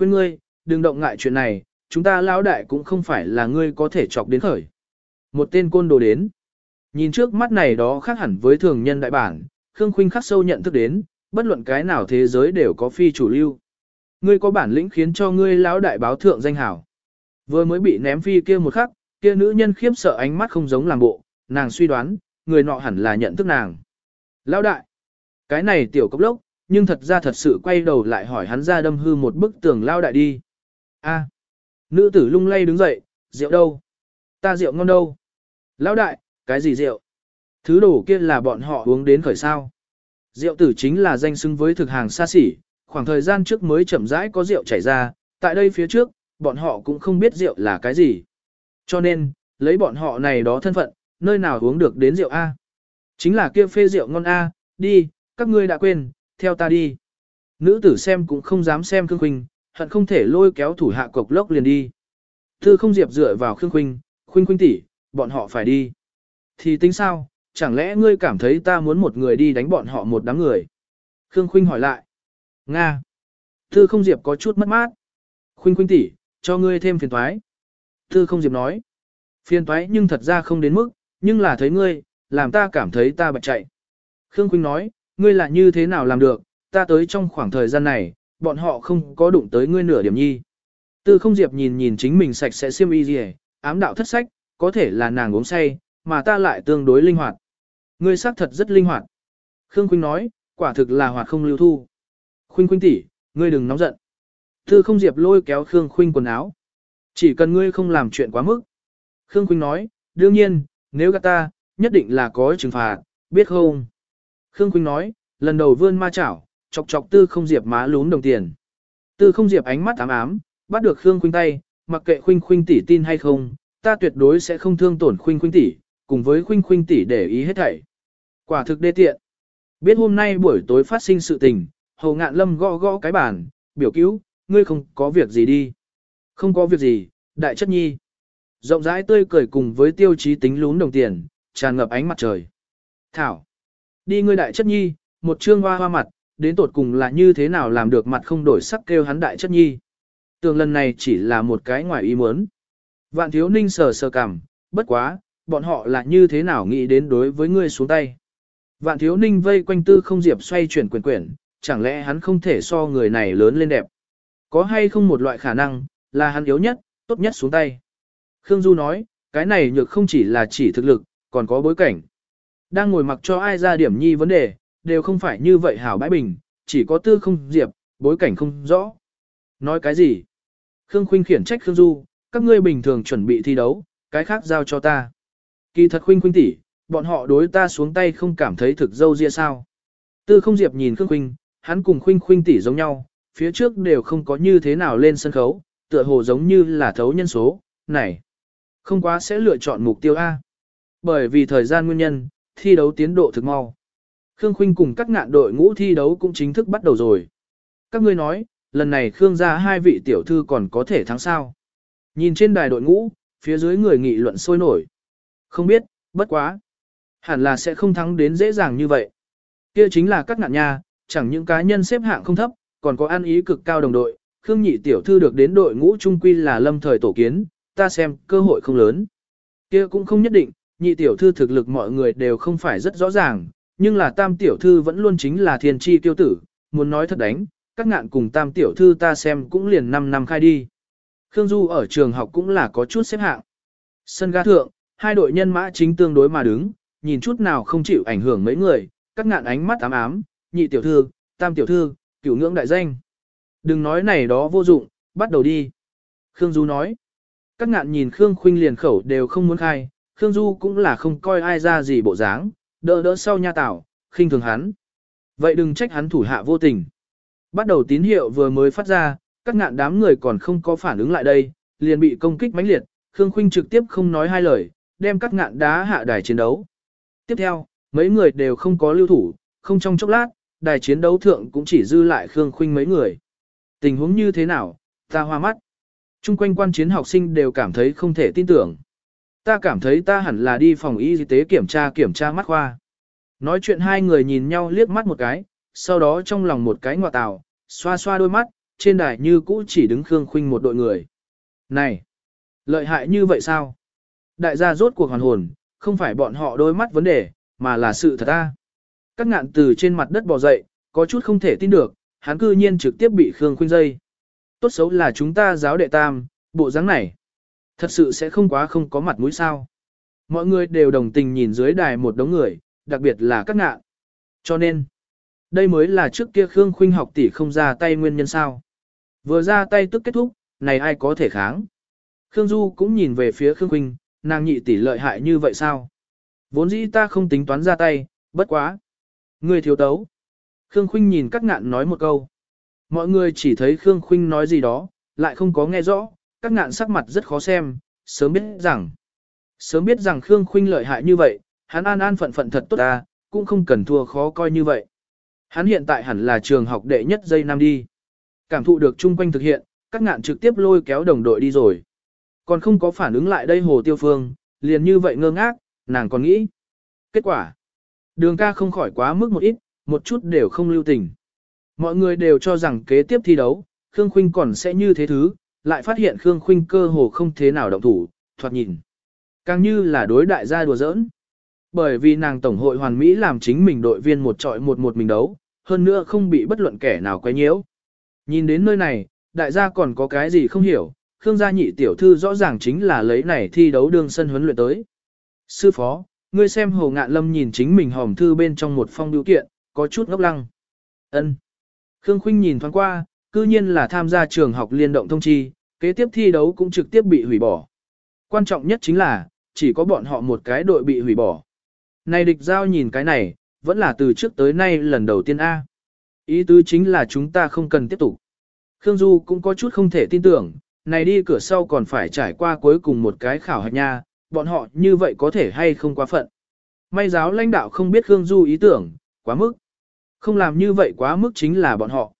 khuyên ngươi, đừng động ngại chuyện này, chúng ta lão đại cũng không phải là ngươi có thể chọc đến khởi. Một tên côn đồ đến. Nhìn trước mắt này đó khác hẳn với thường nhân đại bản, Khương Khuynh khắc sâu nhận thức đến, bất luận cái nào thế giới đều có phi chủ lưu. Ngươi có bản lĩnh khiến cho ngươi lão đại báo thượng danh hảo. Vừa mới bị ném phi kia một khắc, kia nữ nhân khiếp sợ ánh mắt không giống làm bộ, nàng suy đoán, người nọ hẳn là nhận thức nàng. Lão đại, cái này tiểu cốc lốc, nhưng thật ra thật sự quay đầu lại hỏi hắn ra đâm hư một bức tường lao đại đi. A, nữ tử lung lay đứng dậy, rượu đâu? Ta rượu ngon đâu? Lão đại, cái gì rượu? Thứ đồ kia là bọn họ uống đến khởi sao. Rượu tử chính là danh xưng với thực hàng xa xỉ, khoảng thời gian trước mới chậm rãi có rượu chảy ra, tại đây phía trước, bọn họ cũng không biết rượu là cái gì. Cho nên, lấy bọn họ này đó thân phận, nơi nào uống được đến rượu A. Chính là kia phê rượu ngon A, đi, các ngươi đã quên, theo ta đi. Nữ tử xem cũng không dám xem Khương Khuynh, hận không thể lôi kéo thủ hạ cộc lốc liền đi. Thư không diệp dựa vào Khương Khuynh, Khuynh Khuynh tỷ, bọn họ phải đi. Thì tính sao, chẳng lẽ ngươi cảm thấy ta muốn một người đi đánh bọn họ một đám người? Khương Khuynh hỏi lại. Nga. Thư không diệp có chút mất mát. Khuynh Khuynh tỷ, cho ngươi thêm phiền toái. Thư không diệp nói. Phiền toái nhưng thật ra không đến mức, nhưng là thấy ngươi, làm ta cảm thấy ta bạch chạy. Khương Khuynh nói, ngươi là như thế nào làm được, ta tới trong khoảng thời gian này, bọn họ không có đụng tới ngươi nửa điểm nhi. Tư không diệp nhìn nhìn chính mình sạch sẽ xiêm y gì ám đạo thất sách, có thể là nàng uống say, mà ta lại tương đối linh hoạt. Ngươi xác thật rất linh hoạt. Khương Khuynh nói, quả thực là hoạt không lưu thu. Khuynh Khuynh tỷ, ngươi đừng nóng giận. Tư không diệp lôi kéo Khương Khuynh quần áo. Chỉ cần ngươi không làm chuyện quá mức. Khương Khuynh nói, đương nhiên, nếu gạt ta, nhất định là có trừng phạt, biết không? Khương Quỳnh nói, lần đầu vươn ma chảo, chọc chọc tư không diệp má lún đồng tiền. Tư không diệp ánh mắt ám ám, bắt được Khương Khuynh tay, mặc kệ Khuynh Khuynh tỷ tin hay không, ta tuyệt đối sẽ không thương tổn Khuynh Khuynh tỷ, cùng với Khuynh Khuynh tỷ để ý hết thảy. Quả thực đê tiện. Biết hôm nay buổi tối phát sinh sự tình, Hồ Ngạn Lâm gõ gõ cái bàn, biểu cứu, ngươi không có việc gì đi. Không có việc gì, đại chất nhi. Rộng rãi tươi cười cùng với tiêu chí tính lún đồng tiền, tràn ngập ánh mặt trời. Thảo. Đi ngươi đại chất nhi, một trương hoa hoa mặt, đến tột cùng là như thế nào làm được mặt không đổi sắc kêu hắn đại chất nhi. Tường lần này chỉ là một cái ngoài ý muốn. Vạn thiếu ninh sờ sờ cằm, bất quá, bọn họ là như thế nào nghĩ đến đối với ngươi xuống tay. Vạn thiếu ninh vây quanh tư không diệp xoay chuyển quyền quyển, chẳng lẽ hắn không thể so người này lớn lên đẹp. Có hay không một loại khả năng, là hắn yếu nhất, tốt nhất xuống tay. Khương Du nói, cái này nhược không chỉ là chỉ thực lực, còn có bối cảnh. Đang ngồi mặc cho ai ra điểm nhi vấn đề, đều không phải như vậy hảo bãi bình, chỉ có tư không diệp, bối cảnh không rõ. Nói cái gì? Khương Khuynh khiển trách Khương Du, các ngươi bình thường chuẩn bị thi đấu, cái khác giao cho ta. Kỳ thật Khuynh Khuynh tỷ, bọn họ đối ta xuống tay không cảm thấy thực dâu ria sao. Tư không diệp nhìn Khương Khuynh, hắn cùng Khuynh Khuynh tỷ giống nhau, phía trước đều không có như thế nào lên sân khấu, tựa hồ giống như là thấu nhân số, này. Không quá sẽ lựa chọn mục tiêu A. Bởi vì thời gian nguyên nhân, thi đấu tiến độ thực mau. Khương Khuynh cùng các ngạn đội ngũ thi đấu cũng chính thức bắt đầu rồi. Các ngươi nói, lần này Khương gia hai vị tiểu thư còn có thể thắng sao. Nhìn trên đài đội ngũ, phía dưới người nghị luận sôi nổi. Không biết, bất quá. Hẳn là sẽ không thắng đến dễ dàng như vậy. Kia chính là các ngạn nha, chẳng những cá nhân xếp hạng không thấp, còn có ăn ý cực cao đồng đội. Khương nhị tiểu thư được đến đội ngũ trung quy là lâm thời tổ kiến, ta xem cơ hội không lớn. Kia cũng không nhất định, nhị tiểu thư thực lực mọi người đều không phải rất rõ ràng, nhưng là tam tiểu thư vẫn luôn chính là thiên tri tiêu tử, muốn nói thật đánh, các ngạn cùng tam tiểu thư ta xem cũng liền 5 năm khai đi. Khương Du ở trường học cũng là có chút xếp hạng. Sân ga thượng, hai đội nhân mã chính tương đối mà đứng, nhìn chút nào không chịu ảnh hưởng mấy người, các ngạn ánh mắt ám ám, nhị tiểu thư, tam tiểu thư, cửu ngưỡng đại danh. Đừng nói này đó vô dụng, bắt đầu đi. Khương Du nói. Các ngạn nhìn Khương Khuynh liền khẩu đều không muốn khai, Khương Du cũng là không coi ai ra gì bộ dáng, đỡ đỡ sau nha tảo, khinh thường hắn. Vậy đừng trách hắn thủ hạ vô tình. Bắt đầu tín hiệu vừa mới phát ra, các ngạn đám người còn không có phản ứng lại đây, liền bị công kích mãnh liệt, Khương Khuynh trực tiếp không nói hai lời, đem các ngạn đá hạ đài chiến đấu. Tiếp theo, mấy người đều không có lưu thủ, không trong chốc lát, đài chiến đấu thượng cũng chỉ dư lại Khương Khuynh mấy người. Tình huống như thế nào, ta hoa mắt. Trung quanh quan chiến học sinh đều cảm thấy không thể tin tưởng. Ta cảm thấy ta hẳn là đi phòng y tế kiểm tra kiểm tra mắt khoa. Nói chuyện hai người nhìn nhau liếc mắt một cái, sau đó trong lòng một cái ngọa tào, xoa xoa đôi mắt, trên đài như cũ chỉ đứng Khương Khuynh một đội người. Này! Lợi hại như vậy sao? Đại gia rốt cuộc hoàn hồn, không phải bọn họ đôi mắt vấn đề, mà là sự thật ta. Các ngạn từ trên mặt đất bò dậy, có chút không thể tin được, hắn cư nhiên trực tiếp bị Khương Khuynh dây. Tốt xấu là chúng ta giáo đệ tam, bộ dáng này. Thật sự sẽ không quá không có mặt mũi sao. Mọi người đều đồng tình nhìn dưới đài một đống người, đặc biệt là các ngạn. Cho nên, đây mới là trước kia Khương Khuynh học tỷ không ra tay nguyên nhân sao. Vừa ra tay tức kết thúc, này ai có thể kháng. Khương Du cũng nhìn về phía Khương Khuynh, nàng nhị tỷ lợi hại như vậy sao? Vốn dĩ ta không tính toán ra tay, bất quá. Người thiếu tấu. Khương Khuynh nhìn các ngạn nói một câu. Mọi người chỉ thấy Khương Khuynh nói gì đó, lại không có nghe rõ, các ngạn sắc mặt rất khó xem, sớm biết rằng. Sớm biết rằng Khương Khuynh lợi hại như vậy, hắn an an phận phận thật tốt ta, cũng không cần thua khó coi như vậy. Hắn hiện tại hẳn là trường học đệ nhất dây năm đi. Cảm thụ được chung quanh thực hiện, các ngạn trực tiếp lôi kéo đồng đội đi rồi. Còn không có phản ứng lại đây Hồ Tiêu Phương, liền như vậy ngơ ngác, nàng còn nghĩ. Kết quả, đường ca không khỏi quá mức một ít, một chút đều không lưu tình. Mọi người đều cho rằng kế tiếp thi đấu, Khương Khuynh còn sẽ như thế thứ, lại phát hiện Khương Khuynh cơ hồ không thế nào động thủ, thoạt nhìn. Càng như là đối đại gia đùa giỡn. Bởi vì nàng tổng hội hoàn mỹ làm chính mình đội viên một trọi một một mình đấu, hơn nữa không bị bất luận kẻ nào quấy nhiễu. Nhìn đến nơi này, đại gia còn có cái gì không hiểu, Khương gia nhị tiểu thư rõ ràng chính là lấy này thi đấu đương sân huấn luyện tới. Sư phó, ngươi xem Hồ Ngạn Lâm nhìn chính mình hòm thư bên trong một phong biểu kiện, có chút ngốc lăng. Ân. Khương Khuynh nhìn thoáng qua, cư nhiên là tham gia trường học liên động thông chi, kế tiếp thi đấu cũng trực tiếp bị hủy bỏ. Quan trọng nhất chính là, chỉ có bọn họ một cái đội bị hủy bỏ. Này địch giao nhìn cái này, vẫn là từ trước tới nay lần đầu tiên A. Ý tứ chính là chúng ta không cần tiếp tục. Khương Du cũng có chút không thể tin tưởng, này đi cửa sau còn phải trải qua cuối cùng một cái khảo hạch nha, bọn họ như vậy có thể hay không quá phận. May giáo lãnh đạo không biết Khương Du ý tưởng, quá mức. Không làm như vậy quá mức chính là bọn họ.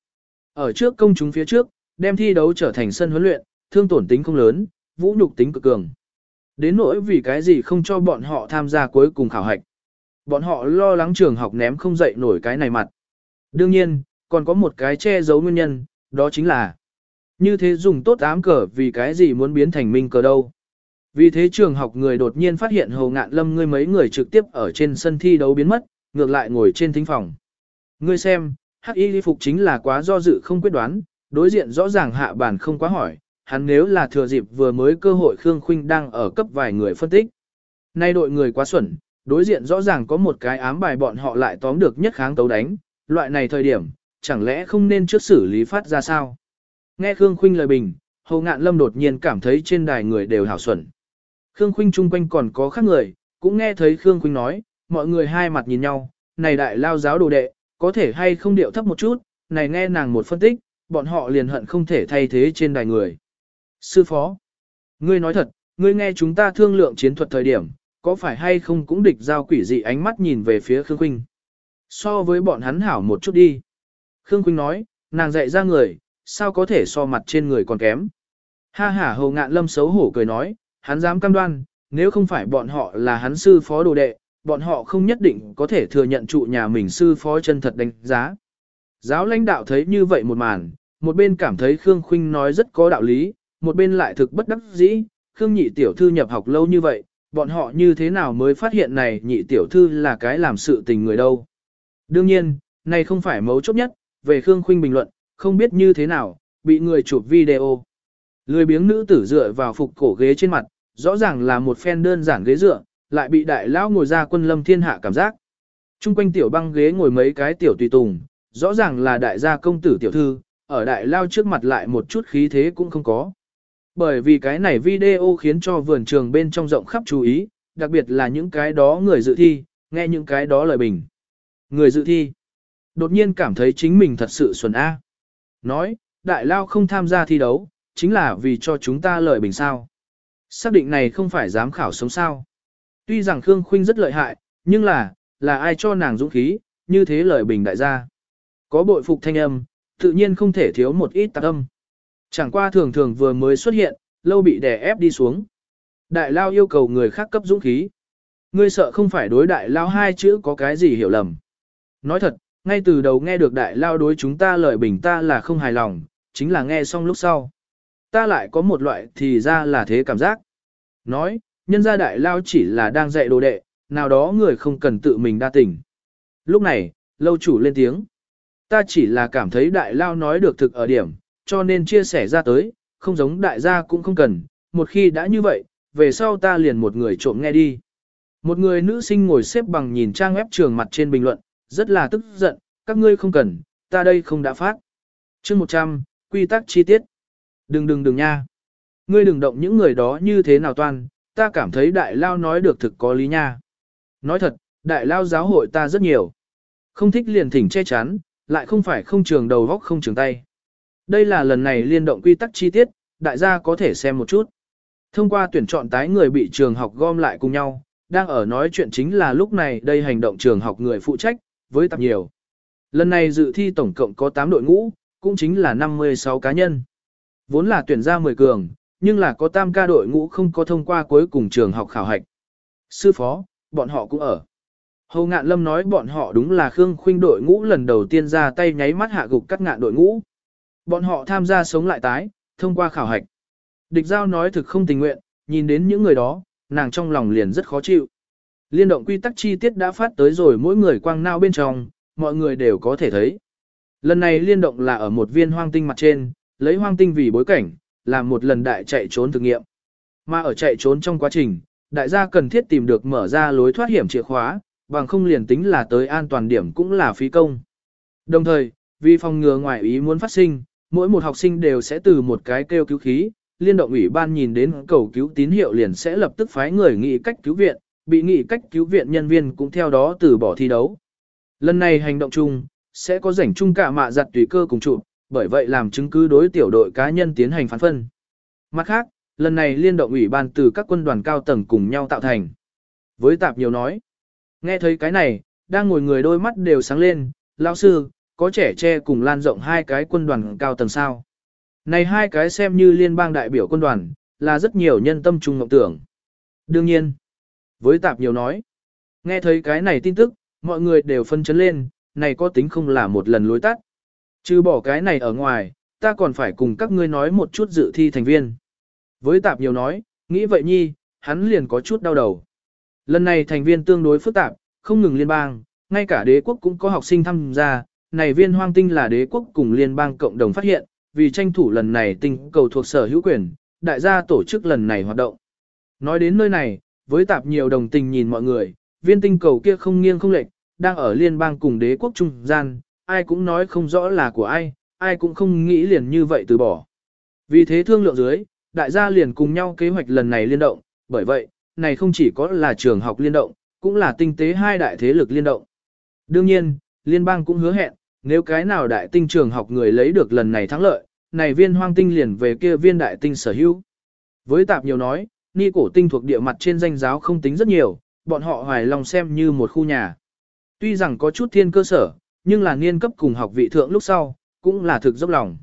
Ở trước công chúng phía trước, đem thi đấu trở thành sân huấn luyện, thương tổn tính không lớn, vũ nhục tính cực cường. Đến nỗi vì cái gì không cho bọn họ tham gia cuối cùng khảo hạch. Bọn họ lo lắng trường học ném không dậy nổi cái này mặt. Đương nhiên, còn có một cái che giấu nguyên nhân, đó chính là như thế dùng tốt ám cờ vì cái gì muốn biến thành minh cờ đâu. Vì thế trường học người đột nhiên phát hiện Hồ Ngạn Lâm ngươi mấy người trực tiếp ở trên sân thi đấu biến mất, ngược lại ngồi trên thính phòng. Ngươi xem, hắc y phục chính là quá do dự không quyết đoán, đối diện rõ ràng hạ bản không quá hỏi, hắn nếu là thừa dịp vừa mới cơ hội Khương Khuynh đang ở cấp vài người phân tích. Nay đội người quá xuẩn, đối diện rõ ràng có một cái ám bài bọn họ lại tóm được nhất kháng tấu đánh, loại này thời điểm, chẳng lẽ không nên trước xử lý phát ra sao? Nghe Khương Khuynh lời bình, Hồ Ngạn Lâm đột nhiên cảm thấy trên đài người đều hảo xuẩn. Khương Khuynh chung quanh còn có khác người, cũng nghe thấy Khương Khuynh nói, mọi người hai mặt nhìn nhau, này đại lao giáo đồ đệ, có thể hay không điệu thấp một chút, này nghe nàng một phân tích, bọn họ liền hận không thể thay thế trên đài người. Sư phó, ngươi nói thật, ngươi nghe chúng ta thương lượng chiến thuật thời điểm, có phải hay không cũng địch giao quỷ dị ánh mắt nhìn về phía Khương Quynh. So với bọn hắn hảo một chút đi. Khương Quynh nói, nàng dạy ra người, sao có thể so mặt trên người còn kém. Ha ha hầu ngạn lâm xấu hổ cười nói, hắn dám cam đoan, nếu không phải bọn họ là hắn sư phó đồ đệ, bọn họ không nhất định có thể thừa nhận trụ nhà mình sư phó chân thật đánh giá. Giáo lãnh đạo thấy như vậy một màn, một bên cảm thấy Khương Khuynh nói rất có đạo lý, một bên lại thực bất đắc dĩ, Khương nhị tiểu thư nhập học lâu như vậy, bọn họ như thế nào mới phát hiện này nhị tiểu thư là cái làm sự tình người đâu. Đương nhiên, này không phải mấu chốt nhất, về Khương Khuynh bình luận, không biết như thế nào, bị người chụp video. Lười biếng nữ tử dựa vào phục cổ ghế trên mặt, rõ ràng là một phen đơn giản ghế dựa, lại bị đại lão ngồi ra quân lâm thiên hạ cảm giác. Trung quanh tiểu băng ghế ngồi mấy cái tiểu tùy tùng, rõ ràng là đại gia công tử tiểu thư, ở đại lao trước mặt lại một chút khí thế cũng không có. Bởi vì cái này video khiến cho vườn trường bên trong rộng khắp chú ý, đặc biệt là những cái đó người dự thi, nghe những cái đó lời bình. Người dự thi, đột nhiên cảm thấy chính mình thật sự xuân A. Nói, đại lao không tham gia thi đấu, chính là vì cho chúng ta lời bình sao. Xác định này không phải giám khảo sống sao. Tuy rằng Khương Khuynh rất lợi hại, nhưng là, là ai cho nàng dũng khí, như thế lợi bình đại gia. Có bội phục thanh âm, tự nhiên không thể thiếu một ít tạc âm. Chẳng qua thường thường vừa mới xuất hiện, lâu bị đè ép đi xuống. Đại lao yêu cầu người khác cấp dũng khí. Ngươi sợ không phải đối đại lao hai chữ có cái gì hiểu lầm. Nói thật, ngay từ đầu nghe được đại lao đối chúng ta lời bình ta là không hài lòng, chính là nghe xong lúc sau. Ta lại có một loại thì ra là thế cảm giác. Nói, nhân gia đại lao chỉ là đang dạy đồ đệ, nào đó người không cần tự mình đa tình. Lúc này, lâu chủ lên tiếng. Ta chỉ là cảm thấy đại lao nói được thực ở điểm, cho nên chia sẻ ra tới, không giống đại gia cũng không cần, một khi đã như vậy, về sau ta liền một người trộm nghe đi. Một người nữ sinh ngồi xếp bằng nhìn trang web trường mặt trên bình luận, rất là tức giận, các ngươi không cần, ta đây không đã phát. chương 100, quy tắc chi tiết. Đừng đừng đừng nha. Ngươi đừng động những người đó như thế nào toàn, ta cảm thấy đại lao nói được thực có lý nha. Nói thật, đại lao giáo hội ta rất nhiều. Không thích liền thỉnh che chắn, lại không phải không trường đầu góc không trường tay. Đây là lần này liên động quy tắc chi tiết, đại gia có thể xem một chút. Thông qua tuyển chọn tái người bị trường học gom lại cùng nhau, đang ở nói chuyện chính là lúc này đây hành động trường học người phụ trách, với tập nhiều. Lần này dự thi tổng cộng có 8 đội ngũ, cũng chính là 56 cá nhân. Vốn là tuyển ra 10 cường, nhưng là có tam ca đội ngũ không có thông qua cuối cùng trường học khảo hạch. Sư phó, bọn họ cũng ở. Hầu ngạn lâm nói bọn họ đúng là Khương Khuynh đội ngũ lần đầu tiên ra tay nháy mắt hạ gục cắt ngạn đội ngũ. Bọn họ tham gia sống lại tái, thông qua khảo hạch. Địch giao nói thực không tình nguyện, nhìn đến những người đó, nàng trong lòng liền rất khó chịu. Liên động quy tắc chi tiết đã phát tới rồi mỗi người quang nao bên trong, mọi người đều có thể thấy. Lần này liên động là ở một viên hoang tinh mặt trên, lấy hoang tinh vì bối cảnh, làm một lần đại chạy trốn thực nghiệm. Mà ở chạy trốn trong quá trình, đại gia cần thiết tìm được mở ra lối thoát hiểm chìa khóa, bằng không liền tính là tới an toàn điểm cũng là phí công. Đồng thời, vì phòng ngừa ngoại ý muốn phát sinh, mỗi một học sinh đều sẽ từ một cái kêu cứu khí, liên động ủy ban nhìn đến cầu cứu tín hiệu liền sẽ lập tức phái người nghị cách cứu viện, bị nghị cách cứu viện nhân viên cũng theo đó từ bỏ thi đấu. Lần này hành động chung, sẽ có rảnh chung cả mạ giặt tùy cơ cùng chụp, bởi vậy làm chứng cứ đối tiểu đội cá nhân tiến hành phán phân. Mặt khác, lần này liên động ủy ban từ các quân đoàn cao tầng cùng nhau tạo thành. Với tạp nhiều nói, nghe thấy cái này, đang ngồi người đôi mắt đều sáng lên, lão sư, có trẻ che cùng lan rộng hai cái quân đoàn cao tầng sao. Này hai cái xem như liên bang đại biểu quân đoàn, là rất nhiều nhân tâm trung ngọc tưởng. Đương nhiên, với tạp nhiều nói, nghe thấy cái này tin tức, mọi người đều phân chấn lên, này có tính không là một lần lối tắt. Trừ bỏ cái này ở ngoài, ta còn phải cùng các ngươi nói một chút dự thi thành viên. Với tạp nhiều nói, nghĩ vậy nhi, hắn liền có chút đau đầu. Lần này thành viên tương đối phức tạp, không ngừng liên bang, ngay cả đế quốc cũng có học sinh tham gia, này viên hoang tinh là đế quốc cùng liên bang cộng đồng phát hiện, vì tranh thủ lần này tinh cầu thuộc sở hữu quyền, đại gia tổ chức lần này hoạt động. Nói đến nơi này, với tạp nhiều đồng tình nhìn mọi người, viên tinh cầu kia không nghiêng không lệch, đang ở liên bang cùng đế quốc trung gian, ai cũng nói không rõ là của ai, ai cũng không nghĩ liền như vậy từ bỏ. Vì thế thương lượng dưới, đại gia liền cùng nhau kế hoạch lần này liên động, bởi vậy, này không chỉ có là trường học liên động, cũng là tinh tế hai đại thế lực liên động. Đương nhiên, liên bang cũng hứa hẹn, nếu cái nào đại tinh trường học người lấy được lần này thắng lợi, này viên hoang tinh liền về kia viên đại tinh sở hữu. Với tạp nhiều nói, ni cổ tinh thuộc địa mặt trên danh giáo không tính rất nhiều, bọn họ hoài lòng xem như một khu nhà. Tuy rằng có chút thiên cơ sở, nhưng là niên cấp cùng học vị thượng lúc sau, cũng là thực dốc lòng.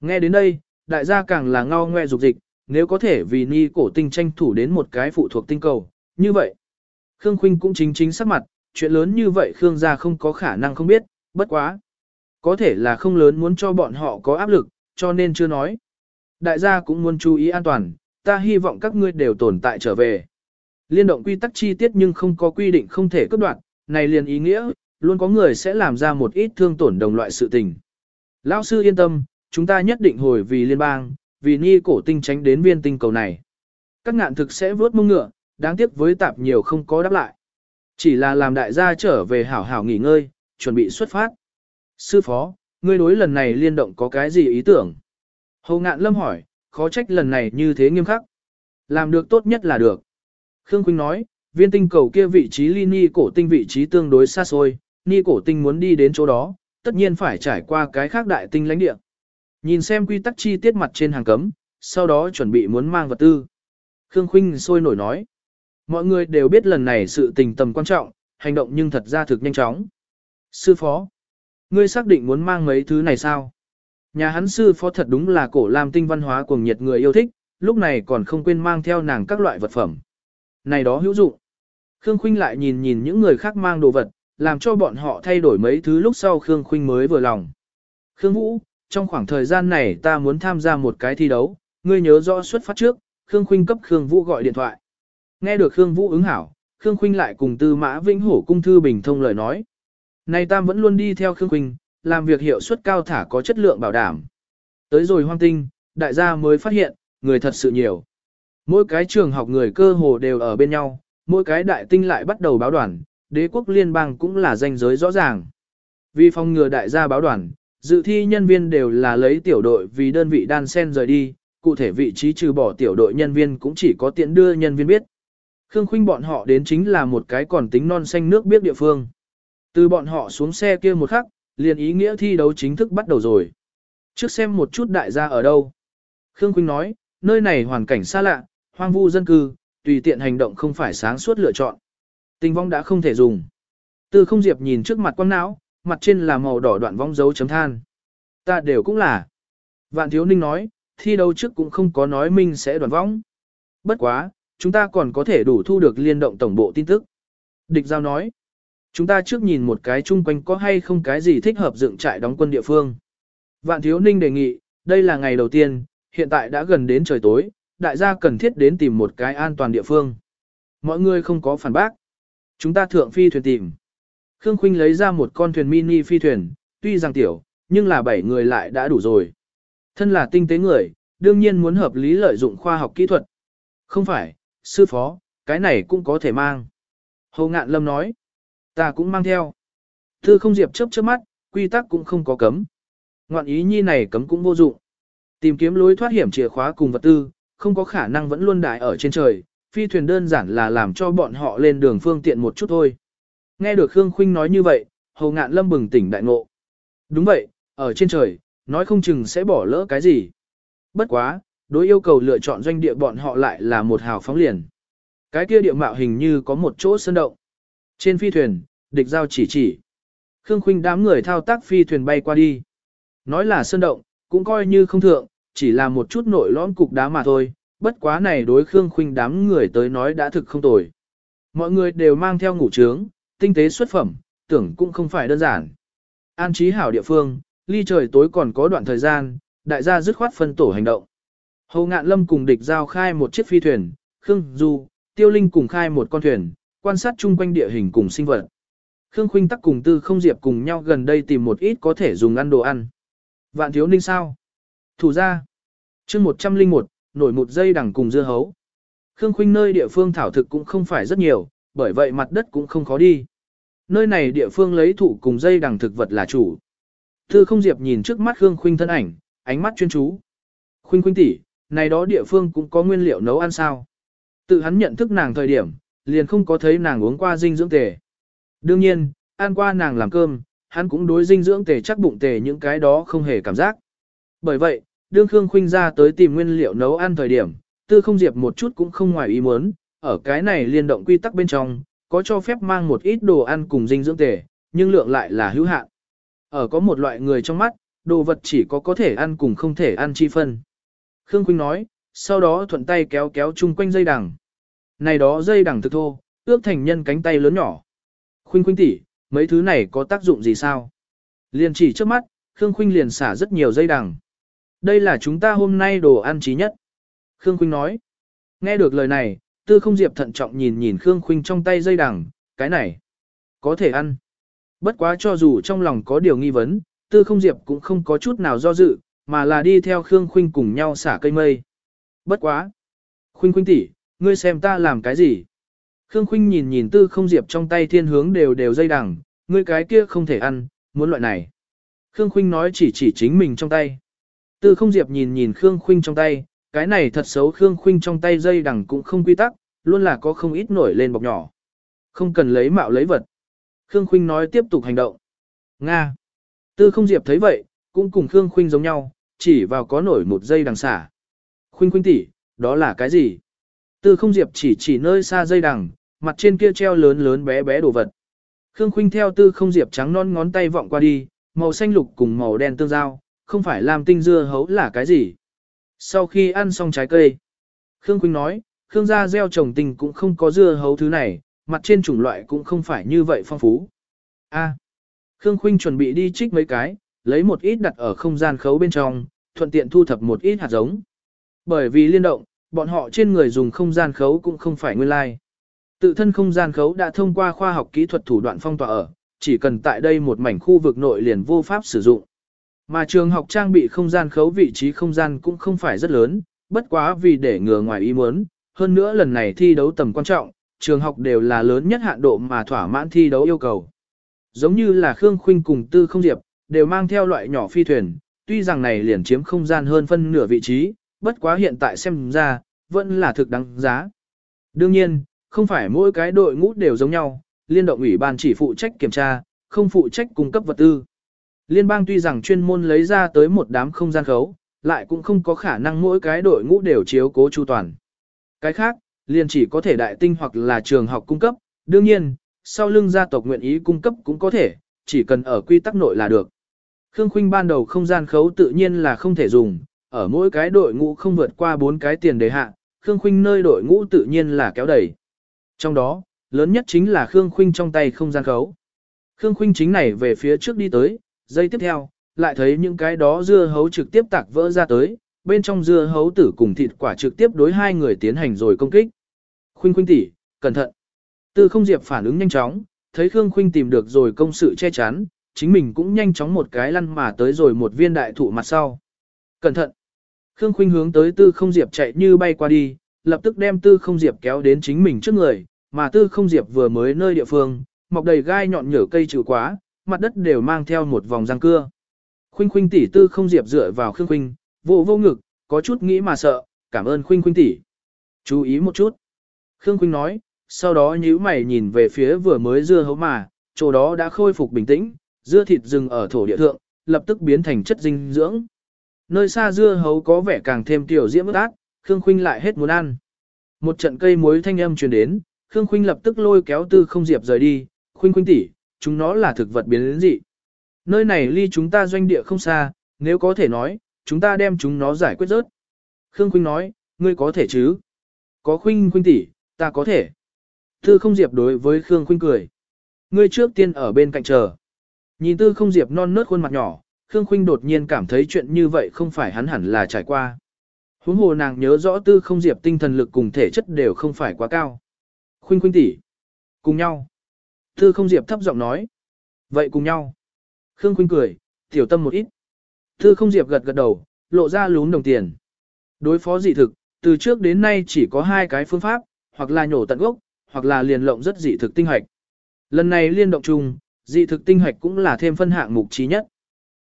Nghe đến đây, đại gia càng là ngao ngoe dục dịch, nếu có thể vì ni cổ tinh tranh thủ đến một cái phụ thuộc tinh cầu, như vậy. Khương Khuynh cũng chính chính sắc mặt, chuyện lớn như vậy Khương gia không có khả năng không biết, bất quá. Có thể là không lớn muốn cho bọn họ có áp lực, cho nên chưa nói. Đại gia cũng muốn chú ý an toàn, ta hy vọng các ngươi đều tồn tại trở về. Liên động quy tắc chi tiết nhưng không có quy định không thể cắt đoạn, này liền ý nghĩa, luôn có người sẽ làm ra một ít thương tổn đồng loại sự tình. Lão sư yên tâm, chúng ta nhất định hồi vì liên bang, vì ni cổ tinh tránh đến viên tinh cầu này. Các ngạn thực sẽ vớt mông ngựa, đáng tiếc với tạp nhiều không có đáp lại. Chỉ là làm đại gia trở về hảo hảo nghỉ ngơi, chuẩn bị xuất phát. Sư phó, ngươi đối lần này liên động có cái gì ý tưởng? Hầu ngạn lâm hỏi, khó trách lần này như thế nghiêm khắc. Làm được tốt nhất là được. Khương Quynh nói, viên tinh cầu kia vị trí ly ni cổ tinh vị trí tương đối xa xôi, ni cổ tinh muốn đi đến chỗ đó, tất nhiên phải trải qua cái khác đại tinh lãnh địa. Nhìn xem quy tắc chi tiết mặt trên hàng cấm, sau đó chuẩn bị muốn mang vật tư. Khương Khuynh sôi nổi nói. Mọi người đều biết lần này sự tình tầm quan trọng, hành động nhưng thật ra thực nhanh chóng. Sư phó, ngươi xác định muốn mang mấy thứ này sao? Nhà hắn sư phó thật đúng là cổ làm tinh văn hóa cuồng nhiệt người yêu thích, lúc này còn không quên mang theo nàng các loại vật phẩm. Này đó hữu dụng. Khương Khuynh lại nhìn nhìn những người khác mang đồ vật, làm cho bọn họ thay đổi mấy thứ lúc sau Khương Khuynh mới vừa lòng. Khương Vũ, trong khoảng thời gian này ta muốn tham gia một cái thi đấu, ngươi nhớ rõ xuất phát trước, Khương Khuynh cấp Khương Vũ gọi điện thoại. Nghe được Khương Vũ ứng hảo, Khương Khuynh lại cùng Tư Mã Vĩnh Hổ cung thư bình thông lời nói. Này tam vẫn luôn đi theo Khương Khuynh, làm việc hiệu suất cao thả có chất lượng bảo đảm. Tới rồi hoang tinh, đại gia mới phát hiện, người thật sự nhiều. Mỗi cái trường học người cơ hồ đều ở bên nhau, mỗi cái đại tinh lại bắt đầu báo đoàn, đế quốc liên bang cũng là danh giới rõ ràng. Vì phòng ngừa đại gia báo đoàn, dự thi nhân viên đều là lấy tiểu đội vì đơn vị đan sen rời đi, cụ thể vị trí trừ bỏ tiểu đội nhân viên cũng chỉ có tiện đưa nhân viên biết. Khương Khuynh bọn họ đến chính là một cái còn tính non xanh nước biết địa phương. Từ bọn họ xuống xe kia một khắc, liền ý nghĩa thi đấu chính thức bắt đầu rồi. Trước xem một chút đại gia ở đâu. Khương Khuynh nói, nơi này hoàn cảnh xa lạ, hoang vu dân cư, tùy tiện hành động không phải sáng suốt lựa chọn. Tình vong đã không thể dùng. Tư không diệp nhìn trước mặt quang não, mặt trên là màu đỏ đoạn vong dấu chấm than. Ta đều cũng là. Vạn thiếu ninh nói, thi đấu trước cũng không có nói mình sẽ đoạn vong. Bất quá, chúng ta còn có thể đủ thu được liên động tổng bộ tin tức. Địch giao nói, chúng ta trước nhìn một cái chung quanh có hay không cái gì thích hợp dựng trại đóng quân địa phương. Vạn thiếu ninh đề nghị, đây là ngày đầu tiên, hiện tại đã gần đến trời tối, đại gia cần thiết đến tìm một cái an toàn địa phương. Mọi người không có phản bác. Chúng ta thượng phi thuyền tìm. Khương Khuynh lấy ra một con thuyền mini phi thuyền, tuy rằng tiểu, nhưng là bảy người lại đã đủ rồi. Thân là tinh tế người, đương nhiên muốn hợp lý lợi dụng khoa học kỹ thuật. Không phải, sư phó, cái này cũng có thể mang. Hồ Ngạn Lâm nói, ta cũng mang theo. Thư không diệp chớp chớp mắt, quy tắc cũng không có cấm. Ngoạn ý nhi này cấm cũng vô dụng. Tìm kiếm lối thoát hiểm chìa khóa cùng vật tư, không có khả năng vẫn luôn đại ở trên trời, phi thuyền đơn giản là làm cho bọn họ lên đường phương tiện một chút thôi. Nghe được Khương Khuynh nói như vậy, Hồ Ngạn Lâm bừng tỉnh đại ngộ. Đúng vậy, ở trên trời, nói không chừng sẽ bỏ lỡ cái gì. Bất quá, đối yêu cầu lựa chọn doanh địa bọn họ lại là một hào phóng liền. Cái kia địa mạo hình như có một chỗ sơn động. Trên phi thuyền, địch giao chỉ chỉ. Khương Khuynh đám người thao tác phi thuyền bay qua đi. Nói là sơn động, cũng coi như không thượng, chỉ là một chút nội lõm cục đá mà thôi, bất quá này đối Khương Khuynh đám người tới nói đã thực không tồi. Mọi người đều mang theo ngủ trướng, tinh tế xuất phẩm, tưởng cũng không phải đơn giản. An trí hảo địa phương, ly trời tối còn có đoạn thời gian, đại gia dứt khoát phân tổ hành động. Hồ Ngạn Lâm cùng địch giao khai một chiếc phi thuyền, Khương Du, Tiêu Linh cùng khai một con thuyền, quan sát chung quanh địa hình cùng sinh vật. Khương Khuynh tắc cùng Tư Không Diệp cùng nhau gần đây tìm một ít có thể dùng ăn đồ ăn. Vạn thiếu ninh sao? Thủ ra. chương 101, nổi một dây đằng cùng dưa hấu. Khương Khuynh nơi địa phương thảo thực cũng không phải rất nhiều, bởi vậy mặt đất cũng không khó đi. Nơi này địa phương lấy thủ cùng dây đằng thực vật là chủ. thư không diệp nhìn trước mắt Khương Khuynh thân ảnh, ánh mắt chuyên chú. Khuynh Khuynh tỷ, này đó địa phương cũng có nguyên liệu nấu ăn sao. Tự hắn nhận thức nàng thời điểm, liền không có thấy nàng uống qua dinh dưỡng tề. Đương nhiên, ăn qua nàng làm cơm, hắn cũng đối dinh dưỡng tề chắc bụng tề những cái đó không hề cảm giác. Bởi vậy, đương Khương Khuynh ra tới tìm nguyên liệu nấu ăn thời điểm, tư không diệp một chút cũng không ngoài ý muốn, ở cái này liên động quy tắc bên trong, có cho phép mang một ít đồ ăn cùng dinh dưỡng tề, nhưng lượng lại là hữu hạn. Ở có một loại người trong mắt, đồ vật chỉ có có thể ăn cùng không thể ăn chi phân. Khương Khuynh nói, sau đó thuận tay kéo kéo chung quanh dây đằng. Này đó dây đằng thực thô, ước thành nhân cánh tay lớn nhỏ. Khuynh Khuynh tỷ, mấy thứ này có tác dụng gì sao? Liền chỉ trước mắt, Khương Khuynh liền xả rất nhiều dây đằng. Đây là chúng ta hôm nay đồ ăn trí nhất. Khương Khuynh nói. Nghe được lời này, tư không diệp thận trọng nhìn nhìn Khương Khuynh trong tay dây đằng, cái này, có thể ăn. Bất quá cho dù trong lòng có điều nghi vấn, tư không diệp cũng không có chút nào do dự, mà là đi theo Khương Khuynh cùng nhau xả cây mây. Bất quá. Khuynh Khuynh tỷ, ngươi xem ta làm cái gì? Khương Khuynh nhìn nhìn tư không diệp trong tay thiên hướng đều đều dây đằng, ngươi cái kia không thể ăn, muốn loại này. Khương Khuynh nói chỉ chỉ chính mình trong tay. Tư không diệp nhìn nhìn Khương Khuynh trong tay, cái này thật xấu Khương Khuynh trong tay dây đằng cũng không quy tắc, luôn là có không ít nổi lên bọc nhỏ. Không cần lấy mạo lấy vật. Khương Khuynh nói tiếp tục hành động. Nga. Tư không diệp thấy vậy, cũng cùng Khương Khuynh giống nhau, chỉ vào có nổi một dây đằng xả. Khuynh Khuynh tỷ, đó là cái gì? Tư không diệp chỉ chỉ nơi xa dây đằng, mặt trên kia treo lớn lớn bé bé đồ vật. Khương Khuynh theo tư không diệp trắng non ngón tay vọng qua đi, màu xanh lục cùng màu đen tương giao, không phải làm tinh dưa hấu là cái gì. Sau khi ăn xong trái cây, Khương Quỳnh nói, Khương gia gieo trồng tinh cũng không có dưa hấu thứ này, mặt trên chủng loại cũng không phải như vậy phong phú. A. Khương Khuynh chuẩn bị đi trích mấy cái, lấy một ít đặt ở không gian khấu bên trong, thuận tiện thu thập một ít hạt giống. Bởi vì liên động, bọn họ trên người dùng không gian khấu cũng không phải nguyên lai. Tự thân không gian khấu đã thông qua khoa học kỹ thuật thủ đoạn phong tỏa ở, chỉ cần tại đây một mảnh khu vực nội liền vô pháp sử dụng. Mà trường học trang bị không gian khấu vị trí không gian cũng không phải rất lớn, bất quá vì để ngừa ngoài ý muốn, hơn nữa lần này thi đấu tầm quan trọng, trường học đều là lớn nhất hạn độ mà thỏa mãn thi đấu yêu cầu. Giống như là Khương Khuynh cùng Tư Không Diệp, đều mang theo loại nhỏ phi thuyền, tuy rằng này liền chiếm không gian hơn phân nửa vị trí, bất quá hiện tại xem ra, vẫn là thực đáng giá. Đương nhiên, không phải mỗi cái đội ngũ đều giống nhau, liên động ủy ban chỉ phụ trách kiểm tra, không phụ trách cung cấp vật tư. Liên bang tuy rằng chuyên môn lấy ra tới một đám không gian khấu, lại cũng không có khả năng mỗi cái đội ngũ đều chiếu cố chu toàn. Cái khác, liền chỉ có thể đại tinh hoặc là trường học cung cấp, đương nhiên, sau lưng gia tộc nguyện ý cung cấp cũng có thể, chỉ cần ở quy tắc nội là được. Khương Khuynh ban đầu không gian khấu tự nhiên là không thể dùng, ở mỗi cái đội ngũ không vượt qua bốn cái tiền đề hạ, Khương Khuynh nơi đội ngũ tự nhiên là kéo đẩy. Trong đó, lớn nhất chính là Khương Khuynh trong tay không gian khấu. Khương Khuynh chính này về phía trước đi tới, giây tiếp theo, lại thấy những cái đó dưa hấu trực tiếp tạc vỡ ra tới, bên trong dưa hấu tử cùng thịt quả trực tiếp đối hai người tiến hành rồi công kích. Khuynh Khuynh tỷ, cẩn thận. Tư không diệp phản ứng nhanh chóng, thấy Khương Khuynh tìm được rồi công sự che chắn, chính mình cũng nhanh chóng một cái lăn mà tới rồi một viên đại thụ mặt sau. Cẩn thận. Khương Khuynh hướng tới Tư Không Diệp chạy như bay qua đi, lập tức đem Tư Không Diệp kéo đến chính mình trước người, mà Tư Không Diệp vừa mới nơi địa phương, mọc đầy gai nhọn nhở cây trừ quá, mặt đất đều mang theo một vòng răng cưa. Khuynh Khuynh tỷ Tư Không Diệp dựa vào Khương Khuynh, vô vô ngực, có chút nghĩ mà sợ, cảm ơn Khuynh Khuynh tỷ. Chú ý một chút. Khương Khuynh nói, sau đó nhíu mày nhìn về phía vừa mới dưa hấu mà, chỗ đó đã khôi phục bình tĩnh, dưa thịt rừng ở thổ địa thượng, lập tức biến thành chất dinh dưỡng. Nơi xa dưa hấu có vẻ càng thêm tiểu diễm ướt ác, Khương Khuynh lại hết muốn ăn. Một trận cây muối thanh âm truyền đến, Khương Khuynh lập tức lôi kéo Tư Không Diệp rời đi, "Khuynh Khuynh tỷ, chúng nó là thực vật biến đến dị. Nơi này ly chúng ta doanh địa không xa, nếu có thể nói, chúng ta đem chúng nó giải quyết rớt." Khương Khuynh nói, "Ngươi có thể chứ?" "Có Khuynh Khuynh tỷ, ta có thể." Tư Không Diệp đối với Khương Khuynh cười. "Ngươi trước tiên ở bên cạnh chờ." Nhìn Tư Không Diệp non nớt khuôn mặt nhỏ, Khương Khuynh đột nhiên cảm thấy chuyện như vậy không phải hắn hẳn là trải qua. Huống hồ nàng nhớ rõ tư không diệp tinh thần lực cùng thể chất đều không phải quá cao. Khuynh Khuynh tỷ, cùng nhau. Tư không diệp thấp giọng nói. Vậy cùng nhau. Khương Khuynh cười, tiểu tâm một ít. Tư không diệp gật gật đầu, lộ ra lún đồng tiền. Đối phó dị thực, từ trước đến nay chỉ có hai cái phương pháp, hoặc là nhổ tận gốc, hoặc là liền lộng rất dị thực tinh hạch. Lần này liên động chung, dị thực tinh hạch cũng là thêm phân hạng mục trí nhất.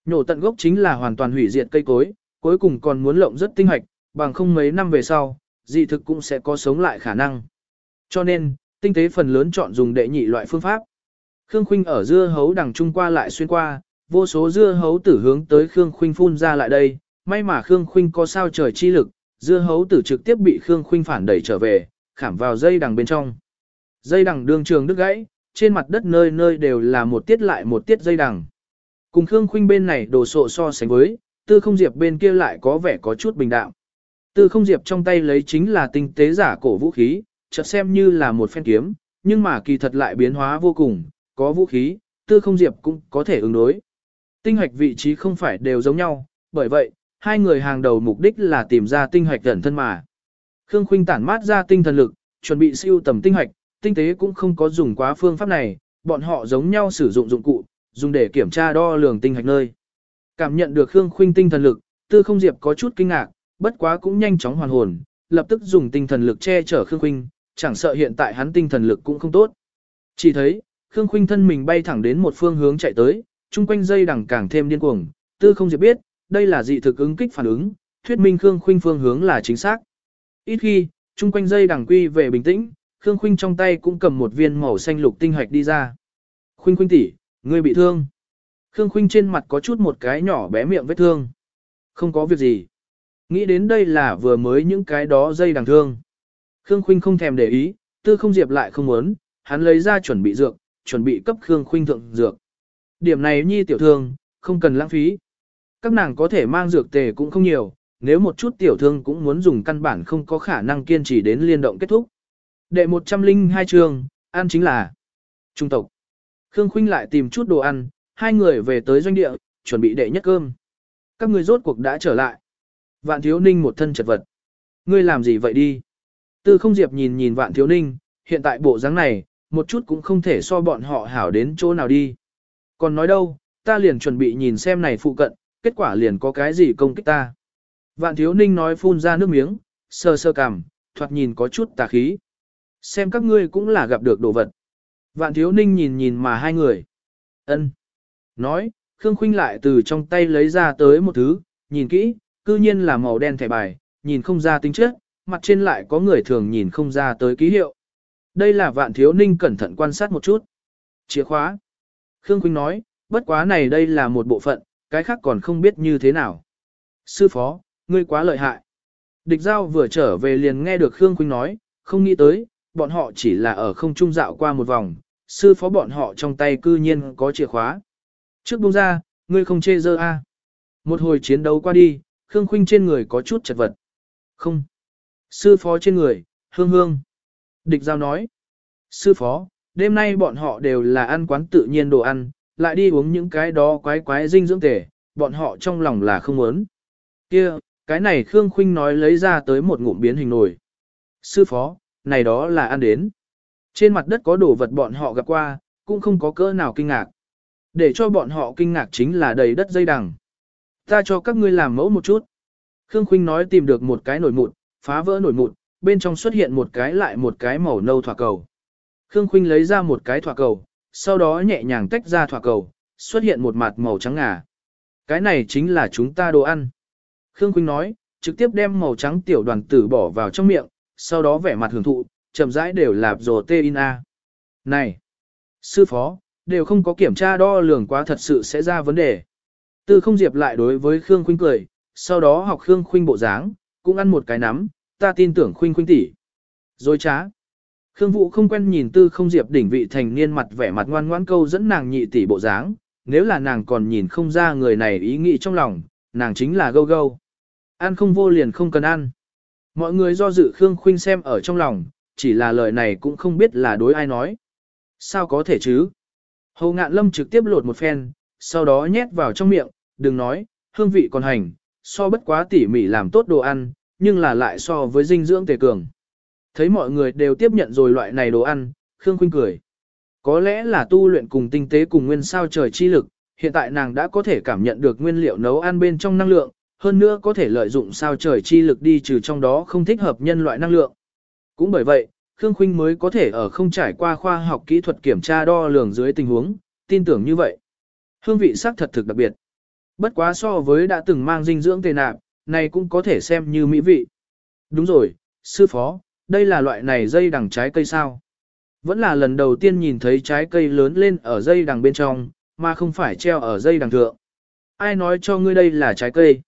Nhổ tận gốc chính là hoàn toàn hủy diệt cây cối, cuối cùng còn muốn lộng rất tinh hạch, bằng không mấy năm về sau, dị thực cũng sẽ có sống lại khả năng. Cho nên, tinh tế phần lớn chọn dùng đệ nhị loại phương pháp. Khương Khuynh ở dưa hấu đằng trung qua lại xuyên qua, vô số dưa hấu tử hướng tới Khương Khuynh phun ra lại đây, may mà Khương Khuynh có sao trời chi lực, dưa hấu tử trực tiếp bị Khương Khuynh phản đẩy trở về, khảm vào dây đằng bên trong. Dây đằng đường trường đứt gãy, trên mặt đất nơi nơi đều là một tiết lại một tiết dây đằng. Cùng Khương Khuynh bên này đồ sộ so sánh với, Tư Không Diệp bên kia lại có vẻ có chút bình đạm. Tư Không Diệp trong tay lấy chính là tinh tế giả cổ vũ khí, chợt xem như là một phen kiếm, nhưng mà kỳ thật lại biến hóa vô cùng, có vũ khí, Tư Không Diệp cũng có thể ứng đối. Tinh hoạch vị trí không phải đều giống nhau, bởi vậy, hai người hàng đầu mục đích là tìm ra tinh hoạch gần thân mà. Khương Khuynh tản mát ra tinh thần lực, chuẩn bị siêu tầm tinh hoạch, tinh tế cũng không có dùng quá phương pháp này, bọn họ giống nhau sử dụng dụng cụ, dùng để kiểm tra đo lường tinh hạch nơi. Cảm nhận được Khương Khuynh tinh thần lực, Tư Không Diệp có chút kinh ngạc, bất quá cũng nhanh chóng hoàn hồn, lập tức dùng tinh thần lực che chở Khương Khuynh, chẳng sợ hiện tại hắn tinh thần lực cũng không tốt. Chỉ thấy, Khương Khuynh thân mình bay thẳng đến một phương hướng chạy tới, chung quanh dây đằng càng thêm điên cuồng, Tư Không Diệp biết, đây là dị thực ứng kích phản ứng, thuyết minh Khương Khuynh phương hướng là chính xác. Ít khi, chung quanh dây đằng quy về bình tĩnh, Khương Khuynh trong tay cũng cầm một viên màu xanh lục tinh hạch đi ra. Khuynh Khuynh tỷ, Ngươi bị thương. Khương Khuynh trên mặt có chút một cái nhỏ bé miệng vết thương. Không có việc gì. Nghĩ đến đây là vừa mới những cái đó dây đằng thương. Khương Khuynh không thèm để ý, tư không diệp lại không muốn, hắn lấy ra chuẩn bị dược, chuẩn bị cấp Khương Khuynh thượng dược. Điểm này nhi tiểu thương, không cần lãng phí. Các nàng có thể mang dược tề cũng không nhiều, nếu một chút tiểu thương cũng muốn dùng căn bản không có khả năng kiên trì đến liên động kết thúc. Đệ 102 chương, ăn chính là trung tộc. Khương Khuynh lại tìm chút đồ ăn, hai người về tới doanh địa, chuẩn bị đệ nhất cơm. Các ngươi rốt cuộc đã trở lại. Vạn thiếu ninh một thân chật vật. Ngươi làm gì vậy đi? Tư không diệp nhìn nhìn vạn thiếu ninh, hiện tại bộ dáng này, một chút cũng không thể so bọn họ hảo đến chỗ nào đi. Còn nói đâu, ta liền chuẩn bị nhìn xem này phụ cận, kết quả liền có cái gì công kích ta. Vạn thiếu ninh nói phun ra nước miếng, sơ sơ cằm, thoạt nhìn có chút tà khí. Xem các ngươi cũng là gặp được đồ vật. Vạn thiếu ninh nhìn nhìn mà hai người. ân Nói, Khương Khuynh lại từ trong tay lấy ra tới một thứ, nhìn kỹ, cư nhiên là màu đen thẻ bài, nhìn không ra tính chất, mặt trên lại có người thường nhìn không ra tới ký hiệu. Đây là vạn thiếu ninh cẩn thận quan sát một chút. Chìa khóa. Khương Quỳnh nói, bất quá này đây là một bộ phận, cái khác còn không biết như thế nào. Sư phó, ngươi quá lợi hại. Địch giao vừa trở về liền nghe được Khương Quỳnh nói, không nghĩ tới, bọn họ chỉ là ở không trung dạo qua một vòng, sư phó bọn họ trong tay cư nhiên có chìa khóa. Trước buông ra, ngươi không chê dơ a. Một hồi chiến đấu qua đi, Khương Khuynh trên người có chút chật vật. Không. Sư phó trên người, hương hương. Địch giao nói. Sư phó, đêm nay bọn họ đều là ăn quán tự nhiên đồ ăn, lại đi uống những cái đó quái quái dinh dưỡng tể, bọn họ trong lòng là không muốn. Kia, cái này Khương Khuynh nói lấy ra tới một ngụm biến hình nồi. Sư phó, này đó là ăn đến. Trên mặt đất có đồ vật bọn họ gặp qua, cũng không có cỡ nào kinh ngạc. Để cho bọn họ kinh ngạc chính là đầy đất dây đằng. Ta cho các ngươi làm mẫu một chút. Khương Khuynh nói tìm được một cái nồi mụn, phá vỡ nổi mụn, bên trong xuất hiện một cái lại một cái màu nâu thỏa cầu. Khương Khuynh lấy ra một cái thỏa cầu, sau đó nhẹ nhàng tách ra thỏa cầu, xuất hiện một mặt màu trắng ngà. Cái này chính là chúng ta đồ ăn. Khương Khuynh nói, trực tiếp đem màu trắng tiểu đoàn tử bỏ vào trong miệng, sau đó vẻ mặt hưởng thụ, chậm rãi đều là protein A. Này, sư phó, đều không có kiểm tra đo lường quá thật sự sẽ ra vấn đề. Tư không diệp lại đối với Khương Khuynh cười, sau đó học Khương Khuynh bộ dáng, cũng ăn một cái nắm, ta tin tưởng Khuynh Khuynh tỷ. rồi trá. Khương Vũ không quen nhìn Tư không diệp đỉnh vị thành niên mặt vẻ mặt ngoan ngoãn câu dẫn nàng nhị tỷ bộ dáng, nếu là nàng còn nhìn không ra người này ý nghĩ trong lòng, nàng chính là gâu gâu. Ăn không vô liền không cần ăn. Mọi người do dự Khương Khuynh xem ở trong lòng, chỉ là lời này cũng không biết là đối ai nói. Sao có thể chứ? Hầu ngạn lâm trực tiếp lột một phen, sau đó nhét vào trong miệng, đừng nói, hương vị còn hành, so bất quá tỉ mỉ làm tốt đồ ăn, nhưng là lại so với dinh dưỡng tề cường. Thấy mọi người đều tiếp nhận rồi loại này đồ ăn, Khương Khuynh cười. Có lẽ là tu luyện cùng tinh tế cùng nguyên sao trời chi lực, hiện tại nàng đã có thể cảm nhận được nguyên liệu nấu ăn bên trong năng lượng, hơn nữa có thể lợi dụng sao trời chi lực đi trừ trong đó không thích hợp nhân loại năng lượng. Cũng bởi vậy, Khương Khuynh mới có thể ở không trải qua khoa học kỹ thuật kiểm tra đo lường dưới tình huống, tin tưởng như vậy. Hương vị sắc thật thực đặc biệt. Bất quá so với đã từng mang dinh dưỡng tề nạp, này cũng có thể xem như mỹ vị. Đúng rồi, sư phó, đây là loại này dây đằng trái cây sao? Vẫn là lần đầu tiên nhìn thấy trái cây lớn lên ở dây đằng bên trong, mà không phải treo ở dây đằng thượng. Ai nói cho ngươi đây là trái cây?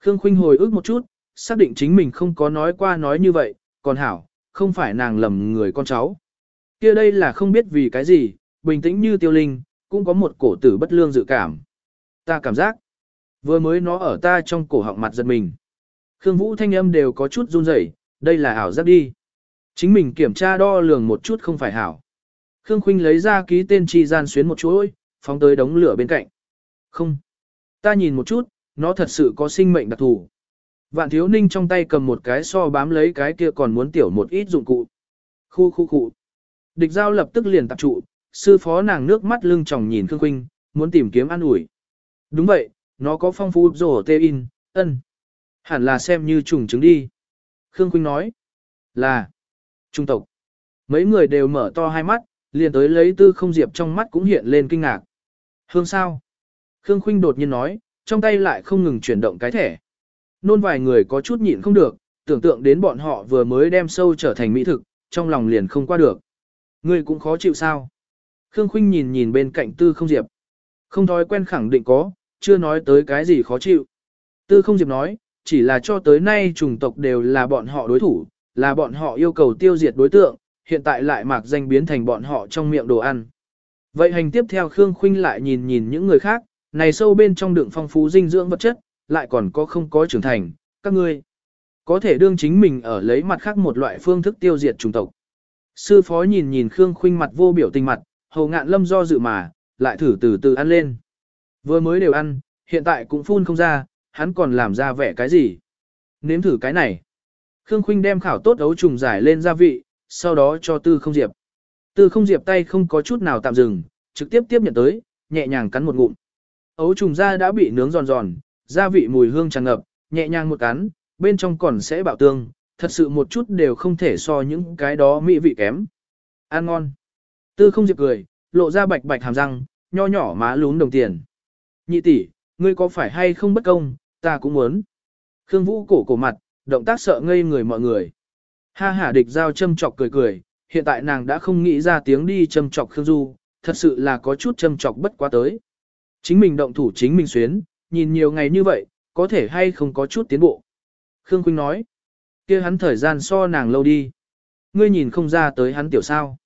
Khương Khuynh hồi ức một chút, xác định chính mình không có nói qua nói như vậy, còn hảo, không phải nàng lầm người con cháu. kia đây là không biết vì cái gì, bình tĩnh như tiêu linh, cũng có một cổ tử bất lương dự cảm. Ta cảm giác, vừa mới nó ở ta trong cổ họng mặt giật mình. Khương Vũ thanh âm đều có chút run rẩy, đây là ảo giác đi. Chính mình kiểm tra đo lường một chút không phải hảo. Khương Khuynh lấy ra ký tên chi gian xuyến một chuỗi, phóng tới đống lửa bên cạnh. Không. Ta nhìn một chút, nó thật sự có sinh mệnh đặc thù. Vạn thiếu ninh trong tay cầm một cái so bám lấy cái kia còn muốn tiểu một ít dụng cụ. Khu khu khu. Địch giao lập tức liền tập trụ, sư phó nàng nước mắt lưng tròng nhìn Khương Khuynh, muốn tìm kiếm an ủi. Đúng vậy, nó có phong phú rổ tê in, ân. Hẳn là xem như trùng trứng đi. Khương Quynh nói. Là. Trung tộc. Mấy người đều mở to hai mắt, liền tới lấy tư không diệp trong mắt cũng hiện lên kinh ngạc. Hương sao? Khương Khuynh đột nhiên nói, trong tay lại không ngừng chuyển động cái thẻ. Nôn vài người có chút nhịn không được, tưởng tượng đến bọn họ vừa mới đem sâu trở thành mỹ thực, trong lòng liền không qua được. Ngươi cũng khó chịu sao? Khương Khuynh nhìn nhìn bên cạnh Tư Không Diệp. Không thói quen khẳng định có, chưa nói tới cái gì khó chịu. Tư Không Diệp nói, chỉ là cho tới nay chủng tộc đều là bọn họ đối thủ, là bọn họ yêu cầu tiêu diệt đối tượng, hiện tại lại mạc danh biến thành bọn họ trong miệng đồ ăn. Vậy hành tiếp theo Khương Khuynh lại nhìn nhìn những người khác, này sâu bên trong đựng phong phú dinh dưỡng vật chất, lại còn có không có trưởng thành, các ngươi có thể đương chính mình ở lấy mặt khác một loại phương thức tiêu diệt chủng tộc. Sư phó nhìn nhìn Khương Khuynh mặt vô biểu tình mặt, hầu ngạn lâm do dự mà, lại thử từ từ ăn lên. Vừa mới đều ăn, hiện tại cũng phun không ra, hắn còn làm ra vẻ cái gì. Nếm thử cái này. Khương Khuynh đem khảo tốt ấu trùng giải lên gia vị, sau đó cho tư không diệp. Tư không diệp tay không có chút nào tạm dừng, trực tiếp tiếp nhận tới, nhẹ nhàng cắn một ngụm. Ấu trùng da đã bị nướng giòn giòn, gia vị mùi hương tràn ngập, nhẹ nhàng một cắn, bên trong còn sẽ bảo tương, thật sự một chút đều không thể so những cái đó mỹ vị kém. Ăn ngon. Tư không diệp cười, lộ ra bạch bạch hàm răng, nho nhỏ má lún đồng tiền. Nhị tỷ, ngươi có phải hay không bất công, ta cũng muốn. Khương Vũ cổ cổ mặt, động tác sợ ngây người mọi người. Ha hả địch giao châm chọc cười cười, hiện tại nàng đã không nghĩ ra tiếng đi châm chọc Khương Du, thật sự là có chút châm chọc bất quá tới. Chính mình động thủ chính mình xuyến, nhìn nhiều ngày như vậy, có thể hay không có chút tiến bộ. Khương Quynh nói, kia hắn thời gian so nàng lâu đi. Ngươi nhìn không ra tới hắn tiểu sao.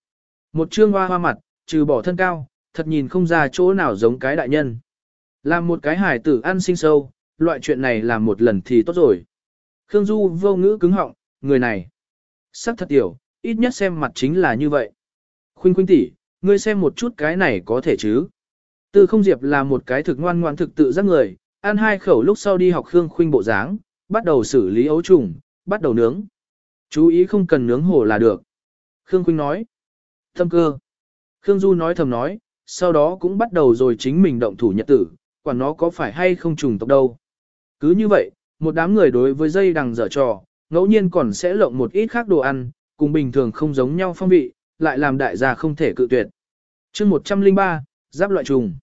Một trương hoa hoa mặt, trừ bỏ thân cao, thật nhìn không ra chỗ nào giống cái đại nhân. Làm một cái hải tử ăn sinh sâu, loại chuyện này làm một lần thì tốt rồi. Khương Du vô ngữ cứng họng, người này. Sắc thật tiểu, ít nhất xem mặt chính là như vậy. Khuynh khuynh tỷ, ngươi xem một chút cái này có thể chứ. Tư không diệp là một cái thực ngoan ngoan thực tự giác người, ăn hai khẩu lúc sau đi học Khương khuynh bộ dáng, bắt đầu xử lý ấu trùng, bắt đầu nướng. Chú ý không cần nướng hổ là được. Khương khuynh nói. Thâm cơ. Khương Du nói thầm nói, sau đó cũng bắt đầu rồi chính mình động thủ nhật tử, quả nó có phải hay không trùng tộc đâu. Cứ như vậy, một đám người đối với dây đằng dở trò, ngẫu nhiên còn sẽ lộng một ít khác đồ ăn, cùng bình thường không giống nhau phong vị, lại làm đại gia không thể cự tuyệt. chương 103, giáp loại trùng.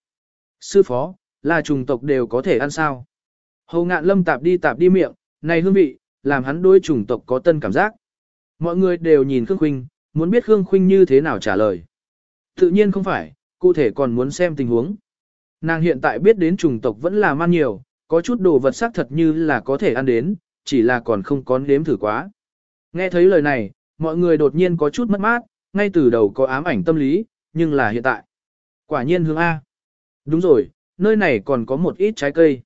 Sư phó, là trùng tộc đều có thể ăn sao? Hầu ngạn lâm tạp đi tạp đi miệng, này hương vị, làm hắn đối trùng tộc có tân cảm giác. Mọi người đều nhìn Khương Khuynh, muốn biết Khương Khuynh như thế nào trả lời. Tự nhiên không phải, cụ thể còn muốn xem tình huống. Nàng hiện tại biết đến trùng tộc vẫn là man nhiều, có chút đồ vật sắc thật như là có thể ăn đến, chỉ là còn không có nếm thử quá. Nghe thấy lời này, mọi người đột nhiên có chút mất mát, ngay từ đầu có ám ảnh tâm lý, nhưng là hiện tại. Quả nhiên hướng A. Đúng rồi, nơi này còn có một ít trái cây.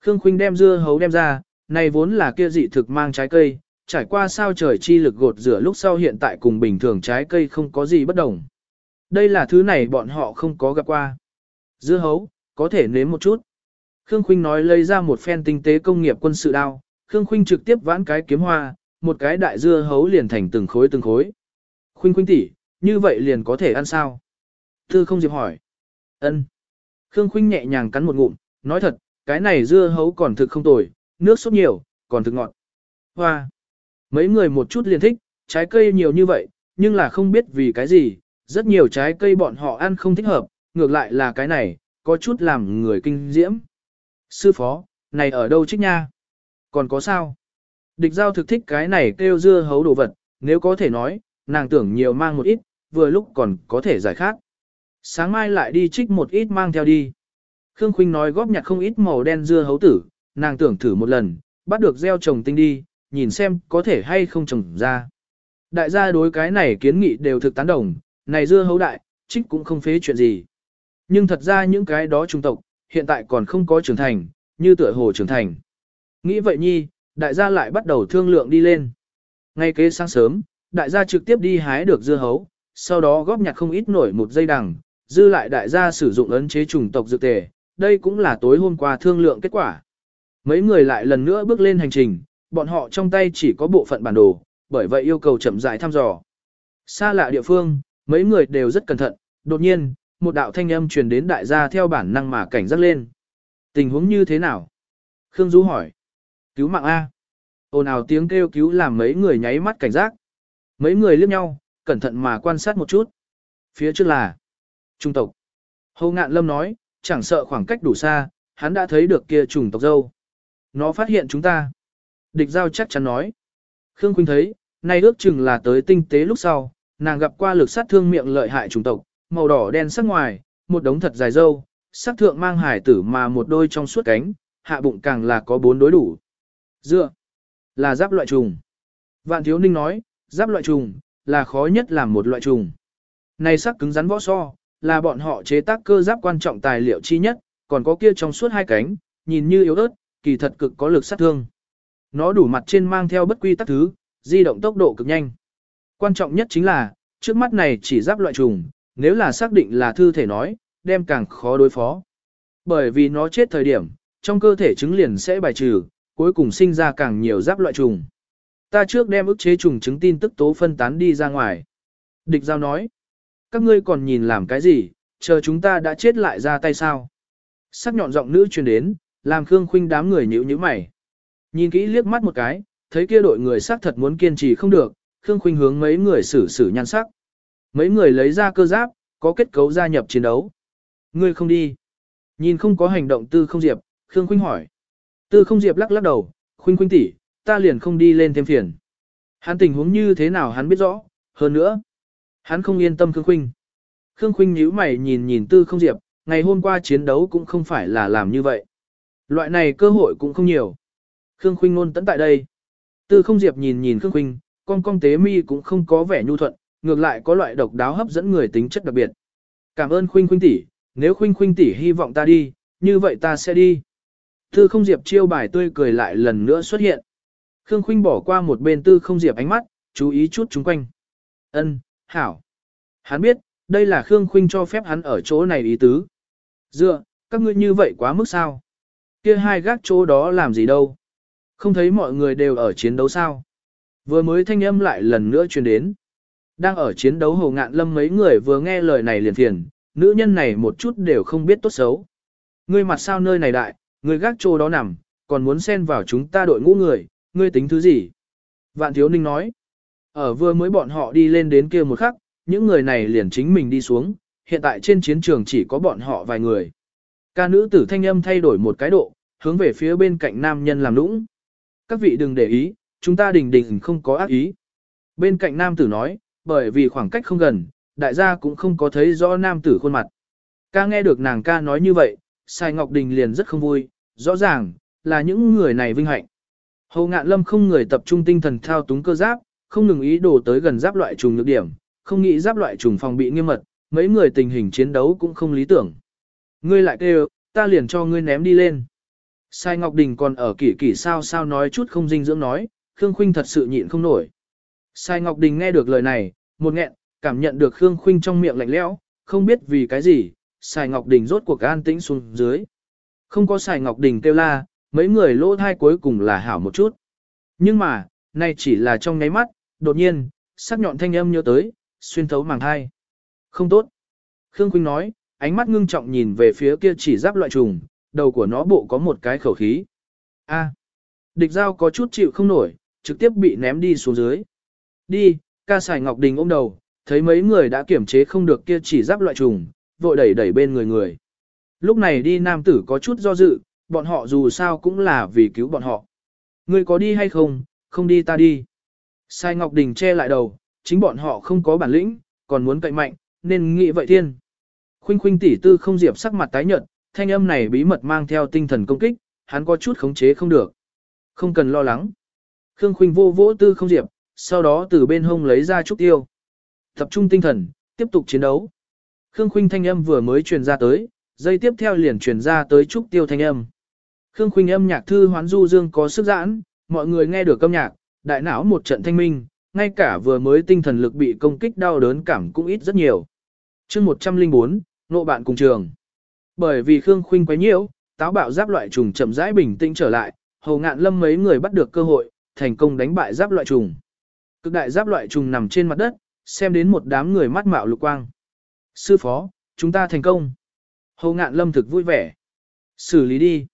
Khương Khuynh đem dưa hấu đem ra, này vốn là kia dị thực mang trái cây, trải qua sao trời chi lực gột rửa lúc sau hiện tại cùng bình thường trái cây không có gì bất đồng. Đây là thứ này bọn họ không có gặp qua. Dưa hấu, có thể nếm một chút. Khương Khuynh nói lấy ra một phen tinh tế công nghiệp quân sự đao, Khương Khuynh trực tiếp vãn cái kiếm hoa, một cái đại dưa hấu liền thành từng khối từng khối. Khuynh Khuynh tỷ, như vậy liền có thể ăn sao? Tư không diệp hỏi. Ân. Khương Khuynh nhẹ nhàng cắn một ngụm, nói thật, cái này dưa hấu còn thực không tồi, nước sốt nhiều, còn thực ngọt. Hoa. Mấy người một chút liền thích, trái cây nhiều như vậy, nhưng là không biết vì cái gì, rất nhiều trái cây bọn họ ăn không thích hợp, ngược lại là cái này, có chút làm người kinh diễm. Sư phó, này ở đâu trích nha? Còn có sao? Địch giao thực thích cái này kêu dưa hấu đồ vật, nếu có thể nói, nàng tưởng nhiều mang một ít, vừa lúc còn có thể giải khát. Sáng mai lại đi trích một ít mang theo đi. Khương Khuynh nói góp nhặt không ít màu đen dưa hấu tử, nàng tưởng thử một lần, bắt được gieo trồng tinh đi, nhìn xem có thể hay không trồng ra. Đại gia đối cái này kiến nghị đều thực tán đồng, này dưa hấu đại, trích cũng không phế chuyện gì. Nhưng thật ra những cái đó trung tộc, hiện tại còn không có trưởng thành, như tựa hồ trưởng thành. Nghĩ vậy nhi, đại gia lại bắt đầu thương lượng đi lên. Ngay kế sáng sớm, đại gia trực tiếp đi hái được dưa hấu, sau đó góp nhặt không ít nổi một dây đằng, dư lại đại gia sử dụng ấn chế trùng tộc dược tề, đây cũng là tối hôm qua thương lượng kết quả. Mấy người lại lần nữa bước lên hành trình, bọn họ trong tay chỉ có bộ phận bản đồ, bởi vậy yêu cầu chậm rãi thăm dò. Xa lạ địa phương, mấy người đều rất cẩn thận, đột nhiên, một đạo thanh âm truyền đến đại gia theo bản năng mà cảnh giác lên. Tình huống như thế nào? Khương Du hỏi. Cứu mạng A. Ồn ào tiếng kêu cứu làm mấy người nháy mắt cảnh giác. Mấy người liếc nhau, cẩn thận mà quan sát một chút. Phía trước là trung tộc. Hồ Ngạn Lâm nói, chẳng sợ khoảng cách đủ xa, hắn đã thấy được kia trùng tộc dâu. Nó phát hiện chúng ta. Địch giao chắc chắn nói. Khương quỳnh thấy, nay ước chừng là tới tinh tế lúc sau, nàng gặp qua lực sát thương miệng lợi hại trùng tộc, màu đỏ đen sắc ngoài, một đống thật dài dâu, sắc thượng mang hải tử mà một đôi trong suốt cánh, hạ bụng càng là có bốn đối đủ. Dựa, là giáp loại trùng. Vạn thiếu ninh nói, giáp loại trùng, là khó nhất làm một loại trùng. Này sắc cứng rắn võ so, là bọn họ chế tác cơ giáp quan trọng tài liệu chi nhất, còn có kia trong suốt hai cánh, nhìn như yếu ớt, kỳ thật cực có lực sát thương. Nó đủ mặt trên mang theo bất quy tắc thứ, di động tốc độ cực nhanh. Quan trọng nhất chính là, trước mắt này chỉ giáp loại trùng, nếu là xác định là thư thể nói, đem càng khó đối phó. Bởi vì nó chết thời điểm, trong cơ thể trứng liền sẽ bài trừ, cuối cùng sinh ra càng nhiều giáp loại trùng. Ta trước đem ức chế trùng trứng tin tức tố phân tán đi ra ngoài. Địch giao nói, các ngươi còn nhìn làm cái gì, chờ chúng ta đã chết lại ra tay sao. Sắc nhọn giọng nữ truyền đến, làm Khương Khuynh đám người nhíu nhíu mày. Nhìn kỹ liếc mắt một cái, thấy kia đội người sắc thật muốn kiên trì không được, Khương Khuynh hướng mấy người xử xử nhan sắc. Mấy người lấy ra cơ giáp, có kết cấu gia nhập chiến đấu. Ngươi không đi. Nhìn không có hành động tư không diệp, Khương Khuynh hỏi. Tư không diệp lắc lắc đầu, Khuynh Khuynh tỷ, ta liền không đi lên thêm phiền. Hắn tình huống như thế nào hắn biết rõ, hơn nữa. Hắn không yên tâm Khương Khuynh. Khương Khuynh nhíu mày nhìn nhìn tư không diệp, ngày hôm qua chiến đấu cũng không phải là làm như vậy. Loại này cơ hội cũng không nhiều. Khương Khuynh nôn tận tại đây. Tư không diệp nhìn nhìn Khương Khuynh, con con tế mi cũng không có vẻ nhu thuận, ngược lại có loại độc đáo hấp dẫn người tính chất đặc biệt. Cảm ơn Khuynh Khuynh tỷ, nếu Khuynh Khuynh tỷ hy vọng ta đi, như vậy ta sẽ đi. Tư không diệp chiêu bài tươi cười lại lần nữa xuất hiện. Khương Khuynh bỏ qua một bên tư không diệp ánh mắt, chú ý chút chúng quanh. Ân, hảo. Hắn biết, đây là Khương Khuynh cho phép hắn ở chỗ này ý tứ. Dựa, các ngươi như vậy quá mức sao? Kia hai gác chỗ đó làm gì đâu? Không thấy mọi người đều ở chiến đấu sao? Vừa mới thanh âm lại lần nữa truyền đến. Đang ở chiến đấu hồ ngạn lâm mấy người vừa nghe lời này liền thiền, nữ nhân này một chút đều không biết tốt xấu. Ngươi mặt sao nơi này đại, ngươi gác chỗ đó nằm, còn muốn xen vào chúng ta đội ngũ người, ngươi tính thứ gì? Vạn thiếu ninh nói. Ở vừa mới bọn họ đi lên đến kia một khắc, những người này liền chính mình đi xuống, hiện tại trên chiến trường chỉ có bọn họ vài người. Ca nữ tử thanh âm thay đổi một cái độ, hướng về phía bên cạnh nam nhân làm nũng. Các vị đừng để ý, chúng ta đình đình không có ác ý. Bên cạnh nam tử nói, bởi vì khoảng cách không gần, đại gia cũng không có thấy rõ nam tử khuôn mặt. Ca nghe được nàng ca nói như vậy, Sai Ngọc Đình liền rất không vui, rõ ràng, là những người này vinh hạnh. Hầu ngạn lâm không người tập trung tinh thần thao túng cơ giáp, không ngừng ý đồ tới gần giáp loại trùng nhược điểm, không nghĩ giáp loại trùng phòng bị nghiêm mật, mấy người tình hình chiến đấu cũng không lý tưởng. Ngươi lại kêu, ta liền cho ngươi ném đi lên. Sai Ngọc Đình còn ở kỷ kỷ sao sao nói chút không dinh dưỡng nói, Khương Khuynh thật sự nhịn không nổi. Sai Ngọc Đình nghe được lời này, một nghẹn, cảm nhận được Khương Khuynh trong miệng lạnh lẽo, không biết vì cái gì, Sai Ngọc Đình rốt cuộc an tĩnh xuống dưới. Không có Sai Ngọc Đình kêu la, mấy người lỗ thai cuối cùng là hảo một chút. Nhưng mà, nay chỉ là trong nháy mắt, đột nhiên, sắc nhọn thanh âm nhớ tới, xuyên thấu màng thai. Không tốt. Khương Khuynh nói, ánh mắt ngưng trọng nhìn về phía kia chỉ giáp loại trùng, đầu của nó bộ có một cái khẩu khí. A. Địch dao có chút chịu không nổi, trực tiếp bị ném đi xuống dưới. Đi, ca xài Ngọc Đình ôm đầu, thấy mấy người đã kiểm chế không được kia chỉ giáp loại trùng, vội đẩy đẩy bên người người. Lúc này đi nam tử có chút do dự, bọn họ dù sao cũng là vì cứu bọn họ. Ngươi có đi hay không, không đi ta đi. Sai Ngọc Đình che lại đầu, chính bọn họ không có bản lĩnh, còn muốn cậy mạnh, nên nghĩ vậy thiên. Khuynh khuynh tỷ tư không diệp sắc mặt tái nhợt, thanh âm này bí mật mang theo tinh thần công kích, hắn có chút khống chế không được. Không cần lo lắng. Khương khuynh vô vỗ tư không diệp, sau đó từ bên hông lấy ra trúc tiêu. Tập trung tinh thần, tiếp tục chiến đấu. Khương khuynh thanh âm vừa mới truyền ra tới, dây tiếp theo liền truyền ra tới trúc tiêu thanh âm. Khương khuynh âm nhạc thư hoán du dương có sức giãn, mọi người nghe được âm nhạc, đại não một trận thanh minh, ngay cả vừa mới tinh thần lực bị công kích đau đớn cảm cũng ít rất nhiều. chương 104, nộ bạn cùng trường. Bởi vì Khương Khuynh quá nhiễu, táo bạo giáp loại trùng chậm rãi bình tĩnh trở lại, hầu ngạn lâm mấy người bắt được cơ hội, thành công đánh bại giáp loại trùng. Cực đại giáp loại trùng nằm trên mặt đất, xem đến một đám người mắt mạo lục quang. Sư phó, chúng ta thành công. Hồ ngạn lâm thực vui vẻ. Xử lý đi.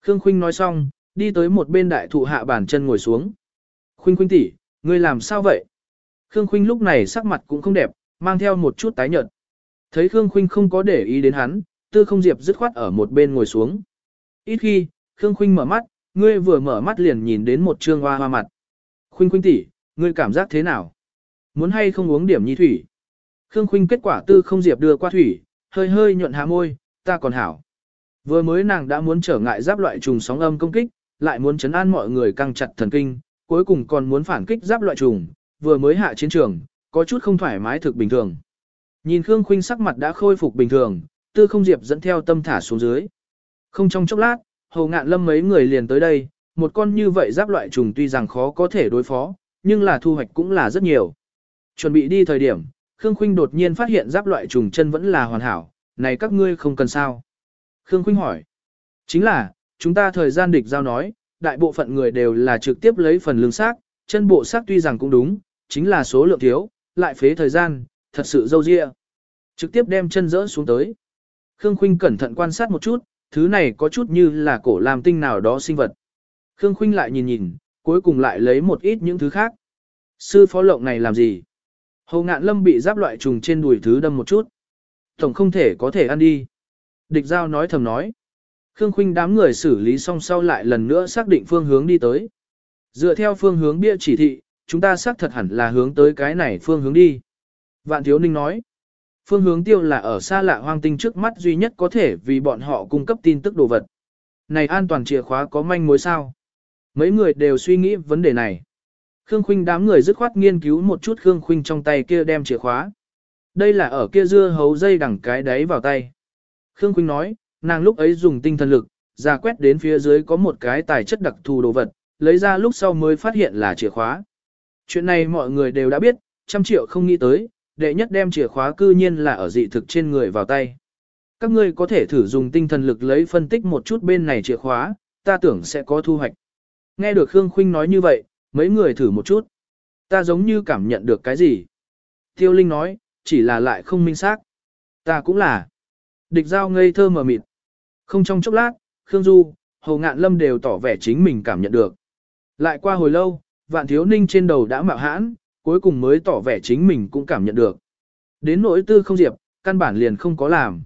Khương Khuynh nói xong, đi tới một bên đại thụ hạ bàn chân ngồi xuống. Khuynh Khuynh tỷ, ngươi làm sao vậy? Khương Khuynh lúc này sắc mặt cũng không đẹp, mang theo một chút tái nhợt. Thấy Khương Khuynh không có để ý đến hắn, Tư Không Diệp dứt khoát ở một bên ngồi xuống. Ít khi, Khương Khuynh mở mắt, ngươi vừa mở mắt liền nhìn đến một trương hoa hoa mặt. Khuynh Khuynh tỷ, ngươi cảm giác thế nào? Muốn hay không uống điểm nhi thủy? Khương Khuynh kết quả Tư Không Diệp đưa qua thủy, hơi hơi nhuận hạ môi, ta còn hảo. Vừa mới nàng đã muốn trở ngại giáp loại trùng sóng âm công kích, lại muốn chấn an mọi người căng chặt thần kinh, cuối cùng còn muốn phản kích giáp loại trùng, vừa mới hạ chiến trường, có chút không thoải mái thực bình thường. Nhìn Khương Khuynh sắc mặt đã khôi phục bình thường, tư không diệp dẫn theo tâm thả xuống dưới. Không trong chốc lát, Hồ ngạn lâm mấy người liền tới đây, một con như vậy giáp loại trùng tuy rằng khó có thể đối phó, nhưng là thu hoạch cũng là rất nhiều. Chuẩn bị đi thời điểm, Khương Khuynh đột nhiên phát hiện giáp loại trùng chân vẫn là hoàn hảo, này các ngươi không cần sao. Khương Khuynh hỏi. Chính là, chúng ta thời gian địch giao nói, đại bộ phận người đều là trực tiếp lấy phần lương xác, chân bộ xác tuy rằng cũng đúng, chính là số lượng thiếu, lại phế thời gian, thật sự dâu dịa. Trực tiếp đem chân rỡ xuống tới. Khương Khuynh cẩn thận quan sát một chút, thứ này có chút như là cổ làm tinh nào đó sinh vật. Khương Khuynh lại nhìn nhìn, cuối cùng lại lấy một ít những thứ khác. Sư phó lộng này làm gì? Hồ ngạn lâm bị giáp loại trùng trên đùi thứ đâm một chút. Tổng không thể có thể ăn đi. Địch giao nói thầm nói. Khương Khuynh đám người xử lý xong sau lại lần nữa xác định phương hướng đi tới. Dựa theo phương hướng bia chỉ thị, chúng ta xác thật hẳn là hướng tới cái này phương hướng đi. Vạn Thiếu Ninh nói. Phương hướng tiêu là ở xa lạ hoang tinh trước mắt duy nhất có thể vì bọn họ cung cấp tin tức đồ vật. Này an toàn chìa khóa có manh mối sao? Mấy người đều suy nghĩ vấn đề này. Khương Khuynh đám người dứt khoát nghiên cứu một chút Khương Khuynh trong tay kia đem chìa khóa. Đây là ở kia dưa hấu dây đằng cái đáy vào tay. Khương Khuynh nói, nàng lúc ấy dùng tinh thần lực, ra quét đến phía dưới có một cái tài chất đặc thù đồ vật, lấy ra lúc sau mới phát hiện là chìa khóa. Chuyện này mọi người đều đã biết, trăm triệu không nghĩ tới, đệ nhất đem chìa khóa cư nhiên là ở dị thực trên người vào tay. Các ngươi có thể thử dùng tinh thần lực lấy phân tích một chút bên này chìa khóa, ta tưởng sẽ có thu hoạch. Nghe được Khương Khuynh nói như vậy, mấy người thử một chút. Ta giống như cảm nhận được cái gì. Tiêu Linh nói, chỉ là lại không minh xác. Ta cũng là. Địch giao ngây thơ mờ mịt. Không trong chốc lát, Khương Du, Hồ Ngạn Lâm đều tỏ vẻ chính mình cảm nhận được. Lại qua hồi lâu, vạn thiếu ninh trên đầu đã mạo hãn, cuối cùng mới tỏ vẻ chính mình cũng cảm nhận được. Đến nỗi tư không diệp, căn bản liền không có làm.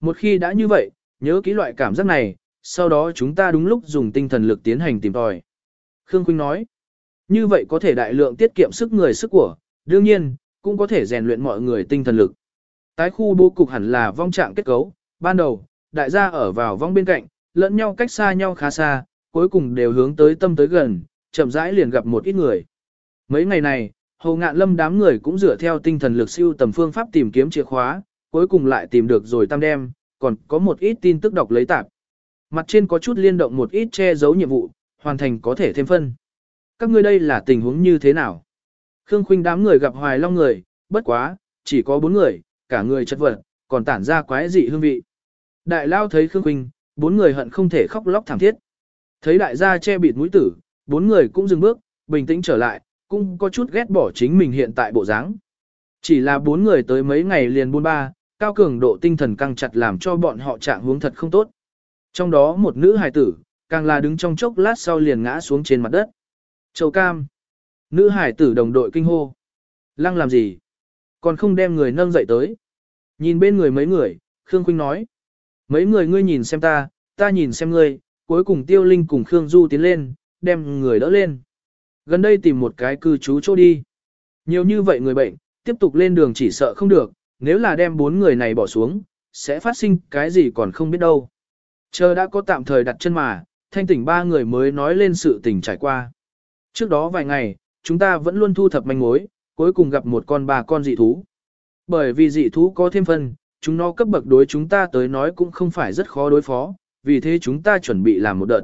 Một khi đã như vậy, nhớ kỹ loại cảm giác này, sau đó chúng ta đúng lúc dùng tinh thần lực tiến hành tìm tòi. Khương Quynh nói, như vậy có thể đại lượng tiết kiệm sức người sức của, đương nhiên, cũng có thể rèn luyện mọi người tinh thần lực. Tái khu bố cục hẳn là vong trạng kết cấu, ban đầu, đại gia ở vào vong bên cạnh, lẫn nhau cách xa nhau khá xa, cuối cùng đều hướng tới tâm tới gần, chậm rãi liền gặp một ít người. Mấy ngày này, Hồ Ngạn Lâm đám người cũng dựa theo tinh thần lực siêu tầm phương pháp tìm kiếm chìa khóa, cuối cùng lại tìm được rồi tam đem, còn có một ít tin tức đọc lấy tạp. Mặt trên có chút liên động một ít che giấu nhiệm vụ, hoàn thành có thể thêm phân. Các ngươi đây là tình huống như thế nào? Khương Khuynh đám người gặp Hoài Long người, bất quá, chỉ có bốn người, cả người chất vật, còn tản ra quái dị hương vị. Đại Lao thấy Khương Khuynh, bốn người hận không thể khóc lóc thảm thiết. Thấy đại gia che bịt mũi tử, bốn người cũng dừng bước, bình tĩnh trở lại, cũng có chút ghét bỏ chính mình hiện tại bộ dáng. Chỉ là bốn người tới mấy ngày liền buôn ba, cao cường độ tinh thần căng chặt làm cho bọn họ trạng huống thật không tốt. Trong đó một nữ hài tử, càng là đứng trong chốc lát sau liền ngã xuống trên mặt đất. Châu Cam. Nữ hải tử đồng đội kinh hô. Lăng làm gì? Còn không đem người nâng dậy tới. Nhìn bên người mấy người, Khương Quynh nói. Mấy người ngươi nhìn xem ta, ta nhìn xem ngươi, cuối cùng Tiêu Linh cùng Khương Du tiến lên, đem người đỡ lên. Gần đây tìm một cái cư trú chỗ đi. Nhiều như vậy người bệnh, tiếp tục lên đường chỉ sợ không được, nếu là đem bốn người này bỏ xuống, sẽ phát sinh cái gì còn không biết đâu. Chờ đã có tạm thời đặt chân mà, thanh tỉnh ba người mới nói lên sự tình trải qua. Trước đó vài ngày, chúng ta vẫn luôn thu thập manh mối, cuối cùng gặp một con bà con dị thú. Bởi vì dị thú có thêm phân, chúng nó cấp bậc đối chúng ta tới nói cũng không phải rất khó đối phó, vì thế chúng ta chuẩn bị làm một đợt.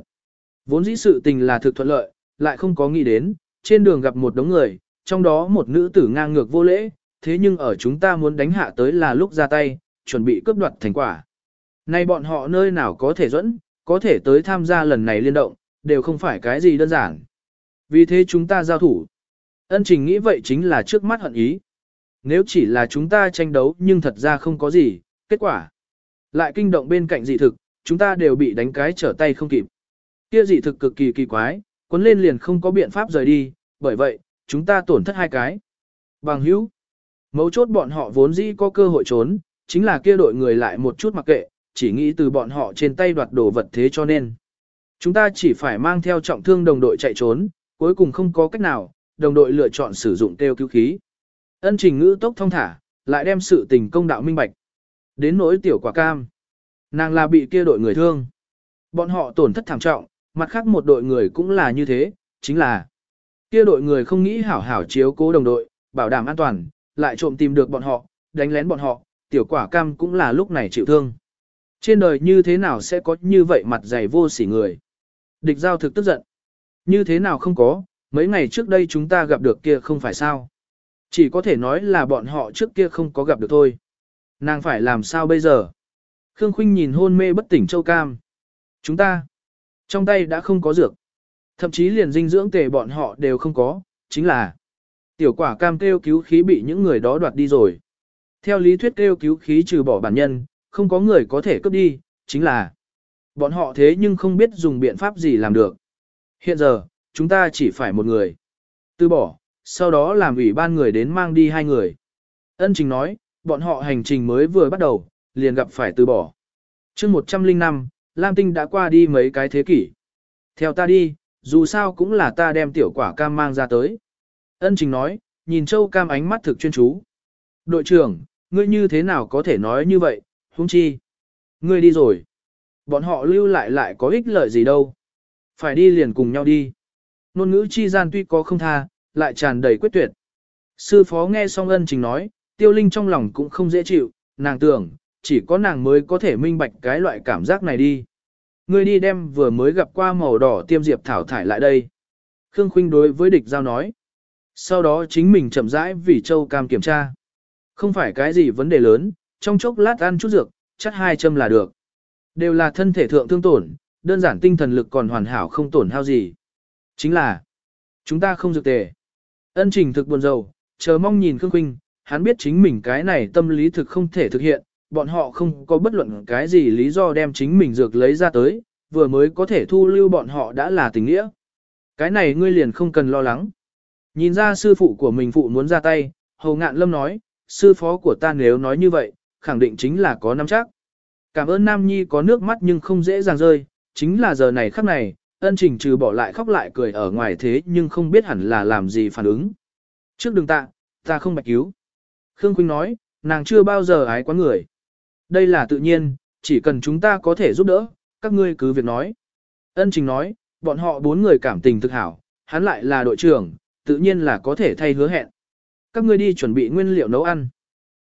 Vốn dĩ sự tình là thực thuận lợi, lại không có nghĩ đến, trên đường gặp một đống người, trong đó một nữ tử ngang ngược vô lễ, thế nhưng ở chúng ta muốn đánh hạ tới là lúc ra tay, chuẩn bị cướp đoạt thành quả. Nay bọn họ nơi nào có thể dẫn, có thể tới tham gia lần này liên động, đều không phải cái gì đơn giản. Vì thế chúng ta giao thủ. Ân trình nghĩ vậy chính là trước mắt hận ý. Nếu chỉ là chúng ta tranh đấu nhưng thật ra không có gì, kết quả. Lại kinh động bên cạnh dị thực, chúng ta đều bị đánh cái trở tay không kịp. Kia dị thực cực kỳ kỳ quái, cuốn lên liền không có biện pháp rời đi, bởi vậy, chúng ta tổn thất hai cái. Bằng hữu, mấu chốt bọn họ vốn dĩ có cơ hội trốn, chính là kia đội người lại một chút mặc kệ, chỉ nghĩ từ bọn họ trên tay đoạt đồ vật thế cho nên. Chúng ta chỉ phải mang theo trọng thương đồng đội chạy trốn, cuối cùng không có cách nào, đồng đội lựa chọn sử dụng tiêu cứu khí. Ân trình ngữ tốc thông thả, lại đem sự tình công đạo minh bạch. Đến nỗi tiểu quả cam. Nàng là bị kia đội người thương. Bọn họ tổn thất thảm trọng, mặt khác một đội người cũng là như thế, chính là kia đội người không nghĩ hảo hảo chiếu cố đồng đội, bảo đảm an toàn, lại trộm tìm được bọn họ, đánh lén bọn họ, tiểu quả cam cũng là lúc này chịu thương. Trên đời như thế nào sẽ có như vậy mặt dày vô sỉ người? Địch giao thực tức giận. Như thế nào không có, mấy ngày trước đây chúng ta gặp được kia không phải sao. Chỉ có thể nói là bọn họ trước kia không có gặp được thôi. Nàng phải làm sao bây giờ? Khương Khuynh nhìn hôn mê bất tỉnh Châu Cam. Chúng ta, Trong tay đã không có dược. Thậm chí liền dinh dưỡng tề bọn họ đều không có, chính là tiểu quả cam kêu cứu khí bị những người đó đoạt đi rồi. Theo lý thuyết kêu cứu khí trừ bỏ bản nhân, không có người có thể cướp đi, chính là bọn họ thế nhưng không biết dùng biện pháp gì làm được. Hiện giờ, chúng ta chỉ phải một người. Từ bỏ, sau đó làm ủy ban người đến mang đi hai người. Ân Trình nói, bọn họ hành trình mới vừa bắt đầu, liền gặp phải từ bỏ. chương 105, Lam Tinh đã qua đi mấy cái thế kỷ. Theo ta đi, dù sao cũng là ta đem tiểu quả cam mang ra tới. Ân Trình nói, nhìn Châu Cam ánh mắt thực chuyên chú. Đội trưởng, ngươi như thế nào có thể nói như vậy, hung chi. Ngươi đi rồi. Bọn họ lưu lại lại có ích lợi gì đâu. Phải đi liền cùng nhau đi. Nôn ngữ chi gian tuy có không tha, lại tràn đầy quyết tuyệt. Sư phó nghe xong ân trình nói, tiêu linh trong lòng cũng không dễ chịu, nàng tưởng, chỉ có nàng mới có thể minh bạch cái loại cảm giác này đi. Ngươi đi đem vừa mới gặp qua màu đỏ tiêm diệp thảo thải lại đây. Khương Khuynh đối với địch giao nói. Sau đó chính mình chậm rãi vì châu cam kiểm tra. Không phải cái gì vấn đề lớn, trong chốc lát ăn chút dược, chắc hai châm là được. Đều là thân thể thượng thương tổn, đơn giản tinh thần lực còn hoàn hảo không tổn hao gì. Chính là, chúng ta không dược tề. Ân trình thực buồn rầu, chờ mong nhìn Khương Khuynh, hắn biết chính mình cái này tâm lý thực không thể thực hiện, bọn họ không có bất luận cái gì lý do đem chính mình dược lấy ra tới, vừa mới có thể thu lưu bọn họ đã là tình nghĩa. Cái này ngươi liền không cần lo lắng. Nhìn ra sư phụ của mình phụ muốn ra tay, Hầu Ngạn Lâm nói, sư phó của ta nếu nói như vậy, khẳng định chính là có nắm chắc. Cảm ơn Nam Nhi có nước mắt nhưng không dễ dàng rơi, chính là giờ này khắc này, ân trình trừ bỏ lại khóc lại cười ở ngoài thế nhưng không biết hẳn là làm gì phản ứng. Trước đừng tạ, ta không bạch cứu. Khương Quynh nói, nàng chưa bao giờ ái quá người. Đây là tự nhiên, chỉ cần chúng ta có thể giúp đỡ, các ngươi cứ việc nói. Ân trình nói, bọn họ bốn người cảm tình thực hảo, hắn lại là đội trưởng, tự nhiên là có thể thay hứa hẹn. Các ngươi đi chuẩn bị nguyên liệu nấu ăn.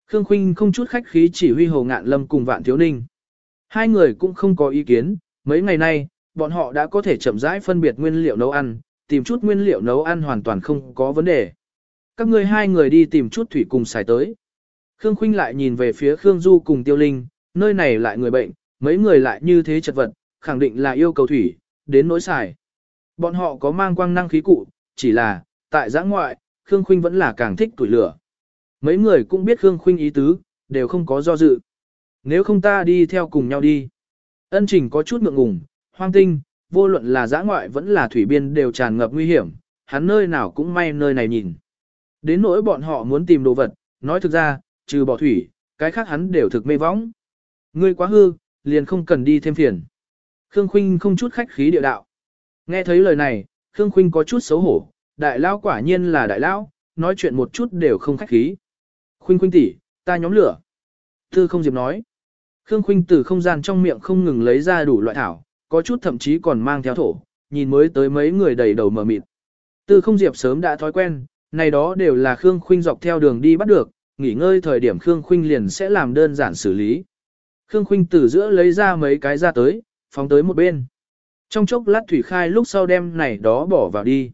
Khương Khuynh không chút khách khí chỉ huy Hồ Ngạn Lâm cùng Vạn Thiếu Ninh. Hai người cũng không có ý kiến, mấy ngày nay, bọn họ đã có thể chậm rãi phân biệt nguyên liệu nấu ăn, tìm chút nguyên liệu nấu ăn hoàn toàn không có vấn đề. Các ngươi hai người đi tìm chút thủy cùng xài tới. Khương Khuynh lại nhìn về phía Khương Du cùng Tiêu Linh, nơi này lại người bệnh, mấy người lại như thế chật vật, khẳng định là yêu cầu thủy, đến nỗi xài. Bọn họ có mang quang năng khí cụ, chỉ là, tại giã ngoại, Khương Khuynh vẫn là càng thích tuổi lửa. Mấy người cũng biết Khương Khuynh ý tứ, đều không có do dự. Nếu không ta đi theo cùng nhau đi. Ân trình có chút ngượng ngùng, hoang tinh, vô luận là giã ngoại vẫn là thủy biên đều tràn ngập nguy hiểm, hắn nơi nào cũng may nơi này nhìn. Đến nỗi bọn họ muốn tìm đồ vật, nói thực ra, trừ bỏ thủy, cái khác hắn đều thực mê võng. Ngươi quá hư, liền không cần đi thêm phiền. Khương Khuynh không chút khách khí địa đạo. Nghe thấy lời này, Khương Khuynh có chút xấu hổ, đại lão quả nhiên là đại lão, nói chuyện một chút đều không khách khí. Khuynh Khuynh tỷ, ta nhóm lửa. Tư không diệp nói. Khương Khuynh từ không gian trong miệng không ngừng lấy ra đủ loại thảo, có chút thậm chí còn mang theo thổ, nhìn mới tới mấy người đầy đầu mờ mịt. Tư không diệp sớm đã thói quen, này đó đều là Khương Khuynh dọc theo đường đi bắt được, nghỉ ngơi thời điểm Khương Khuynh liền sẽ làm đơn giản xử lý. Khương Khuynh từ giữa lấy ra mấy cái ra tới, phóng tới một bên. Trong chốc lát thủy khai lúc sau đem này đó bỏ vào đi.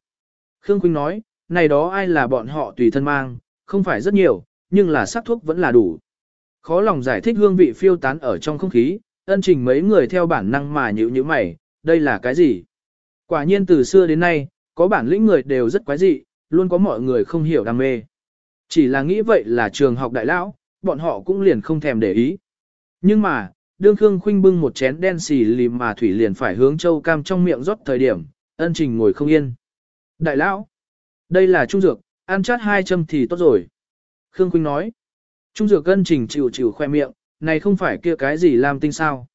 Khương Khuynh nói, này đó ai là bọn họ tùy thân mang, không phải rất nhiều, nhưng là sắc thuốc vẫn là đủ. Khó lòng giải thích hương vị phiêu tán ở trong không khí, ân trình mấy người theo bản năng mà nhữ như mày, đây là cái gì? Quả nhiên từ xưa đến nay, có bản lĩnh người đều rất quái dị, luôn có mọi người không hiểu đam mê. Chỉ là nghĩ vậy là trường học đại lão, bọn họ cũng liền không thèm để ý. Nhưng mà, đương Khương Khuynh bưng một chén đen xì lìm mà thủy liền phải hướng châu cam trong miệng rót thời điểm, ân trình ngồi không yên. Đại lão, đây là trung dược, ăn chát hai châm thì tốt rồi. Khương Quynh nói, trung dược ân trình chịu chịu khoe miệng, này không phải kia cái gì làm tinh sao.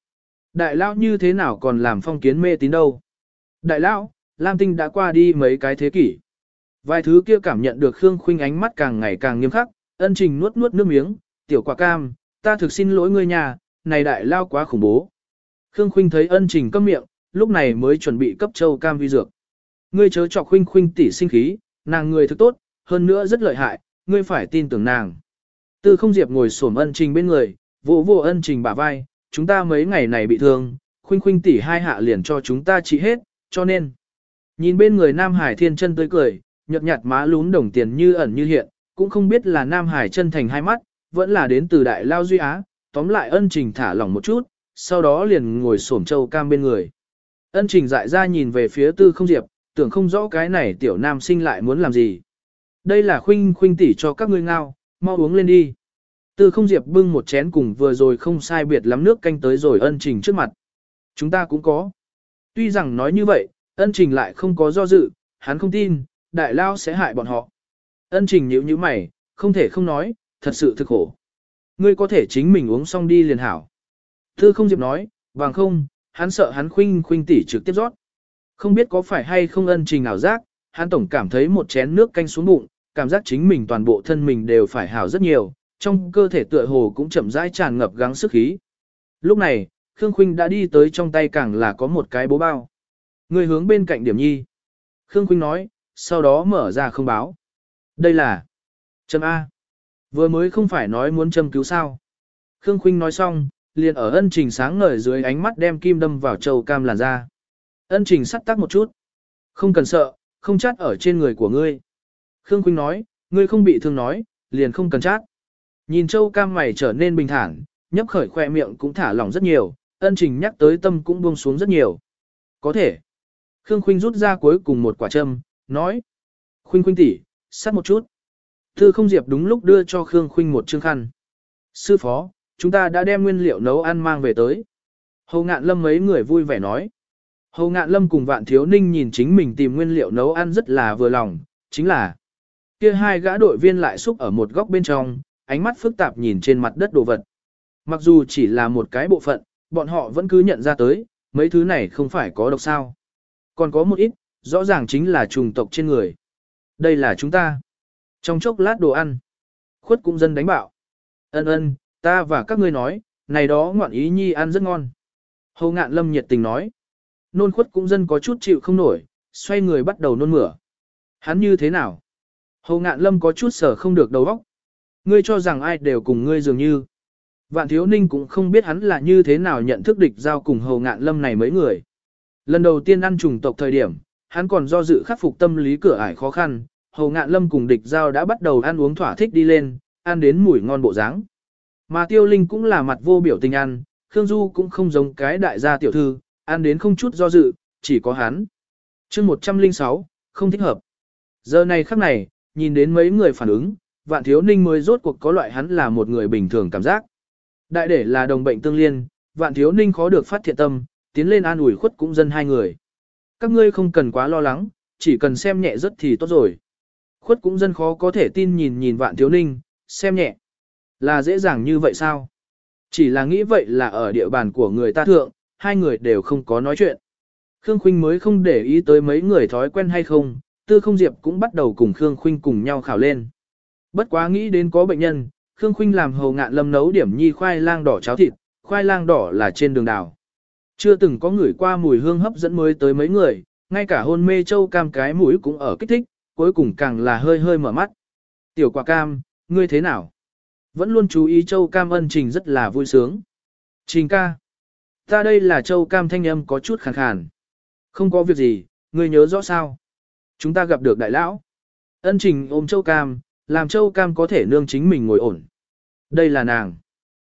Đại lão như thế nào còn làm phong kiến mê tín đâu. Đại lão, Lam Tinh đã qua đi mấy cái thế kỷ. Vài thứ kia cảm nhận được Khương Khuynh ánh mắt càng ngày càng nghiêm khắc, ân trình nuốt nuốt nước miếng, tiểu quả cam, ta thực xin lỗi ngươi nhà, này đại lao quá khủng bố. Khương Khuynh thấy ân trình câm miệng, lúc này mới chuẩn bị cấp châu cam vi dược. Ngươi chớ chọc Khuynh Khuynh tỷ sinh khí, nàng người thực tốt, hơn nữa rất lợi hại, ngươi phải tin tưởng nàng. Tư không diệp ngồi xổm ân trình bên người, vỗ vỗ ân trình bả vai, chúng ta mấy ngày này bị thương, Khuynh Khuynh tỷ hai hạ liền cho chúng ta trị hết, cho nên. Nhìn bên người Nam Hải thiên chân tươi cười, nhợt nhạt má lún đồng tiền như ẩn như hiện, cũng không biết là Nam Hải chân thành hai mắt, vẫn là đến từ đại lao duy á, tóm lại ân trình thả lỏng một chút, sau đó liền ngồi xổm châu cam bên người. Ân trình dại ra nhìn về phía tư không diệp, tưởng không rõ cái này tiểu nam sinh lại muốn làm gì. Đây là khuynh khuynh tỷ cho các ngươi ngao, mau uống lên đi. Tư không diệp bưng một chén cùng vừa rồi không sai biệt lắm nước canh tới rồi ân trình trước mặt. Chúng ta cũng có. Tuy rằng nói như vậy, ân trình lại không có do dự, hắn không tin, đại lao sẽ hại bọn họ. Ân trình nhíu nhíu mày, không thể không nói, thật sự thực khổ. Ngươi có thể chính mình uống xong đi liền hảo. Tư không diệp nói, bằng không, hắn sợ hắn khuynh khuynh tỷ trực tiếp rót. Không biết có phải hay không ân trình ảo giác, hắn tổng cảm thấy một chén nước canh xuống bụng, cảm giác chính mình toàn bộ thân mình đều phải hảo rất nhiều, trong cơ thể tựa hồ cũng chậm rãi tràn ngập gắng sức khí. Lúc này, Khương Khuynh đã đi tới trong tay càng là có một cái bố bao. Người hướng bên cạnh điểm nhi. Khương Khuynh nói, sau đó mở ra không báo. Đây là trâm A. Vừa mới không phải nói muốn châm cứu sao. Khương Khuynh nói xong, liền ở ân trình sáng ngời dưới ánh mắt đem kim đâm vào châu cam làn da. Ân trình sắt tắc một chút. Không cần sợ, không chát ở trên người của ngươi. Khương Khuynh nói, ngươi không bị thương nói, liền không cần chát. Nhìn châu cam mày trở nên bình thản, nhấp khởi khoe miệng cũng thả lỏng rất nhiều, ân trình nhắc tới tâm cũng buông xuống rất nhiều. Có thể. Khương Khuynh rút ra cuối cùng một quả châm, nói. Khuynh Khuynh tỷ, sát một chút. Thư không diệp đúng lúc đưa cho Khương Khuynh một chương khăn. Sư phó, chúng ta đã đem nguyên liệu nấu ăn mang về tới. Hầu ngạn lâm mấy người vui vẻ nói. Hầu ngạn lâm cùng vạn thiếu ninh nhìn chính mình tìm nguyên liệu nấu ăn rất là vừa lòng, chính là kia hai gã đội viên lại xúc ở một góc bên trong, ánh mắt phức tạp nhìn trên mặt đất đồ vật. Mặc dù chỉ là một cái bộ phận, bọn họ vẫn cứ nhận ra tới, mấy thứ này không phải có độc sao. Còn có một ít, rõ ràng chính là trùng tộc trên người. Đây là chúng ta. Trong chốc lát đồ ăn, khuất cũng dân đánh bạo. Ân ân, ta và các ngươi nói, này đó ngoạn ý nhi ăn rất ngon. Hầu ngạn lâm nhiệt tình nói. Nôn khuất cũng dân có chút chịu không nổi, xoay người bắt đầu nôn mửa. Hắn như thế nào? Hầu ngạn lâm có chút sở không được đầu óc. Ngươi cho rằng ai đều cùng ngươi dường như. Vạn thiếu ninh cũng không biết hắn là như thế nào nhận thức địch giao cùng hầu ngạn lâm này mấy người. Lần đầu tiên ăn trùng tộc thời điểm, hắn còn do dự khắc phục tâm lý cửa ải khó khăn, hầu ngạn lâm cùng địch giao đã bắt đầu ăn uống thỏa thích đi lên, ăn đến mùi ngon bộ dáng. Mà tiêu linh cũng là mặt vô biểu tình ăn, Khương Du cũng không giống cái đại gia tiểu thư, ăn đến không chút do dự, chỉ có hắn. chương 106, không thích hợp. Giờ này khắc này, nhìn đến mấy người phản ứng, vạn thiếu ninh mới rốt cuộc có loại hắn là một người bình thường cảm giác. Đại để là đồng bệnh tương liên, vạn thiếu ninh khó được phát thiện tâm, tiến lên an ủi khuất cũng dân hai người. Các ngươi không cần quá lo lắng, chỉ cần xem nhẹ rất thì tốt rồi. Khuất cũng dân khó có thể tin nhìn nhìn vạn thiếu ninh, xem nhẹ. Là dễ dàng như vậy sao? Chỉ là nghĩ vậy là ở địa bàn của người ta thượng, hai người đều không có nói chuyện. Khương Khuynh mới không để ý tới mấy người thói quen hay không, tư không diệp cũng bắt đầu cùng Khương Khuynh cùng nhau khảo lên. Bất quá nghĩ đến có bệnh nhân, Khương Khuynh làm hầu ngạn lâm nấu điểm nhi khoai lang đỏ cháo thịt, khoai lang đỏ là trên đường đảo. Chưa từng có người qua mùi hương hấp dẫn mới tới mấy người, ngay cả hôn mê châu cam cái mũi cũng ở kích thích, cuối cùng càng là hơi hơi mở mắt. Tiểu quả cam, ngươi thế nào? Vẫn luôn chú ý châu cam ân trình rất là vui sướng. Trình ca. Ta đây là châu cam thanh âm có chút khàn khàn. Không có việc gì, ngươi nhớ rõ sao? Chúng ta gặp được đại lão. Ân trình ôm châu cam, làm châu cam có thể nương chính mình ngồi ổn. Đây là nàng.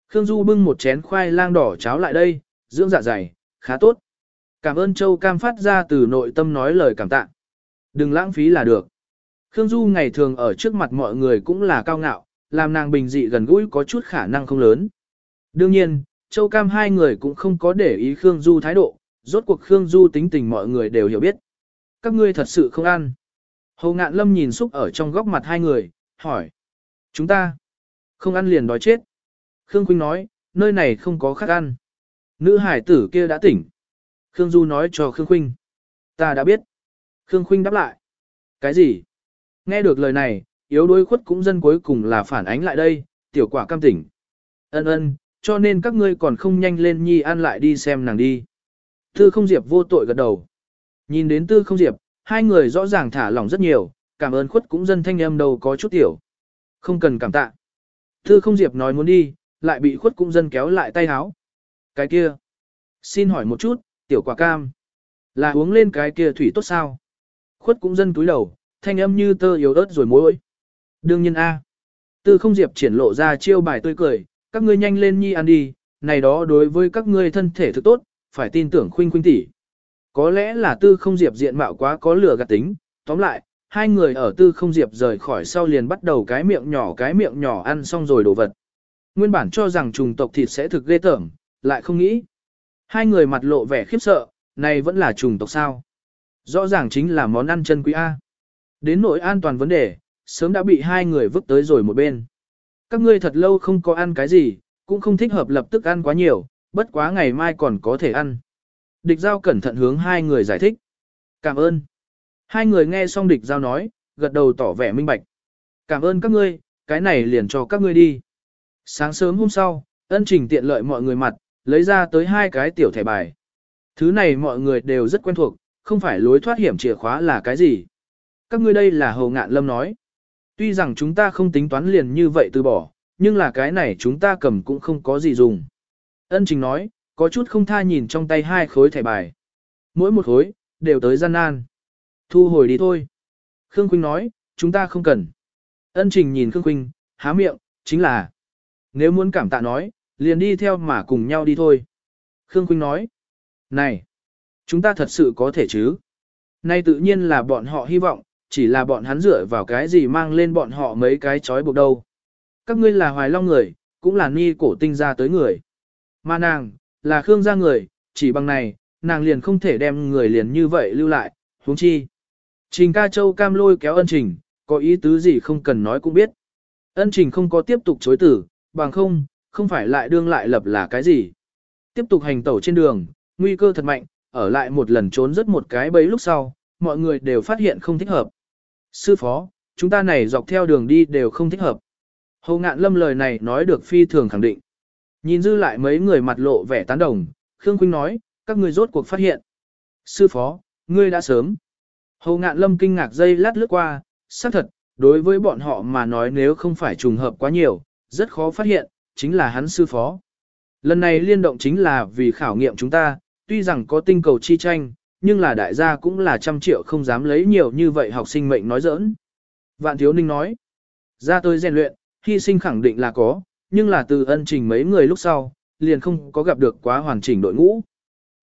Khương Du bưng một chén khoai lang đỏ cháo lại đây, dưỡng dạ dày, khá tốt. Cảm ơn châu cam phát ra từ nội tâm nói lời cảm tạ. Đừng lãng phí là được. Khương Du ngày thường ở trước mặt mọi người cũng là cao ngạo, làm nàng bình dị gần gũi có chút khả năng không lớn. Đương nhiên, châu cam hai người cũng không có để ý Khương Du thái độ, rốt cuộc Khương Du tính tình mọi người đều hiểu biết. Các ngươi thật sự không ăn. Hồ ngạn lâm nhìn xúc ở trong góc mặt hai người, hỏi. Chúng ta không ăn liền đói chết. Khương quynh nói, nơi này không có khác ăn. Nữ hải tử kia đã tỉnh. Khương Du nói cho Khương quynh Ta đã biết. Khương quynh đáp lại. Cái gì? Nghe được lời này, yếu đuối khuất cũng dân cuối cùng là phản ánh lại đây, tiểu quả cam tỉnh. Ân ân, cho nên các ngươi còn không nhanh lên nhi ăn lại đi xem nàng đi. thư không diệp vô tội gật đầu. Nhìn đến tư không diệp, hai người rõ ràng thả lỏng rất nhiều, cảm ơn khuất cũng dân thanh âm đầu có chút tiểu. Không cần cảm tạ. Tư không diệp nói muốn đi, lại bị khuất cũng dân kéo lại tay háo. Cái kia. Xin hỏi một chút, tiểu quả cam. Là uống lên cái kia thủy tốt sao? Khuất cũng dân túi đầu, thanh âm như tơ yếu ớt rồi mối. Đương nhiên A. Tư không diệp triển lộ ra chiêu bài tươi cười, các ngươi nhanh lên nhi ăn đi, này đó đối với các ngươi thân thể thực tốt, phải tin tưởng khuynh khuynh tỷ. Có lẽ là tư không diệp diện mạo quá có lửa gạt tính, tóm lại, hai người ở tư không diệp rời khỏi sau liền bắt đầu cái miệng nhỏ cái miệng nhỏ ăn xong rồi đổ vật. Nguyên bản cho rằng trùng tộc thịt sẽ thực ghê tởm, lại không nghĩ. Hai người mặt lộ vẻ khiếp sợ, này vẫn là trùng tộc sao. Rõ ràng chính là món ăn chân quý A. Đến nội an toàn vấn đề, sớm đã bị hai người vứt tới rồi một bên. Các ngươi thật lâu không có ăn cái gì, cũng không thích hợp lập tức ăn quá nhiều, bất quá ngày mai còn có thể ăn. Địch giao cẩn thận hướng hai người giải thích. Cảm ơn. Hai người nghe xong địch giao nói, gật đầu tỏ vẻ minh bạch. Cảm ơn các ngươi, cái này liền cho các ngươi đi. Sáng sớm hôm sau, ân trình tiện lợi mọi người mặt, lấy ra tới hai cái tiểu thẻ bài. Thứ này mọi người đều rất quen thuộc, không phải lối thoát hiểm chìa khóa là cái gì. Các ngươi đây là Hầu Ngạn Lâm nói. Tuy rằng chúng ta không tính toán liền như vậy từ bỏ, nhưng là cái này chúng ta cầm cũng không có gì dùng. Ân Trình nói, có chút không tha nhìn trong tay hai khối thẻ bài. Mỗi một khối, đều tới gian nan. Thu hồi đi thôi. Khương Quynh nói, chúng ta không cần. Ân Trình nhìn Khương Quynh, há miệng, chính là. Nếu muốn cảm tạ nói, liền đi theo mà cùng nhau đi thôi. Khương Quynh nói, này, chúng ta thật sự có thể chứ. Nay tự nhiên là bọn họ hy vọng, chỉ là bọn hắn dựa vào cái gì mang lên bọn họ mấy cái chói buộc đâu. Các ngươi là hoài long người, cũng là ni cổ tinh ra tới người. Mà nàng, là Khương gia người, chỉ bằng này, nàng liền không thể đem người liền như vậy lưu lại, huống chi. Trình ca châu cam lôi kéo ân trình, có ý tứ gì không cần nói cũng biết. Ân trình không có tiếp tục chối tử, bằng không, không phải lại đương lại lập là cái gì. Tiếp tục hành tẩu trên đường, nguy cơ thật mạnh, ở lại một lần trốn rất một cái bấy lúc sau, mọi người đều phát hiện không thích hợp. Sư phó, chúng ta này dọc theo đường đi đều không thích hợp. Hầu ngạn lâm lời này nói được phi thường khẳng định. Nhìn dư lại mấy người mặt lộ vẻ tán đồng, Khương Khuynh nói, các ngươi rốt cuộc phát hiện. Sư phó, ngươi đã sớm. Hầu ngạn lâm kinh ngạc dây lát lướt qua, xác thật, đối với bọn họ mà nói nếu không phải trùng hợp quá nhiều, rất khó phát hiện, chính là hắn sư phó. Lần này liên động chính là vì khảo nghiệm chúng ta, tuy rằng có tinh cầu chi tranh, nhưng là đại gia cũng là trăm triệu không dám lấy nhiều như vậy học sinh mệnh nói giỡn. Vạn Thiếu Ninh nói, ra tôi rèn luyện, hy sinh khẳng định là có, nhưng là từ ân trình mấy người lúc sau, liền không có gặp được quá hoàn chỉnh đội ngũ.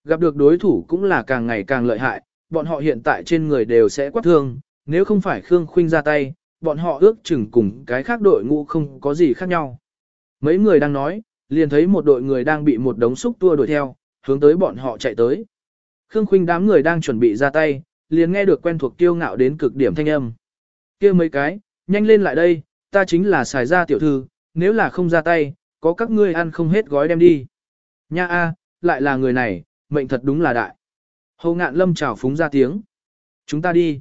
Gặp được đối thủ cũng là càng ngày càng lợi hại, bọn họ hiện tại trên người đều sẽ quát thương, nếu không phải Khương Khuynh ra tay, bọn họ ước chừng cùng cái khác đội ngũ không có gì khác nhau. Mấy người đang nói, liền thấy một đội người đang bị một đống xúc tua đuổi theo, hướng tới bọn họ chạy tới. Khương Khuynh đám người đang chuẩn bị ra tay, liền nghe được quen thuộc kiêu ngạo đến cực điểm thanh âm. Kia mấy cái, nhanh lên lại đây, ta chính là xài ra tiểu thư, nếu là không ra tay, có các ngươi ăn không hết gói đem đi. Nha a, lại là người này, mệnh thật đúng là đại. Hầu ngạn lâm chào phúng ra tiếng. Chúng ta đi.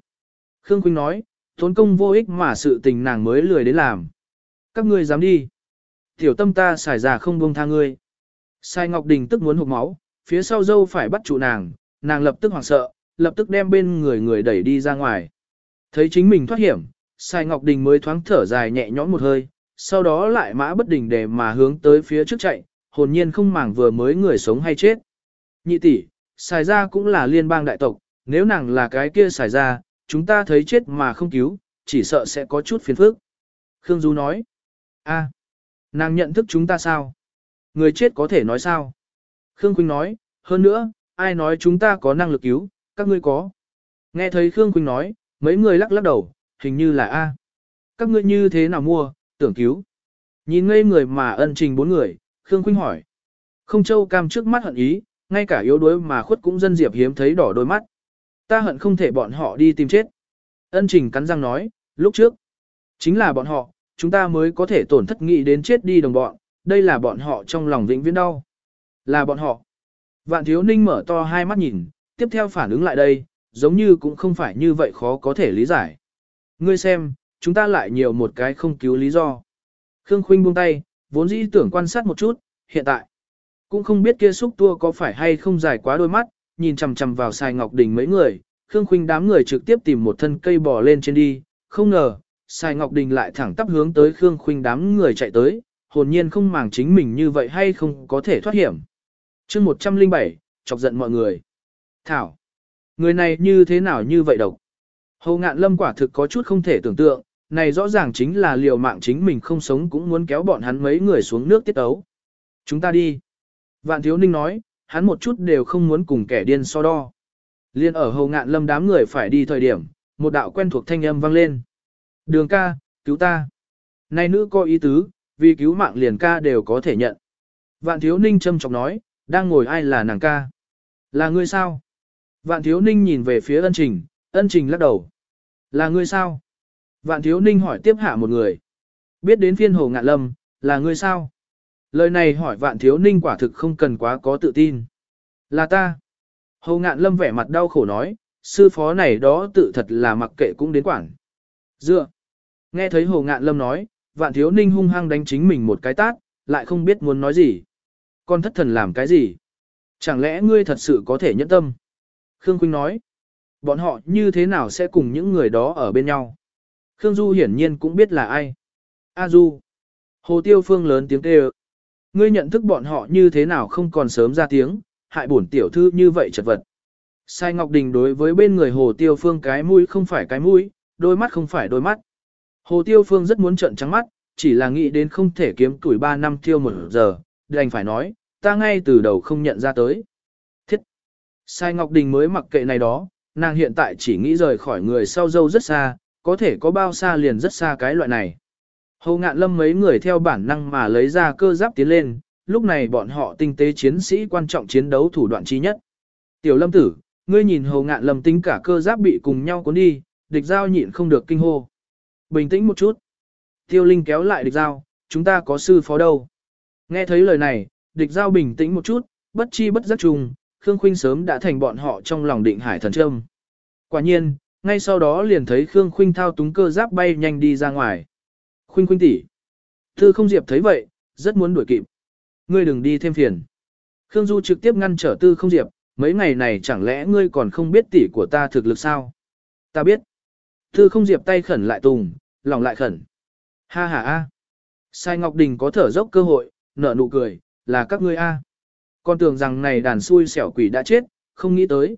Khương Quynh nói, tốn công vô ích mà sự tình nàng mới lười đến làm. Các ngươi dám đi. Tiểu tâm ta xài già không buông tha ngươi. Sai Ngọc Đình tức muốn hụt máu, phía sau dâu phải bắt trụ nàng, nàng lập tức hoảng sợ, lập tức đem bên người người đẩy đi ra ngoài. Thấy chính mình thoát hiểm, Sai Ngọc Đình mới thoáng thở dài nhẹ nhõm một hơi, sau đó lại mã bất đình để mà hướng tới phía trước chạy, hồn nhiên không màng vừa mới người sống hay chết. Nhị tỷ, xài ra cũng là liên bang đại tộc, nếu nàng là cái kia xài ra, chúng ta thấy chết mà không cứu, chỉ sợ sẽ có chút phiền phức. Khương Du nói, a, nàng nhận thức chúng ta sao? Người chết có thể nói sao? Khương Quỳnh nói, hơn nữa, ai nói chúng ta có năng lực cứu, các ngươi có. Nghe thấy Khương Quỳnh nói, mấy người lắc lắc đầu, hình như là A. Các ngươi như thế nào mua, tưởng cứu. Nhìn ngây người mà ân trình bốn người, Khương Khuynh hỏi. Không châu cam trước mắt hận ý, ngay cả yếu đuối mà khuất cũng dân diệp hiếm thấy đỏ đôi mắt. Ta hận không thể bọn họ đi tìm chết. Ân trình cắn răng nói, lúc trước, chính là bọn họ, chúng ta mới có thể tổn thất nghị đến chết đi đồng bọn, đây là bọn họ trong lòng vĩnh viễn đau. Là bọn họ. Vạn thiếu ninh mở to hai mắt nhìn, tiếp theo phản ứng lại đây, giống như cũng không phải như vậy khó có thể lý giải. Ngươi xem, chúng ta lại nhiều một cái không cứu lý do. Khương Khuynh buông tay, vốn dĩ tưởng quan sát một chút, hiện tại. Cũng không biết kia xúc tua có phải hay không dài quá đôi mắt, nhìn chằm chằm vào Sai ngọc đình mấy người, Khương Khuynh đám người trực tiếp tìm một thân cây bò lên trên đi, không ngờ, Sai ngọc đình lại thẳng tắp hướng tới Khương Khuynh đám người chạy tới, hồn nhiên không màng chính mình như vậy hay không có thể thoát hiểm. chương 107, chọc giận mọi người. Thảo, người này như thế nào như vậy độc? Hồ ngạn lâm quả thực có chút không thể tưởng tượng, này rõ ràng chính là liều mạng chính mình không sống cũng muốn kéo bọn hắn mấy người xuống nước tiết ấu. Chúng ta đi. Vạn thiếu ninh nói, hắn một chút đều không muốn cùng kẻ điên so đo. Liên ở hầu ngạn lâm đám người phải đi thời điểm, một đạo quen thuộc thanh âm vang lên. Đường ca, cứu ta. Này nữ có ý tứ, vì cứu mạng liền ca đều có thể nhận. Vạn thiếu ninh châm chọc nói, đang ngồi ai là nàng ca? Là ngươi sao? Vạn thiếu ninh nhìn về phía ân trình, ân trình lắc đầu. Là ngươi sao? Vạn thiếu ninh hỏi tiếp hạ một người. Biết đến phiên hồ ngạn lâm, là ngươi sao? Lời này hỏi vạn thiếu ninh quả thực không cần quá có tự tin. Là ta. Hồ ngạn lâm vẻ mặt đau khổ nói, sư phó này đó tự thật là mặc kệ cũng đến quảng. Dựa. Nghe thấy hồ ngạn lâm nói, vạn thiếu ninh hung hăng đánh chính mình một cái tát, lại không biết muốn nói gì. Con thất thần làm cái gì? Chẳng lẽ ngươi thật sự có thể nhẫn tâm? Khương Quynh nói, bọn họ như thế nào sẽ cùng những người đó ở bên nhau? Khương Du hiển nhiên cũng biết là ai. A Du. Hồ Tiêu Phương lớn tiếng kêu. Ngươi nhận thức bọn họ như thế nào không còn sớm ra tiếng, hại bổn tiểu thư như vậy chật vật. Sai Ngọc Đình đối với bên người Hồ Tiêu Phương cái mũi không phải cái mũi, đôi mắt không phải đôi mắt. Hồ Tiêu Phương rất muốn trận trắng mắt, chỉ là nghĩ đến không thể kiếm tuổi 3 năm tiêu một giờ, đành phải nói, ta ngay từ đầu không nhận ra tới. Thiết! Sai Ngọc Đình mới mặc kệ này đó, nàng hiện tại chỉ nghĩ rời khỏi người sau dâu rất xa, có thể có bao xa liền rất xa cái loại này. hầu ngạn lâm mấy người theo bản năng mà lấy ra cơ giáp tiến lên, lúc này bọn họ tinh tế chiến sĩ quan trọng chiến đấu thủ đoạn chi nhất. Tiểu lâm tử, ngươi nhìn hầu ngạn lâm tính cả cơ giáp bị cùng nhau cuốn đi, địch giao nhịn không được kinh hô. Bình tĩnh một chút. Tiêu Linh kéo lại địch giao, chúng ta có sư phó đâu. Nghe thấy lời này, địch giao bình tĩnh một chút, bất chi bất giác trùng, Khương Khuynh sớm đã thành bọn họ trong lòng định hải thần trâm. Quả nhiên, ngay sau đó liền thấy Khương Khuynh thao túng cơ giáp bay nhanh đi ra ngoài. Khuynh Khuynh tỷ. Thư không diệp thấy vậy, rất muốn đuổi kịp. Ngươi đừng đi thêm phiền. Khương Du trực tiếp ngăn trở tư không diệp, mấy ngày này chẳng lẽ ngươi còn không biết tỷ của ta thực lực sao? Ta biết. Tư không diệp tay khẩn lại tùng, lòng lại khẩn. Ha ha a. Sai Ngọc Đình có thở dốc cơ hội, nở nụ cười, là các ngươi a. Con tưởng rằng này đàn xui xẻo quỷ đã chết, không nghĩ tới.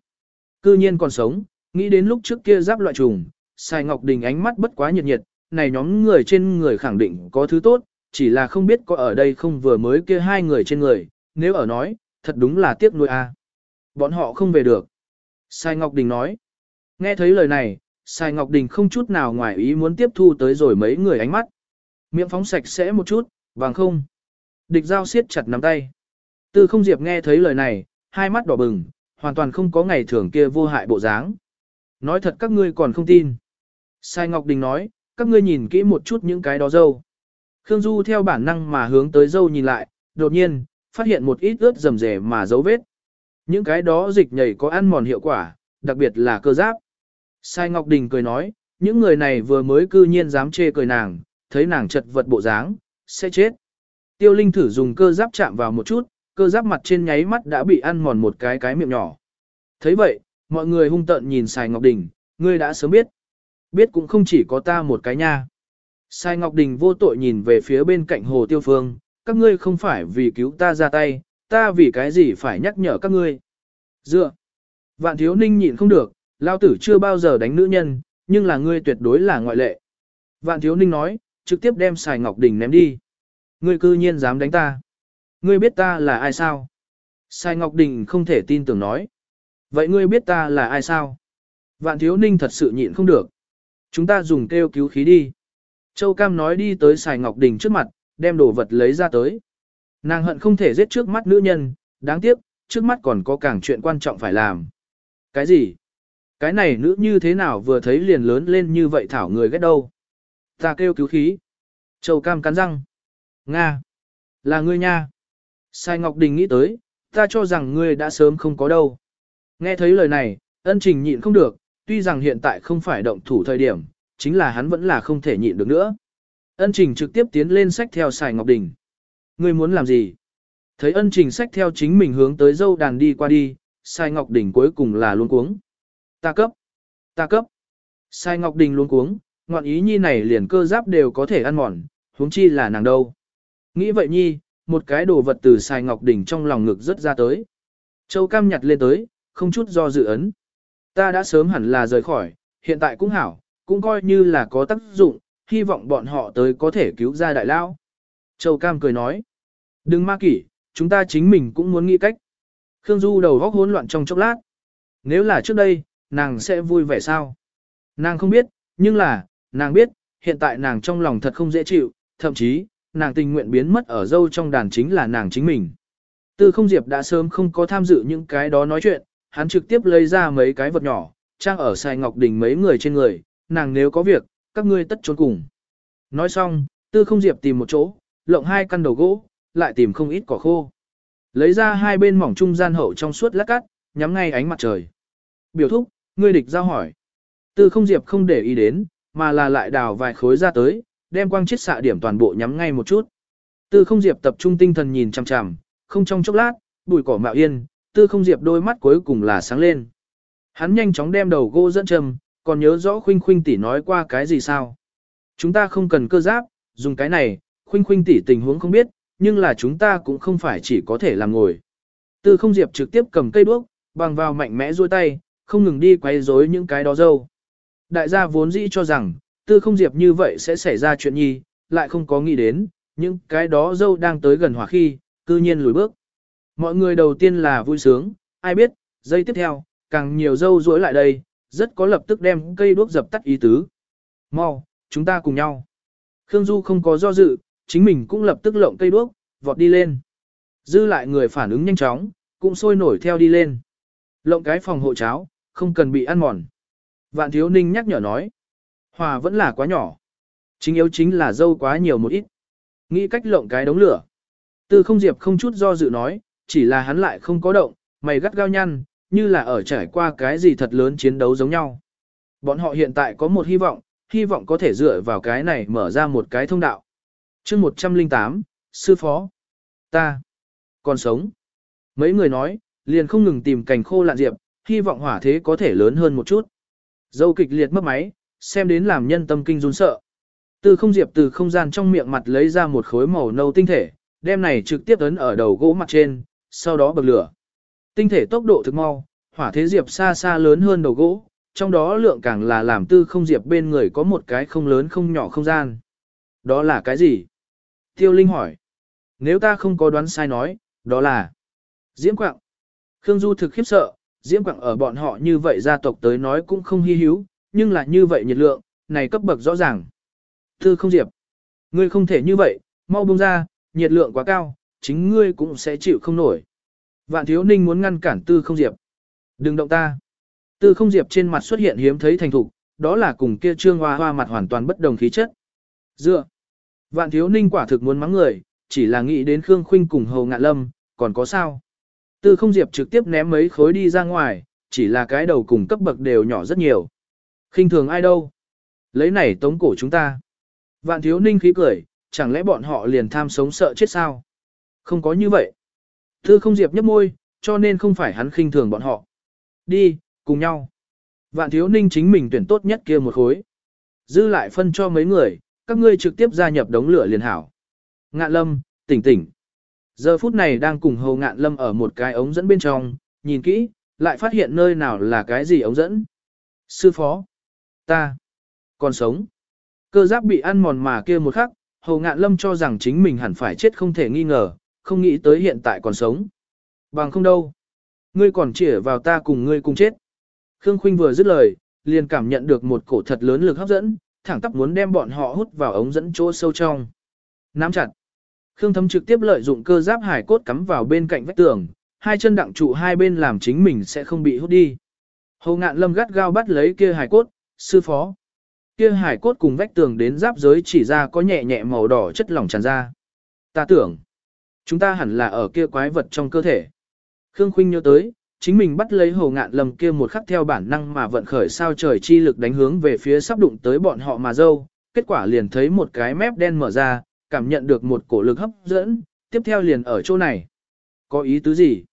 Cư nhiên còn sống, nghĩ đến lúc trước kia giáp loại trùng, Sai Ngọc Đình ánh mắt bất quá nhiệt nhiệt, này nhóm người trên người khẳng định có thứ tốt, chỉ là không biết có ở đây không vừa mới kia hai người trên người, nếu ở nói, thật đúng là tiếc nuôi a. Bọn họ không về được. Sai Ngọc Đình nói. Nghe thấy lời này, Sai Ngọc Đình không chút nào ngoài ý muốn tiếp thu tới rồi mấy người ánh mắt. Miệng phóng sạch sẽ một chút, vàng không. Địch giao siết chặt nắm tay. Tư không diệp nghe thấy lời này, hai mắt đỏ bừng, hoàn toàn không có ngày thường kia vô hại bộ dáng. Nói thật các ngươi còn không tin. Sai Ngọc Đình nói, các ngươi nhìn kỹ một chút những cái đó dâu. Khương Du theo bản năng mà hướng tới dâu nhìn lại, đột nhiên, phát hiện một ít ướt rầm rề mà dấu vết. Những cái đó dịch nhảy có ăn mòn hiệu quả, đặc biệt là cơ giáp. Sai Ngọc Đình cười nói, những người này vừa mới cư nhiên dám chê cười nàng, thấy nàng chật vật bộ dáng, sẽ chết. Tiêu Linh thử dùng cơ giáp chạm vào một chút, cơ giáp mặt trên nháy mắt đã bị ăn mòn một cái cái miệng nhỏ. thấy vậy, mọi người hung tợn nhìn Sài Ngọc Đình, ngươi đã sớm biết. Biết cũng không chỉ có ta một cái nha. Sai Ngọc Đình vô tội nhìn về phía bên cạnh Hồ Tiêu Phương, các ngươi không phải vì cứu ta ra tay, ta vì cái gì phải nhắc nhở các ngươi. Dựa. Vạn thiếu ninh nhịn không được, lao tử chưa bao giờ đánh nữ nhân, nhưng là ngươi tuyệt đối là ngoại lệ. Vạn thiếu ninh nói, trực tiếp đem Sài Ngọc Đình ném đi. Ngươi cư nhiên dám đánh ta. Ngươi biết ta là ai sao? Sai Ngọc Đình không thể tin tưởng nói. Vậy ngươi biết ta là ai sao? Vạn thiếu ninh thật sự nhịn không được. Chúng ta dùng kêu cứu khí đi. Châu Cam nói đi tới Sài Ngọc Đình trước mặt, đem đồ vật lấy ra tới. Nàng hận không thể giết trước mắt nữ nhân, đáng tiếc, trước mắt còn có càng chuyện quan trọng phải làm. Cái gì? Cái này nữ như thế nào vừa thấy liền lớn lên như vậy thảo người ghét đâu? Ta kêu cứu khí. Châu Cam cắn răng. Nga. Là ngươi nha. Sai Ngọc Đình nghĩ tới, ta cho rằng ngươi đã sớm không có đâu. Nghe thấy lời này, ân trình nhịn không được, tuy rằng hiện tại không phải động thủ thời điểm, chính là hắn vẫn là không thể nhịn được nữa. Ân trình trực tiếp tiến lên sách theo xài Ngọc Đình. Ngươi muốn làm gì? Thấy ân trình sách theo chính mình hướng tới dâu đàn đi qua đi, Sai Ngọc Đình cuối cùng là luôn cuống. Ta cấp. Ta cấp. Sai Ngọc Đình luôn cuống, ngoạn ý nhi này liền cơ giáp đều có thể ăn mòn, huống chi là nàng đâu. Nghĩ vậy nhi, một cái đồ vật từ Sai Ngọc Đình trong lòng ngực rất ra tới. Châu Cam nhặt lên tới, không chút do dự ấn. Ta đã sớm hẳn là rời khỏi, hiện tại cũng hảo, cũng coi như là có tác dụng, hy vọng bọn họ tới có thể cứu ra đại lao. Châu Cam cười nói. Đừng ma kỷ, chúng ta chính mình cũng muốn nghĩ cách. Khương Du đầu góc hỗn loạn trong chốc lát. Nếu là trước đây, nàng sẽ vui vẻ sao? Nàng không biết, nhưng là, nàng biết, hiện tại nàng trong lòng thật không dễ chịu, thậm chí, nàng tình nguyện biến mất ở dâu trong đàn chính là nàng chính mình. Tư không diệp đã sớm không có tham dự những cái đó nói chuyện, hắn trực tiếp lấy ra mấy cái vật nhỏ, trang ở xài ngọc đỉnh mấy người trên người, nàng nếu có việc, các ngươi tất trốn cùng. Nói xong, tư không diệp tìm một chỗ, lộng hai căn đầu gỗ, lại tìm không ít cỏ khô. Lấy ra hai bên mỏng trung gian hậu trong suốt lát cắt, nhắm ngay ánh mặt trời. Biểu thúc, ngươi địch giao hỏi. Tư không diệp không để ý đến, mà là lại đào vài khối ra tới, đem quang chiết xạ điểm toàn bộ nhắm ngay một chút. Tư không diệp tập trung tinh thần nhìn chằm chằm, không trong chốc lát, bụi cỏ mạo yên, tư không diệp đôi mắt cuối cùng là sáng lên. Hắn nhanh chóng đem đầu gỗ dẫn trầm, còn nhớ rõ khuynh khuynh tỷ nói qua cái gì sao. Chúng ta không cần cơ giáp, dùng cái này, khuynh khuynh tỷ tình huống không biết, nhưng là chúng ta cũng không phải chỉ có thể làm ngồi. Tư không diệp trực tiếp cầm cây đuốc, bằng vào mạnh mẽ duỗi tay, không ngừng đi quay rối những cái đó dâu. Đại gia vốn dĩ cho rằng, tư không diệp như vậy sẽ xảy ra chuyện nhi, lại không có nghĩ đến, những cái đó dâu đang tới gần hỏa khi, cư nhiên lùi bước. Mọi người đầu tiên là vui sướng, ai biết, giây tiếp theo, càng nhiều dâu rối lại đây, rất có lập tức đem cây đuốc dập tắt ý tứ. Mau, chúng ta cùng nhau. Khương Du không có do dự, chính mình cũng lập tức lộng cây đuốc, vọt đi lên. Dư lại người phản ứng nhanh chóng, cũng sôi nổi theo đi lên. Lộng cái phòng hộ cháo, không cần bị ăn mòn. Vạn thiếu ninh nhắc nhở nói. Hòa vẫn là quá nhỏ. Chính yếu chính là dâu quá nhiều một ít. Nghĩ cách lộng cái đống lửa. Tư không diệp không chút do dự nói, chỉ là hắn lại không có động, mày gắt gao nhăn, như là ở trải qua cái gì thật lớn chiến đấu giống nhau. Bọn họ hiện tại có một hy vọng, hy vọng có thể dựa vào cái này mở ra một cái thông đạo. chương 108, Sư Phó. Ta. Còn sống. Mấy người nói, liền không ngừng tìm cành khô lạn diệp, hy vọng hỏa thế có thể lớn hơn một chút. Dâu kịch liệt mất máy, xem đến làm nhân tâm kinh run sợ. Từ không diệp từ không gian trong miệng mặt lấy ra một khối màu nâu tinh thể, đem này trực tiếp ấn ở đầu gỗ mặt trên, sau đó bật lửa. Tinh thể tốc độ thực mau, hỏa thế diệp xa xa lớn hơn đầu gỗ, trong đó lượng càng là làm tư không diệp bên người có một cái không lớn không nhỏ không gian. Đó là cái gì? Tiêu Linh hỏi. Nếu ta không có đoán sai nói, đó là Diễm Quạng. Khương Du thực khiếp sợ, Diễm Quạng ở bọn họ như vậy gia tộc tới nói cũng không hy hữu, nhưng là như vậy nhiệt lượng, này cấp bậc rõ ràng. Tư không diệp. Ngươi không thể như vậy, mau buông ra, nhiệt lượng quá cao, chính ngươi cũng sẽ chịu không nổi. Vạn thiếu ninh muốn ngăn cản tư không diệp. Đừng động ta. Tư không diệp trên mặt xuất hiện hiếm thấy thành thục, đó là cùng kia trương hoa hoa mặt hoàn toàn bất đồng khí chất. Dựa. Vạn thiếu ninh quả thực muốn mắng người, chỉ là nghĩ đến Khương Khuynh cùng Hầu Ngạn Lâm, còn có sao. Tư không diệp trực tiếp ném mấy khối đi ra ngoài, chỉ là cái đầu cùng cấp bậc đều nhỏ rất nhiều. khinh thường ai đâu. Lấy này tống cổ chúng ta. Vạn thiếu ninh khí cười, chẳng lẽ bọn họ liền tham sống sợ chết sao? Không có như vậy. Thư không diệp nhấp môi, cho nên không phải hắn khinh thường bọn họ. Đi, cùng nhau. Vạn thiếu ninh chính mình tuyển tốt nhất kia một khối. Dư lại phân cho mấy người, các ngươi trực tiếp gia nhập đống lửa liền hảo. Ngạn lâm, tỉnh tỉnh. Giờ phút này đang cùng hầu ngạn lâm ở một cái ống dẫn bên trong, nhìn kỹ, lại phát hiện nơi nào là cái gì ống dẫn. Sư phó. Ta. Còn sống. Cơ giáp bị ăn mòn mà kia một khắc, hầu ngạn lâm cho rằng chính mình hẳn phải chết không thể nghi ngờ, không nghĩ tới hiện tại còn sống. Bằng không đâu. Ngươi còn chỉ vào ta cùng ngươi cùng chết. Khương Khuynh vừa dứt lời, liền cảm nhận được một cổ thật lớn lực hấp dẫn, thẳng tắp muốn đem bọn họ hút vào ống dẫn chỗ sâu trong. Nắm chặt. Khương Thấm trực tiếp lợi dụng cơ giáp hải cốt cắm vào bên cạnh vách tường, hai chân đặng trụ hai bên làm chính mình sẽ không bị hút đi. Hồ ngạn lâm gắt gao bắt lấy kia hải cốt, sư phó. Kia hải cốt cùng vách tường đến giáp giới chỉ ra có nhẹ nhẹ màu đỏ chất lỏng tràn ra. Ta tưởng, chúng ta hẳn là ở kia quái vật trong cơ thể. Khương Khuynh nhớ tới, chính mình bắt lấy hồ ngạn Lâm kia một khắc theo bản năng mà vận khởi sao trời chi lực đánh hướng về phía sắp đụng tới bọn họ mà dâu, kết quả liền thấy một cái mép đen mở ra, cảm nhận được một cổ lực hấp dẫn, tiếp theo liền ở chỗ này. Có ý tứ gì?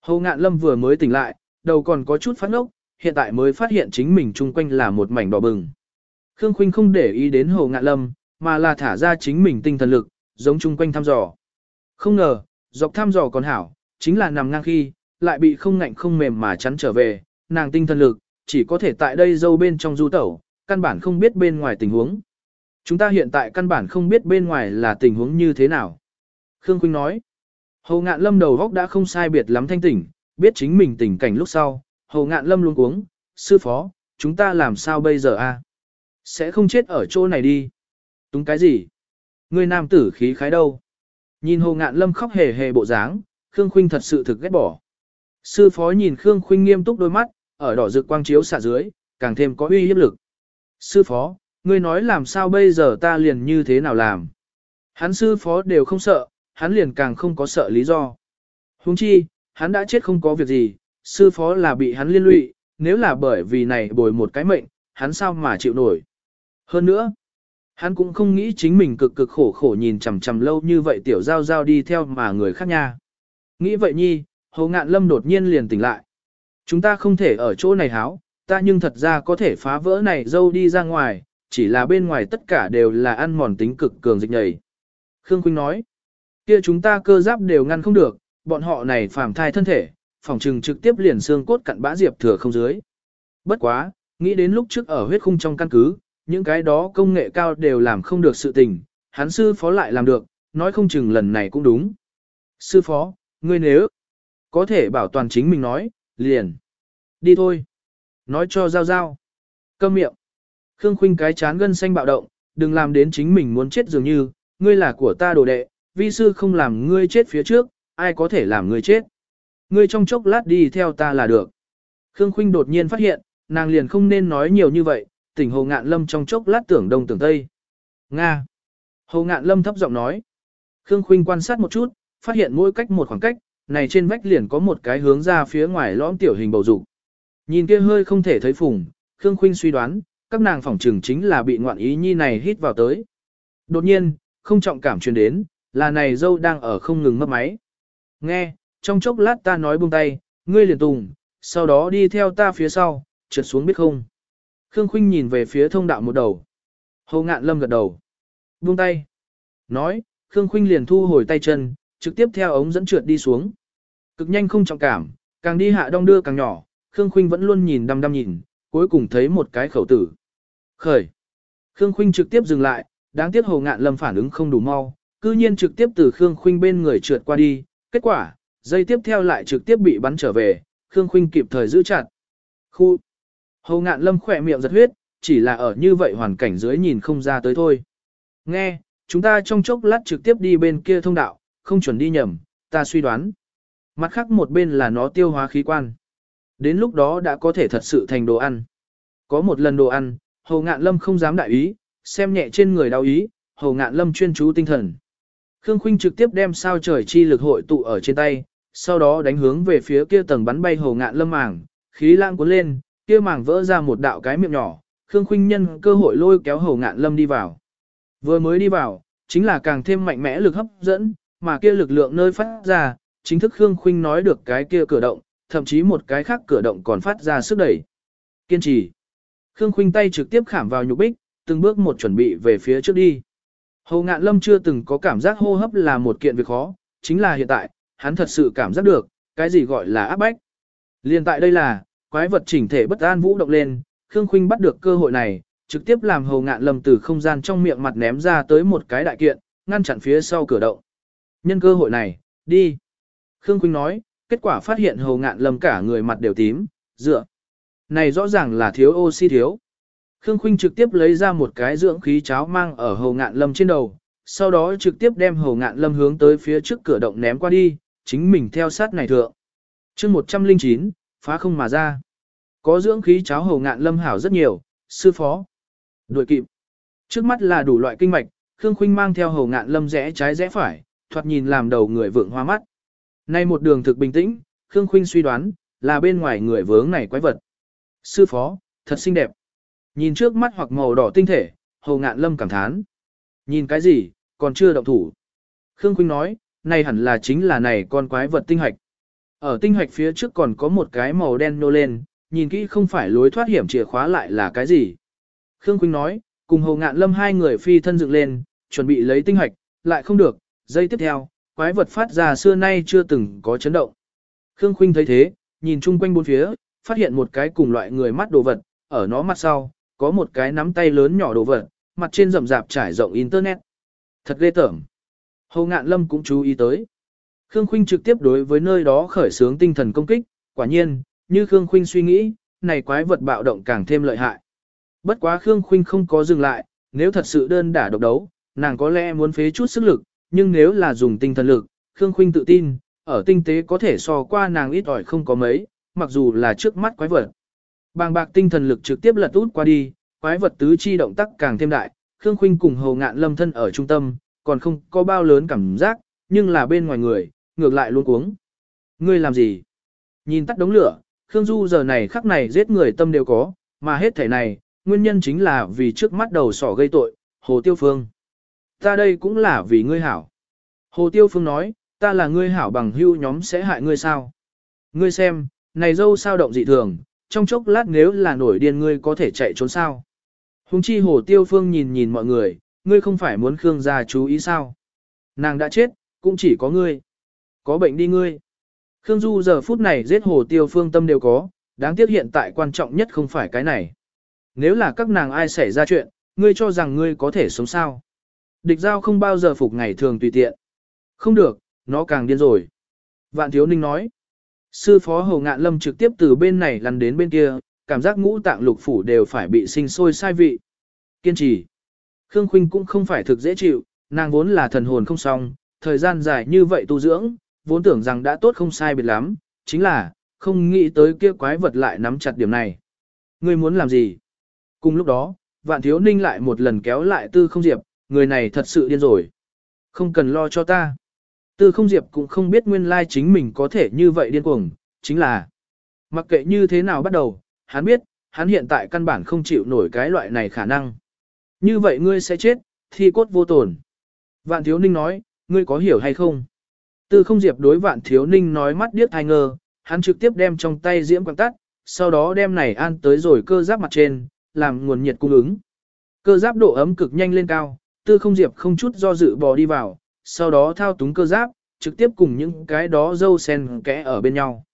Hồ ngạn lâm vừa mới tỉnh lại, đầu còn có chút phát ốc, hiện tại mới phát hiện chính mình chung quanh là một mảnh đỏ bừng. Khương Khuynh không để ý đến hồ ngạn lâm, mà là thả ra chính mình tinh thần lực, giống chung quanh thăm dò. Không ngờ, dọc thăm dò còn hảo, chính là nằm ngang khi, lại bị không ngạnh không mềm mà chắn trở về, nàng tinh thần lực, chỉ có thể tại đây dâu bên trong du tẩu, căn bản không biết bên ngoài tình huống. Chúng ta hiện tại căn bản không biết bên ngoài là tình huống như thế nào. Khương Quynh nói, Hầu ngạn lâm đầu góc đã không sai biệt lắm thanh tỉnh, biết chính mình tình cảnh lúc sau, Hồ ngạn lâm luôn cuống, sư phó, chúng ta làm sao bây giờ a? Sẽ không chết ở chỗ này đi. Túng cái gì? Người nam tử khí khái đâu? Nhìn hồ ngạn lâm khóc hề hề bộ dáng, Khương Khuynh thật sự thực ghét bỏ. Sư phó nhìn Khương Khuynh nghiêm túc đôi mắt, ở đỏ rực quang chiếu xạ dưới, càng thêm có uy hiếp lực. Sư phó, ngươi nói làm sao bây giờ ta liền như thế nào làm? Hắn sư phó đều không sợ, hắn liền càng không có sợ lý do. Huống chi, hắn đã chết không có việc gì, sư phó là bị hắn liên lụy, nếu là bởi vì này bồi một cái mệnh, hắn sao mà chịu nổi. Hơn nữa, hắn cũng không nghĩ chính mình cực cực khổ khổ nhìn chằm chằm lâu như vậy tiểu giao giao đi theo mà người khác nha. Nghĩ vậy nhi, Hồ Ngạn Lâm đột nhiên liền tỉnh lại. Chúng ta không thể ở chỗ này háo, ta nhưng thật ra có thể phá vỡ này dâu đi ra ngoài, chỉ là bên ngoài tất cả đều là ăn mòn tính cực cường dịch nhầy. Khương Quynh nói, kia chúng ta cơ giáp đều ngăn không được, bọn họ này phàm thai thân thể, phòng trừng trực tiếp liền xương cốt cặn bã diệp thừa không dưới. Bất quá, nghĩ đến lúc trước ở huyết khung trong căn cứ, những cái đó công nghệ cao đều làm không được sự tình, hắn sư phó lại làm được, nói không chừng lần này cũng đúng. Sư phó, ngươi nếu có thể bảo toàn chính mình nói, liền. Đi thôi. Nói cho Giao Giao. Câm miệng. Khương Khuynh cái chán gân xanh bạo động, đừng làm đến chính mình muốn chết dường như, ngươi là của ta đồ đệ, vi sư không làm ngươi chết phía trước, ai có thể làm ngươi chết. Ngươi trong chốc lát đi theo ta là được. Khương Khuynh đột nhiên phát hiện, nàng liền không nên nói nhiều như vậy, tỉnh Hồ Ngạn Lâm trong chốc lát tưởng đông tưởng tây. Nga. Hồ Ngạn Lâm thấp giọng nói. Khương Khuynh quan sát một chút, phát hiện mỗi cách một khoảng cách, này trên vách liền có một cái hướng ra phía ngoài lõm tiểu hình bầu dục. Nhìn kia hơi không thể thấy phùng, Khương Khuynh suy đoán, các nàng phỏng trừng chính là bị ngoạn ý nhi này hít vào tới. Đột nhiên, không trọng cảm truyền đến, là này dâu đang ở không ngừng mất máy. Nghe, trong chốc lát ta nói buông tay, ngươi liền tùng, sau đó đi theo ta phía sau, trượt xuống biết không. Khương Khuynh nhìn về phía thông đạo một đầu. Hồ ngạn lâm gật đầu. Buông tay. Nói, Khương Khuynh liền thu hồi tay chân, trực tiếp theo ống dẫn trượt đi xuống. Cực nhanh không trọng cảm, càng đi hạ đong đưa càng nhỏ, Khương Khuynh vẫn luôn nhìn đăm đăm nhìn, cuối cùng thấy một cái khẩu tử. Khởi. Khương Khuynh trực tiếp dừng lại, đáng tiếc Hồ Ngạn Lâm phản ứng không đủ mau, cư nhiên trực tiếp từ Khương Khuynh bên người trượt qua đi, kết quả, dây tiếp theo lại trực tiếp bị bắn trở về, Khương Khuynh kịp thời giữ chặt. Khu. Hồ Ngạn Lâm khỏe miệng giật huyết, chỉ là ở như vậy hoàn cảnh dưới nhìn không ra tới thôi. Nghe, chúng ta trong chốc lát trực tiếp đi bên kia thông đạo, không chuẩn đi nhầm, ta suy đoán. Mặt khác một bên là nó tiêu hóa khí quan. Đến lúc đó đã có thể thật sự thành đồ ăn. Có một lần đồ ăn, Hồ Ngạn Lâm không dám đại ý, xem nhẹ trên người đau ý, Hồ Ngạn Lâm chuyên chú tinh thần. Khương Khuynh trực tiếp đem sao trời chi lực hội tụ ở trên tay, sau đó đánh hướng về phía kia tầng bắn bay Hồ Ngạn Lâm mảng khí lãng cuốn lên, kia màng vỡ ra một đạo cái miệng nhỏ, Khương Khuynh nhân cơ hội lôi kéo Hầu Ngạn Lâm đi vào. Vừa mới đi vào, chính là càng thêm mạnh mẽ lực hấp dẫn, mà kia lực lượng nơi phát ra, chính thức Khương Khuynh nói được cái kia cửa động, thậm chí một cái khác cửa động còn phát ra sức đẩy. Kiên trì. Khương Khuynh tay trực tiếp khảm vào nhục bích, từng bước một chuẩn bị về phía trước đi. Hầu ngạn lâm chưa từng có cảm giác hô hấp là một kiện việc khó, chính là hiện tại, hắn thật sự cảm giác được, cái gì gọi là áp bách. Liên tại đây là, quái vật chỉnh thể bất an vũ động lên, Khương Khuynh bắt được cơ hội này, trực tiếp làm hầu ngạn lâm từ không gian trong miệng mặt ném ra tới một cái đại kiện, ngăn chặn phía sau cửa động. Nhân cơ hội này, đi. Khương Khuynh nói, kết quả phát hiện hầu ngạn lâm cả người mặt đều tím, dựa. Này rõ ràng là thiếu oxy thiếu. Khương Khuynh trực tiếp lấy ra một cái dưỡng khí cháo mang ở hầu ngạn lâm trên đầu, sau đó trực tiếp đem hầu ngạn lâm hướng tới phía trước cửa động ném qua đi, chính mình theo sát này thượng. chương 109, phá không mà ra. Có dưỡng khí cháo hầu ngạn lâm hảo rất nhiều, sư phó. Đuổi kịp. Trước mắt là đủ loại kinh mạch, Khương Khuynh mang theo hầu ngạn lâm rẽ trái rẽ phải, thoạt nhìn làm đầu người vượng hoa mắt. Nay một đường thực bình tĩnh, Khương Khuynh suy đoán, là bên ngoài người vướng này quái vật. Sư phó, thật xinh đẹp. Nhìn trước mắt hoặc màu đỏ tinh thể, hầu Ngạn Lâm cảm thán. Nhìn cái gì, còn chưa động thủ. Khương Khuynh nói, này hẳn là chính là này con quái vật tinh hạch. Ở tinh hạch phía trước còn có một cái màu đen nô lên, nhìn kỹ không phải lối thoát hiểm chìa khóa lại là cái gì. Khương Quỳnh nói, cùng Hồ Ngạn Lâm hai người phi thân dựng lên, chuẩn bị lấy tinh hạch, lại không được, giây tiếp theo, quái vật phát ra xưa nay chưa từng có chấn động. Khương Khuynh thấy thế, nhìn chung quanh bốn phía, phát hiện một cái cùng loại người mắt đồ vật, ở nó mặt sau, có một cái nắm tay lớn nhỏ đồ vật, mặt trên rậm rạp trải rộng internet. Thật ghê tởm. Hồ Ngạn Lâm cũng chú ý tới. Khương Khuynh trực tiếp đối với nơi đó khởi xướng tinh thần công kích, quả nhiên, như Khương Khuynh suy nghĩ, này quái vật bạo động càng thêm lợi hại. Bất quá Khương Khuynh không có dừng lại, nếu thật sự đơn đả độc đấu, nàng có lẽ muốn phế chút sức lực, nhưng nếu là dùng tinh thần lực, Khương Khuynh tự tin, ở tinh tế có thể so qua nàng ít ỏi không có mấy, mặc dù là trước mắt quái vật. Bàng bạc tinh thần lực trực tiếp lật út qua đi, quái vật tứ chi động tác càng thêm đại, Khương Khuynh cùng Hồ Ngạn Lâm thân ở trung tâm, còn không có bao lớn cảm giác, nhưng là bên ngoài người, ngược lại luôn cuống. Ngươi làm gì? Nhìn tắt đống lửa, Khương Du giờ này khắc này giết người tâm đều có, mà hết thể này, nguyên nhân chính là vì trước mắt đầu sỏ gây tội, Hồ Tiêu Phương. Ta đây cũng là vì ngươi hảo. Hồ Tiêu Phương nói, ta là ngươi hảo bằng hưu nhóm sẽ hại ngươi sao? Ngươi xem, này dâu sao động dị thường, trong chốc lát nếu là nổi điên ngươi có thể chạy trốn sao? Hùng chi Hồ Tiêu Phương nhìn nhìn mọi người, ngươi không phải muốn Khương gia chú ý sao? Nàng đã chết, cũng chỉ có ngươi. Có bệnh đi ngươi. Khương Du giờ phút này giết Hồ Tiêu Phương tâm đều có, đáng tiếc hiện tại quan trọng nhất không phải cái này. Nếu là các nàng ai xảy ra chuyện, ngươi cho rằng ngươi có thể sống sao? Địch giao không bao giờ phục ngày thường tùy tiện. Không được, nó càng điên rồi. Vạn Thiếu Ninh nói. Sư phó Hồ Ngạn Lâm trực tiếp từ bên này lăn đến bên kia, cảm giác ngũ tạng lục phủ đều phải bị sinh sôi sai vị. Kiên trì. Khương Khuynh cũng không phải thực dễ chịu, nàng vốn là thần hồn không xong, thời gian dài như vậy tu dưỡng, vốn tưởng rằng đã tốt không sai biệt lắm, chính là, không nghĩ tới kia quái vật lại nắm chặt điểm này. Ngươi muốn làm gì? Cùng lúc đó, vạn thiếu ninh lại một lần kéo lại tư không diệp, người này thật sự điên rồi. Không cần lo cho ta. Tư không diệp cũng không biết nguyên lai chính mình có thể như vậy điên cuồng, chính là mặc kệ như thế nào bắt đầu, hắn biết, hắn hiện tại căn bản không chịu nổi cái loại này khả năng. Như vậy ngươi sẽ chết, thi cốt vô tổn. Vạn thiếu ninh nói, ngươi có hiểu hay không? Tư không diệp đối vạn thiếu ninh nói mắt điếc thai ngơ, hắn trực tiếp đem trong tay diễm quang tắt, sau đó đem này an tới rồi cơ giáp mặt trên, làm nguồn nhiệt cung ứng. Cơ giáp độ ấm cực nhanh lên cao, tư không diệp không chút do dự bò đi vào, sau đó thao túng cơ giáp, trực tiếp cùng những cái đó dâu sen kẽ ở bên nhau.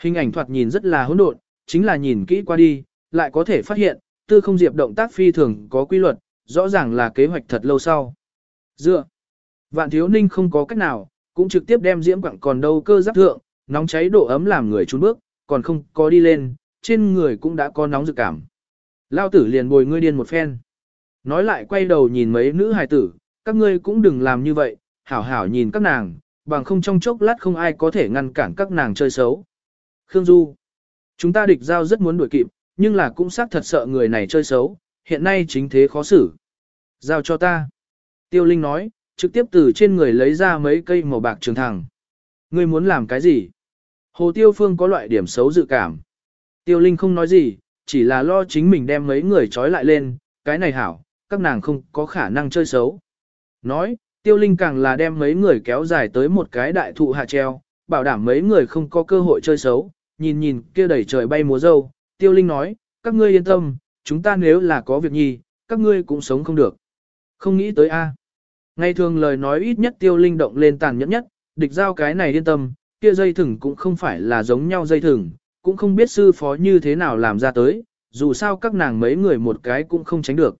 Hình ảnh thoạt nhìn rất là hỗn độn, chính là nhìn kỹ qua đi, lại có thể phát hiện, tư không diệp động tác phi thường có quy luật, rõ ràng là kế hoạch thật lâu sau. Dựa, vạn thiếu ninh không có cách nào, cũng trực tiếp đem diễm quặng còn đâu cơ giáp thượng, nóng cháy độ ấm làm người trốn bước, còn không có đi lên, trên người cũng đã có nóng dự cảm. Lao tử liền bồi ngươi điên một phen. Nói lại quay đầu nhìn mấy nữ hài tử, các ngươi cũng đừng làm như vậy, hảo hảo nhìn các nàng, bằng không trong chốc lát không ai có thể ngăn cản các nàng chơi xấu. Khương Du, chúng ta địch giao rất muốn đuổi kịp, nhưng là cũng xác thật sợ người này chơi xấu, hiện nay chính thế khó xử. Giao cho ta. Tiêu Linh nói, trực tiếp từ trên người lấy ra mấy cây màu bạc trường thẳng. Ngươi muốn làm cái gì? Hồ Tiêu Phương có loại điểm xấu dự cảm. Tiêu Linh không nói gì, chỉ là lo chính mình đem mấy người trói lại lên, cái này hảo, các nàng không có khả năng chơi xấu. Nói, Tiêu Linh càng là đem mấy người kéo dài tới một cái đại thụ hạ treo, bảo đảm mấy người không có cơ hội chơi xấu, nhìn nhìn kia đẩy trời bay múa dâu, Tiêu Linh nói, các ngươi yên tâm, chúng ta nếu là có việc nhi, các ngươi cũng sống không được. Không nghĩ tới a. Ngày thường lời nói ít nhất Tiêu Linh động lên tàn nhẫn nhất, địch giao cái này yên tâm, kia dây thừng cũng không phải là giống nhau dây thừng, cũng không biết sư phó như thế nào làm ra tới, dù sao các nàng mấy người một cái cũng không tránh được.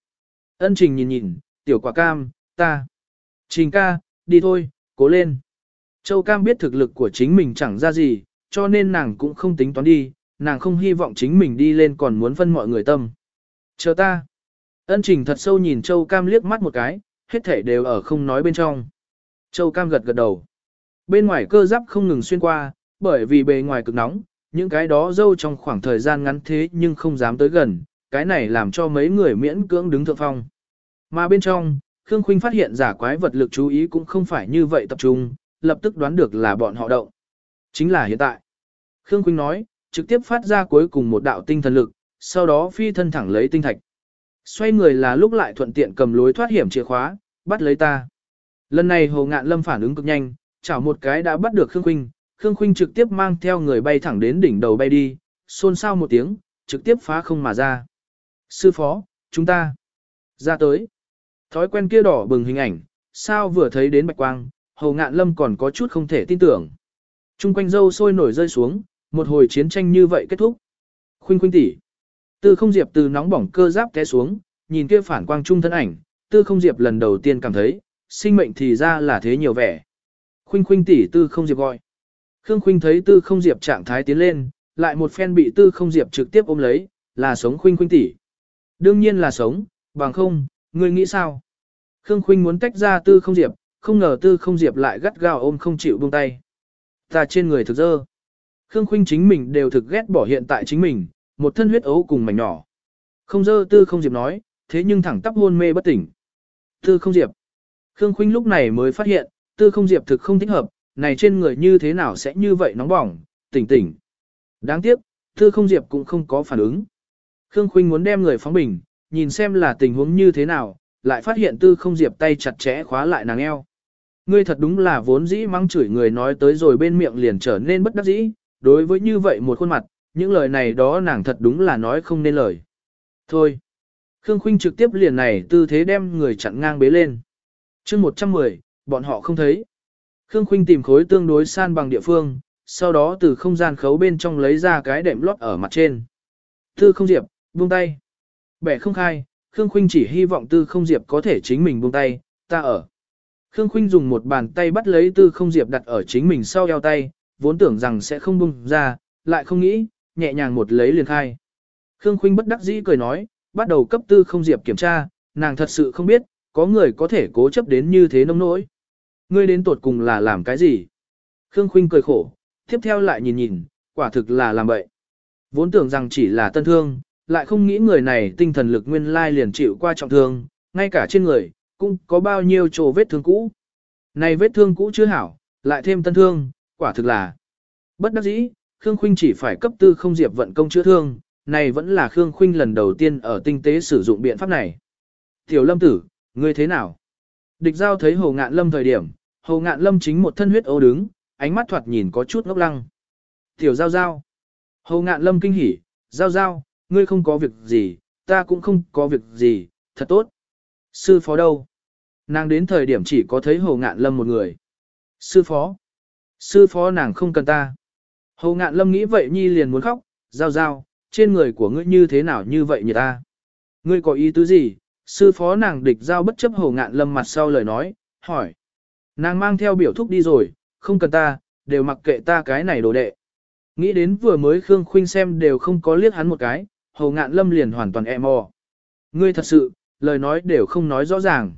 Ân trình nhìn nhìn, tiểu quả cam, ta. Trình ca, đi thôi, cố lên. Châu cam biết thực lực của chính mình chẳng ra gì, cho nên nàng cũng không tính toán đi, nàng không hy vọng chính mình đi lên còn muốn phân mọi người tâm. Chờ ta. Ân trình thật sâu nhìn Châu cam liếc mắt một cái, hết thể đều ở không nói bên trong. Châu cam gật gật đầu. Bên ngoài cơ giáp không ngừng xuyên qua, bởi vì bề ngoài cực nóng, những cái đó dâu trong khoảng thời gian ngắn thế nhưng không dám tới gần, cái này làm cho mấy người miễn cưỡng đứng thượng phong. Mà bên trong, Khương Khuynh phát hiện giả quái vật lực chú ý cũng không phải như vậy tập trung, lập tức đoán được là bọn họ động. Chính là hiện tại. Khương Khuynh nói, trực tiếp phát ra cuối cùng một đạo tinh thần lực, sau đó phi thân thẳng lấy tinh thạch. Xoay người là lúc lại thuận tiện cầm lối thoát hiểm chìa khóa, bắt lấy ta. Lần này Hồ Ngạn Lâm phản ứng cực nhanh, chảo một cái đã bắt được Khương Khuynh, Khương Khuynh trực tiếp mang theo người bay thẳng đến đỉnh đầu bay đi, xôn xao một tiếng, trực tiếp phá không mà ra. Sư phó, chúng ta ra tới. Thói quen kia đỏ bừng hình ảnh, sao vừa thấy đến bạch quang, hồ ngạn lâm còn có chút không thể tin tưởng. Trung quanh dâu sôi nổi rơi xuống, một hồi chiến tranh như vậy kết thúc. Khuynh khuynh tỷ, Tư không diệp từ nóng bỏng cơ giáp té xuống, nhìn kia phản quang trung thân ảnh, tư không diệp lần đầu tiên cảm thấy, sinh mệnh thì ra là thế nhiều vẻ. Khuynh khuynh tỷ tư không diệp gọi. Khương Khuynh thấy Tư Không Diệp trạng thái tiến lên, lại một phen bị tư không diệp trực tiếp ôm lấy, là sống khuynh khuynh tỷ. Đương nhiên là sống, bằng không, ngươi nghĩ sao? Khương khuynh muốn tách ra tư không diệp, không ngờ tư không diệp lại gắt gao ôm không chịu buông tay. Ta trên người thực dơ. Khương khuynh chính mình đều thực ghét bỏ hiện tại chính mình, một thân huyết ấu cùng mảnh nhỏ. Không dơ tư không diệp nói, thế nhưng thẳng tắp hôn mê bất tỉnh. Tư không diệp. Khương khuynh lúc này mới phát hiện, tư không diệp thực không thích hợp, này trên người như thế nào sẽ như vậy nóng bỏng, tỉnh tỉnh. Đáng tiếc, tư không diệp cũng không có phản ứng. Khương khuynh muốn đem người phóng bình, nhìn xem là tình huống như thế nào, lại phát hiện tư không diệp tay chặt chẽ khóa lại nàng eo. Ngươi thật đúng là vốn dĩ mắng chửi người nói tới rồi bên miệng liền trở nên bất đắc dĩ, đối với như vậy một khuôn mặt, những lời này đó nàng thật đúng là nói không nên lời. Thôi. Khương Khuynh trực tiếp liền này tư thế đem người chặn ngang bế lên. chương 110, bọn họ không thấy. Khương Khuynh tìm khối tương đối san bằng địa phương, sau đó từ không gian khấu bên trong lấy ra cái đệm lót ở mặt trên. Tư không diệp, buông tay. Bẻ không khai, Khương Khuynh chỉ hy vọng tư không diệp có thể chính mình buông tay, ta ở. Khương Khuynh dùng một bàn tay bắt lấy tư không diệp đặt ở chính mình sau eo tay, vốn tưởng rằng sẽ không buông ra, lại không nghĩ, nhẹ nhàng một lấy liền khai. Khương Khuynh bất đắc dĩ cười nói, bắt đầu cấp tư không diệp kiểm tra, nàng thật sự không biết, có người có thể cố chấp đến như thế nông nỗi. Ngươi đến tuột cùng là làm cái gì? Khương Khuynh cười khổ, tiếp theo lại nhìn nhìn, quả thực là làm bậy. Vốn tưởng rằng chỉ là tân thương, lại không nghĩ người này tinh thần lực nguyên lai liền chịu qua trọng thương, ngay cả trên người, cũng có bao nhiêu chỗ vết thương cũ. Này vết thương cũ chưa hảo, lại thêm tân thương, quả thực là bất đắc dĩ, Khương Khuynh chỉ phải cấp tư không diệp vận công chữa thương, này vẫn là Khương Khuynh lần đầu tiên ở tinh tế sử dụng biện pháp này. Tiểu lâm tử, ngươi thế nào? Địch giao thấy hồ ngạn lâm thời điểm, hồ ngạn lâm chính một thân huyết ấu đứng, ánh mắt thoạt nhìn có chút ngốc lăng. Tiểu giao giao. Hồ ngạn lâm kinh hỉ, giao giao, ngươi không có việc gì, ta cũng không có việc gì, thật tốt. Sư phó đâu? Nàng đến thời điểm chỉ có thấy hồ ngạn lâm một người. Sư phó. Sư phó nàng không cần ta. Hồ ngạn lâm nghĩ vậy nhi liền muốn khóc, giao giao, trên người của ngươi như thế nào như vậy nhỉ ta? Ngươi có ý tứ gì? Sư phó nàng địch giao bất chấp hồ ngạn lâm mặt sau lời nói, hỏi. Nàng mang theo biểu thúc đi rồi, không cần ta, đều mặc kệ ta cái này đồ đệ. Nghĩ đến vừa mới Khương Khuynh xem đều không có liếc hắn một cái, hồ ngạn lâm liền hoàn toàn e mò. Ngươi thật sự, lời nói đều không nói rõ ràng.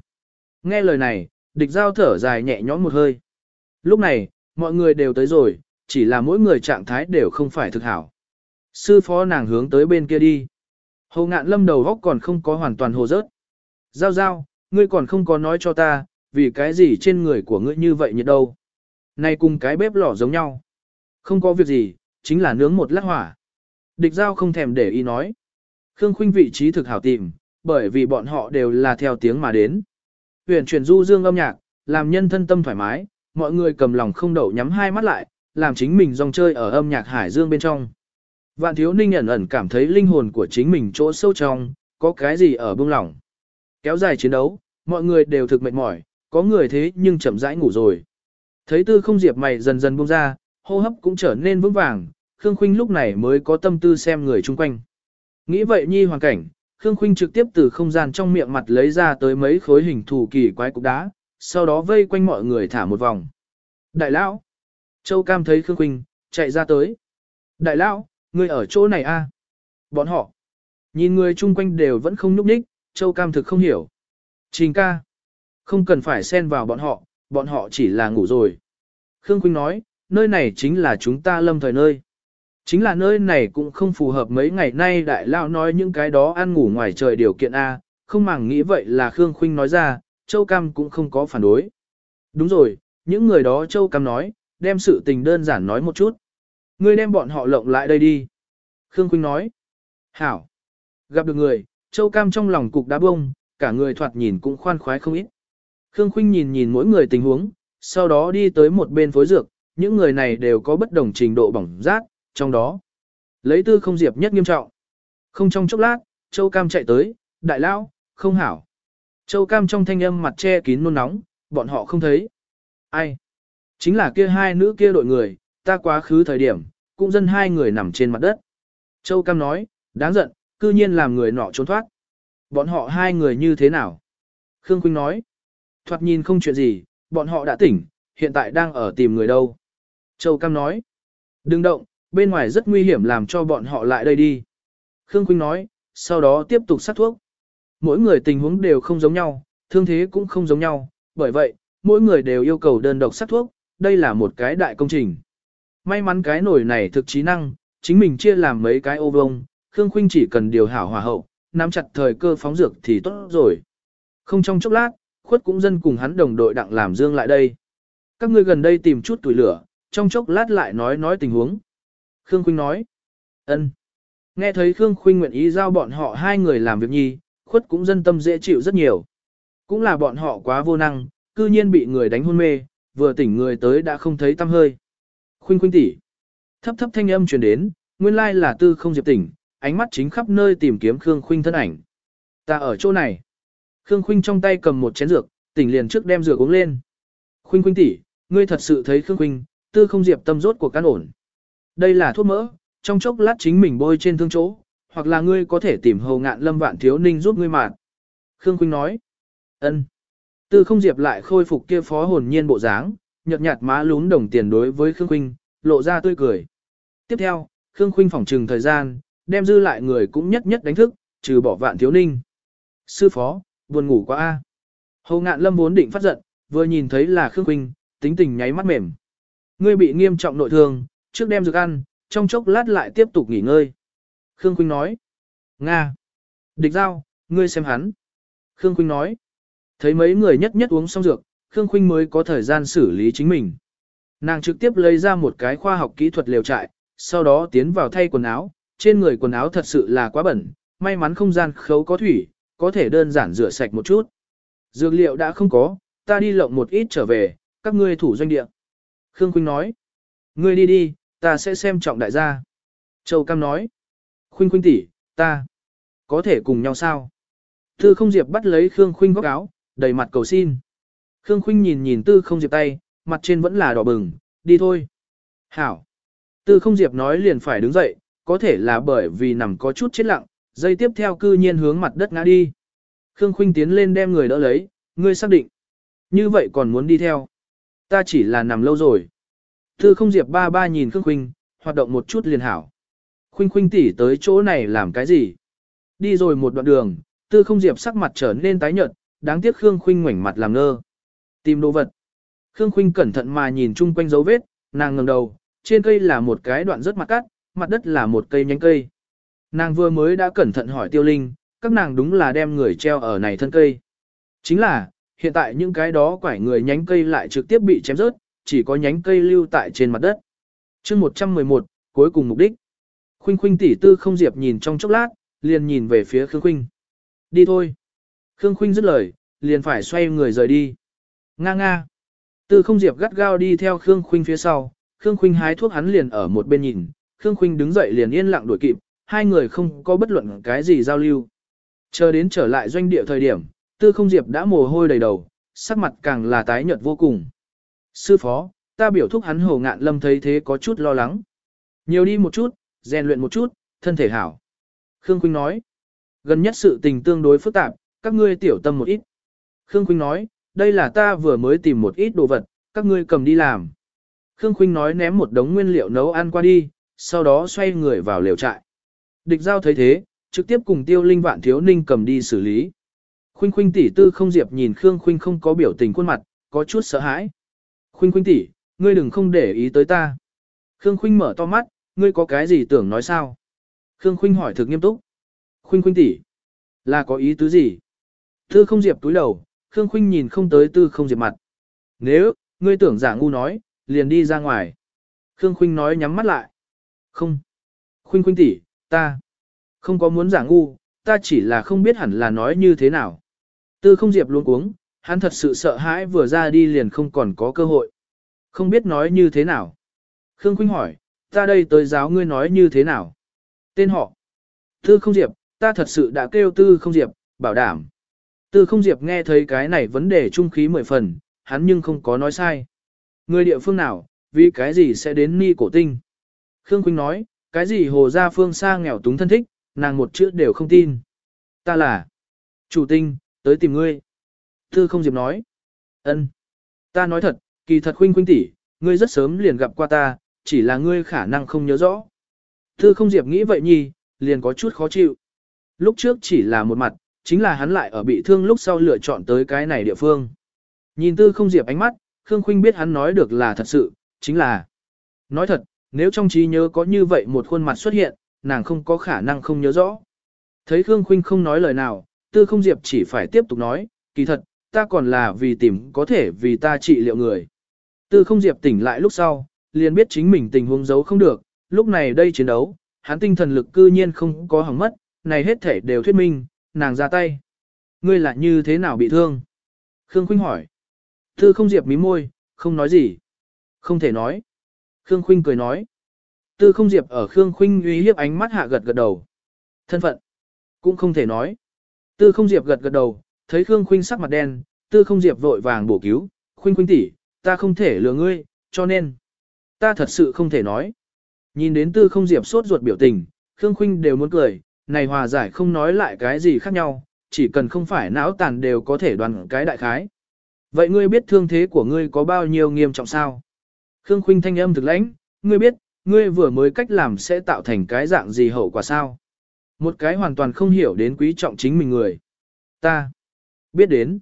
Nghe lời này, địch giao thở dài nhẹ nhõm một hơi. Lúc này, mọi người đều tới rồi, chỉ là mỗi người trạng thái đều không phải thực hảo. Sư phó nàng hướng tới bên kia đi. Hồ ngạn lâm đầu góc còn không có hoàn toàn hồ rớt. Giao giao, ngươi còn không có nói cho ta, vì cái gì trên người của ngươi như vậy nhiệt đâu. Này cùng cái bếp lò giống nhau. Không có việc gì, chính là nướng một lát hỏa. Địch giao không thèm để ý nói. Khương khuynh vị trí thực hảo tìm, bởi vì bọn họ đều là theo tiếng mà đến. Huyền chuyển du dương âm nhạc, làm nhân thân tâm thoải mái, mọi người cầm lòng không đậu nhắm hai mắt lại, làm chính mình dòng chơi ở âm nhạc hải dương bên trong. Vạn thiếu ninh ẩn ẩn cảm thấy linh hồn của chính mình chỗ sâu trong, có cái gì ở bông lỏng. Kéo dài chiến đấu, mọi người đều thực mệt mỏi, có người thế nhưng chậm rãi ngủ rồi. Thấy tư không diệp mày dần dần buông ra, hô hấp cũng trở nên vững vàng, Khương Khuynh lúc này mới có tâm tư xem người chung quanh. Nghĩ vậy nhi hoàn cảnh, Khương Khuynh trực tiếp từ không gian trong miệng mặt lấy ra tới mấy khối hình thù kỳ quái cục đá, sau đó vây quanh mọi người thả một vòng. Đại lão! Châu Cam thấy Khương Quỳnh chạy ra tới. Đại lão, ngươi ở chỗ này a? À? Bọn họ. Nhìn người chung quanh đều vẫn không nhúc nhích, Châu Cam thực không hiểu. Trình ca. Không cần phải xen vào bọn họ, bọn họ chỉ là ngủ rồi. Khương Quỳnh nói, nơi này chính là chúng ta lâm thời nơi. Chính là nơi này cũng không phù hợp mấy ngày nay đại Lão nói những cái đó ăn ngủ ngoài trời điều kiện A, không màng nghĩ vậy là Khương Khuynh nói ra, Châu Cam cũng không có phản đối. Đúng rồi, những người đó Châu Cam nói, đem sự tình đơn giản nói một chút. Ngươi đem bọn họ lộng lại đây đi. Khương Quynh nói. Hảo. Gặp được người, Châu Cam trong lòng cục đá bông, cả người thoạt nhìn cũng khoan khoái không ít. Khương Khuynh nhìn nhìn mỗi người tình huống, sau đó đi tới một bên phối dược, những người này đều có bất đồng trình độ bỏng rát, trong đó. Lấy tư không diệp nhất nghiêm trọng. Không trong chốc lát, Châu Cam chạy tới, đại lão, không hảo. Châu Cam trong thanh âm mặt che kín nôn nóng, bọn họ không thấy. Ai? Chính là kia hai nữ kia đội người, ta quá khứ thời điểm, cũng dân hai người nằm trên mặt đất. Châu Cam nói, đáng giận, cư nhiên làm người nọ trốn thoát. Bọn họ hai người như thế nào? Khương Quynh nói, thoạt nhìn không chuyện gì, bọn họ đã tỉnh, hiện tại đang ở tìm người đâu. Châu Cam nói, đừng động, bên ngoài rất nguy hiểm làm cho bọn họ lại đây đi. Khương Quynh nói, sau đó tiếp tục sát thuốc. Mỗi người tình huống đều không giống nhau, thương thế cũng không giống nhau, bởi vậy, mỗi người đều yêu cầu đơn độc sát thuốc, đây là một cái đại công trình. May mắn cái nồi này thực trí năng, chính mình chia làm mấy cái ô vông, Khương Khuynh chỉ cần điều hảo hòa hậu, nắm chặt thời cơ phóng dược thì tốt rồi. Không trong chốc lát, khuất cũng dân cùng hắn đồng đội đặng làm dương lại đây. Các ngươi gần đây tìm chút tuổi lửa, trong chốc lát lại nói nói tình huống. Khương Khuynh nói. ân. Nghe thấy Khương Khuynh nguyện ý giao bọn họ hai người làm việc nhi, khuất cũng dân tâm dễ chịu rất nhiều. Cũng là bọn họ quá vô năng, cư nhiên bị người đánh hôn mê, vừa tỉnh người tới đã không thấy tâm hơi. Khuynh Khuynh tỷ. Thấp thấp thanh âm truyền đến, nguyên lai là tư không diệp tỉnh, ánh mắt chính khắp nơi tìm kiếm Khương Khuynh thân ảnh. Ta ở chỗ này. Khương Khuynh trong tay cầm một chén dược, tỉnh liền trước đem dược uống lên. Khuynh Khuynh tỷ, ngươi thật sự thấy Khương Khuynh, tư không diệp tâm rốt của căn ổn. Đây là thuốc mỡ, trong chốc lát chính mình bôi trên thương chỗ, hoặc là ngươi có thể tìm hầu ngạn lâm vạn thiếu ninh giúp ngươi mạng. Khương Khuynh nói. ân. Tư không diệp lại khôi phục kia phó hồn nhiên bộ dáng, nhợt nhạt má lún đồng tiền đối với Khương Khuynh, lộ ra tươi cười. Tiếp theo, Khương Khuynh phòng trừng thời gian, đem dư lại người cũng nhất nhất đánh thức, trừ bỏ vạn thiếu ninh. Sư phó, buồn ngủ quá a. Hầu ngạn lâm vốn định phát giận, vừa nhìn thấy là Khương Khuynh, tính tình nháy mắt mềm. Ngươi bị nghiêm trọng nội thương, trước đem dược ăn, trong chốc lát lại tiếp tục nghỉ ngơi. Khương Khuynh nói. Nga. Địch giao, ngươi xem hắn. Khương Khuynh nói. Thấy mấy người nhất nhất uống xong dược, Khương Khuynh mới có thời gian xử lý chính mình. Nàng trực tiếp lấy ra một cái khoa học kỹ thuật liều trại, sau đó tiến vào thay quần áo, trên người quần áo thật sự là quá bẩn, may mắn không gian khấu có thủy, có thể đơn giản rửa sạch một chút. Dược liệu đã không có, ta đi lộng một ít trở về, các ngươi thủ doanh địa. Khương Khuynh nói, ngươi đi đi, ta sẽ xem trọng đại gia. Châu Cam nói, Khuynh Khuynh tỷ, ta, có thể cùng nhau sao? Tư không diệp bắt lấy Khương Khuynh góc áo, đầy mặt cầu xin. Khương Khuynh nhìn nhìn tư không diệp tay, mặt trên vẫn là đỏ bừng, đi thôi. Hảo. Tư không diệp nói liền phải đứng dậy, có thể là bởi vì nằm có chút chết lặng, dây tiếp theo cư nhiên hướng mặt đất ngã đi. Khương Khuynh tiến lên đem người đỡ lấy, ngươi xác định. Như vậy còn muốn đi theo. Ta chỉ là nằm lâu rồi. Tư không diệp ba ba nhìn Khương Khuynh, hoạt động một chút liền hảo. Khuynh Khuynh tỷ tới chỗ này làm cái gì? Đi rồi một đoạn đường, tư không diệp sắc mặt trở nên tái nhợt, đáng tiếc Khương Khuynh ngoảnh mặt làm ngơ. Tìm đồ vật. Khương Khuynh cẩn thận mà nhìn chung quanh dấu vết, nàng ngẩng đầu, trên cây là một cái đoạn rất mặt cắt, mặt đất là một cây nhánh cây. Nàng vừa mới đã cẩn thận hỏi Tiêu Linh, các nàng đúng là đem người treo ở này thân cây. Chính là, hiện tại những cái đó quải người nhánh cây lại trực tiếp bị chém rớt, chỉ có nhánh cây lưu tại trên mặt đất. chương 111, cuối cùng mục đích. Khuynh Khuynh tỷ tư không diệp nhìn trong chốc lát, liền nhìn về phía Khương Khuynh. Đi thôi. Khương Khuynh dứt lời, liền phải xoay người rời đi. Nga nga. Tư không diệp gắt gao đi theo Khương Khuynh phía sau, Khương Khuynh hái thuốc hắn liền ở một bên nhìn, Khương Khuynh đứng dậy liền yên lặng đuổi kịp, hai người không có bất luận cái gì giao lưu. Chờ đến trở lại doanh địa thời điểm, Tư không diệp đã mồ hôi đầy đầu, sắc mặt càng là tái nhợt vô cùng. Sư phó, ta biểu thúc hắn hồ ngạn lâm thấy thế có chút lo lắng. Nhiều đi một chút, rèn luyện một chút, thân thể hảo. Khương Khuynh nói, gần nhất sự tình tương đối phức tạp, các ngươi tiểu tâm một ít. Khương Khuynh nói, đây là ta vừa mới tìm một ít đồ vật, các ngươi cầm đi làm. Khương Khuynh nói ném một đống nguyên liệu nấu ăn qua đi, sau đó xoay người vào lều trại. Địch giao thấy thế, trực tiếp cùng tiêu linh vạn thiếu ninh cầm đi xử lý. Khuynh Khuynh tỷ tư không diệp nhìn Khương Khuynh không có biểu tình khuôn mặt, có chút sợ hãi. Khuynh Khuynh tỷ, ngươi đừng không để ý tới ta. Khương Khuynh mở to mắt, ngươi có cái gì tưởng nói sao? Khương Khuynh hỏi thực nghiêm túc. Khuynh Khuynh tỷ, là có ý tứ gì? Tư không diệp túi đầu, Khương Khuynh nhìn không tới tư không diệp mặt. Nếu, ngươi tưởng giả ngu nói, liền đi ra ngoài. Khương Khuynh nói nhắm mắt lại. Không. Khuynh Khuynh tỷ, ta không có muốn giả ngu, ta chỉ là không biết hẳn là nói như thế nào. Tư không diệp luôn cuống, hắn thật sự sợ hãi vừa ra đi liền không còn có cơ hội. Không biết nói như thế nào. Khương Khuynh hỏi, ta đây tới giáo ngươi nói như thế nào. Tên họ. Tư không diệp, ta thật sự đã kêu tư không diệp, bảo đảm. Tư không diệp nghe thấy cái này vấn đề trung khí mười phần, hắn nhưng không có nói sai. Người địa phương nào, vì cái gì sẽ đến ni cổ tinh? Khương Quỳnh nói, cái gì hồ gia phương xa nghèo túng thân thích, nàng một chữ đều không tin. Ta là chủ tinh, tới tìm ngươi. Tư không diệp nói. ân, Ta nói thật, kỳ thật Khuynh Khuynh tỷ, ngươi rất sớm liền gặp qua ta, chỉ là ngươi khả năng không nhớ rõ. Tư không diệp nghĩ vậy nhi, liền có chút khó chịu. Lúc trước chỉ là một mặt, chính là hắn lại ở bị thương lúc sau lựa chọn tới cái này địa phương. Nhìn tư không diệp ánh mắt, Khương Khuynh biết hắn nói được là thật sự, chính là. Nói thật, nếu trong trí nhớ có như vậy một khuôn mặt xuất hiện, nàng không có khả năng không nhớ rõ. Thấy Khương Khuynh không nói lời nào, tư không diệp chỉ phải tiếp tục nói, kỳ thật, ta còn là vì tìm có thể vì ta trị liệu người. Tư không diệp tỉnh lại lúc sau, liền biết chính mình tình huống giấu không được, lúc này đây chiến đấu, hắn tinh thần lực cư nhiên không có hỏng mất, này hết thể đều thuyết minh, nàng ra tay. Ngươi là như thế nào bị thương? Khương Khuynh hỏi. Tư không diệp mí môi, không nói gì. Không thể nói. Khương Khuynh cười nói. Tư không diệp ở Khương Khuynh uy hiếp ánh mắt hạ gật gật đầu. Thân phận. Cũng không thể nói. Tư không diệp gật gật đầu, thấy Khương Khuynh sắc mặt đen, tư không diệp vội vàng bổ cứu. Khuynh Khuynh tỷ, ta không thể lừa ngươi, cho nên. Ta thật sự không thể nói. Nhìn đến tư không diệp sốt ruột biểu tình, Khương Khuynh đều muốn cười, này hòa giải không nói lại cái gì khác nhau, chỉ cần không phải não tàn đều có thể đoàn cái đại khái. Vậy ngươi biết thương thế của ngươi có bao nhiêu nghiêm trọng sao? Khương Khuynh thanh âm thực lãnh, ngươi biết, ngươi vừa mới cách làm sẽ tạo thành cái dạng gì hậu quả sao? Một cái hoàn toàn không hiểu đến quý trọng chính mình người. Ta biết đến.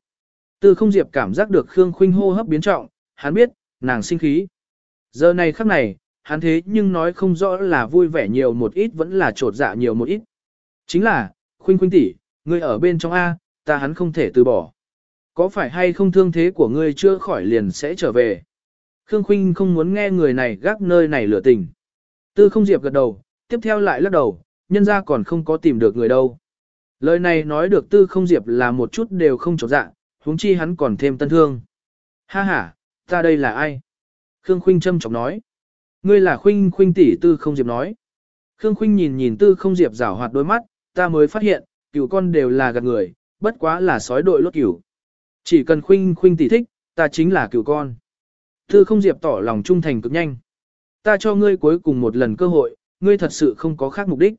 Tư không diệp cảm giác được Khương Khuynh hô hấp biến trọng, hắn biết, nàng sinh khí. Giờ này khắc này, hắn thế nhưng nói không rõ là vui vẻ nhiều một ít vẫn là trột dạ nhiều một ít. Chính là, Khuynh Khuynh tỷ, ngươi ở bên trong A, ta hắn không thể từ bỏ. Có phải hay không thương thế của ngươi chưa khỏi liền sẽ trở về? Khương Khuynh không muốn nghe người này gác nơi này lửa tình. Tư không diệp gật đầu, tiếp theo lại lắc đầu, nhân ra còn không có tìm được người đâu. Lời này nói được tư không diệp là một chút đều không trọt dạ, huống chi hắn còn thêm tân thương. Ha ha, ta đây là ai? Khương Khuynh châm chọc nói. Ngươi là Khuynh Khuynh tỷ tư không diệp nói. Khương Khuynh nhìn nhìn tư không diệp rảo hoạt đôi mắt, ta mới phát hiện, cửu con đều là gạt người, bất quá là sói đội lốt cửu. Chỉ cần Khuynh Khuynh tỷ thích, ta chính là cửu con. Tư không diệp tỏ lòng trung thành cực nhanh. Ta cho ngươi cuối cùng một lần cơ hội, ngươi thật sự không có khác mục đích.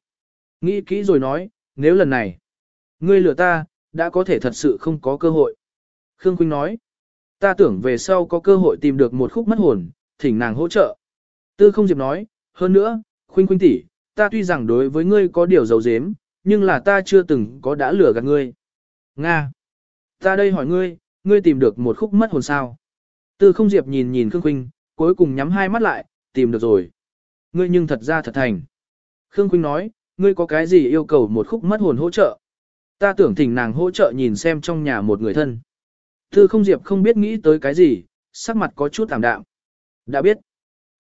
Nghĩ kỹ rồi nói, nếu lần này, ngươi lừa ta, đã có thể thật sự không có cơ hội. Khương Khuynh nói, ta tưởng về sau có cơ hội tìm được một khúc mất hồn, thỉnh nàng hỗ trợ. Tư không diệp nói, hơn nữa, Khuynh Khuynh tỷ, ta tuy rằng đối với ngươi có điều dấu dếm, nhưng là ta chưa từng có đã lừa gạt ngươi. Nga, ta đây hỏi ngươi, ngươi tìm được một khúc mất hồn sao? Tư không diệp nhìn nhìn Khương Khuynh, cuối cùng nhắm hai mắt lại, tìm được rồi. Ngươi nhưng thật ra thật thành. Khương Khuynh nói, ngươi có cái gì yêu cầu một khúc mất hồn hỗ trợ? Ta tưởng thỉnh nàng hỗ trợ nhìn xem trong nhà một người thân. Tư không diệp không biết nghĩ tới cái gì, sắc mặt có chút tạm đạm. Đã biết.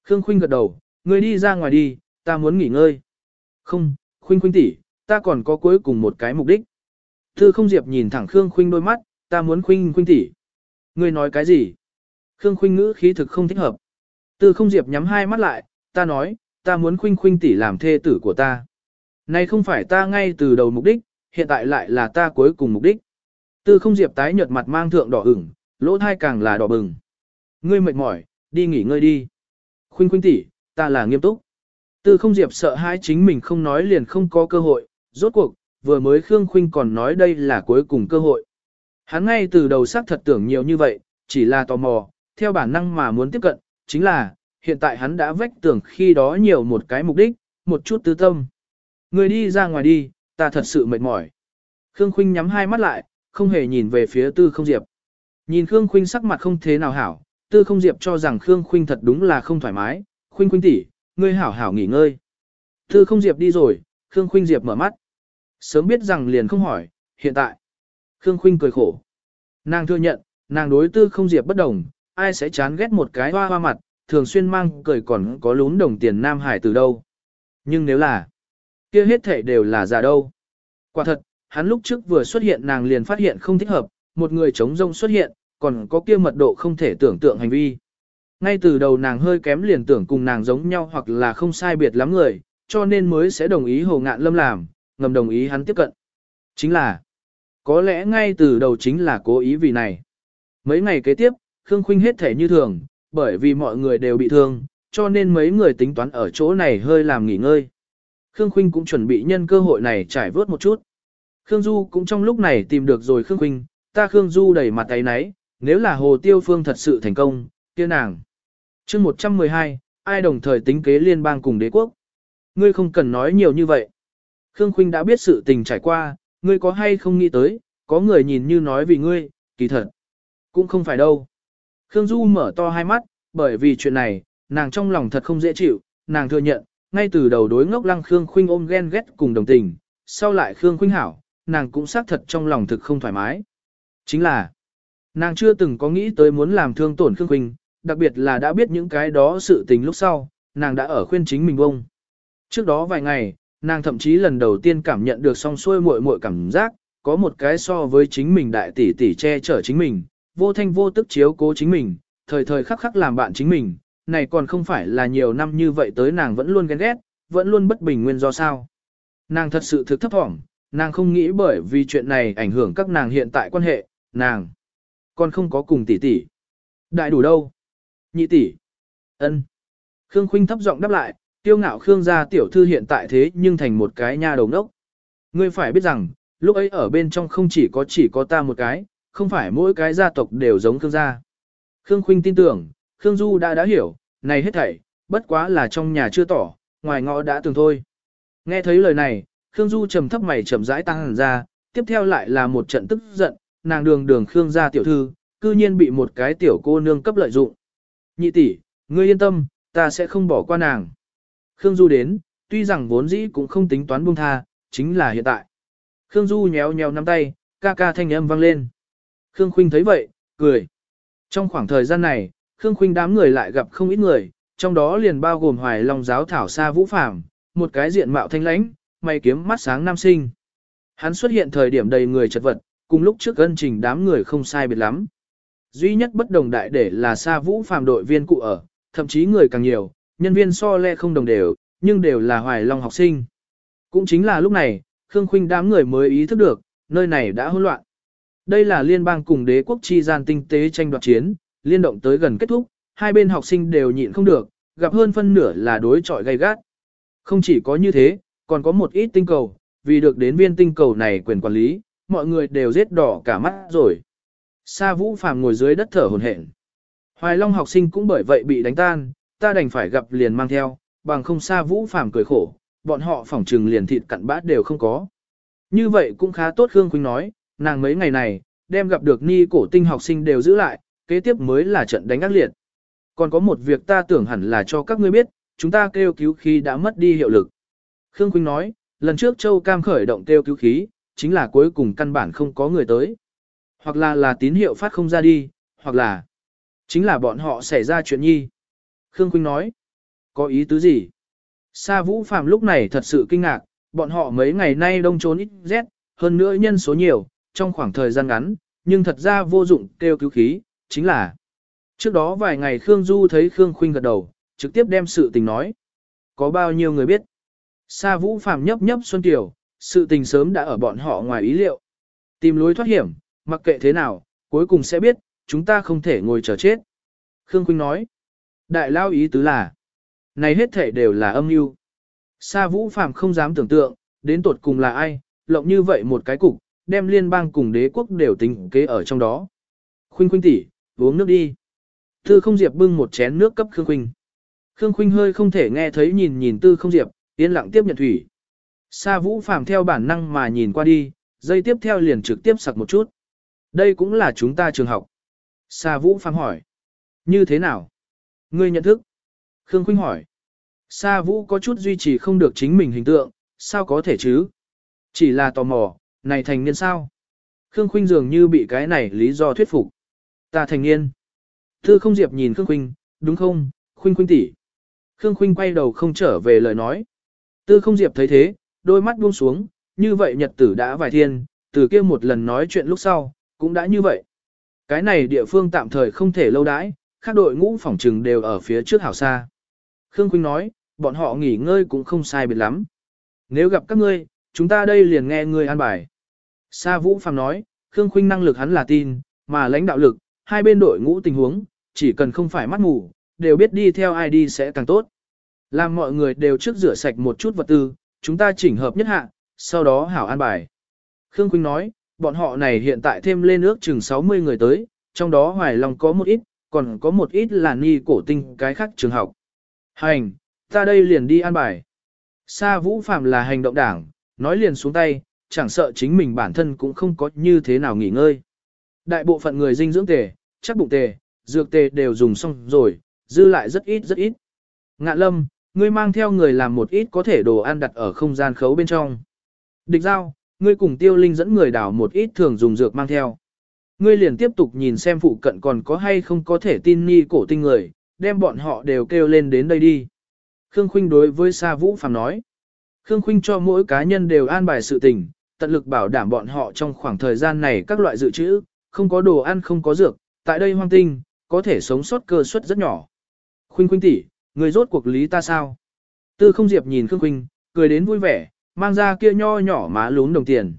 Khương Khuynh gật đầu, ngươi đi ra ngoài đi, ta muốn nghỉ ngơi. Không, Khuynh Khuynh tỷ, ta còn có cuối cùng một cái mục đích. Tư không diệp nhìn thẳng Khương Khuynh đôi mắt, ta muốn Khuynh Khuynh tỷ. Ngươi nói cái gì? Khương Khuynh ngữ khí thực không thích hợp. Tư không diệp nhắm hai mắt lại, ta nói, ta muốn Khuynh Khuynh tỷ làm thê tử của ta. Này không phải ta ngay từ đầu mục đích, hiện tại lại là ta cuối cùng mục đích. Tư không diệp tái nhợt mặt mang thượng đỏ ửng, lỗ thai càng là đỏ bừng. Ngươi mệt mỏi, đi nghỉ ngơi đi. Khuynh khuynh tỷ, ta là nghiêm túc. Tư không diệp sợ hãi chính mình không nói liền không có cơ hội, rốt cuộc, vừa mới Khương Khuynh còn nói đây là cuối cùng cơ hội. Hắn ngay từ đầu xác thật tưởng nhiều như vậy, chỉ là tò mò, theo bản năng mà muốn tiếp cận, chính là, hiện tại hắn đã vách tưởng khi đó nhiều một cái mục đích, một chút tư tâm. Người đi ra ngoài đi, ta thật sự mệt mỏi. Khương Khuynh nhắm hai mắt lại, không hề nhìn về phía tư không diệp. Nhìn Khương Khuynh sắc mặt không thế nào hảo, tư không diệp cho rằng Khương Khuynh thật đúng là không thoải mái, Khuynh Khuynh tỷ, ngươi hảo hảo nghỉ ngơi. Tư không diệp đi rồi, Khương Khuynh diệp mở mắt. Sớm biết rằng liền không hỏi, hiện tại. Khương Khuynh cười khổ. Nàng thừa nhận, nàng đối tư không diệp bất đồng, ai sẽ chán ghét một cái hoa hoa mặt, thường xuyên mang cười còn có lún đồng tiền Nam Hải từ đâu. Nhưng nếu là, kia hết thể đều là giả đâu. Quả thật, hắn lúc trước vừa xuất hiện nàng liền phát hiện không thích hợp, một người chống rông xuất hiện, còn có kia mật độ không thể tưởng tượng hành vi. Ngay từ đầu nàng hơi kém liền tưởng cùng nàng giống nhau hoặc là không sai biệt lắm người, cho nên mới sẽ đồng ý hồ ngạn lâm làm, ngầm đồng ý hắn tiếp cận. Chính là, có lẽ ngay từ đầu chính là cố ý vì này. Mấy ngày kế tiếp, Khương Khuynh hết thể như thường, bởi vì mọi người đều bị thương, cho nên mấy người tính toán ở chỗ này hơi làm nghỉ ngơi. Khương Khuynh cũng chuẩn bị nhân cơ hội này trải vớt một chút. Khương Du cũng trong lúc này tìm được rồi Khương Khuynh, ta Khương Du đầy mặt tay náy, nếu là Hồ Tiêu Phương thật sự thành công, kia nàng. chương 112, ai đồng thời tính kế liên bang cùng đế quốc. Ngươi không cần nói nhiều như vậy. Khương Khuynh đã biết sự tình trải qua, ngươi có hay không nghĩ tới, có người nhìn như nói vì ngươi, kỳ thật. Cũng không phải đâu. Khương Du mở to hai mắt, bởi vì chuyện này, nàng trong lòng thật không dễ chịu, nàng thừa nhận, ngay từ đầu đối ngốc lăng Khương Khuynh ôm ghen ghét cùng đồng tình, sau lại Khương Khuynh hảo, nàng cũng xác thật trong lòng thực không thoải mái. Chính là, nàng chưa từng có nghĩ tới muốn làm thương tổn Khương Khuynh, đặc biệt là đã biết những cái đó sự tình lúc sau, nàng đã ở khuyên chính mình bông. Trước đó vài ngày, nàng thậm chí lần đầu tiên cảm nhận được song xuôi muội muội cảm giác, có một cái so với chính mình đại tỷ tỷ che chở chính mình, vô thanh vô tức chiếu cố chính mình, thời thời khắc khắc làm bạn chính mình, này còn không phải là nhiều năm như vậy tới nàng vẫn luôn ghen ghét, vẫn luôn bất bình nguyên do sao. Nàng thật sự thực thấp thỏm, nàng không nghĩ bởi vì chuyện này ảnh hưởng các nàng hiện tại quan hệ, nàng còn không có cùng tỷ tỷ. Đại đủ đâu? Nhị tỷ. Ân. Khương Khuynh thấp giọng đáp lại, tiêu ngạo Khương gia tiểu thư hiện tại thế nhưng thành một cái nha đầu nốc. Ngươi phải biết rằng, lúc ấy ở bên trong không chỉ có chỉ có ta một cái, không phải mỗi cái gia tộc đều giống Khương gia. Khương Khuynh tin tưởng, Khương Du đã đã hiểu, này hết thảy, bất quá là trong nhà chưa tỏ, ngoài ngõ đã từng thôi. Nghe thấy lời này, Khương Du trầm thấp mày chậm rãi tăng hẳn ra, tiếp theo lại là một trận tức giận, nàng đường đường Khương gia tiểu thư, cư nhiên bị một cái tiểu cô nương cấp lợi dụng. Nhị tỷ, ngươi yên tâm, ta sẽ không bỏ qua nàng. Khương Du đến, tuy rằng vốn dĩ cũng không tính toán buông tha, chính là hiện tại. Khương Du nhéo nhéo nắm tay, ca ca thanh âm vang lên. Khương Khuynh thấy vậy, cười. Trong khoảng thời gian này, Khương Khuynh đám người lại gặp không ít người, trong đó liền bao gồm Hoài Long giáo thảo Sa Vũ Phàm, một cái diện mạo thanh lãnh, mày kiếm mắt sáng nam sinh. Hắn xuất hiện thời điểm đầy người chật vật, cùng lúc trước ân trình đám người không sai biệt lắm. Duy nhất bất đồng đại để là Sa Vũ Phàm đội viên cụ ở, thậm chí người càng nhiều, nhân viên so le không đồng đều, nhưng đều là Hoài Long học sinh. Cũng chính là lúc này, Khương Khuynh đám người mới ý thức được, nơi này đã hỗn loạn. Đây là liên bang cùng đế quốc chi gian tinh tế tranh đoạt chiến, liên động tới gần kết thúc, hai bên học sinh đều nhịn không được, gặp hơn phân nửa là đối chọi gay gắt. Không chỉ có như thế, còn có một ít tinh cầu, vì được đến viên tinh cầu này quyền quản lý, mọi người đều giết đỏ cả mắt rồi. Sa Vũ Phàm ngồi dưới đất thở hổn hển. Hoài Long học sinh cũng bởi vậy bị đánh tan, ta đành phải gặp liền mang theo, bằng không xa Vũ Phàm cười khổ, bọn họ phỏng trừng liền thịt cặn bát đều không có. Như vậy cũng khá tốt Khương Khuynh nói, nàng mấy ngày này, đem gặp được ni cổ tinh học sinh đều giữ lại, kế tiếp mới là trận đánh ác liệt. Còn có một việc ta tưởng hẳn là cho các ngươi biết, chúng ta kêu cứu khí đã mất đi hiệu lực. Khương Khuynh nói, lần trước Châu Cam khởi động kêu cứu khí, chính là cuối cùng căn bản không có người tới. Hoặc là là tín hiệu phát không ra đi, hoặc là chính là bọn họ xảy ra chuyện nhi. Khương Khuynh nói, có ý tứ gì? Sa Vũ Phạm lúc này thật sự kinh ngạc, bọn họ mấy ngày nay đông trốn ít rét, hơn nữa nhân số nhiều, trong khoảng thời gian ngắn, nhưng thật ra vô dụng kêu cứu khí, chính là Trước đó vài ngày Khương Du thấy Khương Khuynh gật đầu, trực tiếp đem sự tình nói. Có bao nhiêu người biết? Sa Vũ Phạm nhấp nhấp Xuân Kiều, sự tình sớm đã ở bọn họ ngoài ý liệu. Tìm lối thoát hiểm, mặc kệ thế nào, cuối cùng sẽ biết, chúng ta không thể ngồi chờ chết. Khương Khuynh nói. Đại lao ý tứ là, này hết thể đều là âm mưu. Sa Vũ Phạm không dám tưởng tượng, đến tột cùng là ai, lộng như vậy một cái cục, đem liên bang cùng đế quốc đều tính kế ở trong đó. Khuynh Khuynh tỷ, uống nước đi. Tư không diệp bưng một chén nước cấp Khương Khuynh. Khương Khuynh hơi không thể nghe thấy nhìn nhìn tư không diệp, yên lặng tiếp nhận thủy. Sa vũ phàm theo bản năng mà nhìn qua đi, dây tiếp theo liền trực tiếp sặc một chút. Đây cũng là chúng ta trường học. Sa vũ phàm hỏi. Như thế nào? Ngươi nhận thức? Khương Khuynh hỏi. Sa vũ có chút duy trì không được chính mình hình tượng, sao có thể chứ? Chỉ là tò mò, này thành niên sao? Khương Khuynh dường như bị cái này lý do thuyết phục. Ta thành niên. Tư không diệp nhìn Khương Khuynh, đúng không, Khuynh Khuynh tỷ. Khương Khuynh quay đầu không trở về lời nói. Tư không diệp thấy thế, đôi mắt buông xuống, như vậy nhật tử đã vài thiên, từ kia một lần nói chuyện lúc sau, cũng đã như vậy. Cái này địa phương tạm thời không thể lâu đãi, các đội ngũ phòng trừng đều ở phía trước hảo xa. Khương quynh nói, bọn họ nghỉ ngơi cũng không sai biệt lắm. Nếu gặp các ngươi, chúng ta đây liền nghe ngươi an bài. Sa Vũ Phạm nói, Khương Khuynh năng lực hắn là tin, mà lãnh đạo lực, hai bên đội ngũ tình huống, chỉ cần không phải mắt ngủ, đều biết đi theo ai đi sẽ càng tốt. Làm mọi người đều trước rửa sạch một chút vật tư, chúng ta chỉnh hợp nhất hạ, sau đó hảo an bài. Khương Quynh nói, bọn họ này hiện tại thêm lên ước chừng 60 người tới, trong đó Hoài Long có một ít, còn có một ít là ni cổ tinh cái khác trường học. Hành, ta đây liền đi an bài. Sa Vũ Phạm là hành động đảng, nói liền xuống tay, chẳng sợ chính mình bản thân cũng không có như thế nào nghỉ ngơi. Đại bộ phận người dinh dưỡng tề, chắc bụng tề, dược tề đều dùng xong rồi, dư lại rất ít rất ít. Ngạn lâm, ngươi mang theo người làm một ít có thể đồ ăn đặt ở không gian khấu bên trong. Địch giao, ngươi cùng tiêu linh dẫn người đảo một ít thường dùng dược mang theo. Ngươi liền tiếp tục nhìn xem phụ cận còn có hay không có thể tin ni cổ tinh người, đem bọn họ đều kêu lên đến đây đi. Khương Khuynh đối với Sa Vũ Phàm nói. Khương Khuynh cho mỗi cá nhân đều an bài sự tình, tận lực bảo đảm bọn họ trong khoảng thời gian này các loại dự trữ, không có đồ ăn không có dược, tại đây hoang tinh, có thể sống sót cơ suất rất nhỏ. Khuynh Khuynh tỷ, người rốt cuộc lý ta sao? Tư không diệp nhìn Khương Khuynh, cười đến vui vẻ, mang ra kia nho nhỏ má lún đồng tiền.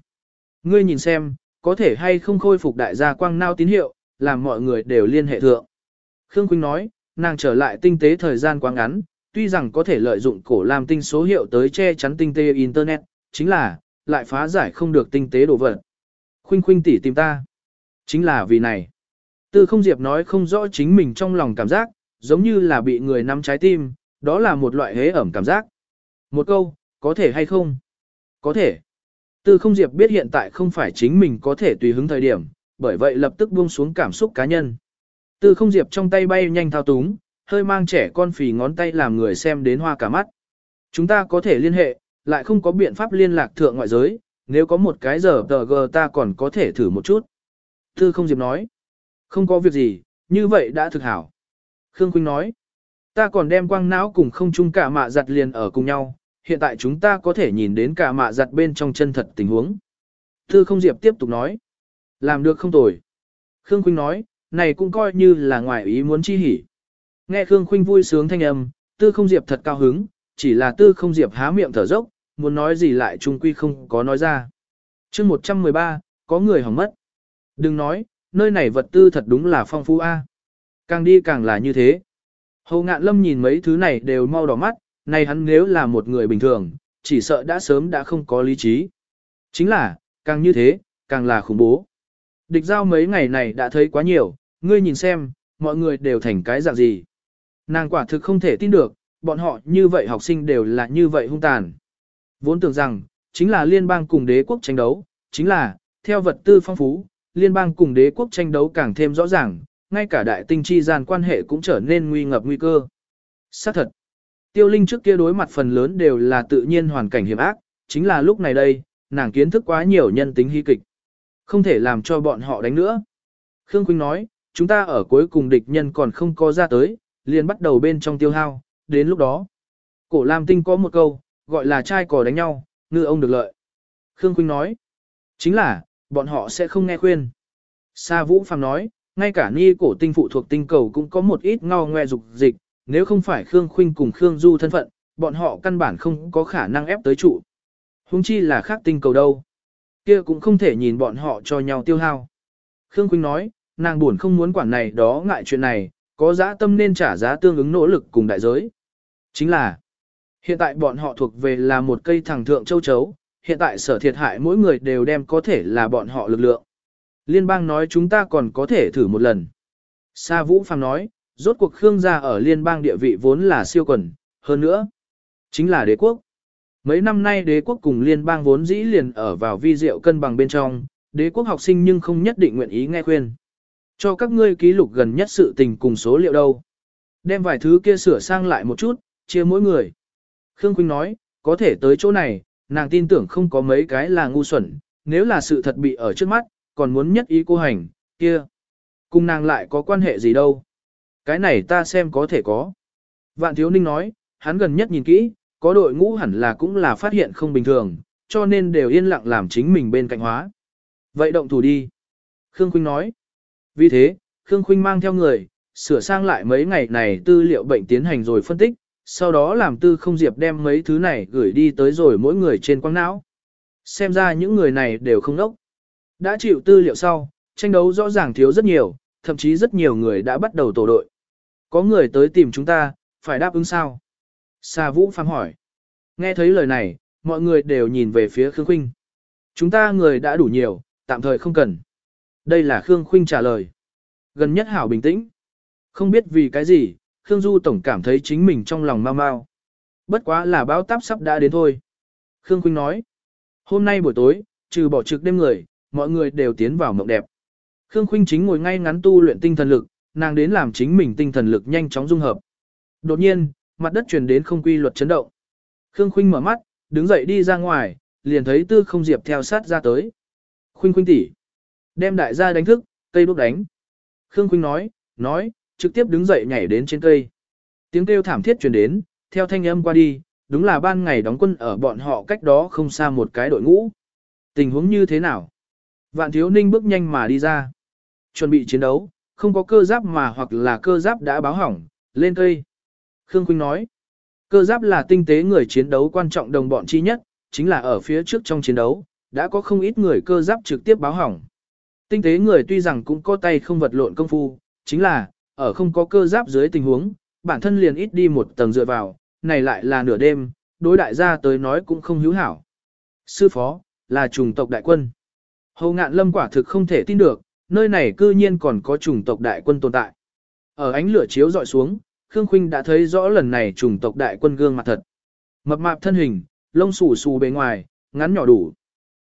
Ngươi nhìn xem, có thể hay không khôi phục đại gia quang nao tín hiệu, làm mọi người đều liên hệ thượng. Khương Quỳnh nói, nàng trở lại tinh tế thời gian quá ngắn, tuy rằng có thể lợi dụng cổ làm tinh số hiệu tới che chắn tinh tế Internet, chính là, lại phá giải không được tinh tế đồ vật. Khuynh Khuynh tỷ tìm ta. Chính là vì này. Tư không diệp nói không rõ chính mình trong lòng cảm giác, giống như là bị người nắm trái tim, đó là một loại hế ẩm cảm giác. Một câu, có thể hay không? Có thể. Tư không diệp biết hiện tại không phải chính mình có thể tùy hứng thời điểm, bởi vậy lập tức buông xuống cảm xúc cá nhân. Tư không diệp trong tay bay nhanh thao túng, hơi mang trẻ con phì ngón tay làm người xem đến hoa cả mắt. Chúng ta có thể liên hệ, lại không có biện pháp liên lạc thượng ngoại giới, nếu có một cái giờ tờ gờ ta còn có thể thử một chút. Tư không diệp nói, không có việc gì, như vậy đã thực hảo. Khương Quynh nói, ta còn đem quang não cùng không chung cả mạ giặt liền ở cùng nhau, hiện tại chúng ta có thể nhìn đến cả mạ giặt bên trong chân thật tình huống. Tư không diệp tiếp tục nói, làm được không tồi. Khương Khuynh nói, này cũng coi như là ngoài ý muốn chi hỉ. Nghe Khương Khuynh vui sướng thanh âm, tư không diệp thật cao hứng, chỉ là tư không diệp há miệng thở dốc, muốn nói gì lại trung quy không có nói ra. chương 113, có người hỏng mất. Đừng nói, nơi này vật tư thật đúng là phong phú a. Càng đi càng là như thế. Hầu ngạn lâm nhìn mấy thứ này đều mau đỏ mắt, này hắn nếu là một người bình thường, chỉ sợ đã sớm đã không có lý trí. Chính là, càng như thế, càng là khủng bố. Địch giao mấy ngày này đã thấy quá nhiều, ngươi nhìn xem, mọi người đều thành cái dạng gì. Nàng quả thực không thể tin được, bọn họ như vậy học sinh đều là như vậy hung tàn. Vốn tưởng rằng, chính là liên bang cùng đế quốc tranh đấu, chính là, theo vật tư phong phú, liên bang cùng đế quốc tranh đấu càng thêm rõ ràng, ngay cả đại tinh chi gian quan hệ cũng trở nên nguy ngập nguy cơ. Xác thật, tiêu linh trước kia đối mặt phần lớn đều là tự nhiên hoàn cảnh hiểm ác, chính là lúc này đây, nàng kiến thức quá nhiều nhân tính hy kịch. Không thể làm cho bọn họ đánh nữa. Khương Quynh nói, chúng ta ở cuối cùng địch nhân còn không có ra tới, liền bắt đầu bên trong tiêu hao, đến lúc đó. Cổ Lam Tinh có một câu, gọi là trai cò đánh nhau, ngư ông được lợi. Khương Quynh nói, chính là, bọn họ sẽ không nghe khuyên. Sa Vũ Phàm nói, ngay cả ni cổ tinh phụ thuộc tinh cầu cũng có một ít ngao ngoe dục dịch, nếu không phải Khương Khuynh cùng Khương Du thân phận, bọn họ căn bản không có khả năng ép tới trụ. Hung chi là khác tinh cầu đâu. Kia cũng không thể nhìn bọn họ cho nhau tiêu hao. Khương Khuynh nói, nàng buồn không muốn quản này đó ngại chuyện này, có giá tâm nên trả giá tương ứng nỗ lực cùng đại giới. Chính là, hiện tại bọn họ thuộc về là một cây thẳng thượng châu chấu, hiện tại sở thiệt hại mỗi người đều đem có thể là bọn họ lực lượng. Liên bang nói chúng ta còn có thể thử một lần. Sa Vũ Phàm nói, rốt cuộc Khương gia ở liên bang địa vị vốn là siêu quần, hơn nữa, chính là đế quốc. Mấy năm nay đế quốc cùng liên bang vốn dĩ liền ở vào vi diệu cân bằng bên trong, đế quốc học sinh nhưng không nhất định nguyện ý nghe khuyên. Cho các ngươi ký lục gần nhất sự tình cùng số liệu đâu. Đem vài thứ kia sửa sang lại một chút, chia mỗi người. Khương Quynh nói, có thể tới chỗ này, nàng tin tưởng không có mấy cái là ngu xuẩn, nếu là sự thật bị ở trước mắt, còn muốn nhất ý cô hành, kia. Cùng nàng lại có quan hệ gì đâu. Cái này ta xem có thể có. Vạn Thiếu Ninh nói, hắn gần nhất nhìn kỹ, có đội ngũ hẳn là cũng là phát hiện không bình thường, cho nên đều yên lặng làm chính mình bên cạnh hóa. Vậy động thủ đi. Khương Khuynh nói. Vì thế, Khương Khuynh mang theo người, sửa sang lại mấy ngày này tư liệu bệnh tiến hành rồi phân tích, sau đó làm tư không diệp đem mấy thứ này gửi đi tới rồi mỗi người trên quang não. Xem ra những người này đều không đốc. Đã chịu tư liệu sau, tranh đấu rõ ràng thiếu rất nhiều, thậm chí rất nhiều người đã bắt đầu tổ đội. Có người tới tìm chúng ta, phải đáp ứng sao? Sa Vũ phang hỏi. Nghe thấy lời này, mọi người đều nhìn về phía Khương Khuynh. Chúng ta người đã đủ nhiều, tạm thời không cần. Đây là Khương Khuynh trả lời. Gần nhất hảo bình tĩnh. Không biết vì cái gì, Khương Du Tổng cảm thấy chính mình trong lòng mau mau. Bất quá là báo táp sắp đã đến thôi. Khương Khuynh nói, hôm nay buổi tối, trừ bỏ trực đêm người, mọi người đều tiến vào mộng đẹp. Khương Khuynh chính ngồi ngay ngắn tu luyện tinh thần lực, nàng đến làm chính mình tinh thần lực nhanh chóng dung hợp. Đột nhiên, mặt đất truyền đến không quy luật chấn động. Khương Khuynh mở mắt, đứng dậy đi ra ngoài, liền thấy Tư Không Diệp theo sát ra tới. Khuynh Khuynh tỷ, đem đại gia đánh thức, cây đốt đánh. Khương Khuynh nói, nói, trực tiếp đứng dậy nhảy đến trên cây. Tiếng kêu thảm thiết truyền đến, theo thanh âm qua đi, đúng là ban ngày đóng quân ở bọn họ cách đó không xa một cái đội ngũ. Tình huống như thế nào? Vạn thiếu ninh bước nhanh mà đi ra. Chuẩn bị chiến đấu, không có cơ giáp mà hoặc là cơ giáp đã báo hỏng, lên cây. Khương Quynh nói, cơ giáp là tinh tế người chiến đấu quan trọng đồng bọn chi nhất, chính là ở phía trước trong chiến đấu, đã có không ít người cơ giáp trực tiếp báo hỏng. Tinh tế người tuy rằng cũng có tay không vật lộn công phu, chính là, ở không có cơ giáp dưới tình huống, bản thân liền ít đi một tầng dựa vào, này lại là nửa đêm, đối đại gia tới nói cũng không hữu hảo. Sư phó, là trùng tộc đại quân. Hầu ngạn lâm quả thực không thể tin được, nơi này cư nhiên còn có chủng tộc đại quân tồn tại. Ở ánh lửa chiếu dọi xuống, Khương Khuynh đã thấy rõ lần này chủng tộc đại quân gương mặt thật. Mập mạp thân hình, lông xù xù bề ngoài, ngắn nhỏ đủ.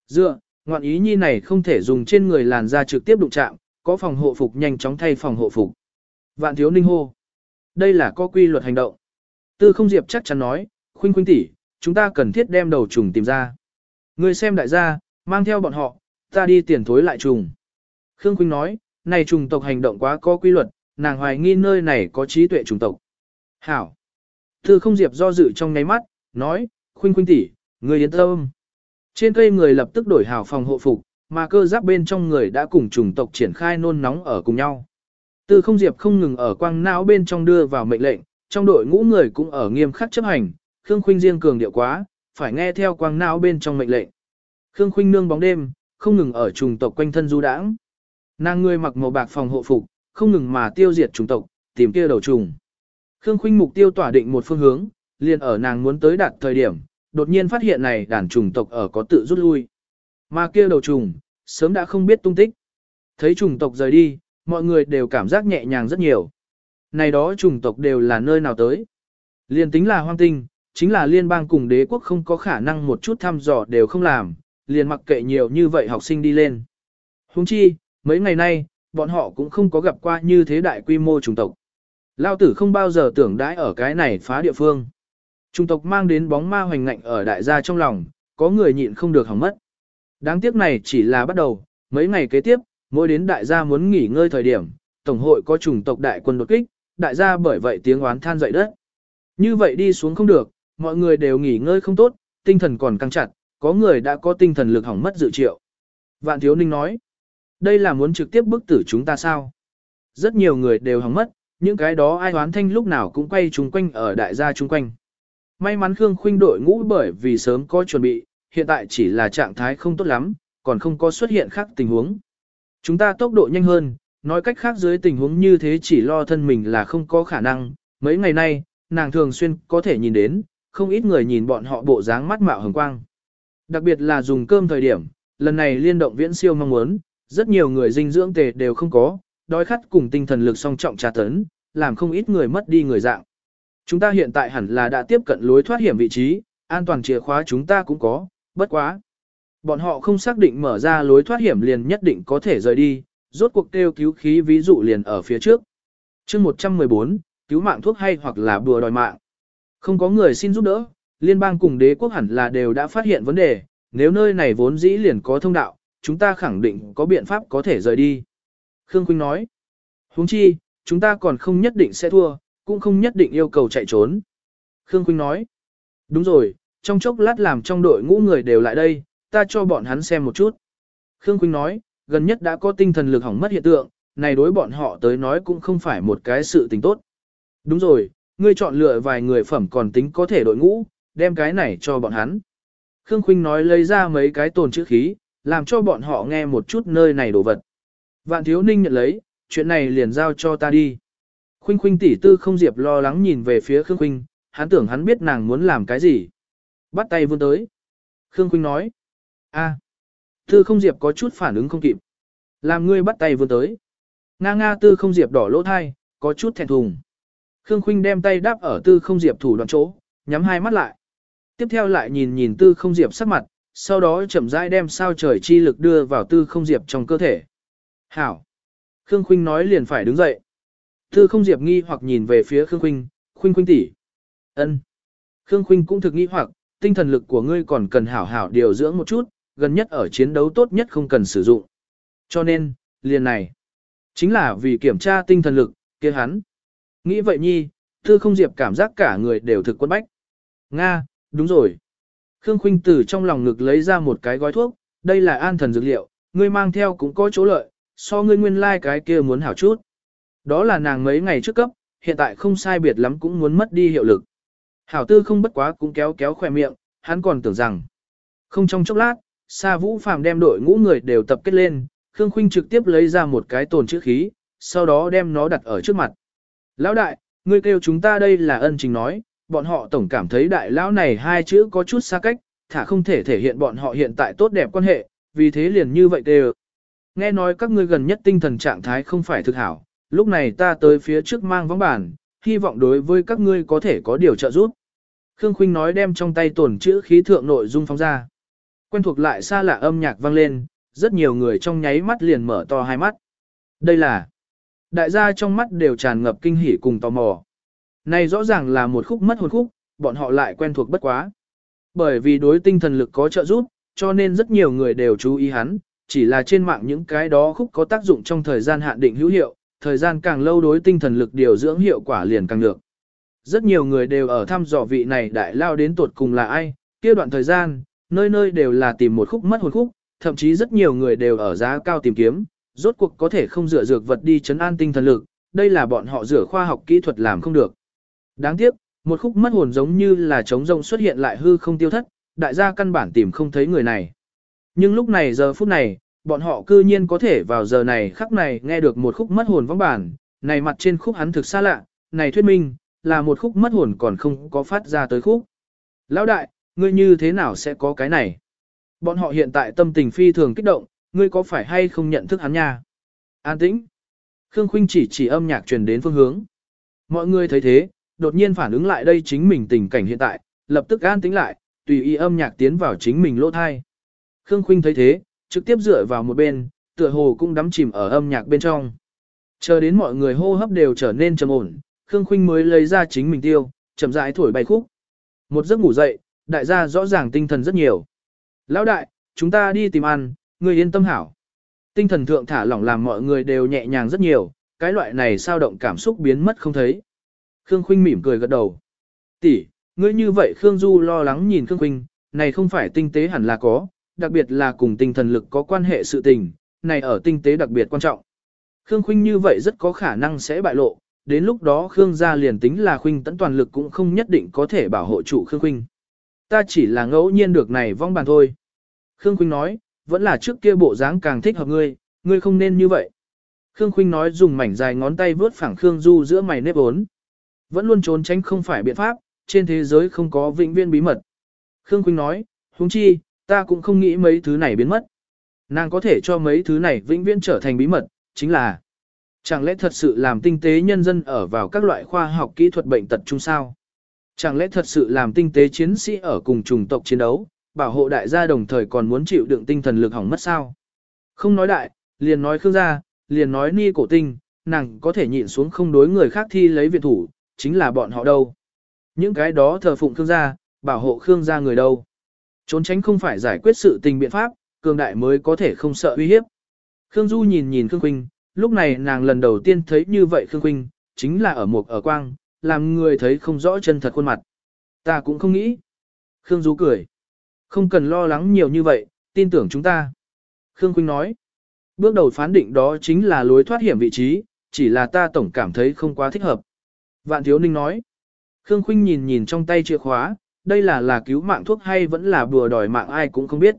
Dựa, ngoạn ý nhi này không thể dùng trên người làn da trực tiếp đụng chạm, có phòng hộ phục nhanh chóng thay phòng hộ phục. Vạn thiếu ninh hô. Đây là có quy luật hành động. Tư không diệp chắc chắn nói, khuynh khuynh tỷ, chúng ta cần thiết đem đầu trùng tìm ra. Người xem đại gia, mang theo bọn họ, ta đi tiền thối lại trùng. Khương Quynh nói, này trùng tộc hành động quá có quy luật, nàng hoài nghi nơi này có trí tuệ trùng tộc. Hảo. Tư không diệp do dự trong ngáy mắt, nói, Khuynh Khuynh tỷ, người yên tâm. Trên cây người lập tức đổi hảo phòng hộ phục, mà cơ giáp bên trong người đã cùng trùng tộc triển khai nôn nóng ở cùng nhau. Tư không diệp không ngừng ở quang não bên trong đưa vào mệnh lệnh, trong đội ngũ người cũng ở nghiêm khắc chấp hành, Khương Khuynh riêng cường điệu quá, phải nghe theo quang não bên trong mệnh lệnh. Khương Khuynh nương bóng đêm, không ngừng ở trùng tộc quanh thân du đãng. Nàng người mặc màu bạc phòng hộ phục, không ngừng mà tiêu diệt trùng tộc, tìm kia đầu trùng. Khương Khuynh mục tiêu tỏa định một phương hướng, liền ở nàng muốn tới đạt thời điểm, đột nhiên phát hiện này đàn trùng tộc ở có tự rút lui. Mà kia đầu trùng, sớm đã không biết tung tích. Thấy trùng tộc rời đi, mọi người đều cảm giác nhẹ nhàng rất nhiều. Này đó chủng tộc đều là nơi nào tới. Liên tính là hoang tinh, chính là liên bang cùng đế quốc không có khả năng một chút thăm dò đều không làm, liền mặc kệ nhiều như vậy học sinh đi lên. Huống chi, mấy ngày nay, bọn họ cũng không có gặp qua như thế đại quy mô trùng tộc. Lao tử không bao giờ tưởng đãi ở cái này phá địa phương. Trung tộc mang đến bóng ma hoành ngạnh ở đại gia trong lòng, có người nhịn không được hỏng mất. Đáng tiếc này chỉ là bắt đầu, mấy ngày kế tiếp, mỗi đến đại gia muốn nghỉ ngơi thời điểm, tổng hội có chủng tộc đại quân đột kích, đại gia bởi vậy tiếng oán than dậy đất. Như vậy đi xuống không được, mọi người đều nghỉ ngơi không tốt, tinh thần còn căng chặt, có người đã có tinh thần lực hỏng mất dự triệu. Vạn Thiếu Ninh nói, đây là muốn trực tiếp bức tử chúng ta sao? Rất nhiều người đều hỏng mất, những cái đó ai hoán thanh lúc nào cũng quay chung quanh ở đại gia chung quanh. May mắn Khương Khuynh đội ngũ bởi vì sớm có chuẩn bị, hiện tại chỉ là trạng thái không tốt lắm, còn không có xuất hiện khác tình huống. Chúng ta tốc độ nhanh hơn, nói cách khác dưới tình huống như thế chỉ lo thân mình là không có khả năng. Mấy ngày nay, nàng thường xuyên có thể nhìn đến, không ít người nhìn bọn họ bộ dáng mắt mạo hồng quang. Đặc biệt là dùng cơm thời điểm, lần này liên động viễn siêu mong muốn, rất nhiều người dinh dưỡng tề đều không có, đói khát cùng tinh thần lực song trọng tra tấn, làm không ít người mất đi người dạng. Chúng ta hiện tại hẳn là đã tiếp cận lối thoát hiểm vị trí, an toàn chìa khóa chúng ta cũng có, bất quá. Bọn họ không xác định mở ra lối thoát hiểm liền nhất định có thể rời đi, rốt cuộc kêu cứu khí ví dụ liền ở phía trước. chương 114, cứu mạng thuốc hay hoặc là bùa đòi mạng. Không có người xin giúp đỡ, liên bang cùng đế quốc hẳn là đều đã phát hiện vấn đề, nếu nơi này vốn dĩ liền có thông đạo, chúng ta khẳng định có biện pháp có thể rời đi. Khương Quynh nói, huống chi, chúng ta còn không nhất định sẽ thua, cũng không nhất định yêu cầu chạy trốn. Khương Quynh nói, đúng rồi, trong chốc lát làm trong đội ngũ người đều lại đây, ta cho bọn hắn xem một chút. Khương Quynh nói, gần nhất đã có tinh thần lực hỏng mất hiện tượng, này đối bọn họ tới nói cũng không phải một cái sự tình tốt. Đúng rồi, ngươi chọn lựa vài người phẩm còn tính có thể đội ngũ, đem cái này cho bọn hắn. Khương Khuynh nói lấy ra mấy cái tồn chữ khí, làm cho bọn họ nghe một chút nơi này đồ vật. Vạn Thiếu Ninh nhận lấy, chuyện này liền giao cho ta đi. Khuynh Khuynh tỷ tư không diệp lo lắng nhìn về phía Khương Khuynh, hắn tưởng hắn biết nàng muốn làm cái gì. Bắt tay vươn tới. Khương Khuynh nói, a, Tư không diệp có chút phản ứng không kịp. Làm ngươi bắt tay vươn tới. Nga nga tư không diệp đỏ lỗ thai, có chút thẹn thùng. Khương Khuynh đem tay đáp ở tư không diệp thủ đoạn chỗ, nhắm hai mắt lại. Tiếp theo lại nhìn nhìn tư không diệp sắc mặt, sau đó chậm rãi đem sao trời chi lực đưa vào tư không diệp trong cơ thể. Hảo! Khương Khuynh nói liền phải đứng dậy. Tư không diệp nghi hoặc nhìn về phía Khương Khuynh, Khuynh Khuynh tỷ. Ân. Khương Khuynh cũng thực nghi hoặc, tinh thần lực của ngươi còn cần hảo hảo điều dưỡng một chút, gần nhất ở chiến đấu tốt nhất không cần sử dụng. Cho nên, liền này, chính là vì kiểm tra tinh thần lực, kia hắn. Nghĩ vậy nhi, tư không diệp cảm giác cả người đều thực quân bách. Nga, đúng rồi. Khương Khuynh từ trong lòng ngực lấy ra một cái gói thuốc, đây là an thần dược liệu, ngươi mang theo cũng có chỗ lợi, so ngươi nguyên lai like cái kia muốn hảo chút. Đó là nàng mấy ngày trước cấp, hiện tại không sai biệt lắm cũng muốn mất đi hiệu lực. Hảo tư không bất quá cũng kéo kéo khỏe miệng, hắn còn tưởng rằng. Không trong chốc lát, Sa Vũ Phàm đem đội ngũ người đều tập kết lên, Khương Khuynh trực tiếp lấy ra một cái tồn chữ khí, sau đó đem nó đặt ở trước mặt. Lão đại, ngươi kêu chúng ta đây là ân trình nói, bọn họ tổng cảm thấy đại lão này hai chữ có chút xa cách, thả không thể thể hiện bọn họ hiện tại tốt đẹp quan hệ, vì thế liền như vậy đều. Nghe nói các ngươi gần nhất tinh thần trạng thái không phải thực hảo, lúc này ta tới phía trước mang vắng bản, hy vọng đối với các ngươi có thể có điều trợ giúp. Khương Khuynh nói đem trong tay tổn chữ khí thượng nội dung phóng ra. Quen thuộc lại xa lạ âm nhạc vang lên, rất nhiều người trong nháy mắt liền mở to hai mắt. Đây là đại gia trong mắt đều tràn ngập kinh hỉ cùng tò mò. Này rõ ràng là một khúc mất hồn khúc, bọn họ lại quen thuộc bất quá. Bởi vì đối tinh thần lực có trợ giúp, cho nên rất nhiều người đều chú ý hắn, chỉ là trên mạng những cái đó khúc có tác dụng trong thời gian hạn định hữu hiệu, thời gian càng lâu đối tinh thần lực điều dưỡng hiệu quả liền càng được. Rất nhiều người đều ở thăm dò vị này đại lao đến tuột cùng là ai, kia đoạn thời gian, nơi nơi đều là tìm một khúc mất hồn khúc, thậm chí rất nhiều người đều ở giá cao tìm kiếm, rốt cuộc có thể không dựa dược vật đi chấn an tinh thần lực, đây là bọn họ dựa khoa học kỹ thuật làm không được. Đáng tiếc, một khúc mất hồn giống như là trống rông xuất hiện lại hư không tiêu thất, đại gia căn bản tìm không thấy người này. Nhưng lúc này giờ phút này, bọn họ cư nhiên có thể vào giờ này khắc này nghe được một khúc mất hồn vong bản, này mặt trên khúc hắn thực xa lạ, này thuyết minh, là một khúc mất hồn còn không có phát ra tới khúc. Lão đại, ngươi như thế nào sẽ có cái này? Bọn họ hiện tại tâm tình phi thường kích động, ngươi có phải hay không nhận thức hắn nha? An tĩnh. Khương Khuynh chỉ chỉ âm nhạc truyền đến phương hướng. Mọi người thấy thế, đột nhiên phản ứng lại đây chính mình tình cảnh hiện tại, lập tức an tính lại, tùy ý âm nhạc tiến vào chính mình lỗ thai. Khương Khuynh thấy thế, trực tiếp dựa vào một bên, tựa hồ cũng đắm chìm ở âm nhạc bên trong. Chờ đến mọi người hô hấp đều trở nên trầm ổn, Khương Khuynh mới lấy ra chính mình tiêu, chậm rãi thổi bài khúc. Một giấc ngủ dậy, đại gia rõ ràng tinh thần rất nhiều. Lão đại, chúng ta đi tìm ăn, người yên tâm hảo. Tinh thần thượng thả lỏng làm mọi người đều nhẹ nhàng rất nhiều, cái loại này sao động cảm xúc biến mất không thấy. Khương Khuynh mỉm cười gật đầu. Tỷ, ngươi như vậy Khương Du lo lắng nhìn Khương Khuynh, này không phải tinh tế hẳn là có, đặc biệt là cùng tinh thần lực có quan hệ sự tình, này ở tinh tế đặc biệt quan trọng. Khương Khuynh như vậy rất có khả năng sẽ bại lộ, đến lúc đó Khương gia liền tính là Khuynh tấn toàn lực cũng không nhất định có thể bảo hộ chủ Khương Khuynh. Ta chỉ là ngẫu nhiên được này vong bàn thôi. Khương Khuynh nói, vẫn là trước kia bộ dáng càng thích hợp ngươi, ngươi không nên như vậy. Khương Khuynh nói dùng mảnh dài ngón tay vướt phẳng Khương Du giữa mày nếp ốn. Vẫn luôn trốn tránh không phải biện pháp, trên thế giới không có vĩnh viên bí mật. Khương Khuynh nói, huống chi, ta cũng không nghĩ mấy thứ này biến mất. Nàng có thể cho mấy thứ này vĩnh viễn trở thành bí mật, chính là Chẳng lẽ thật sự làm tinh tế nhân dân ở vào các loại khoa học kỹ thuật bệnh tật chung sao? Chẳng lẽ thật sự làm tinh tế chiến sĩ ở cùng chủng tộc chiến đấu, bảo hộ đại gia đồng thời còn muốn chịu đựng tinh thần lực hỏng mất sao? Không nói đại, liền nói Khương gia, liền nói ni cổ tinh, nàng có thể nhịn xuống không đối người khác thi lấy viện thủ, chính là bọn họ đâu. Những cái đó thờ phụng Khương gia, bảo hộ Khương gia người đâu. Trốn tránh không phải giải quyết sự tình biện pháp, cường đại mới có thể không sợ uy hiếp. Khương Du nhìn nhìn Khương Quynh, lúc này nàng lần đầu tiên thấy như vậy Khương Quynh, chính là ở một ở quang, làm người thấy không rõ chân thật khuôn mặt. Ta cũng không nghĩ. Khương Du cười. Không cần lo lắng nhiều như vậy, tin tưởng chúng ta. Khương Quynh nói. Bước đầu phán định đó chính là lối thoát hiểm vị trí, chỉ là ta tổng cảm thấy không quá thích hợp. Vạn Thiếu Ninh nói. Khương Khuynh nhìn nhìn trong tay chìa khóa, đây là là cứu mạng thuốc hay vẫn là bùa đòi mạng ai cũng không biết.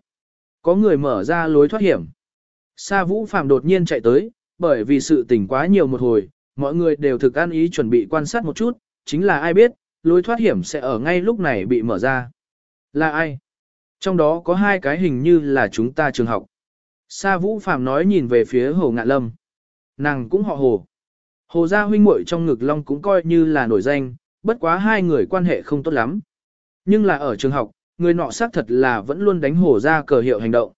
Có người mở ra lối thoát hiểm. Sa Vũ Phạm đột nhiên chạy tới, bởi vì sự tình quá nhiều một hồi, mọi người đều thực an ý chuẩn bị quan sát một chút, chính là ai biết, lối thoát hiểm sẽ ở ngay lúc này bị mở ra. Là ai? Trong đó có hai cái hình như là chúng ta trường học. Sa Vũ Phạm nói nhìn về phía Hồ Ngạn Lâm. Nàng cũng họ Hồ. Hồ gia huynh muội trong ngực long cũng coi như là nổi danh, bất quá hai người quan hệ không tốt lắm. Nhưng là ở trường học, người nọ xác thật là vẫn luôn đánh hồ gia cờ hiệu hành động.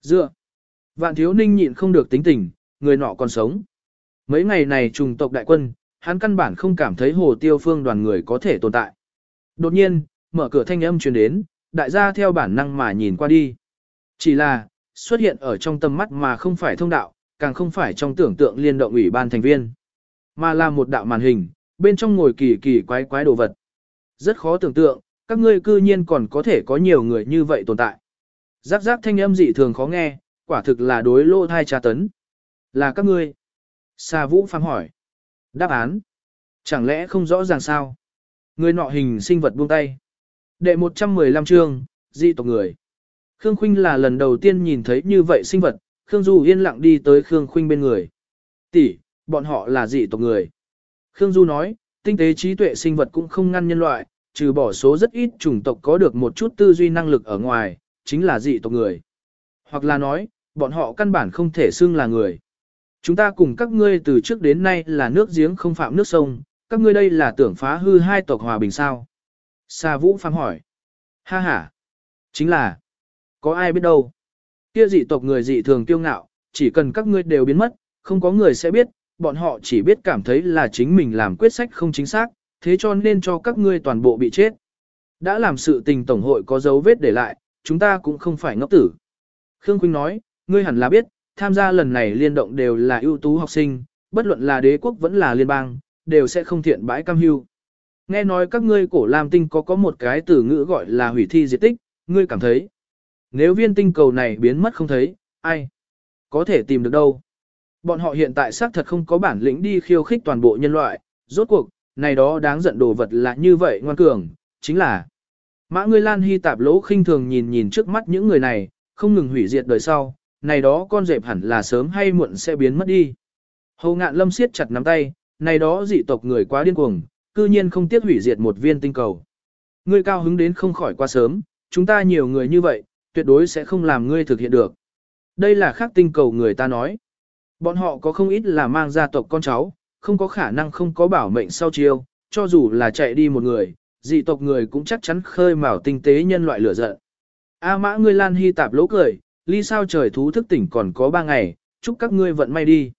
Dựa. Vạn thiếu ninh nhịn không được tính tình, người nọ còn sống. Mấy ngày này trùng tộc đại quân, hắn căn bản không cảm thấy hồ tiêu phương đoàn người có thể tồn tại. Đột nhiên, mở cửa thanh âm truyền đến, đại gia theo bản năng mà nhìn qua đi. Chỉ là, xuất hiện ở trong tầm mắt mà không phải thông đạo, càng không phải trong tưởng tượng liên động ủy ban thành viên, mà là một đạo màn hình, bên trong ngồi kỳ kỳ quái quái đồ vật. Rất khó tưởng tượng, các ngươi cư nhiên còn có thể có nhiều người như vậy tồn tại. Giáp giáp thanh âm dị thường khó nghe, quả thực là đối lô thai tra tấn. Là các ngươi. Sa Vũ phang hỏi. Đáp án. Chẳng lẽ không rõ ràng sao? Người nọ hình sinh vật buông tay. Đệ 115 chương, dị tộc người. Khương Khuynh là lần đầu tiên nhìn thấy như vậy sinh vật, Khương Du yên lặng đi tới Khương Khuynh bên người. Tỷ, bọn họ là dị tộc người. Khương Du nói, tinh tế trí tuệ sinh vật cũng không ngăn nhân loại, trừ bỏ số rất ít chủng tộc có được một chút tư duy năng lực ở ngoài, chính là dị tộc người. Hoặc là nói, bọn họ căn bản không thể xưng là người. Chúng ta cùng các ngươi từ trước đến nay là nước giếng không phạm nước sông, các ngươi đây là tưởng phá hư hai tộc hòa bình sao. Sa Vũ phang hỏi. Ha ha. Chính là. Có ai biết đâu. Kia dị tộc người dị thường kiêu ngạo, chỉ cần các ngươi đều biến mất, không có người sẽ biết, bọn họ chỉ biết cảm thấy là chính mình làm quyết sách không chính xác, thế cho nên cho các ngươi toàn bộ bị chết. Đã làm sự tình tổng hội có dấu vết để lại, chúng ta cũng không phải ngốc tử. Khương Quynh nói, ngươi hẳn là biết, tham gia lần này liên động đều là ưu tú học sinh, bất luận là đế quốc vẫn là liên bang, đều sẽ không thiện bãi cam hưu. Nghe nói các ngươi cổ Lam Tinh có có một cái từ ngữ gọi là hủy thi diệt tích, ngươi cảm thấy. Nếu viên tinh cầu này biến mất không thấy, ai? Có thể tìm được đâu? Bọn họ hiện tại xác thật không có bản lĩnh đi khiêu khích toàn bộ nhân loại, rốt cuộc, này đó đáng giận đồ vật là như vậy ngoan cường, chính là Mã ngươi Lan Hy tạp lỗ khinh thường nhìn nhìn trước mắt những người này, không ngừng hủy diệt đời sau, này đó con dẹp hẳn là sớm hay muộn sẽ biến mất đi. Hồ ngạn lâm siết chặt nắm tay, này đó dị tộc người quá điên cuồng, cư nhiên không tiếc hủy diệt một viên tinh cầu. Ngươi cao hứng đến không khỏi quá sớm, chúng ta nhiều người như vậy, tuyệt đối sẽ không làm ngươi thực hiện được. Đây là khác tinh cầu người ta nói. Bọn họ có không ít là mang gia tộc con cháu, không có khả năng không có bảo mệnh sau chiêu, cho dù là chạy đi một người, dị tộc người cũng chắc chắn khơi mào tinh tế nhân loại lửa giận. A mã ngươi lan hy tạp lỗ cười, ly sao trời thú thức tỉnh còn có ba ngày, chúc các ngươi vận may đi.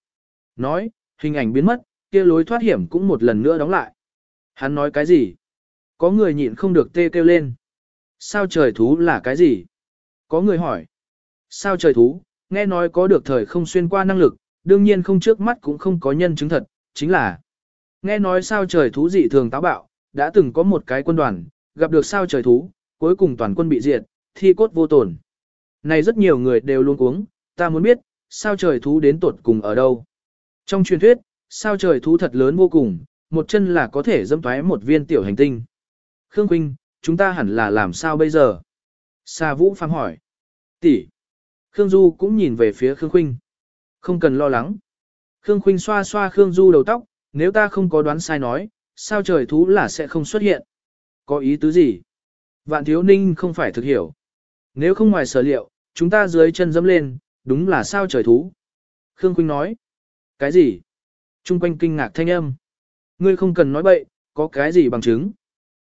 Nói, hình ảnh biến mất, kia lối thoát hiểm cũng một lần nữa đóng lại. Hắn nói cái gì? Có người nhịn không được tê kêu lên. Sao trời thú là cái gì? Có người hỏi. Sao trời thú, nghe nói có được thời không xuyên qua năng lực, đương nhiên không trước mắt cũng không có nhân chứng thật, chính là. Nghe nói sao trời thú dị thường táo bạo, đã từng có một cái quân đoàn, gặp được sao trời thú, cuối cùng toàn quân bị diệt, thi cốt vô tổn. Này rất nhiều người đều luôn uống, ta muốn biết, sao trời thú đến tột cùng ở đâu. Trong truyền thuyết, sao trời thú thật lớn vô cùng, một chân là có thể dâm thoái một viên tiểu hành tinh. Khương Quynh, chúng ta hẳn là làm sao bây giờ? Sa Vũ phang hỏi. Tỷ. Khương Du cũng nhìn về phía Khương Quynh. Không cần lo lắng. Khương Khuynh xoa xoa Khương Du đầu tóc, nếu ta không có đoán sai nói, sao trời thú là sẽ không xuất hiện. Có ý tứ gì? Vạn thiếu ninh không phải thực hiểu. Nếu không ngoài sở liệu, chúng ta dưới chân dẫm lên, đúng là sao trời thú. Khương Quynh nói. Cái gì? Trung quanh kinh ngạc thanh âm. Ngươi không cần nói bậy, có cái gì bằng chứng.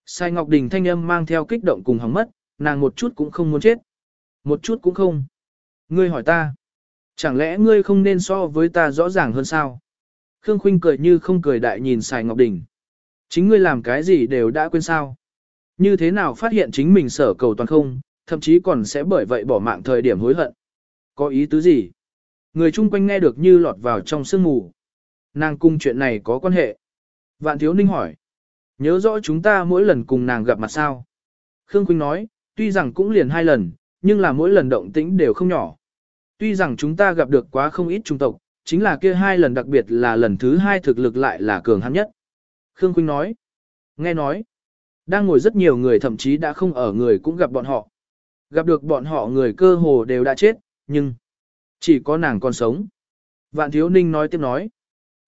Sai Ngọc Đình thanh âm mang theo kích động cùng hóng mất, nàng một chút cũng không muốn chết. Một chút cũng không. Ngươi hỏi ta. Chẳng lẽ ngươi không nên so với ta rõ ràng hơn sao? Khương Khuynh cười như không cười đại nhìn Sài Ngọc Đình. Chính ngươi làm cái gì đều đã quên sao? Như thế nào phát hiện chính mình sở cầu toàn không, thậm chí còn sẽ bởi vậy bỏ mạng thời điểm hối hận. Có ý tứ gì? Người chung quanh nghe được như lọt vào trong sương mù. Nàng cung chuyện này có quan hệ. Vạn Thiếu Ninh hỏi. Nhớ rõ chúng ta mỗi lần cùng nàng gặp mặt sao? Khương Khuynh nói, tuy rằng cũng liền hai lần, nhưng là mỗi lần động tĩnh đều không nhỏ. Tuy rằng chúng ta gặp được quá không ít trung tộc, chính là kia hai lần đặc biệt là lần thứ hai thực lực lại là cường hắn nhất. Khương Quynh nói, nghe nói, đang ngồi rất nhiều người thậm chí đã không ở người cũng gặp bọn họ. Gặp được bọn họ người cơ hồ đều đã chết, nhưng chỉ có nàng còn sống. Vạn Thiếu Ninh nói tiếp nói,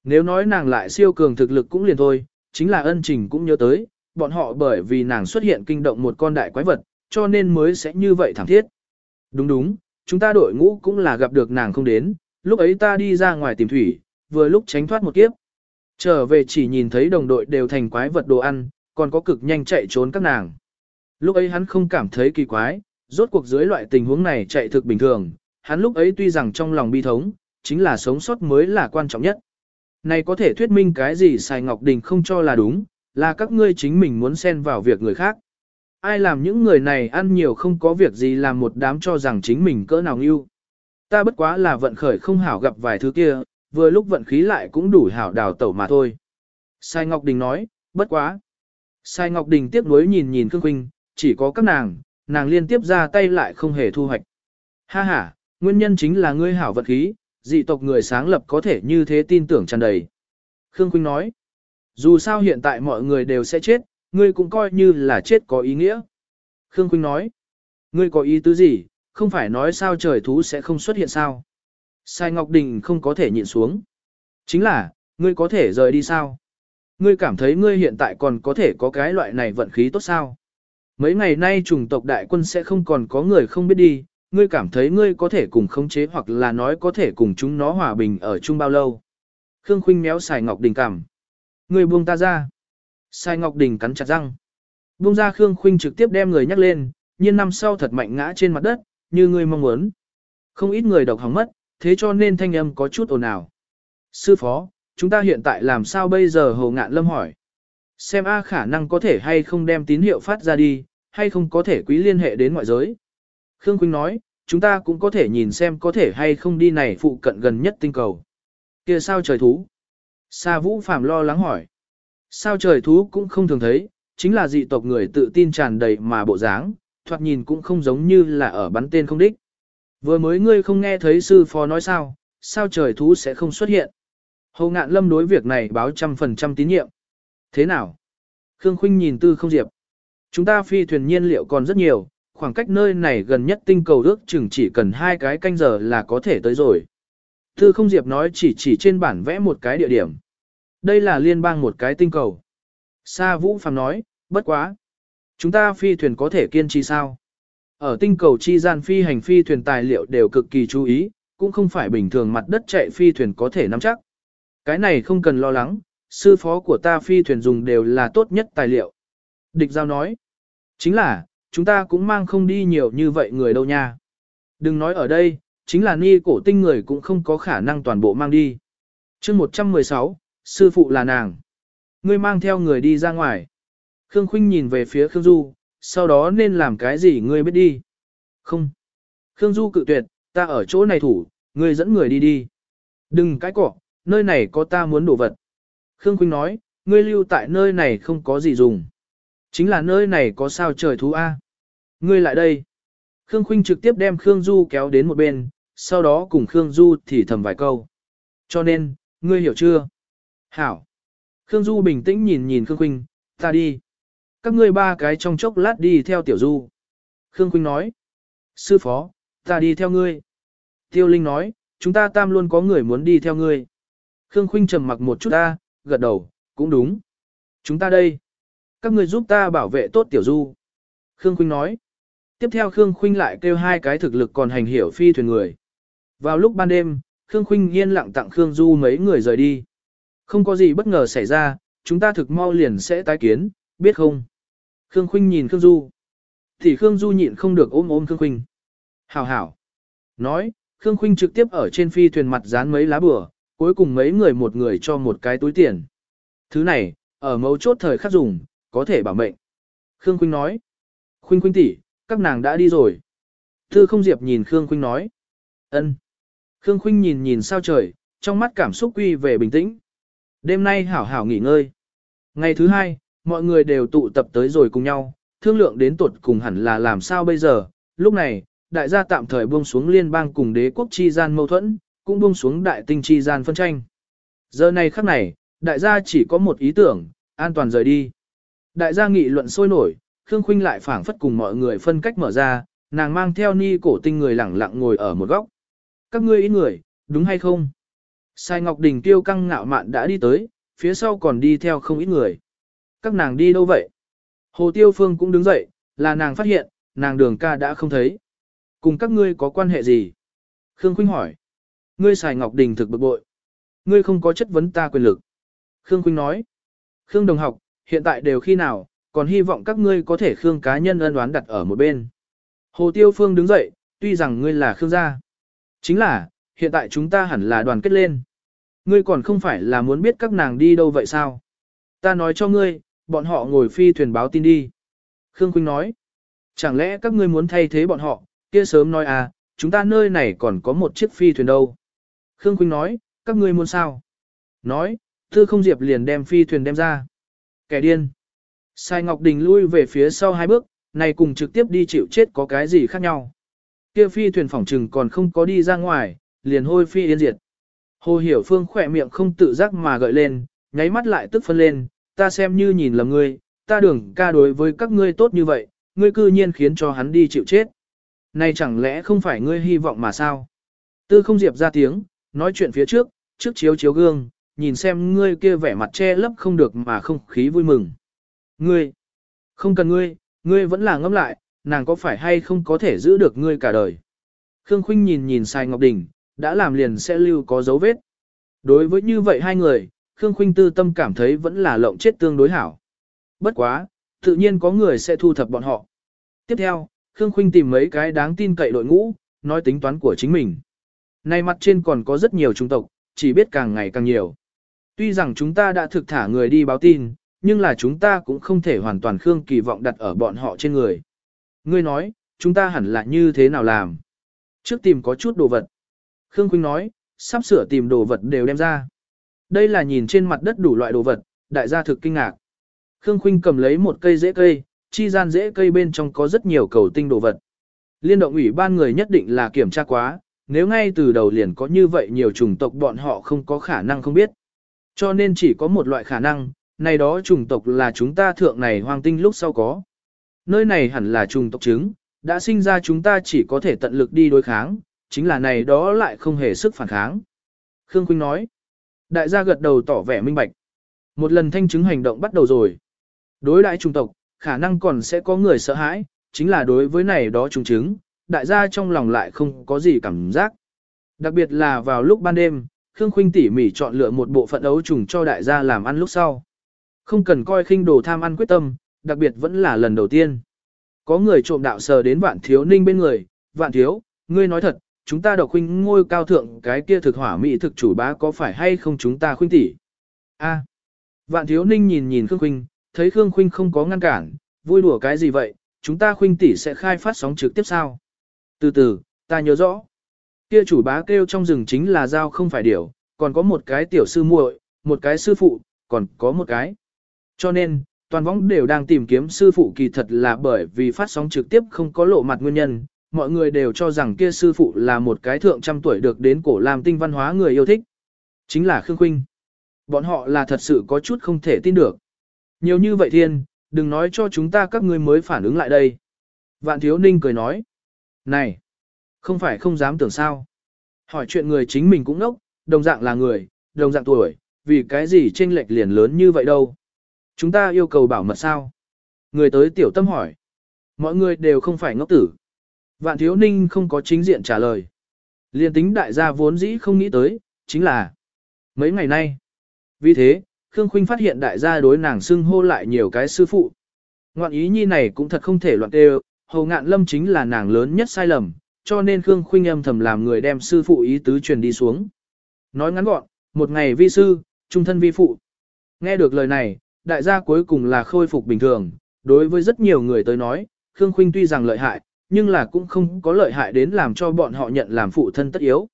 nếu nói nàng lại siêu cường thực lực cũng liền thôi, chính là ân trình cũng nhớ tới, bọn họ bởi vì nàng xuất hiện kinh động một con đại quái vật, cho nên mới sẽ như vậy thảm thiết. Đúng đúng, chúng ta đội ngũ cũng là gặp được nàng không đến, lúc ấy ta đi ra ngoài tìm thủy, vừa lúc tránh thoát một kiếp. Trở về chỉ nhìn thấy đồng đội đều thành quái vật đồ ăn, còn có cực nhanh chạy trốn các nàng. Lúc ấy hắn không cảm thấy kỳ quái, rốt cuộc dưới loại tình huống này chạy thực bình thường, hắn lúc ấy tuy rằng trong lòng bi thống, chính là sống sót mới là quan trọng nhất. Này có thể thuyết minh cái gì Sài Ngọc Đình không cho là đúng, là các ngươi chính mình muốn xen vào việc người khác. Ai làm những người này ăn nhiều không có việc gì làm một đám cho rằng chính mình cỡ nào yêu. Ta bất quá là vận khởi không hảo gặp vài thứ kia, vừa lúc vận khí lại cũng đủ hảo đào tẩu mà thôi. Sai Ngọc Đình nói, bất quá. Sai Ngọc Đình tiếp nối nhìn nhìn Khương Quynh, chỉ có các nàng, nàng liên tiếp ra tay lại không hề thu hoạch. Ha ha, nguyên nhân chính là ngươi hảo vận khí, dị tộc người sáng lập có thể như thế tin tưởng tràn đầy. Khương Quynh nói, dù sao hiện tại mọi người đều sẽ chết, ngươi cũng coi như là chết có ý nghĩa. Khương Khuynh nói, ngươi có ý tứ gì, không phải nói sao trời thú sẽ không xuất hiện sao. Sai Ngọc Đình không có thể nhịn xuống. Chính là, ngươi có thể rời đi sao? Ngươi cảm thấy ngươi hiện tại còn có thể có cái loại này vận khí tốt sao? Mấy ngày nay chủng tộc đại quân sẽ không còn có người không biết đi, ngươi cảm thấy ngươi có thể cùng khống chế hoặc là nói có thể cùng chúng nó hòa bình ở chung bao lâu. Khương Khuynh méo Sài Ngọc Đình cảm. Ngươi buông ta ra. Sai Ngọc Đình cắn chặt răng. Bung ra Khương Khuynh trực tiếp đem người nhắc lên, nhiên năm sau thật mạnh ngã trên mặt đất, như người mong muốn. Không ít người độc hỏng mất, thế cho nên thanh âm có chút ồn ào. Sư phó, chúng ta hiện tại làm sao bây giờ Hồ Ngạn Lâm hỏi. Xem A khả năng có thể hay không đem tín hiệu phát ra đi, hay không có thể quý liên hệ đến ngoại giới. Khương Khuynh nói, chúng ta cũng có thể nhìn xem có thể hay không đi này phụ cận gần nhất tinh cầu. kia sao trời thú? Sa Vũ Phạm lo lắng hỏi. Sao trời thú cũng không thường thấy, chính là dị tộc người tự tin tràn đầy mà bộ dáng, thoạt nhìn cũng không giống như là ở bắn tên không đích. Vừa mới ngươi không nghe thấy sư phó nói sao, sao trời thú sẽ không xuất hiện. Hồ ngạn lâm đối việc này báo trăm phần trăm tín nhiệm. Thế nào? Khương Khuynh nhìn tư không diệp. Chúng ta phi thuyền nhiên liệu còn rất nhiều, khoảng cách nơi này gần nhất tinh cầu ước chừng chỉ cần hai cái canh giờ là có thể tới rồi. Tư không diệp nói chỉ chỉ trên bản vẽ một cái địa điểm. Đây là liên bang một cái tinh cầu. Sa Vũ Phàm nói, bất quá. Chúng ta phi thuyền có thể kiên trì sao? Ở tinh cầu chi gian phi hành phi thuyền tài liệu đều cực kỳ chú ý, cũng không phải bình thường mặt đất chạy phi thuyền có thể nắm chắc. Cái này không cần lo lắng, sư phó của ta phi thuyền dùng đều là tốt nhất tài liệu. Địch giao nói, chính là, chúng ta cũng mang không đi nhiều như vậy người đâu nha. Đừng nói ở đây, chính là ni cổ tinh người cũng không có khả năng toàn bộ mang đi. chương 116, sư phụ là nàng. Ngươi mang theo người đi ra ngoài. Khương Khuynh nhìn về phía Khương Du, sau đó nên làm cái gì ngươi biết đi. Không. Khương Du cự tuyệt, ta ở chỗ này thủ, ngươi dẫn người đi đi. Đừng cái cỏ, nơi này có ta muốn đổ vật. Khương Khuynh nói, ngươi lưu tại nơi này không có gì dùng. Chính là nơi này có sao trời thú A. Ngươi lại đây. Khương Khuynh trực tiếp đem Khương Du kéo đến một bên, sau đó cùng Khương Du thì thầm vài câu. Cho nên, ngươi hiểu chưa? Hảo. Khương Du bình tĩnh nhìn nhìn Khương Khuynh, ta đi. Các ngươi ba cái trong chốc lát đi theo Tiểu Du. Khương Khuynh nói. Sư phó, ta đi theo ngươi. Tiêu Linh nói, chúng ta tam luôn có người muốn đi theo ngươi. Khương Khuynh trầm mặc một chút ta, gật đầu, cũng đúng. Chúng ta đây. Các ngươi giúp ta bảo vệ tốt Tiểu Du. Khương Khuynh nói. Tiếp theo Khương Khuynh lại kêu hai cái thực lực còn hành hiểu phi thuyền người. Vào lúc ban đêm, Khương Khuynh yên lặng tặng Khương Du mấy người rời đi. Không có gì bất ngờ xảy ra, chúng ta thực mau liền sẽ tái kiến, biết không? Khương Khuynh nhìn Khương Du. Thì Khương Du nhịn không được ôm ôm Khương Khuynh. Hảo hảo. Nói, Khương Khuynh trực tiếp ở trên phi thuyền mặt dán mấy lá bừa, cuối cùng mấy người một người cho một cái túi tiền. Thứ này, ở mấu chốt thời khắc dùng, có thể bảo mệnh. Khương Khuynh nói. Khuynh Khuynh tỷ, các nàng đã đi rồi. Thư không diệp nhìn Khương Khuynh nói. ân. Khương Khuynh nhìn nhìn sao trời, trong mắt cảm xúc quy về bình tĩnh. Đêm nay hảo hảo nghỉ ngơi. Ngày thứ hai, mọi người đều tụ tập tới rồi cùng nhau, thương lượng đến tuột cùng hẳn là làm sao bây giờ. Lúc này, đại gia tạm thời buông xuống liên bang cùng đế quốc chi gian mâu thuẫn, cũng buông xuống đại tinh chi gian phân tranh. Giờ này khắc này, đại gia chỉ có một ý tưởng, an toàn rời đi. Đại gia nghị luận sôi nổi, Khương Khuynh lại phảng phất cùng mọi người phân cách mở ra, nàng mang theo ni cổ tinh người lẳng lặng ngồi ở một góc. Các ngươi ý người, đúng hay không? Sai Ngọc Đình tiêu căng ngạo mạn đã đi tới, phía sau còn đi theo không ít người. Các nàng đi đâu vậy? Hồ Tiêu Phương cũng đứng dậy, là nàng phát hiện, nàng đường ca đã không thấy. Cùng các ngươi có quan hệ gì? Khương Khuynh hỏi. Ngươi Sài Ngọc Đình thực bực bội. Ngươi không có chất vấn ta quyền lực. Khương Khuynh nói, Khương đồng học, hiện tại đều khi nào, còn hy vọng các ngươi có thể Khương cá nhân ân oán đặt ở một bên. Hồ Tiêu Phương đứng dậy, tuy rằng ngươi là Khương gia. Chính là, hiện tại chúng ta hẳn là đoàn kết lên. Ngươi còn không phải là muốn biết các nàng đi đâu vậy sao? Ta nói cho ngươi, bọn họ ngồi phi thuyền báo tin đi. Khương Quynh nói, chẳng lẽ các ngươi muốn thay thế bọn họ, kia sớm nói à, chúng ta nơi này còn có một chiếc phi thuyền đâu. Khương Quynh nói, các ngươi muốn sao? Nói, Tư không diệp liền đem phi thuyền đem ra. Kẻ điên. Sai Ngọc Đình lui về phía sau hai bước, này cùng trực tiếp đi chịu chết có cái gì khác nhau. Kia phi thuyền phỏng trừng còn không có đi ra ngoài, liền hôi phi yên diệt. Hồ Hiểu Phương khỏe miệng không tự giác mà gợi lên, nháy mắt lại tức phân lên, ta xem như nhìn lầm ngươi, ta đường ca đối với các ngươi tốt như vậy, ngươi cư nhiên khiến cho hắn đi chịu chết. Này chẳng lẽ không phải ngươi hy vọng mà sao? Tư không diệp ra tiếng, nói chuyện phía trước, trước chiếu chiếu gương, nhìn xem ngươi kia vẻ mặt che lấp không được mà không khí vui mừng. Ngươi, không cần ngươi, ngươi vẫn là ngâm lại, nàng có phải hay không có thể giữ được ngươi cả đời. Khương Khuynh nhìn nhìn Sai Ngọc Đình, đã làm liền sẽ lưu có dấu vết. Đối với như vậy hai người, Khương Khuynh tư tâm cảm thấy vẫn là lộng chết tương đối hảo. Bất quá, tự nhiên có người sẽ thu thập bọn họ. Tiếp theo, Khương Khuynh tìm mấy cái đáng tin cậy đội ngũ, nói tính toán của chính mình. Nay mặt trên còn có rất nhiều trung tộc, chỉ biết càng ngày càng nhiều. Tuy rằng chúng ta đã thực thả người đi báo tin, nhưng là chúng ta cũng không thể hoàn toàn Khương kỳ vọng đặt ở bọn họ trên người. Ngươi nói, chúng ta hẳn là như thế nào làm? Trước tìm có chút đồ vật. Khương Khuynh nói, sắp sửa tìm đồ vật đều đem ra. Đây là nhìn trên mặt đất đủ loại đồ vật, đại gia thực kinh ngạc. Khương Khuynh cầm lấy một cây rễ cây, chi gian rễ cây bên trong có rất nhiều cầu tinh đồ vật. Liên động ủy ban người nhất định là kiểm tra quá, nếu ngay từ đầu liền có như vậy nhiều chủng tộc bọn họ không có khả năng không biết. Cho nên chỉ có một loại khả năng, này đó chủng tộc là chúng ta thượng này hoang tinh lúc sau có. Nơi này hẳn là chủng tộc trứng, đã sinh ra chúng ta chỉ có thể tận lực đi đối kháng, chính là này đó lại không hề sức phản kháng. Khương Quynh nói, đại gia gật đầu tỏ vẻ minh bạch. Một lần thanh chứng hành động bắt đầu rồi. Đối đại chủng tộc, khả năng còn sẽ có người sợ hãi, chính là đối với này đó trung chứng, đại gia trong lòng lại không có gì cảm giác. Đặc biệt là vào lúc ban đêm, Khương Khuynh tỉ mỉ chọn lựa một bộ phận ấu trùng cho đại gia làm ăn lúc sau. Không cần coi khinh đồ tham ăn quyết tâm, đặc biệt vẫn là lần đầu tiên. Có người trộm đạo sờ đến vạn thiếu ninh bên người, vạn thiếu, ngươi nói thật, chúng ta độc huynh ngôi cao thượng cái kia thực hỏa mỹ thực chủ bá có phải hay không chúng ta khuynh tỷ? A. Vạn thiếu ninh nhìn nhìn Khương Khuynh, thấy Khương Khuynh không có ngăn cản, vui đùa cái gì vậy, chúng ta khuynh tỷ sẽ khai phát sóng trực tiếp sao? Từ từ, ta nhớ rõ. Kia chủ bá kêu trong rừng chính là dao không phải điểu, còn có một cái tiểu sư muội, một cái sư phụ, còn có một cái. Cho nên, toàn võng đều đang tìm kiếm sư phụ kỳ thật là bởi vì phát sóng trực tiếp không có lộ mặt nguyên nhân, mọi người đều cho rằng kia sư phụ là một cái thượng trăm tuổi được đến cổ làm tinh văn hóa người yêu thích. Chính là Khương Khuynh. Bọn họ là thật sự có chút không thể tin được. Nhiều như vậy thiên, đừng nói cho chúng ta các ngươi mới phản ứng lại đây. Vạn Thiếu Ninh cười nói. Này, không phải không dám tưởng sao. Hỏi chuyện người chính mình cũng ngốc, đồng dạng là người, đồng dạng tuổi, vì cái gì chênh lệch liền lớn như vậy đâu. Chúng ta yêu cầu bảo mật sao? Người tới tiểu tâm hỏi. Mọi người đều không phải ngốc tử. Vạn thiếu ninh không có chính diện trả lời. Liên tính đại gia vốn dĩ không nghĩ tới, chính là mấy ngày nay. Vì thế, Khương Khuynh phát hiện đại gia đối nàng xưng hô lại nhiều cái sư phụ. Ngoạn ý nhi này cũng thật không thể loạn đều, hầu ngạn lâm chính là nàng lớn nhất sai lầm, cho nên Khương Khuynh âm thầm làm người đem sư phụ ý tứ truyền đi xuống. Nói ngắn gọn, một ngày vi sư, trung thân vi phụ. Nghe được lời này, đại gia cuối cùng là khôi phục bình thường, đối với rất nhiều người tới nói, Khương Khuynh tuy rằng lợi hại, nhưng là cũng không có lợi hại đến làm cho bọn họ nhận làm phụ thân tất yếu.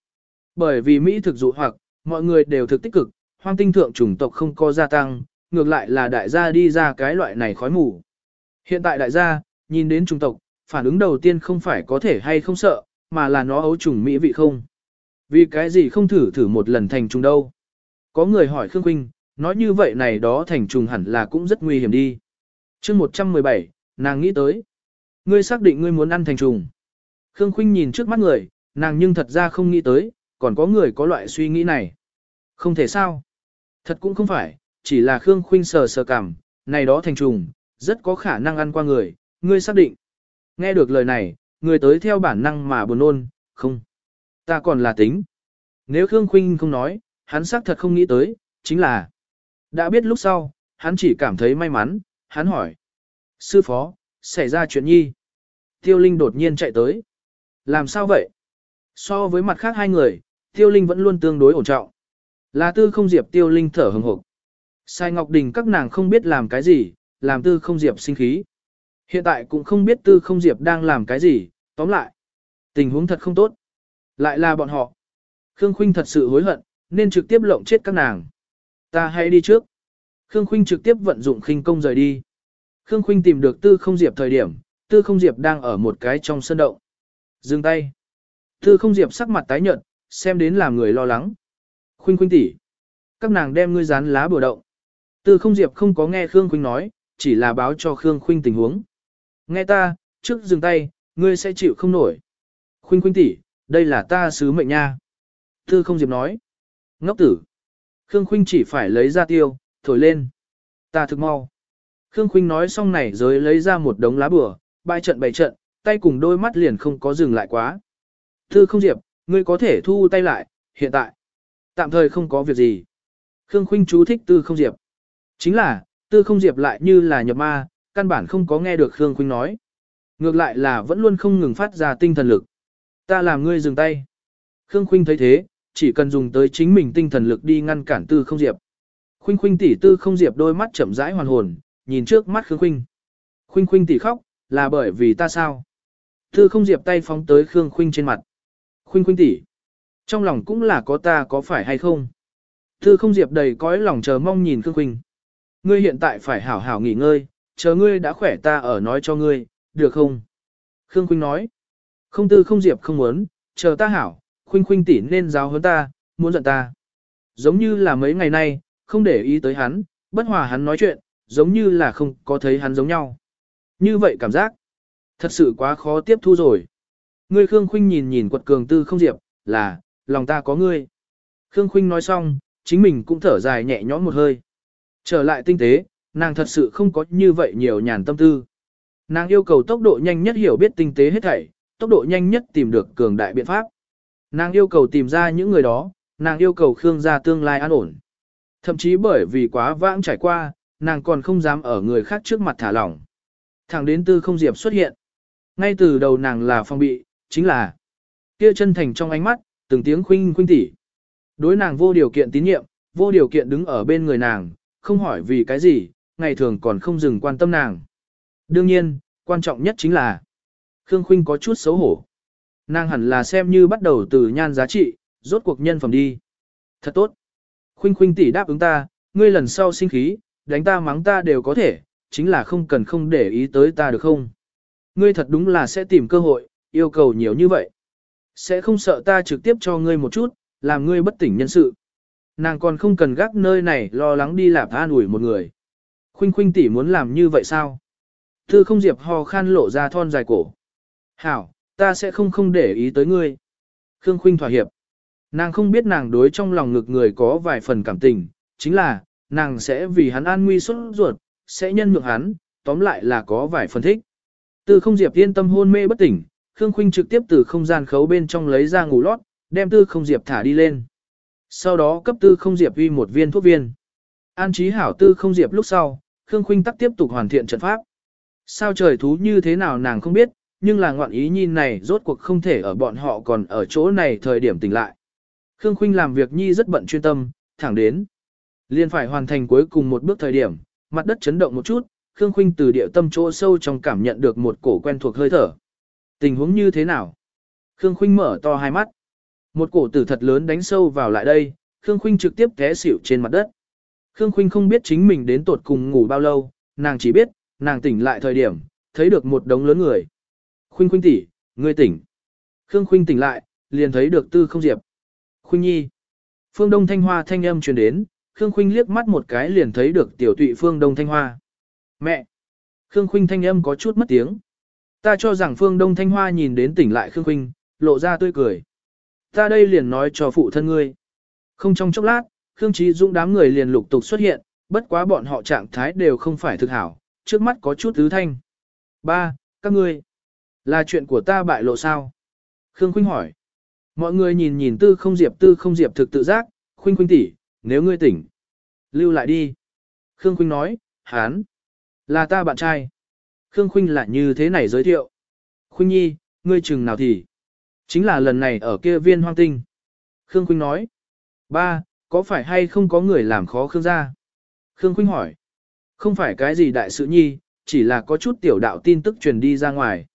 Bởi vì Mỹ thực dụ hoặc, mọi người đều thực tích cực, hoang tinh thượng chủng tộc không có gia tăng, ngược lại là đại gia đi ra cái loại này khói mù. Hiện tại đại gia, nhìn đến chủng tộc, phản ứng đầu tiên không phải có thể hay không sợ, mà là nó ấu trùng mỹ vị không. Vì cái gì không thử thử một lần thành trùng đâu. Có người hỏi Khương Quynh, nói như vậy này đó thành trùng hẳn là cũng rất nguy hiểm đi. chương 117, nàng nghĩ tới. Ngươi xác định ngươi muốn ăn thành trùng. Khương Khuynh nhìn trước mắt người, nàng nhưng thật ra không nghĩ tới, còn có người có loại suy nghĩ này. Không thể sao. Thật cũng không phải, chỉ là Khương Khuynh sờ sờ cảm, này đó thành trùng, rất có khả năng ăn qua người, ngươi xác định. Nghe được lời này, người tới theo bản năng mà buồn nôn, không. Ta còn là tính. Nếu Khương Khuynh không nói, hắn xác thật không nghĩ tới, chính là Đã biết lúc sau, hắn chỉ cảm thấy may mắn, hắn hỏi. Sư phó, xảy ra chuyện nhi. Tiêu Linh đột nhiên chạy tới. Làm sao vậy? So với mặt khác hai người, Tiêu Linh vẫn luôn tương đối ổn trọng. Là tư không diệp Tiêu Linh thở hừng hực. Sai Ngọc Đình các nàng không biết làm cái gì, làm tư không diệp sinh khí. Hiện tại cũng không biết tư không diệp đang làm cái gì, tóm lại. Tình huống thật không tốt. Lại là bọn họ. Khương Khuynh thật sự hối hận, nên trực tiếp lộng chết các nàng. Ta hãy đi trước. Khương Khuynh trực tiếp vận dụng khinh công rời đi. Khương Khuynh tìm được Tư Không Diệp thời điểm, Tư Không Diệp đang ở một cái trong sân động. Dừng tay. Tư Không Diệp sắc mặt tái nhợt, xem đến làm người lo lắng. Khuynh Khuynh tỷ, các nàng đem ngươi dán lá bừa động. Tư Không Diệp không có nghe Khương Khuynh nói, chỉ là báo cho Khương Khuynh tình huống. Nghe ta, trước dừng tay, ngươi sẽ chịu không nổi. Khuynh Khuynh tỷ, đây là ta sứ mệnh nha. Tư Không Diệp nói. Ngốc tử. Khương Khuynh chỉ phải lấy ra tiêu, thổi lên. Ta thực mau. Khương Khuynh nói xong này rồi lấy ra một đống lá bừa, bài trận bày trận, tay cùng đôi mắt liền không có dừng lại quá. Thư không diệp, ngươi có thể thu tay lại, hiện tại. Tạm thời không có việc gì. Khương Khuynh chú thích tư không diệp. Chính là, tư không diệp lại như là nhập ma, căn bản không có nghe được Khương Khuynh nói. Ngược lại là vẫn luôn không ngừng phát ra tinh thần lực. Ta làm ngươi dừng tay. Khương Khuynh thấy thế, chỉ cần dùng tới chính mình tinh thần lực đi ngăn cản tư không diệp. Khuynh khuynh tỷ tư không diệp đôi mắt chậm rãi hoàn hồn, nhìn trước mắt Khương Khuynh. Khuynh khuynh tỷ khóc, là bởi vì ta sao? thư không diệp tay phóng tới Khương Khuynh trên mặt. Khuynh khuynh tỷ, trong lòng cũng là có ta có phải hay không? thư không diệp đầy cõi lòng chờ mong nhìn Khương Khuynh. Ngươi hiện tại phải hảo hảo nghỉ ngơi, chờ ngươi đã khỏe ta ở nói cho ngươi, được không? Khương Khuynh nói. Không tư không diệp không muốn, chờ ta hảo, Khuynh Khuynh tỷ nên giáo huấn ta, muốn giận ta. Giống như là mấy ngày nay, không để ý tới hắn, bất hòa hắn nói chuyện, giống như là không có thấy hắn giống nhau. Như vậy cảm giác, thật sự quá khó tiếp thu rồi. Ngươi Khương Khuynh nhìn nhìn quật cường tư không diệp, là, lòng ta có ngươi. Khương Khuynh nói xong, chính mình cũng thở dài nhẹ nhõm một hơi. Trở lại tinh tế, nàng thật sự không có như vậy nhiều nhàn tâm tư. Nàng yêu cầu tốc độ nhanh nhất hiểu biết tinh tế hết thảy, tốc độ nhanh nhất tìm được cường đại biện pháp. Nàng yêu cầu tìm ra những người đó, nàng yêu cầu Khương gia tương lai an ổn. Thậm chí bởi vì quá vãng trải qua, nàng còn không dám ở người khác trước mặt thả lỏng. Thẳng đến tư không diệp xuất hiện. Ngay từ đầu nàng là phong bị, chính là kia chân thành trong ánh mắt, từng tiếng khuynh khuynh tỉ. Đối nàng vô điều kiện tín nhiệm, vô điều kiện đứng ở bên người nàng, không hỏi vì cái gì, ngày thường còn không dừng quan tâm nàng. Đương nhiên, quan trọng nhất chính là Khương Khuynh có chút xấu hổ. Nàng hẳn là xem như bắt đầu từ nhan giá trị, rốt cuộc nhân phẩm đi. Thật tốt. Khuynh khuynh tỷ đáp ứng ta, ngươi lần sau sinh khí, đánh ta mắng ta đều có thể, chính là không cần không để ý tới ta được không? Ngươi thật đúng là sẽ tìm cơ hội, yêu cầu nhiều như vậy. Sẽ không sợ ta trực tiếp cho ngươi một chút, làm ngươi bất tỉnh nhân sự. Nàng còn không cần gác nơi này lo lắng đi lạp an ủi một người. Khuynh khuynh tỷ muốn làm như vậy sao? Thư không diệp ho khan lộ ra thon dài cổ. Hảo, ta sẽ không không để ý tới ngươi. Khương khuynh thỏa hiệp. Nàng không biết nàng đối trong lòng ngực người có vài phần cảm tình, chính là, nàng sẽ vì hắn an nguy xuất ruột, sẽ nhân nhượng hắn, tóm lại là có vài phân thích. Từ không diệp yên tâm hôn mê bất tỉnh, Khương Khuynh trực tiếp từ không gian khấu bên trong lấy ra ngủ lót, đem tư không diệp thả đi lên. Sau đó cấp tư không diệp uy một viên thuốc viên. An trí hảo tư không diệp lúc sau, Khương Khuynh tắc tiếp tục hoàn thiện trận pháp. Sao trời thú như thế nào nàng không biết, nhưng là ngoạn ý nhìn này rốt cuộc không thể ở bọn họ còn ở chỗ này thời điểm tỉnh lại. Khương Khuynh làm việc nhi rất bận chuyên tâm, thẳng đến. Liên phải hoàn thành cuối cùng một bước thời điểm, mặt đất chấn động một chút, Khương Khuynh từ địa tâm chỗ sâu trong cảm nhận được một cổ quen thuộc hơi thở. Tình huống như thế nào? Khương Khuynh mở to hai mắt. Một cổ tử thật lớn đánh sâu vào lại đây, Khương Khuynh trực tiếp té xỉu trên mặt đất. Khương Khuynh không biết chính mình đến tột cùng ngủ bao lâu, nàng chỉ biết, nàng tỉnh lại thời điểm, thấy được một đống lớn người. Khuynh Khuynh tỷ, ngươi tỉnh. Khương Khuynh tỉnh lại, liền thấy được Tư Không Diệp. Khuynh Nhi. Phương Đông Thanh Hoa thanh âm truyền đến, Khương Khuynh liếc mắt một cái liền thấy được tiểu tụy Phương Đông Thanh Hoa. Mẹ! Khương Khuynh thanh âm có chút mất tiếng. Ta cho rằng Phương Đông Thanh Hoa nhìn đến tỉnh lại Khương Khuynh, lộ ra tươi cười. Ta đây liền nói cho phụ thân ngươi. Không trong chốc lát, Khương Trí Dũng đám người liền lục tục xuất hiện, bất quá bọn họ trạng thái đều không phải thực hảo, trước mắt có chút thứ thanh. Ba, các ngươi, là chuyện của ta bại lộ sao? Khương Khuynh hỏi. Mọi người nhìn nhìn tư không diệp tư không diệp thực tự giác, khuynh khuynh tỷ, nếu ngươi tỉnh, lưu lại đi. Khương Khuynh nói, hán, là ta bạn trai. Khương Khuynh lại như thế này giới thiệu. Khuynh nhi, ngươi chừng nào thì. Chính là lần này ở kia viên hoang tinh. Khương Khuynh nói. Ba, có phải hay không có người làm khó Khương gia? Khương Khuynh hỏi. Không phải cái gì đại sự nhi, chỉ là có chút tiểu đạo tin tức truyền đi ra ngoài.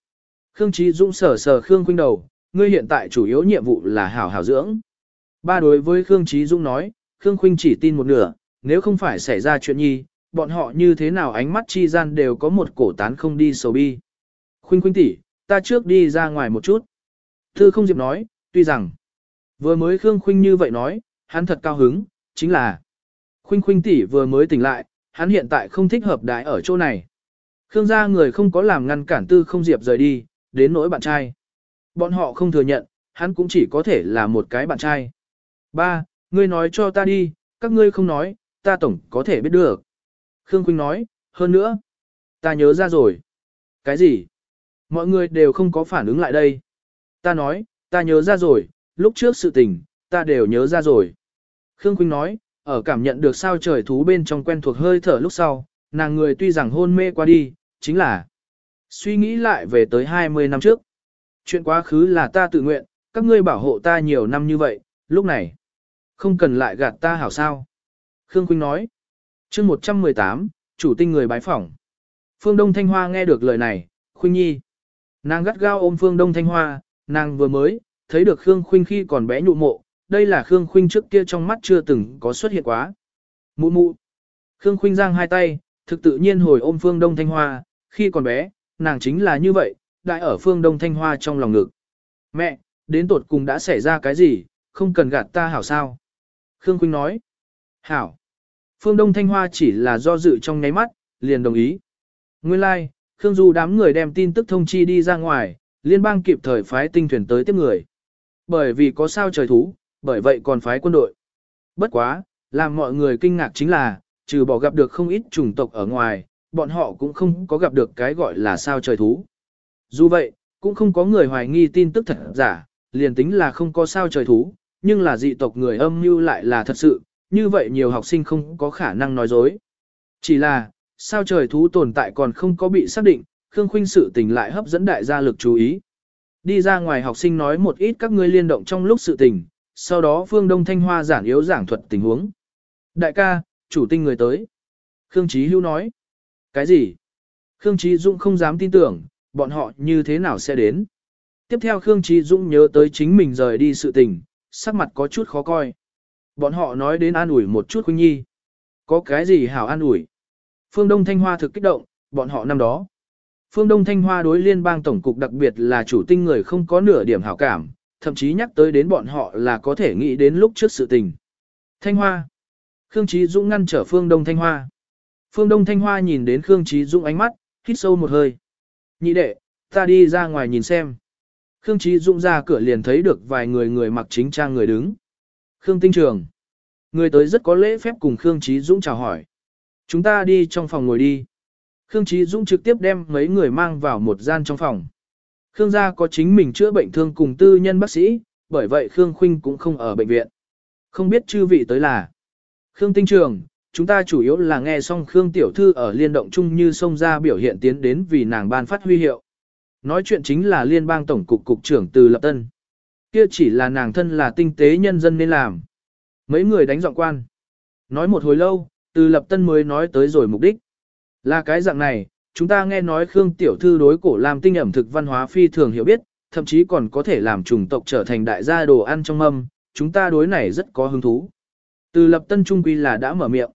Khương Chí Dũng sờ sờ Khương Khuynh đầu, ngươi hiện tại chủ yếu nhiệm vụ là hảo hảo dưỡng. Ba đối với Khương Chí Dũng nói, Khương Khuynh chỉ tin một nửa, nếu không phải xảy ra chuyện nhi, bọn họ như thế nào ánh mắt chi gian đều có một cổ tán không đi sầu bi. Khuynh Khuynh tỷ, ta trước đi ra ngoài một chút. Thư không diệp nói, tuy rằng, vừa mới Khương Khuynh như vậy nói, hắn thật cao hứng, chính là, Khuynh Khuynh tỷ vừa mới tỉnh lại, hắn hiện tại không thích hợp đái ở chỗ này. Khương gia người không có làm ngăn cản tư không diệp rời đi, đến nỗi bạn trai. Bọn họ không thừa nhận, hắn cũng chỉ có thể là một cái bạn trai. Ba, ngươi nói cho ta đi, các ngươi không nói, ta tổng có thể biết được. Khương Quynh nói, hơn nữa, ta nhớ ra rồi. Cái gì? Mọi người đều không có phản ứng lại đây. Ta nói, ta nhớ ra rồi, lúc trước sự tình, ta đều nhớ ra rồi. Khương Quynh nói, ở cảm nhận được sao trời thú bên trong quen thuộc hơi thở lúc sau, nàng người tuy rằng hôn mê qua đi, chính là suy nghĩ lại về tới 20 năm trước. Chuyện quá khứ là ta tự nguyện, các ngươi bảo hộ ta nhiều năm như vậy, lúc này, không cần lại gạt ta hảo sao. Khương Quynh nói, chương 118, chủ tinh người bái phỏng. Phương Đông Thanh Hoa nghe được lời này, Khuynh Nhi. Nàng gắt gao ôm Phương Đông Thanh Hoa, nàng vừa mới, thấy được Khương Khuynh khi còn bé nhụ mộ, đây là Khương Khuynh trước kia trong mắt chưa từng có xuất hiện quá. Mụ mụ. Khương Khuynh giang hai tay, thực tự nhiên hồi ôm Phương Đông Thanh Hoa, khi còn bé, nàng chính là như vậy, đại ở Phương Đông Thanh Hoa trong lòng ngực. Mẹ, đến tột cùng đã xảy ra cái gì, không cần gạt ta hảo sao? Khương Khuynh nói. Hảo. Phương Đông Thanh Hoa chỉ là do dự trong nháy mắt, liền đồng ý. Nguyên lai, like, Khương Du đám người đem tin tức thông chi đi ra ngoài, liên bang kịp thời phái tinh thuyền tới tiếp người. Bởi vì có sao trời thú, bởi vậy còn phái quân đội. Bất quá, làm mọi người kinh ngạc chính là, trừ bỏ gặp được không ít chủng tộc ở ngoài, bọn họ cũng không có gặp được cái gọi là sao trời thú. Dù vậy, cũng không có người hoài nghi tin tức thật giả, liền tính là không có sao trời thú, nhưng là dị tộc người âm mưu lại là thật sự, như vậy nhiều học sinh không có khả năng nói dối. Chỉ là, sao trời thú tồn tại còn không có bị xác định, Khương Khuynh sự tình lại hấp dẫn đại gia lực chú ý. Đi ra ngoài học sinh nói một ít các ngươi liên động trong lúc sự tình, sau đó Phương Đông Thanh Hoa giản yếu giảng thuật tình huống. Đại ca, chủ tinh người tới. Khương Chí Hữu nói. Cái gì? Khương Chí Dũng không dám tin tưởng, bọn họ như thế nào sẽ đến. Tiếp theo Khương Chí Dũng nhớ tới chính mình rời đi sự tình, sắc mặt có chút khó coi. Bọn họ nói đến an ủi một chút Khuynh Nhi. Có cái gì hảo an ủi? Phương Đông Thanh Hoa thực kích động, bọn họ năm đó. Phương Đông Thanh Hoa đối liên bang tổng cục đặc biệt là chủ tinh người không có nửa điểm hảo cảm, thậm chí nhắc tới đến bọn họ là có thể nghĩ đến lúc trước sự tình. Thanh Hoa. Khương Chí Dũng ngăn trở Phương Đông Thanh Hoa. Phương Đông Thanh Hoa nhìn đến Khương Chí Dũng ánh mắt, hít sâu một hơi. Nhị đệ, ta đi ra ngoài nhìn xem. Khương Chí Dũng ra cửa liền thấy được vài người người mặc chính trang người đứng. Khương Tinh Trường. Người tới rất có lễ phép cùng Khương Chí Dũng chào hỏi. Chúng ta đi trong phòng ngồi đi. Khương Chí Dũng trực tiếp đem mấy người mang vào một gian trong phòng. Khương gia có chính mình chữa bệnh thương cùng tư nhân bác sĩ, bởi vậy Khương Khuynh cũng không ở bệnh viện. Không biết chư vị tới là. Khương Tinh Trường, chúng ta chủ yếu là nghe xong Khương Tiểu Thư ở liên động chung như sông ra biểu hiện tiến đến vì nàng ban phát huy hiệu. Nói chuyện chính là liên bang tổng cục cục trưởng từ Lập Tân. Kia chỉ là nàng thân là tinh tế nhân dân nên làm. Mấy người đánh giọng quan. Nói một hồi lâu, từ Lập Tân mới nói tới rồi mục đích. Là cái dạng này, chúng ta nghe nói Khương Tiểu Thư đối cổ làm tinh ẩm thực văn hóa phi thường hiểu biết, thậm chí còn có thể làm chủng tộc trở thành đại gia đồ ăn trong mâm, chúng ta đối này rất có hứng thú. Từ lập tân trung quy là đã mở miệng.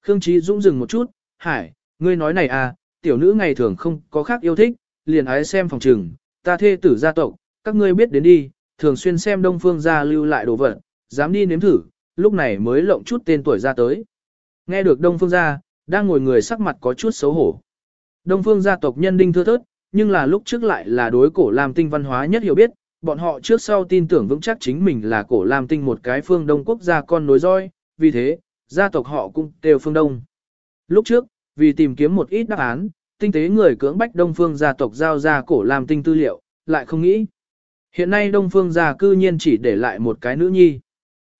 Khương Trí Dũng dừng một chút, hải, ngươi nói này à, tiểu nữ ngày thường không có khác yêu thích, liền ái xem phòng trừng, ta thê tử gia tộc, các ngươi biết đến đi, thường xuyên xem đông phương gia lưu lại đồ vật, dám đi nếm thử, lúc này mới lộng chút tên tuổi ra tới. Nghe được đông phương gia, đang ngồi người sắc mặt có chút xấu hổ. Đông phương gia tộc nhân đinh thưa thớt, nhưng là lúc trước lại là đối cổ làm tinh văn hóa nhất hiểu biết, bọn họ trước sau tin tưởng vững chắc chính mình là cổ làm tinh một cái phương đông quốc gia con nối roi, vì thế, gia tộc họ cũng đều phương đông. Lúc trước, vì tìm kiếm một ít đáp án, tinh tế người cưỡng bách đông phương gia tộc giao ra cổ làm tinh tư liệu, lại không nghĩ. Hiện nay đông phương gia cư nhiên chỉ để lại một cái nữ nhi.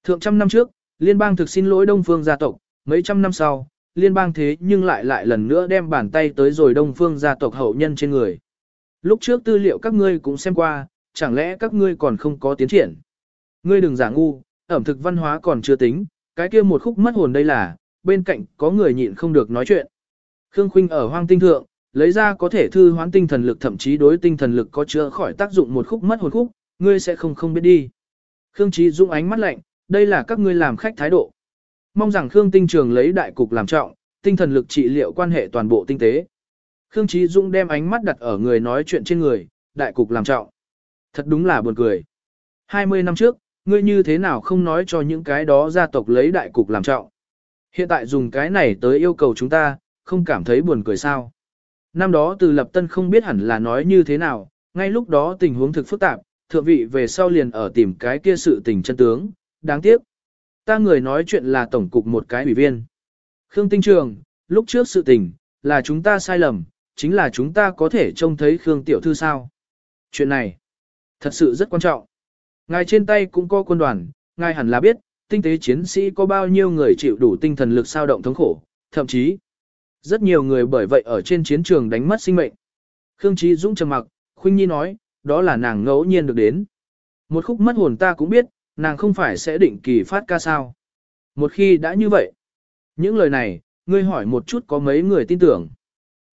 Thượng trăm năm trước, liên bang thực xin lỗi đông phương gia tộc, mấy trăm năm sau, liên bang thế nhưng lại lại lần nữa đem bàn tay tới rồi đông phương gia tộc hậu nhân trên người. Lúc trước tư liệu các ngươi cũng xem qua, chẳng lẽ các ngươi còn không có tiến triển. Ngươi đừng giả ngu, ẩm thực văn hóa còn chưa tính, cái kia một khúc mất hồn đây là, bên cạnh có người nhịn không được nói chuyện. Khương Khuynh ở hoang tinh thượng, lấy ra có thể thư hoán tinh thần lực thậm chí đối tinh thần lực có chữa khỏi tác dụng một khúc mất hồn khúc, ngươi sẽ không không biết đi. Khương Chí Dũng ánh mắt lạnh, đây là các ngươi làm khách thái độ. Mong rằng Khương Tinh Trường lấy đại cục làm trọng, tinh thần lực trị liệu quan hệ toàn bộ tinh tế. Khương Chí Dũng đem ánh mắt đặt ở người nói chuyện trên người, đại cục làm trọng. Thật đúng là buồn cười. 20 năm trước, ngươi như thế nào không nói cho những cái đó gia tộc lấy đại cục làm trọng. Hiện tại dùng cái này tới yêu cầu chúng ta, không cảm thấy buồn cười sao. Năm đó từ lập tân không biết hẳn là nói như thế nào, ngay lúc đó tình huống thực phức tạp, thượng vị về sau liền ở tìm cái kia sự tình chân tướng, đáng tiếc. Ta người nói chuyện là tổng cục một cái ủy viên. Khương Tinh Trường, lúc trước sự tình, là chúng ta sai lầm, chính là chúng ta có thể trông thấy Khương Tiểu Thư sao. Chuyện này, thật sự rất quan trọng. Ngài trên tay cũng có quân đoàn, ngài hẳn là biết, tinh tế chiến sĩ có bao nhiêu người chịu đủ tinh thần lực sao động thống khổ, thậm chí, rất nhiều người bởi vậy ở trên chiến trường đánh mất sinh mệnh. Khương Trí Dũng trầm mặc, Khuynh Nhi nói, đó là nàng ngẫu nhiên được đến. Một khúc mất hồn ta cũng biết, nàng không phải sẽ định kỳ phát ca sao. Một khi đã như vậy, những lời này, ngươi hỏi một chút có mấy người tin tưởng.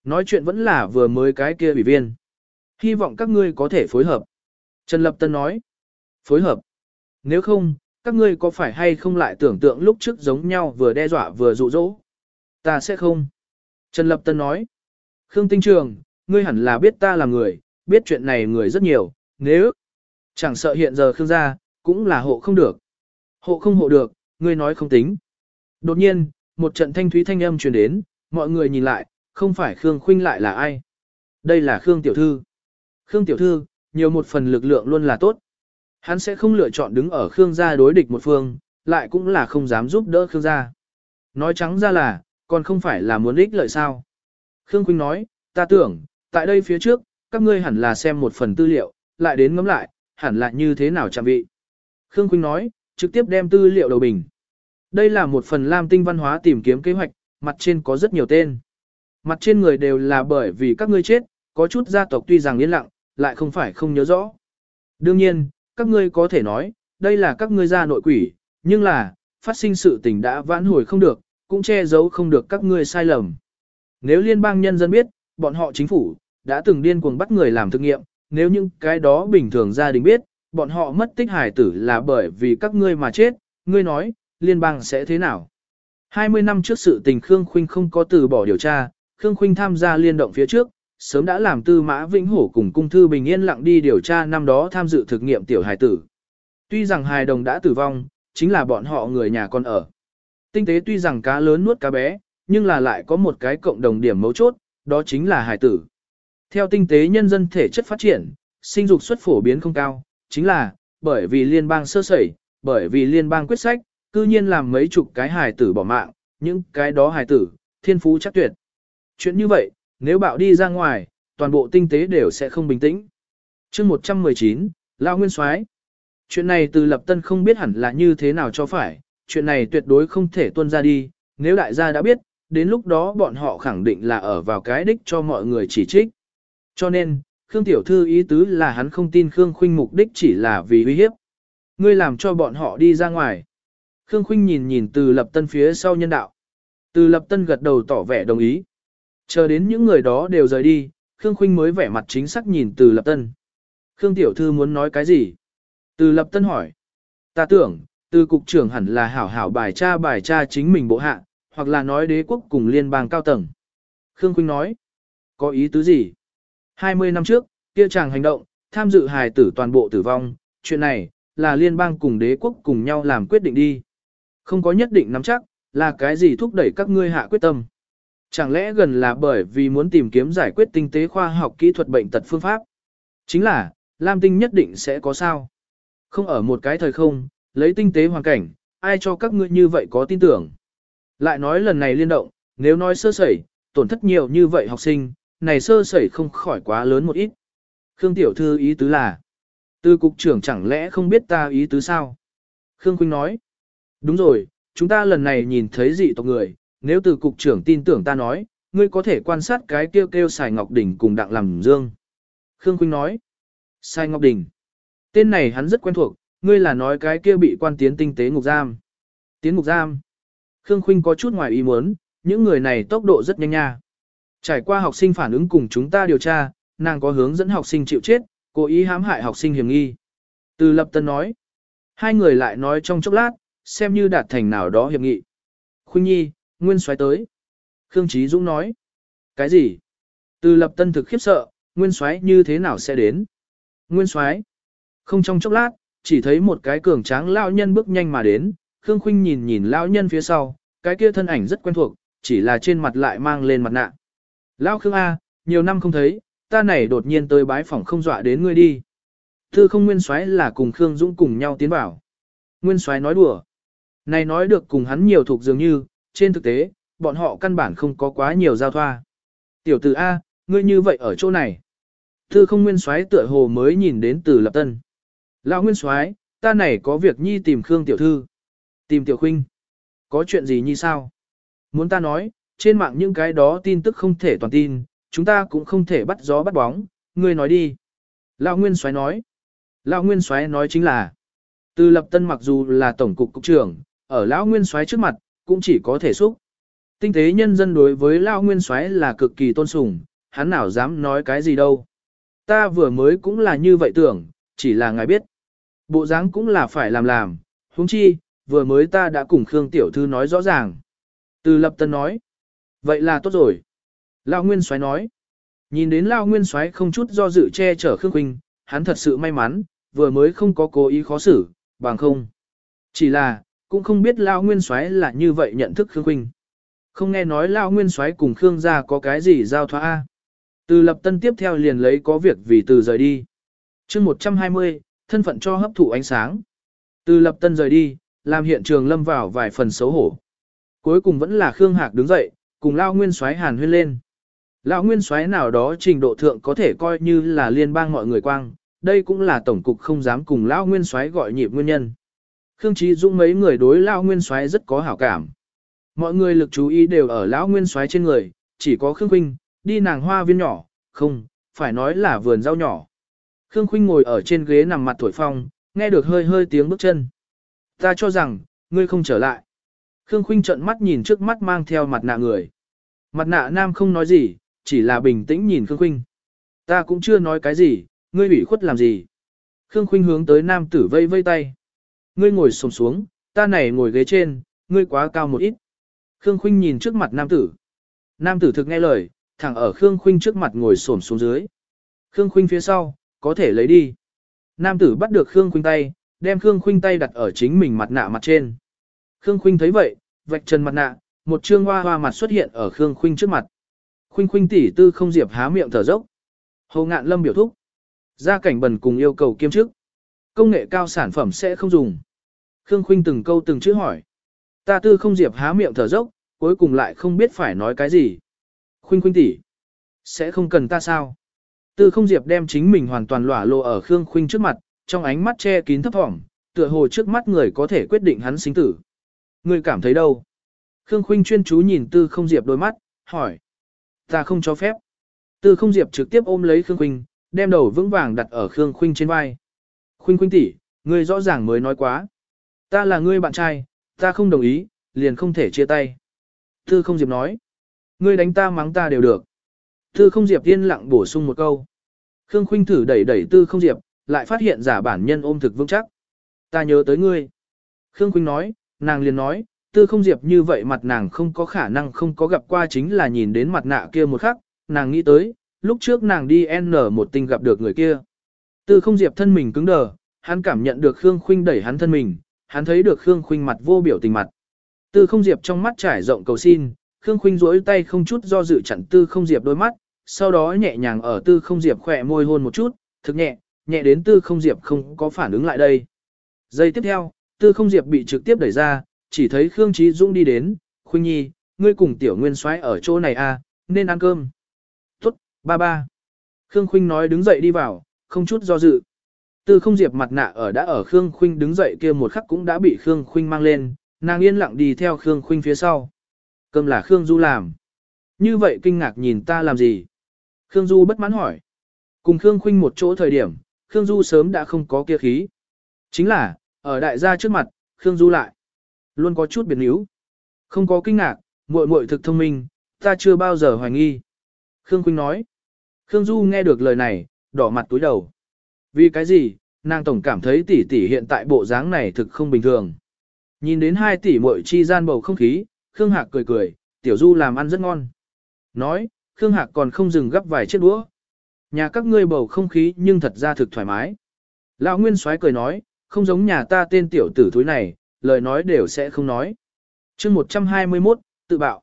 Nói chuyện vẫn là vừa mới cái kia ủy viên. Hy vọng các ngươi có thể phối hợp. Trần Lập Tân nói, phối hợp. Nếu không, các ngươi có phải hay không lại tưởng tượng lúc trước giống nhau vừa đe dọa vừa dụ dỗ? Ta sẽ không. Trần Lập Tân nói, Khương Tinh Trường, ngươi hẳn là biết ta là người, biết chuyện này người rất nhiều, nếu chẳng sợ hiện giờ Khương gia, cũng là hộ không được. Hộ không hộ được, ngươi nói không tính. Đột nhiên, một trận thanh thúy thanh âm truyền đến, mọi người nhìn lại, không phải Khương Khuynh lại là ai. Đây là Khương Tiểu Thư. Khương Tiểu Thư, nhiều một phần lực lượng luôn là tốt. Hắn sẽ không lựa chọn đứng ở Khương gia đối địch một phương, lại cũng là không dám giúp đỡ Khương gia. Nói trắng ra là, còn không phải là muốn ích lợi sao. Khương Quynh nói, ta tưởng, tại đây phía trước, các ngươi hẳn là xem một phần tư liệu, lại đến ngắm lại, hẳn là như thế nào chạm vị. Khương Quynh nói, trực tiếp đem tư liệu đầu bình. Đây là một phần lam tinh văn hóa tìm kiếm kế hoạch, mặt trên có rất nhiều tên. Mặt trên người đều là bởi vì các ngươi chết, có chút gia tộc tuy rằng yên lặng, lại không phải không nhớ rõ. Đương nhiên, các ngươi có thể nói, đây là các ngươi gia nội quỷ, nhưng là, phát sinh sự tình đã vãn hồi không được, cũng che giấu không được các ngươi sai lầm. Nếu liên bang nhân dân biết, bọn họ chính phủ, đã từng điên cuồng bắt người làm thực nghiệm, nếu những cái đó bình thường gia đình biết, bọn họ mất tích hải tử là bởi vì các ngươi mà chết, ngươi nói, liên bang sẽ thế nào? 20 năm trước sự tình Khương Khuynh không có từ bỏ điều tra, Khương Khuynh tham gia liên động phía trước, sớm đã làm tư mã vĩnh hổ cùng cung thư bình yên lặng đi điều tra năm đó tham dự thực nghiệm tiểu hải tử. Tuy rằng hài đồng đã tử vong, chính là bọn họ người nhà còn ở. Tinh tế tuy rằng cá lớn nuốt cá bé, nhưng là lại có một cái cộng đồng điểm mấu chốt, đó chính là hải tử. Theo tinh tế nhân dân thể chất phát triển, sinh dục xuất phổ biến không cao, chính là, bởi vì liên bang sơ sẩy, bởi vì liên bang quyết sách, cư nhiên làm mấy chục cái hài tử bỏ mạng, những cái đó hài tử, thiên phú chắc tuyệt. Chuyện như vậy, nếu bạo đi ra ngoài, toàn bộ tinh tế đều sẽ không bình tĩnh. chương 119, Lao Nguyên soái Chuyện này từ lập tân không biết hẳn là như thế nào cho phải, chuyện này tuyệt đối không thể tuân ra đi, nếu đại gia đã biết, đến lúc đó bọn họ khẳng định là ở vào cái đích cho mọi người chỉ trích. Cho nên, Khương Tiểu Thư ý tứ là hắn không tin Khương Khuynh mục đích chỉ là vì uy hiếp. Ngươi làm cho bọn họ đi ra ngoài. Khương Khuynh nhìn nhìn từ lập tân phía sau nhân đạo. Từ lập tân gật đầu tỏ vẻ đồng ý. Chờ đến những người đó đều rời đi, Khương Khuynh mới vẻ mặt chính xác nhìn từ lập tân. Khương Tiểu Thư muốn nói cái gì? Từ lập tân hỏi. Ta tưởng, từ cục trưởng hẳn là hảo hảo bài tra bài tra chính mình bộ hạ, hoặc là nói đế quốc cùng liên bang cao tầng. Khương Khuynh nói. Có ý tứ gì? 20 năm trước, kia chàng hành động, tham dự hài tử toàn bộ tử vong, chuyện này, là liên bang cùng đế quốc cùng nhau làm quyết định đi. Không có nhất định nắm chắc, là cái gì thúc đẩy các ngươi hạ quyết tâm. Chẳng lẽ gần là bởi vì muốn tìm kiếm giải quyết tinh tế khoa học kỹ thuật bệnh tật phương pháp? Chính là, Lam Tinh nhất định sẽ có sao. Không ở một cái thời không, lấy tinh tế hoàn cảnh, ai cho các ngươi như vậy có tin tưởng. Lại nói lần này liên động, nếu nói sơ sẩy, tổn thất nhiều như vậy học sinh, này sơ sẩy không khỏi quá lớn một ít. Khương Tiểu Thư ý tứ là, tư cục trưởng chẳng lẽ không biết ta ý tứ sao? Khương Quynh nói, đúng rồi, chúng ta lần này nhìn thấy dị tộc người, nếu từ cục trưởng tin tưởng ta nói, ngươi có thể quan sát cái kêu kêu xài ngọc đỉnh cùng đặng làm dương. Khương Quynh nói, Sai Ngọc Đình. Tên này hắn rất quen thuộc, ngươi là nói cái kia bị quan tiến tinh tế ngục giam. Tiến ngục giam. Khương Khuynh có chút ngoài ý muốn, những người này tốc độ rất nhanh nha. Trải qua học sinh phản ứng cùng chúng ta điều tra, nàng có hướng dẫn học sinh chịu chết, cố ý hãm hại học sinh hiểm nghi. Từ lập tân nói. Hai người lại nói trong chốc lát, xem như đạt thành nào đó hiệp nghị. Khuynh Nhi, Nguyên Soái tới. Khương Chí Dũng nói. Cái gì? Từ lập tân thực khiếp sợ, Nguyên Soái như thế nào sẽ đến? Nguyên Soái, Không trong chốc lát, chỉ thấy một cái cường tráng lão nhân bước nhanh mà đến, Khương Khuynh nhìn nhìn lão nhân phía sau, cái kia thân ảnh rất quen thuộc, chỉ là trên mặt lại mang lên mặt nạ. Lão Khương A, nhiều năm không thấy, ta này đột nhiên tới bái phỏng không dọa đến ngươi đi. Thư không Nguyên xoáy là cùng Khương Dũng cùng nhau tiến vào. Nguyên xoáy nói đùa. Này nói được cùng hắn nhiều thuộc dường như, trên thực tế, bọn họ căn bản không có quá nhiều giao thoa. Tiểu tử A, ngươi như vậy ở chỗ này. Thư không nguyên soái tựa hồ mới nhìn đến từ lập tân. Lão nguyên soái, ta này có việc nhi tìm Khương tiểu thư. Tìm tiểu khuynh. Có chuyện gì nhi sao? Muốn ta nói, trên mạng những cái đó tin tức không thể toàn tin, chúng ta cũng không thể bắt gió bắt bóng, ngươi nói đi. Lão nguyên soái nói. Lão nguyên soái nói chính là, từ lập tân mặc dù là tổng cục cục trưởng, ở lão nguyên soái trước mặt, cũng chỉ có thể xúc. Tinh tế nhân dân đối với lão nguyên soái là cực kỳ tôn sùng, hắn nào dám nói cái gì đâu. Ta vừa mới cũng là như vậy tưởng, chỉ là ngài biết. Bộ dáng cũng là phải làm làm, huống chi, vừa mới ta đã cùng Khương Tiểu Thư nói rõ ràng. Từ lập tân nói. Vậy là tốt rồi. Lão Nguyên Soái nói. Nhìn đến Lão Nguyên Soái không chút do dự che chở Khương Quỳnh, hắn thật sự may mắn, vừa mới không có cố ý khó xử, bằng không. Chỉ là, cũng không biết Lão Nguyên Soái là như vậy nhận thức Khương Quỳnh. Không nghe nói Lão Nguyên Soái cùng Khương gia có cái gì giao thoa a. Từ lập tân tiếp theo liền lấy có việc vì từ rời đi. chương 120, thân phận cho hấp thụ ánh sáng. Từ lập tân rời đi, làm hiện trường lâm vào vài phần xấu hổ. Cuối cùng vẫn là Khương Hạc đứng dậy, cùng Lao Nguyên soái hàn huyên lên. Lão Nguyên soái nào đó trình độ thượng có thể coi như là liên bang mọi người quang, đây cũng là tổng cục không dám cùng Lão Nguyên soái gọi nhịp nguyên nhân. Khương Trí Dũng mấy người đối Lão Nguyên soái rất có hảo cảm. Mọi người lực chú ý đều ở Lão Nguyên soái trên người, chỉ có Khương Quynh, đi nàng hoa viên nhỏ, không, phải nói là vườn rau nhỏ. Khương Khuynh ngồi ở trên ghế nằm mặt thổi phong, nghe được hơi hơi tiếng bước chân. Ta cho rằng, ngươi không trở lại. Khương Khuynh trợn mắt nhìn trước mắt mang theo mặt nạ người. Mặt nạ nam không nói gì, chỉ là bình tĩnh nhìn Khương Khuynh. Ta cũng chưa nói cái gì, ngươi bị khuất làm gì. Khương Khuynh hướng tới nam tử vây vây tay. Ngươi ngồi xổm xuống, ta này ngồi ghế trên, ngươi quá cao một ít. Khương Khuynh nhìn trước mặt nam tử. Nam tử thực nghe lời, thẳng ở Khương Khuynh trước mặt ngồi xổm xuống dưới. Khương Khuynh phía sau, có thể lấy đi. Nam tử bắt được Khương Khuynh tay, đem Khương Khuynh tay đặt ở chính mình mặt nạ mặt trên. Khương Khuynh thấy vậy, vạch trần mặt nạ, một trương hoa hoa mặt xuất hiện ở Khương Khuynh trước mặt. Khuynh Khuynh tỷ tư không diệp há miệng thở dốc. Hồ Ngạn Lâm biểu thúc. Gia cảnh bần cùng yêu cầu kiêm chức. Công nghệ cao sản phẩm sẽ không dùng. Khương Khuynh từng câu từng chữ hỏi. Ta tư không diệp há miệng thở dốc, cuối cùng lại không biết phải nói cái gì. Khuynh khuynh tỷ, sẽ không cần ta sao? Tư không diệp đem chính mình hoàn toàn lỏa lộ ở Khương Khuynh trước mặt, trong ánh mắt che kín thấp thỏm, tựa hồ trước mắt người có thể quyết định hắn sinh tử. Người cảm thấy đâu? Khương Khuynh chuyên chú nhìn Tư không diệp đôi mắt, hỏi. Ta không cho phép. Tư không diệp trực tiếp ôm lấy Khương Khuynh, đem đầu vững vàng đặt ở Khương Khuynh trên vai. Khuynh Khuynh tỷ, ngươi rõ ràng mới nói quá. Ta là ngươi bạn trai, ta không đồng ý, liền không thể chia tay. Tư không diệp nói. Ngươi đánh ta mắng ta đều được. Tư không diệp yên lặng bổ sung một câu. Khương Khuynh thử đẩy đẩy tư không diệp, lại phát hiện giả bản nhân ôm thực vững chắc. Ta nhớ tới ngươi. Khương Khuynh nói, nàng liền nói, tư không diệp như vậy mặt nàng không có khả năng không có gặp qua chính là nhìn đến mặt nạ kia một khắc, nàng nghĩ tới, lúc trước nàng đi N một tinh gặp được người kia. Tư không diệp thân mình cứng đờ, hắn cảm nhận được Khương Khuynh đẩy hắn thân mình, hắn thấy được Khương Khuynh mặt vô biểu tình mặt. Tư không diệp trong mắt trải rộng cầu xin, Khương Khuynh duỗi tay không chút do dự chặn Tư Không Diệp đôi mắt, sau đó nhẹ nhàng ở Tư Không Diệp khỏe môi hôn một chút, thực nhẹ, nhẹ đến Tư Không Diệp không có phản ứng lại đây. Giây tiếp theo, Tư Không Diệp bị trực tiếp đẩy ra, chỉ thấy Khương Chí Dung đi đến, "Khuynh Nhi, ngươi cùng Tiểu Nguyên Soái ở chỗ này à, nên ăn cơm." "Tốt, ba ba." Khương Khuynh nói đứng dậy đi vào, không chút do dự. Tư Không Diệp mặt nạ ở đã ở Khương Khuynh đứng dậy kia một khắc cũng đã bị Khương Khuynh mang lên, nàng yên lặng đi theo Khương Khuynh phía sau. Cơm là Khương Du làm. Như vậy kinh ngạc nhìn ta làm gì? Khương Du bất mãn hỏi. Cùng Khương Khuynh một chỗ thời điểm, Khương Du sớm đã không có kia khí. Chính là, ở đại gia trước mặt, Khương Du lại. Luôn có chút biệt níu. Không có kinh ngạc, muội muội thực thông minh, ta chưa bao giờ hoài nghi. Khương Khuynh nói. Khương Du nghe được lời này, đỏ mặt túi đầu. Vì cái gì, nàng tổng cảm thấy tỷ tỷ hiện tại bộ dáng này thực không bình thường. Nhìn đến hai tỷ muội chi gian bầu không khí, Khương Hạc cười cười, tiểu Du làm ăn rất ngon. Nói, Khương Hạc còn không dừng gấp vài chiếc đũa. Nhà các ngươi bầu không khí nhưng thật ra thực thoải mái. Lão Nguyên soái cười nói, không giống nhà ta tên tiểu tử thúi này, lời nói đều sẽ không nói. chương 121, tự bạo.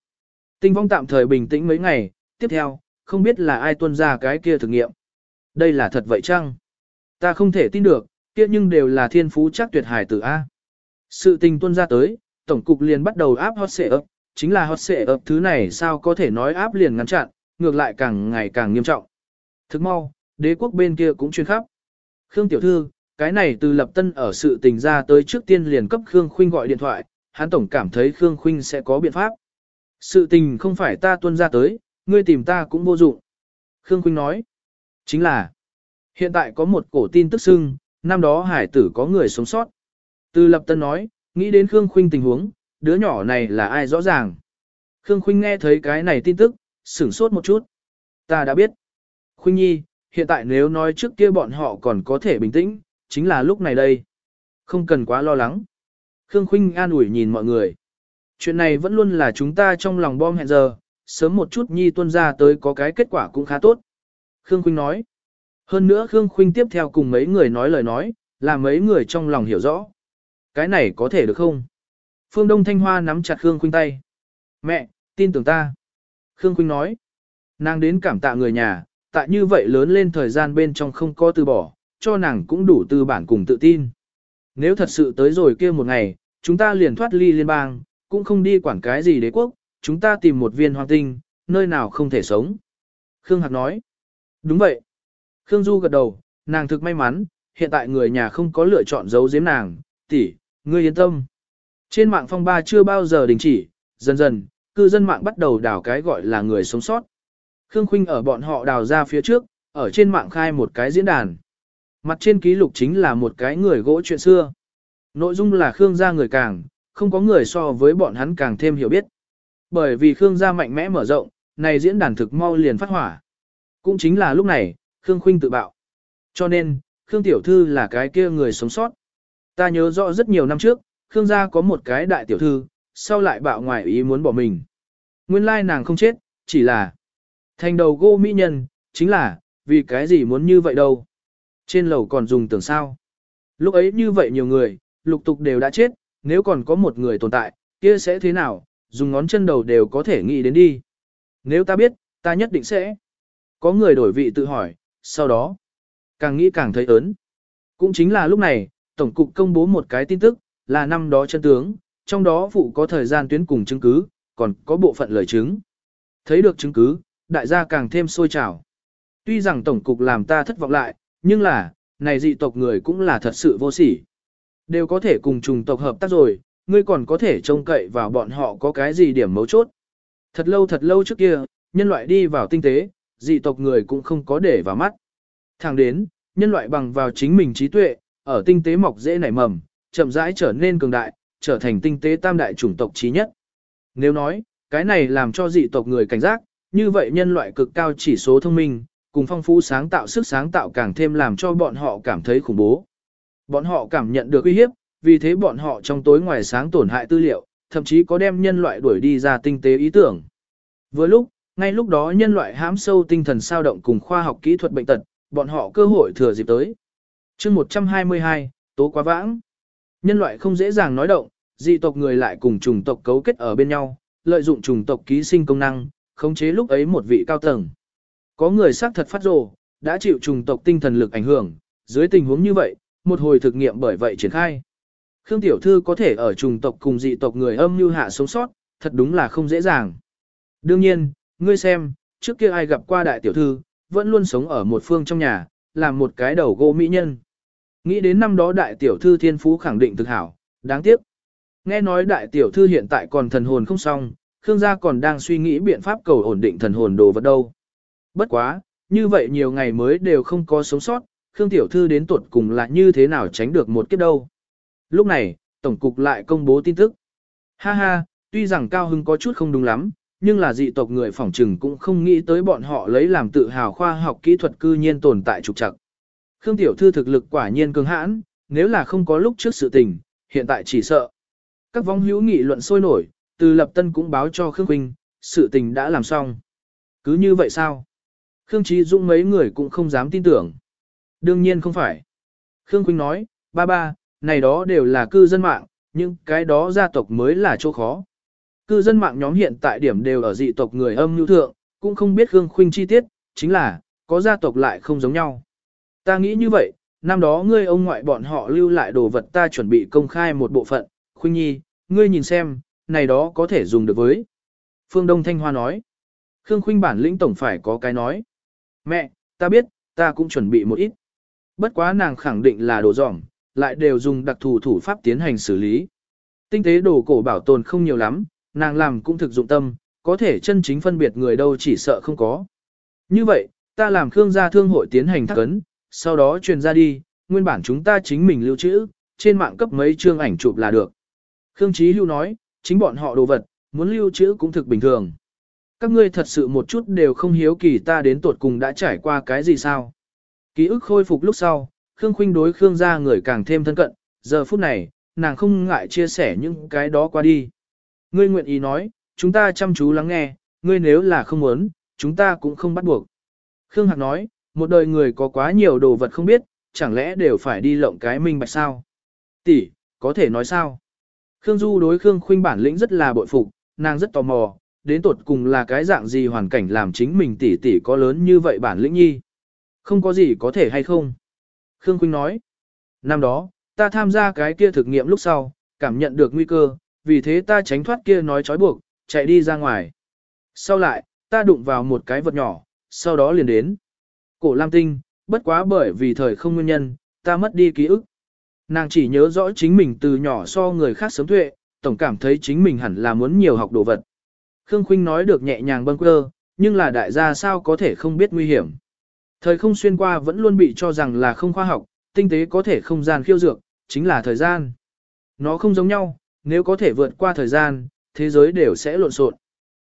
Tinh vong tạm thời bình tĩnh mấy ngày, tiếp theo, không biết là ai tuân ra cái kia thử nghiệm. Đây là thật vậy chăng? Ta không thể tin được, kia nhưng đều là thiên phú chắc tuyệt hài tử A. Sự tình tuân ra tới, tổng cục liền bắt đầu áp hot xệ ấp, chính là hot xệ ấp thứ này sao có thể nói áp liền ngăn chặn, ngược lại càng ngày càng nghiêm trọng. Thức mau, đế quốc bên kia cũng chuyên khắp. Khương tiểu thư, cái này từ lập tân ở sự tình ra tới trước tiên liền cấp Khương Khuynh gọi điện thoại, hắn tổng cảm thấy Khương Khuynh sẽ có biện pháp. Sự tình không phải ta tuân ra tới, ngươi tìm ta cũng vô dụng. Khương Khuynh nói, chính là, hiện tại có một cổ tin tức xưng, năm đó hải tử có người sống sót. Từ lập tân nói, nghĩ đến Khương Khuynh tình huống, đứa nhỏ này là ai rõ ràng. Khương Khuynh nghe thấy cái này tin tức, sửng sốt một chút. Ta đã biết. Khuynh Nhi, hiện tại nếu nói trước kia bọn họ còn có thể bình tĩnh, chính là lúc này đây. Không cần quá lo lắng. Khương Khuynh an ủi nhìn mọi người. Chuyện này vẫn luôn là chúng ta trong lòng bom hẹn giờ, sớm một chút Nhi tuân ra tới có cái kết quả cũng khá tốt. Khương Khuynh nói. Hơn nữa Khương Khuynh tiếp theo cùng mấy người nói lời nói, là mấy người trong lòng hiểu rõ. Cái này có thể được không? Phương Đông Thanh Hoa nắm chặt Khương Khuynh tay. Mẹ, tin tưởng ta. Khương Khuynh nói. Nàng đến cảm tạ người nhà, tại như vậy lớn lên thời gian bên trong không có từ bỏ, cho nàng cũng đủ tư bản cùng tự tin. Nếu thật sự tới rồi kia một ngày, chúng ta liền thoát ly liên bang, cũng không đi quản cái gì đế quốc, chúng ta tìm một viên hoàng tinh, nơi nào không thể sống. Khương Hạc nói. Đúng vậy. Khương Du gật đầu, nàng thực may mắn, hiện tại người nhà không có lựa chọn giấu giếm nàng, tỷ, ngươi yên tâm. Trên mạng phong ba chưa bao giờ đình chỉ, dần dần, cư dân mạng bắt đầu đào cái gọi là người sống sót. Khương Khuynh ở bọn họ đào ra phía trước, ở trên mạng khai một cái diễn đàn. Mặt trên ký lục chính là một cái người gỗ chuyện xưa. Nội dung là Khương gia người càng, không có người so với bọn hắn càng thêm hiểu biết. Bởi vì Khương gia mạnh mẽ mở rộng, này diễn đàn thực mau liền phát hỏa. Cũng chính là lúc này, Khương Khuynh tự bạo. Cho nên, Khương Tiểu Thư là cái kia người sống sót. Ta nhớ rõ rất nhiều năm trước, Khương gia có một cái đại tiểu thư, sau lại bạo ngoài ý muốn bỏ mình. Nguyên lai nàng không chết, chỉ là thành đầu gô mỹ nhân, chính là, vì cái gì muốn như vậy đâu. Trên lầu còn dùng tưởng sao. Lúc ấy như vậy nhiều người, lục tục đều đã chết, nếu còn có một người tồn tại, kia sẽ thế nào, dùng ngón chân đầu đều có thể nghĩ đến đi. Nếu ta biết, ta nhất định sẽ. Có người đổi vị tự hỏi, sau đó, càng nghĩ càng thấy ớn. Cũng chính là lúc này, Tổng cục công bố một cái tin tức, là năm đó chân tướng, trong đó phụ có thời gian tuyến cùng chứng cứ, còn có bộ phận lời chứng. Thấy được chứng cứ, đại gia càng thêm sôi trào. Tuy rằng Tổng cục làm ta thất vọng lại, nhưng là, này dị tộc người cũng là thật sự vô sỉ. Đều có thể cùng trùng tộc hợp tác rồi, ngươi còn có thể trông cậy vào bọn họ có cái gì điểm mấu chốt. Thật lâu thật lâu trước kia, nhân loại đi vào tinh tế, dị tộc người cũng không có để vào mắt. Thẳng đến, nhân loại bằng vào chính mình trí tuệ, ở tinh tế mọc dễ nảy mầm, chậm rãi trở nên cường đại, trở thành tinh tế tam đại chủng tộc trí nhất. Nếu nói, cái này làm cho dị tộc người cảnh giác, như vậy nhân loại cực cao chỉ số thông minh, cùng phong phú sáng tạo sức sáng tạo càng thêm làm cho bọn họ cảm thấy khủng bố. Bọn họ cảm nhận được uy hiếp, vì thế bọn họ trong tối ngoài sáng tổn hại tư liệu, thậm chí có đem nhân loại đuổi đi ra tinh tế ý tưởng. Vừa lúc, ngay lúc đó nhân loại hãm sâu tinh thần sao động cùng khoa học kỹ thuật bệnh tật, bọn họ cơ hội thừa dịp tới. chương 122, tố quá vãng. Nhân loại không dễ dàng nói động, dị tộc người lại cùng chủng tộc cấu kết ở bên nhau, lợi dụng chủng tộc ký sinh công năng, khống chế lúc ấy một vị cao tầng. Có người xác thật phát rồ, đã chịu chủng tộc tinh thần lực ảnh hưởng, dưới tình huống như vậy, một hồi thực nghiệm bởi vậy triển khai. Khương Tiểu Thư có thể ở chủng tộc cùng dị tộc người âm như hạ sống sót, thật đúng là không dễ dàng. Đương nhiên, ngươi xem, trước kia ai gặp qua đại tiểu thư, vẫn luôn sống ở một phương trong nhà, làm một cái đầu gỗ mỹ nhân. Nghĩ đến năm đó đại tiểu thư thiên phú khẳng định thực hảo, đáng tiếc. Nghe nói đại tiểu thư hiện tại còn thần hồn không xong, Khương gia còn đang suy nghĩ biện pháp cầu ổn định thần hồn đồ vật đâu. Bất quá, như vậy nhiều ngày mới đều không có sống sót, Khương tiểu thư đến tuột cùng là như thế nào tránh được một kiếp đâu. Lúc này, tổng cục lại công bố tin tức. Ha ha, tuy rằng cao hưng có chút không đúng lắm, nhưng là dị tộc người phỏng trừng cũng không nghĩ tới bọn họ lấy làm tự hào khoa học kỹ thuật cư nhiên tồn tại trục trặc. Khương tiểu thư thực lực quả nhiên cường hãn, nếu là không có lúc trước sự tình, hiện tại chỉ sợ. Các vong hữu nghị luận sôi nổi, từ lập tân cũng báo cho Khương Quỳnh, sự tình đã làm xong. Cứ như vậy sao? Khương Trí Dũng mấy người cũng không dám tin tưởng. Đương nhiên không phải. Khương Quỳnh nói, ba ba, này đó đều là cư dân mạng, nhưng cái đó gia tộc mới là chỗ khó. Cư dân mạng nhóm hiện tại điểm đều ở dị tộc người âm nhu thượng, cũng không biết Khương Khuynh chi tiết, chính là, có gia tộc lại không giống nhau. Ta nghĩ như vậy, năm đó ngươi ông ngoại bọn họ lưu lại đồ vật ta chuẩn bị công khai một bộ phận, Khuynh Nhi, ngươi nhìn xem, này đó có thể dùng được với. Phương Đông Thanh Hoa nói, Khương Khuynh bản lĩnh tổng phải có cái nói. Mẹ, ta biết, ta cũng chuẩn bị một ít. Bất quá nàng khẳng định là đồ giỏng, lại đều dùng đặc thù thủ pháp tiến hành xử lý. Tinh tế đồ cổ bảo tồn không nhiều lắm, nàng làm cũng thực dụng tâm, có thể chân chính phân biệt người đâu chỉ sợ không có. Như vậy, ta làm Khương gia thương hội tiến hành thắc ấn, sau đó truyền ra đi, nguyên bản chúng ta chính mình lưu trữ, trên mạng cấp mấy chương ảnh chụp là được. Khương Chí Hưu nói, chính bọn họ đồ vật, muốn lưu trữ cũng thực bình thường. Các ngươi thật sự một chút đều không hiếu kỳ ta đến tuột cùng đã trải qua cái gì sao. Ký ức khôi phục lúc sau, Khương Khuynh đối Khương gia người càng thêm thân cận, giờ phút này, nàng không ngại chia sẻ những cái đó qua đi. Ngươi nguyện ý nói, chúng ta chăm chú lắng nghe, ngươi nếu là không muốn, chúng ta cũng không bắt buộc. Khương Hạc nói, một đời người có quá nhiều đồ vật không biết, chẳng lẽ đều phải đi lộng cái minh bạch sao? Tỷ, có thể nói sao? Khương Du đối Khương Khuynh bản lĩnh rất là bội phục, nàng rất tò mò, đến tột cùng là cái dạng gì hoàn cảnh làm chính mình tỷ tỷ có lớn như vậy bản lĩnh nhi. Không có gì có thể hay không? Khương Khuynh nói, năm đó, ta tham gia cái kia thực nghiệm lúc sau, cảm nhận được nguy cơ, vì thế ta tránh thoát kia nói trói buộc, chạy đi ra ngoài. Sau lại, ta đụng vào một cái vật nhỏ, sau đó liền đến. Cổ Lam Tinh, bất quá bởi vì thời không nguyên nhân, ta mất đi ký ức. Nàng chỉ nhớ rõ chính mình từ nhỏ so người khác sớm tuệ, tổng cảm thấy chính mình hẳn là muốn nhiều học đồ vật. Khương Khuynh nói được nhẹ nhàng bâng quơ, nhưng là đại gia sao có thể không biết nguy hiểm. Thời không xuyên qua vẫn luôn bị cho rằng là không khoa học, tinh tế có thể không gian khiêu dược, chính là thời gian. Nó không giống nhau, nếu có thể vượt qua thời gian, thế giới đều sẽ lộn xộn.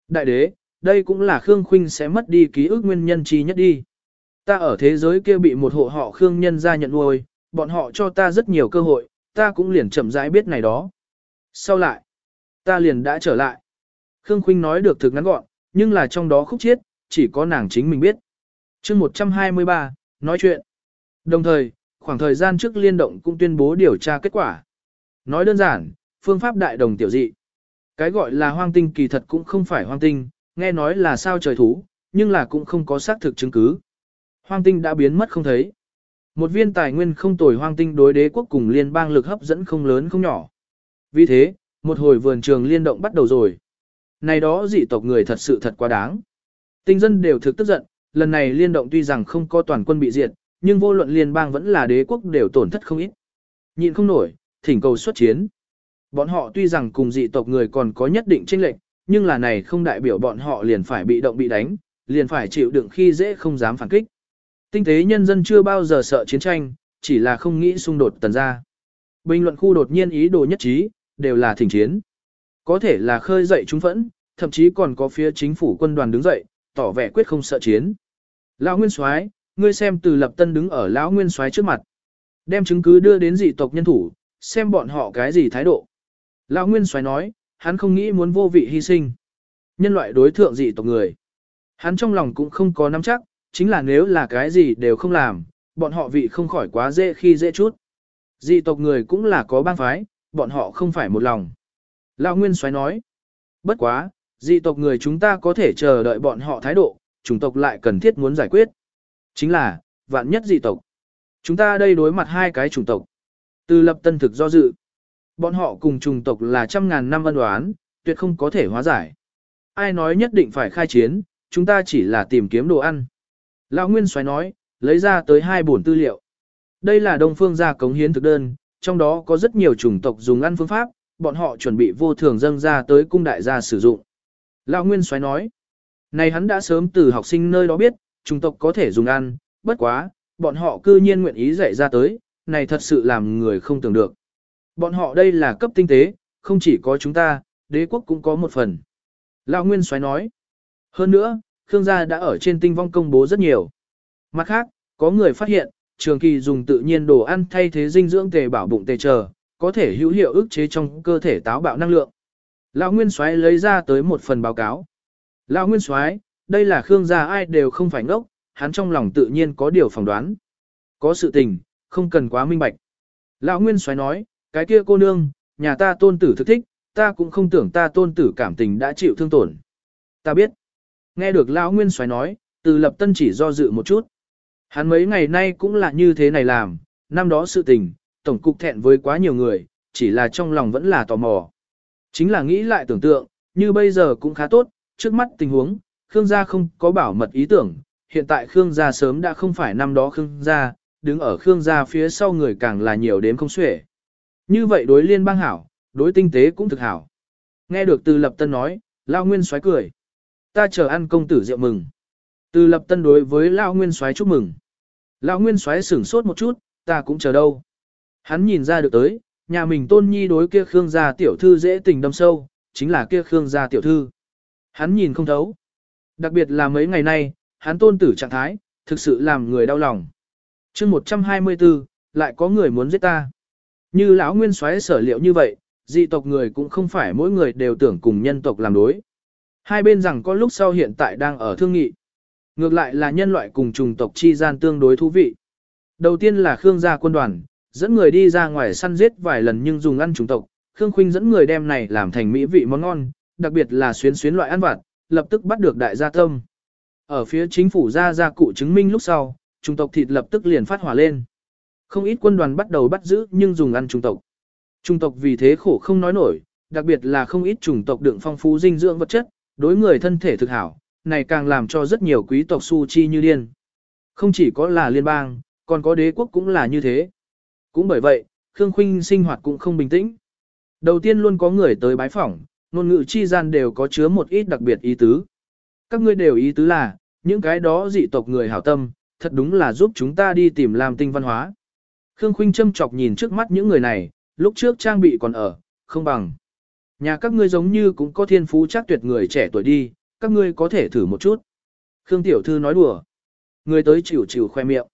Đại đế, đây cũng là Khương Khuynh sẽ mất đi ký ức nguyên nhân chi nhất đi. Ta ở thế giới kia bị một hộ họ Khương nhân gia nhận nuôi, bọn họ cho ta rất nhiều cơ hội, ta cũng liền chậm rãi biết này đó. Sau lại, ta liền đã trở lại. Khương Khuynh nói được thực ngắn gọn, nhưng là trong đó khúc chiết, chỉ có nàng chính mình biết. chương 123, nói chuyện. Đồng thời, khoảng thời gian trước liên động cũng tuyên bố điều tra kết quả. Nói đơn giản, phương pháp đại đồng tiểu dị. Cái gọi là hoang tinh kỳ thật cũng không phải hoang tinh, nghe nói là sao trời thú, nhưng là cũng không có xác thực chứng cứ. Hoang tinh đã biến mất không thấy. Một viên tài nguyên không tồi hoang tinh đối đế quốc cùng liên bang lực hấp dẫn không lớn không nhỏ. Vì thế, một hồi vườn trường liên động bắt đầu rồi. Này đó dị tộc người thật sự thật quá đáng. Tinh dân đều thực tức giận, lần này liên động tuy rằng không có toàn quân bị diệt, nhưng vô luận liên bang vẫn là đế quốc đều tổn thất không ít. Nhịn không nổi, thỉnh cầu xuất chiến. Bọn họ tuy rằng cùng dị tộc người còn có nhất định chênh lệch, nhưng là này không đại biểu bọn họ liền phải bị động bị đánh, liền phải chịu đựng khi dễ không dám phản kích. Tinh tế nhân dân chưa bao giờ sợ chiến tranh, chỉ là không nghĩ xung đột tần ra. Bình luận khu đột nhiên ý đồ nhất trí, đều là thỉnh chiến. Có thể là khơi dậy chúng phẫn, thậm chí còn có phía chính phủ quân đoàn đứng dậy, tỏ vẻ quyết không sợ chiến. Lão Nguyên Soái, ngươi xem từ lập tân đứng ở Lão Nguyên Soái trước mặt. Đem chứng cứ đưa đến dị tộc nhân thủ, xem bọn họ cái gì thái độ. Lão Nguyên Soái nói, hắn không nghĩ muốn vô vị hy sinh. Nhân loại đối thượng dị tộc người. Hắn trong lòng cũng không có nắm chắc, chính là nếu là cái gì đều không làm, bọn họ vị không khỏi quá dễ khi dễ chút. Dị tộc người cũng là có bang phái, bọn họ không phải một lòng. Lão Nguyên Soái nói, bất quá, dị tộc người chúng ta có thể chờ đợi bọn họ thái độ, chủng tộc lại cần thiết muốn giải quyết. Chính là, vạn nhất dị tộc. Chúng ta đây đối mặt hai cái chủng tộc. Từ lập tân thực do dự. Bọn họ cùng chủng tộc là trăm ngàn năm ân đoán, tuyệt không có thể hóa giải. Ai nói nhất định phải khai chiến, chúng ta chỉ là tìm kiếm đồ ăn. Lão Nguyên Soái nói, lấy ra tới hai bổn tư liệu. Đây là Đông Phương gia cống hiến thực đơn, trong đó có rất nhiều chủng tộc dùng ăn phương pháp, bọn họ chuẩn bị vô thường dâng ra tới cung đại gia sử dụng. Lão Nguyên Soái nói, này hắn đã sớm từ học sinh nơi đó biết, chủng tộc có thể dùng ăn, bất quá, bọn họ cư nhiên nguyện ý dạy ra tới, này thật sự làm người không tưởng được. Bọn họ đây là cấp tinh tế, không chỉ có chúng ta, đế quốc cũng có một phần. Lão Nguyên Soái nói, hơn nữa, Khương gia đã ở trên tinh vong công bố rất nhiều. Mặt khác, có người phát hiện, trường kỳ dùng tự nhiên đồ ăn thay thế dinh dưỡng tề bảo bụng tề chờ, có thể hữu hiệu ức chế trong cơ thể táo bạo năng lượng. Lão Nguyên Soái lấy ra tới một phần báo cáo. Lão Nguyên Soái, đây là Khương gia ai đều không phải ngốc, hắn trong lòng tự nhiên có điều phỏng đoán. Có sự tình, không cần quá minh bạch. Lão Nguyên Soái nói, cái kia cô nương, nhà ta tôn tử thực thích, ta cũng không tưởng ta tôn tử cảm tình đã chịu thương tổn. Ta biết. Nghe được Lão Nguyên Soái nói, từ lập tân chỉ do dự một chút. Hắn mấy ngày nay cũng là như thế này làm, năm đó sự tình, tổng cục thẹn với quá nhiều người, chỉ là trong lòng vẫn là tò mò. Chính là nghĩ lại tưởng tượng, như bây giờ cũng khá tốt, trước mắt tình huống, Khương gia không có bảo mật ý tưởng, hiện tại Khương gia sớm đã không phải năm đó Khương gia, đứng ở Khương gia phía sau người càng là nhiều đến không xuể. Như vậy đối liên bang hảo, đối tinh tế cũng thực hảo. Nghe được từ lập tân nói, Lao Nguyên xoáy cười. Ta chờ ăn công tử rượu mừng. Từ lập tân đối với lão Nguyên xoáy chúc mừng. Lão Nguyên xoáy sửng sốt một chút, ta cũng chờ đâu. Hắn nhìn ra được tới, nhà mình tôn nhi đối kia Khương gia tiểu thư dễ tình đâm sâu, chính là kia Khương gia tiểu thư. Hắn nhìn không thấu. Đặc biệt là mấy ngày nay, hắn tôn tử trạng thái, thực sự làm người đau lòng. chương 124, lại có người muốn giết ta. Như lão nguyên soái sở liệu như vậy, dị tộc người cũng không phải mỗi người đều tưởng cùng nhân tộc làm đối. Hai bên rằng có lúc sau hiện tại đang ở thương nghị. Ngược lại là nhân loại cùng chủng tộc chi gian tương đối thú vị. Đầu tiên là Khương gia quân đoàn, dẫn người đi ra ngoài săn giết vài lần nhưng dùng ăn chủng tộc. Khương Khuynh dẫn người đem này làm thành mỹ vị món ngon, đặc biệt là xuyến xuyến loại ăn vặt, lập tức bắt được đại gia tâm. Ở phía chính phủ ra gia cụ chứng minh lúc sau, chủng tộc thịt lập tức liền phát hỏa lên. Không ít quân đoàn bắt đầu bắt giữ nhưng dùng ăn chủng tộc. chủng tộc vì thế khổ không nói nổi, đặc biệt là không ít chủng tộc đựng phong phú dinh dưỡng vật chất, đối người thân thể thực hảo, này càng làm cho rất nhiều quý tộc su chi như điên. Không chỉ có là liên bang, còn có đế quốc cũng là như thế. Cũng bởi vậy, Khương Khuynh sinh hoạt cũng không bình tĩnh. Đầu tiên luôn có người tới bái phỏng, ngôn ngữ chi gian đều có chứa một ít đặc biệt ý tứ. Các ngươi đều ý tứ là, những cái đó dị tộc người hảo tâm, thật đúng là giúp chúng ta đi tìm làm tinh văn hóa. Khương Khuynh châm chọc nhìn trước mắt những người này, lúc trước trang bị còn ở, không bằng. Nhà các ngươi giống như cũng có thiên phú chắc tuyệt người trẻ tuổi đi, các ngươi có thể thử một chút. Khương Tiểu Thư nói đùa. Người tới chịu chịu khoe miệng.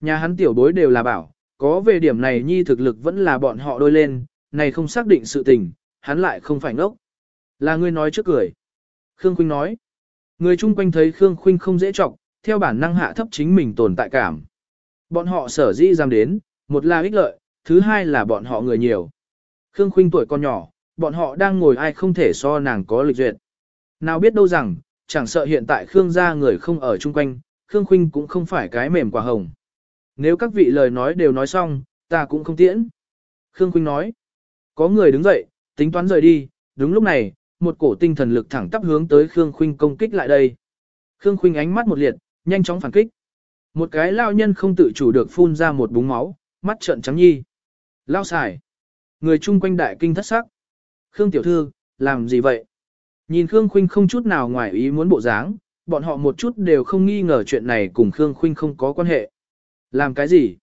Nhà hắn tiểu bối đều là bảo, có về điểm này nhi thực lực vẫn là bọn họ đôi lên, này không xác định sự tình, hắn lại không phải ngốc. Là ngươi nói trước cười. Khương Khuynh nói. Người chung quanh thấy Khương Khuynh không dễ trọng, theo bản năng hạ thấp chính mình tồn tại cảm. Bọn họ sở dĩ dám đến, một là ích lợi, thứ hai là bọn họ người nhiều. Khương Khuynh tuổi còn nhỏ, bọn họ đang ngồi ai không thể so nàng có lịch duyệt. Nào biết đâu rằng, chẳng sợ hiện tại Khương gia người không ở chung quanh, Khương Khuynh cũng không phải cái mềm quả hồng. Nếu các vị lời nói đều nói xong, ta cũng không tiễn. Khương Khuynh nói. Có người đứng dậy, tính toán rời đi, đúng lúc này, một cổ tinh thần lực thẳng tắp hướng tới Khương Khuynh công kích lại đây. Khương Khuynh ánh mắt một liệt, nhanh chóng phản kích. Một cái lao nhân không tự chủ được phun ra một búng máu, mắt trợn trắng nhi. Lao xài. Người chung quanh đại kinh thất sắc. Khương tiểu thư, làm gì vậy? Nhìn Khương Khuynh không chút nào ngoài ý muốn bộ dáng, bọn họ một chút đều không nghi ngờ chuyện này cùng Khương Khuynh không có quan hệ. Làm cái gì?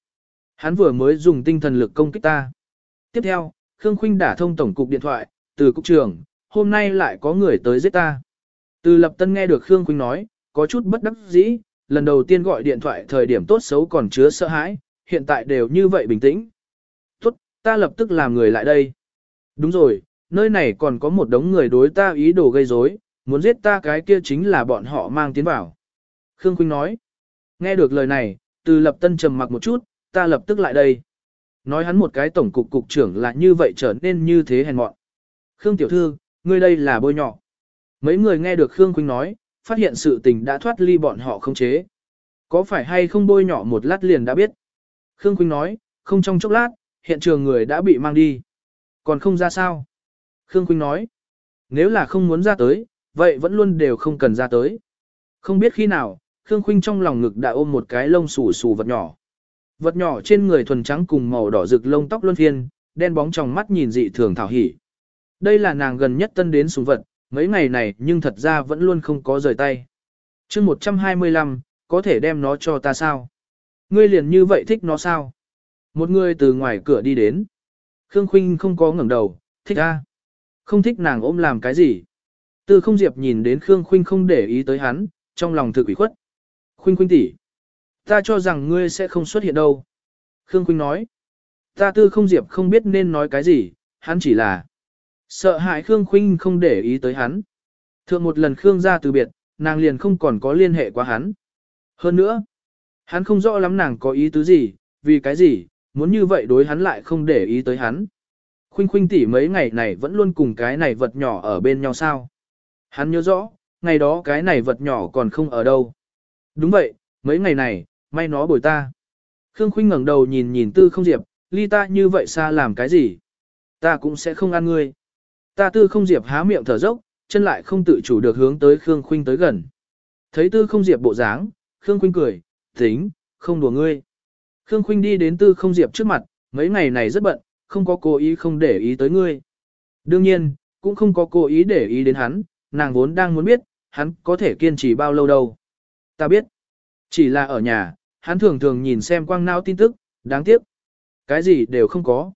Hắn vừa mới dùng tinh thần lực công kích ta. Tiếp theo, Khương Khuynh đã thông tổng cục điện thoại, từ cục trưởng, hôm nay lại có người tới giết ta. Từ lập tân nghe được Khương Khuynh nói, có chút bất đắc dĩ, lần đầu tiên gọi điện thoại thời điểm tốt xấu còn chứa sợ hãi, hiện tại đều như vậy bình tĩnh. Tốt, ta lập tức làm người lại đây. Đúng rồi, nơi này còn có một đống người đối ta ý đồ gây rối, muốn giết ta cái kia chính là bọn họ mang tiến vào. Khương Khuynh nói, nghe được lời này, từ lập tân trầm mặc một chút, ta lập tức lại đây. Nói hắn một cái tổng cục cục trưởng là như vậy trở nên như thế hèn mọn. Khương tiểu thư, ngươi đây là bôi nhỏ. Mấy người nghe được Khương Khuynh nói, phát hiện sự tình đã thoát ly bọn họ không chế. Có phải hay không bôi nhỏ một lát liền đã biết. Khương Khuynh nói, không trong chốc lát, hiện trường người đã bị mang đi. Còn không ra sao? Khương Khuynh nói, nếu là không muốn ra tới, vậy vẫn luôn đều không cần ra tới. Không biết khi nào, Khương Khuynh trong lòng ngực đã ôm một cái lông xù xù vật nhỏ. Vật nhỏ trên người thuần trắng cùng màu đỏ rực lông tóc luân phiên, đen bóng trong mắt nhìn dị thường thảo hỉ. Đây là nàng gần nhất tân đến sủng vật, Mấy ngày này nhưng thật ra vẫn luôn không có rời tay. chương 125, có thể đem nó cho ta sao? Ngươi liền như vậy thích nó sao? Một người từ ngoài cửa đi đến. Khương Khuynh không có ngẩng đầu, thích a, không thích nàng ôm làm cái gì? Tư không diệp nhìn đến Khương Khuynh không để ý tới hắn, trong lòng thực ủy khuất. Khuynh Khuynh tỷ, ta cho rằng ngươi sẽ không xuất hiện đâu. Khương Khuynh nói, ta tư không diệp không biết nên nói cái gì, hắn chỉ là sợ hãi Khương Khuynh không để ý tới hắn. Thượng một lần Khương ra từ biệt, nàng liền không còn có liên hệ qua hắn. Hơn nữa, hắn không rõ lắm nàng có ý tứ gì, vì cái gì, muốn như vậy đối hắn lại không để ý tới hắn. Khuynh khuynh tỷ mấy ngày này vẫn luôn cùng cái này vật nhỏ ở bên nhau sao. Hắn nhớ rõ, ngày đó cái này vật nhỏ còn không ở đâu. Đúng vậy, mấy ngày này, may nó bồi ta. Khương Khuynh ngẩng đầu nhìn nhìn tư không diệp, ly ta như vậy xa làm cái gì? Ta cũng sẽ không ăn ngươi. Ta tư không diệp há miệng thở dốc, chân lại không tự chủ được hướng tới Khương Khuynh tới gần. Thấy tư không diệp bộ dáng, Khương Khuynh cười, tính, không đùa ngươi. Khương Khuynh đi đến tư không diệp trước mặt, mấy ngày này rất bận, không có cố ý không để ý tới ngươi. Đương nhiên, cũng không có cố ý để ý đến hắn, nàng vốn đang muốn biết, hắn có thể kiên trì bao lâu đâu. Ta biết, chỉ là ở nhà, hắn thường thường nhìn xem quang não tin tức, đáng tiếc. Cái gì đều không có.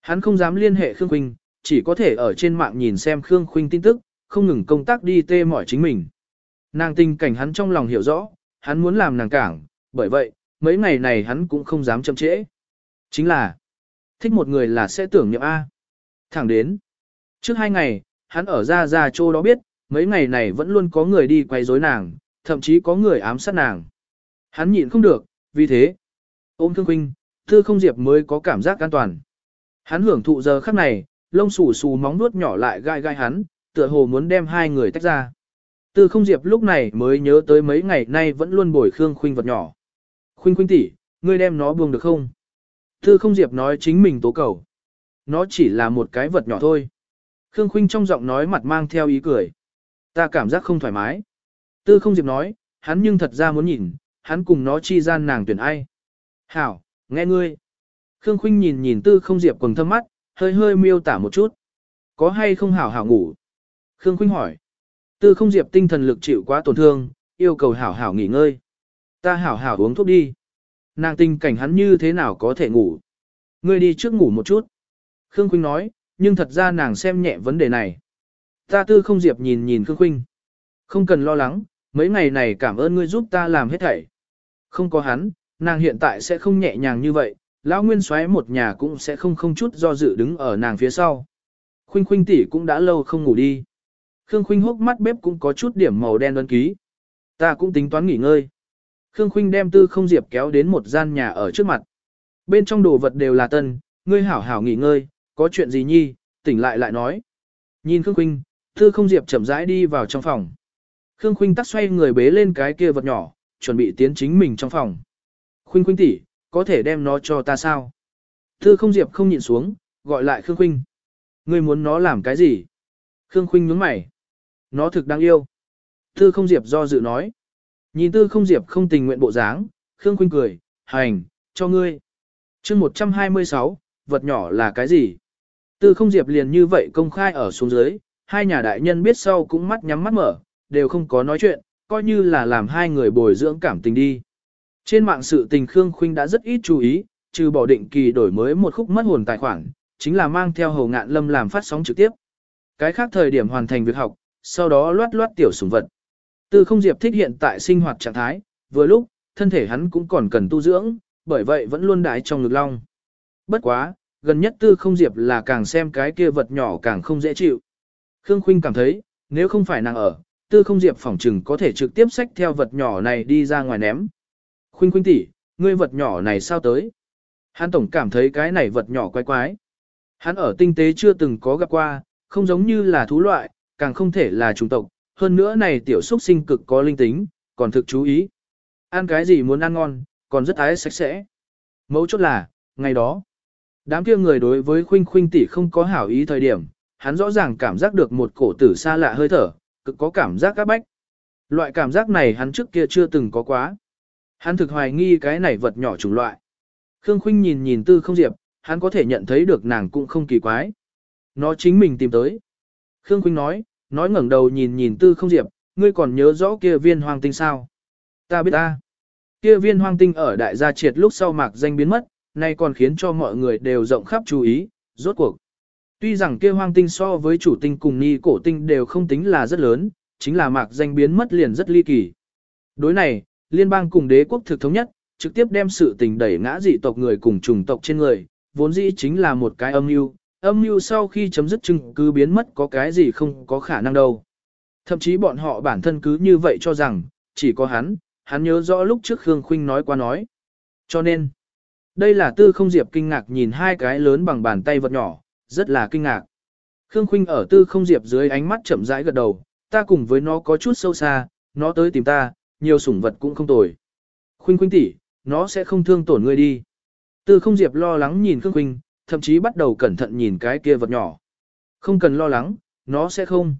Hắn không dám liên hệ Khương Khuynh, chỉ có thể ở trên mạng nhìn xem Khương Khuynh tin tức, không ngừng công tác đi tê mỏi chính mình. Nàng tình cảnh hắn trong lòng hiểu rõ, hắn muốn làm nàng cảng, bởi vậy, mấy ngày này hắn cũng không dám chậm trễ. Chính là, thích một người là sẽ tưởng niệm A. Thẳng đến, trước hai ngày, hắn ở ra ra chỗ đó biết, mấy ngày này vẫn luôn có người đi quay rối nàng, thậm chí có người ám sát nàng. Hắn nhịn không được, vì thế, ôm thương huynh, thư không diệp mới có cảm giác an toàn. Hắn hưởng thụ giờ khắc này, lông xù xù móng nuốt nhỏ lại gai gai hắn, tựa hồ muốn đem hai người tách ra. Tư không diệp lúc này mới nhớ tới mấy ngày nay vẫn luôn bồi Khương Khuynh vật nhỏ. Khuynh Khuynh tỷ, ngươi đem nó buông được không? Tư không diệp nói chính mình tố cầu. Nó chỉ là một cái vật nhỏ thôi. Khương Khuynh trong giọng nói mặt mang theo ý cười. Ta cảm giác không thoải mái. Tư không diệp nói, hắn nhưng thật ra muốn nhìn, hắn cùng nó chi gian nàng tuyển ai. Hảo, nghe ngươi. Khương Khuynh nhìn nhìn tư không diệp quần thâm mắt, hơi hơi miêu tả một chút. Có hay không hảo hảo ngủ? Khương Khuynh hỏi. Tư không diệp tinh thần lực chịu quá tổn thương, yêu cầu hảo hảo nghỉ ngơi. Ta hảo hảo uống thuốc đi. Nàng tình cảnh hắn như thế nào có thể ngủ. Ngươi đi trước ngủ một chút. Khương Khuynh nói, nhưng thật ra nàng xem nhẹ vấn đề này. Ta tư không diệp nhìn nhìn Khương Khuynh. Không cần lo lắng, mấy ngày này cảm ơn ngươi giúp ta làm hết thảy. Không có hắn, nàng hiện tại sẽ không nhẹ nhàng như vậy, lão nguyên xoáy một nhà cũng sẽ không không chút do dự đứng ở nàng phía sau. Khuynh Khuynh tỷ cũng đã lâu không ngủ đi. Khương Khuynh hốc mắt bếp cũng có chút điểm màu đen đơn ký. Ta cũng tính toán nghỉ ngơi. Khương Khuynh đem tư không diệp kéo đến một gian nhà ở trước mặt. Bên trong đồ vật đều là tân, ngươi hảo hảo nghỉ ngơi, có chuyện gì nhi, tỉnh lại lại nói. Nhìn Khương Khuynh, tư không diệp chậm rãi đi vào trong phòng. Khương Khuynh tắt xoay người bế lên cái kia vật nhỏ, chuẩn bị tiến chính mình trong phòng. Khuynh Khuynh tỷ, có thể đem nó cho ta sao? Tư không diệp không nhịn xuống, gọi lại Khương Khuynh. Ngươi muốn nó làm cái gì? Khương Khuynh nhướng mày. Nó thực đáng yêu. Tư không diệp do dự nói. Nhìn tư không diệp không tình nguyện bộ dáng, Khương Khuynh cười, hành, cho ngươi. chương 126, vật nhỏ là cái gì? Tư không diệp liền như vậy công khai ở xuống dưới, hai nhà đại nhân biết sau cũng mắt nhắm mắt mở, đều không có nói chuyện, coi như là làm hai người bồi dưỡng cảm tình đi. Trên mạng sự tình Khương Khuynh đã rất ít chú ý, trừ bỏ định kỳ đổi mới một khúc mất hồn tài khoản, chính là mang theo hầu ngạn lâm làm phát sóng trực tiếp. Cái khác thời điểm hoàn thành việc học, sau đó loát loát tiểu sủng vật. Tư không diệp thích hiện tại sinh hoạt trạng thái, vừa lúc, thân thể hắn cũng còn cần tu dưỡng, bởi vậy vẫn luôn đái trong ngực long. Bất quá, gần nhất tư không diệp là càng xem cái kia vật nhỏ càng không dễ chịu. Khương Khuynh cảm thấy, nếu không phải nàng ở, tư không diệp phỏng trừng có thể trực tiếp xách theo vật nhỏ này đi ra ngoài ném. Khuynh Khuynh tỷ, ngươi vật nhỏ này sao tới? Hắn tổng cảm thấy cái này vật nhỏ quái quái. Hắn ở tinh tế chưa từng có gặp qua, không giống như là thú loại, càng không thể là chủng tộc, hơn nữa này tiểu xúc sinh cực có linh tính, còn thực chú ý. Ăn cái gì muốn ăn ngon, còn rất ái sạch sẽ. Mấu chốt là, ngày đó, đám kia người đối với khuynh khuynh tỷ không có hảo ý thời điểm, hắn rõ ràng cảm giác được một cổ tử xa lạ hơi thở, cực có cảm giác các bách. Loại cảm giác này hắn trước kia chưa từng có quá. Hắn thực hoài nghi cái này vật nhỏ chủng loại. Khương Khuynh nhìn nhìn tư không diệp, hắn có thể nhận thấy được nàng cũng không kỳ quái. Nó chính mình tìm tới. Khương Khuynh nói, nói ngẩng đầu nhìn nhìn tư không diệp, ngươi còn nhớ rõ kia viên hoang tinh sao? Ta biết ta. Kia viên hoang tinh ở đại gia triệt lúc sau mạc danh biến mất, nay còn khiến cho mọi người đều rộng khắp chú ý, rốt cuộc. Tuy rằng kia hoang tinh so với chủ tinh cùng ni cổ tinh đều không tính là rất lớn, chính là mạc danh biến mất liền rất ly kỳ. Đối này, liên bang cùng đế quốc thực thống nhất, trực tiếp đem sự tình đẩy ngã dị tộc người cùng chủng tộc trên người, vốn dĩ chính là một cái âm mưu. Âm mưu sau khi chấm dứt chứng cứ biến mất có cái gì không có khả năng đâu. Thậm chí bọn họ bản thân cứ như vậy cho rằng, chỉ có hắn, hắn nhớ rõ lúc trước Khương Khuynh nói qua nói. Cho nên, đây là tư không diệp kinh ngạc nhìn hai cái lớn bằng bàn tay vật nhỏ, rất là kinh ngạc. Khương Khuynh ở tư không diệp dưới ánh mắt chậm rãi gật đầu, ta cùng với nó có chút sâu xa, nó tới tìm ta, nhiều sủng vật cũng không tồi. Khuynh Khuynh tỷ, nó sẽ không thương tổn ngươi đi. Tư không diệp lo lắng nhìn Khương Khuynh, thậm chí bắt đầu cẩn thận nhìn cái kia vật nhỏ. Không cần lo lắng, nó sẽ không.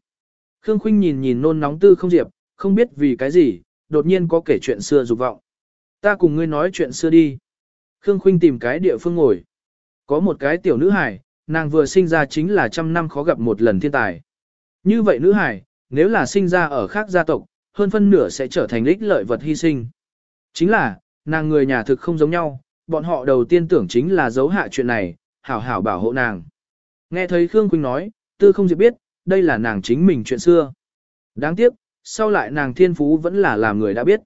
Khương Khuynh nhìn nhìn nôn nóng tư không diệp, không biết vì cái gì, đột nhiên có kể chuyện xưa dục vọng. Ta cùng ngươi nói chuyện xưa đi. Khương Khuynh tìm cái địa phương ngồi. Có một cái tiểu nữ hài, nàng vừa sinh ra chính là trăm năm khó gặp một lần thiên tài. Như vậy nữ hài, nếu là sinh ra ở khác gia tộc, hơn phân nửa sẽ trở thành ích lợi vật hy sinh. Chính là, nàng người nhà thực không giống nhau, bọn họ đầu tiên tưởng chính là giấu hạ chuyện này, hảo hảo bảo hộ nàng. Nghe thấy Khương Quỳnh nói, tư không diệp biết, đây là nàng chính mình chuyện xưa. Đáng tiếc, sau lại nàng thiên phú vẫn là làm người đã biết.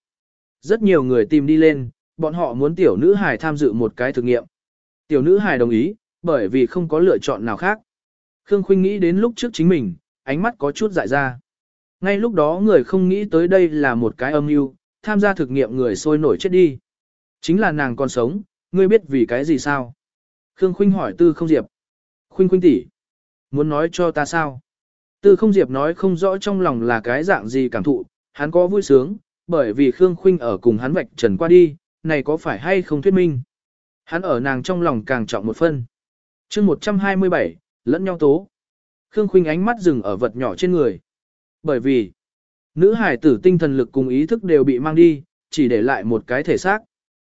Rất nhiều người tìm đi lên, bọn họ muốn tiểu nữ hài tham dự một cái thực nghiệm. Tiểu nữ hài đồng ý, bởi vì không có lựa chọn nào khác. Khương Khuynh nghĩ đến lúc trước chính mình, ánh mắt có chút dại ra. Ngay lúc đó người không nghĩ tới đây là một cái âm mưu, tham gia thực nghiệm người sôi nổi chết đi. Chính là nàng còn sống, ngươi biết vì cái gì sao? Khương Khuynh hỏi Tư Không Diệp. Khuynh Khuynh tỷ, muốn nói cho ta sao? Tư Không Diệp nói không rõ trong lòng là cái dạng gì cảm thụ, hắn có vui sướng, bởi vì Khương Khuynh ở cùng hắn vạch trần qua đi, này có phải hay không thuyết minh? Hắn ở nàng trong lòng càng trọng một phân. Chương 127, lẫn nhau tố. Khương Khuynh ánh mắt dừng ở vật nhỏ trên người. Bởi vì, nữ hải tử tinh thần lực cùng ý thức đều bị mang đi, chỉ để lại một cái thể xác.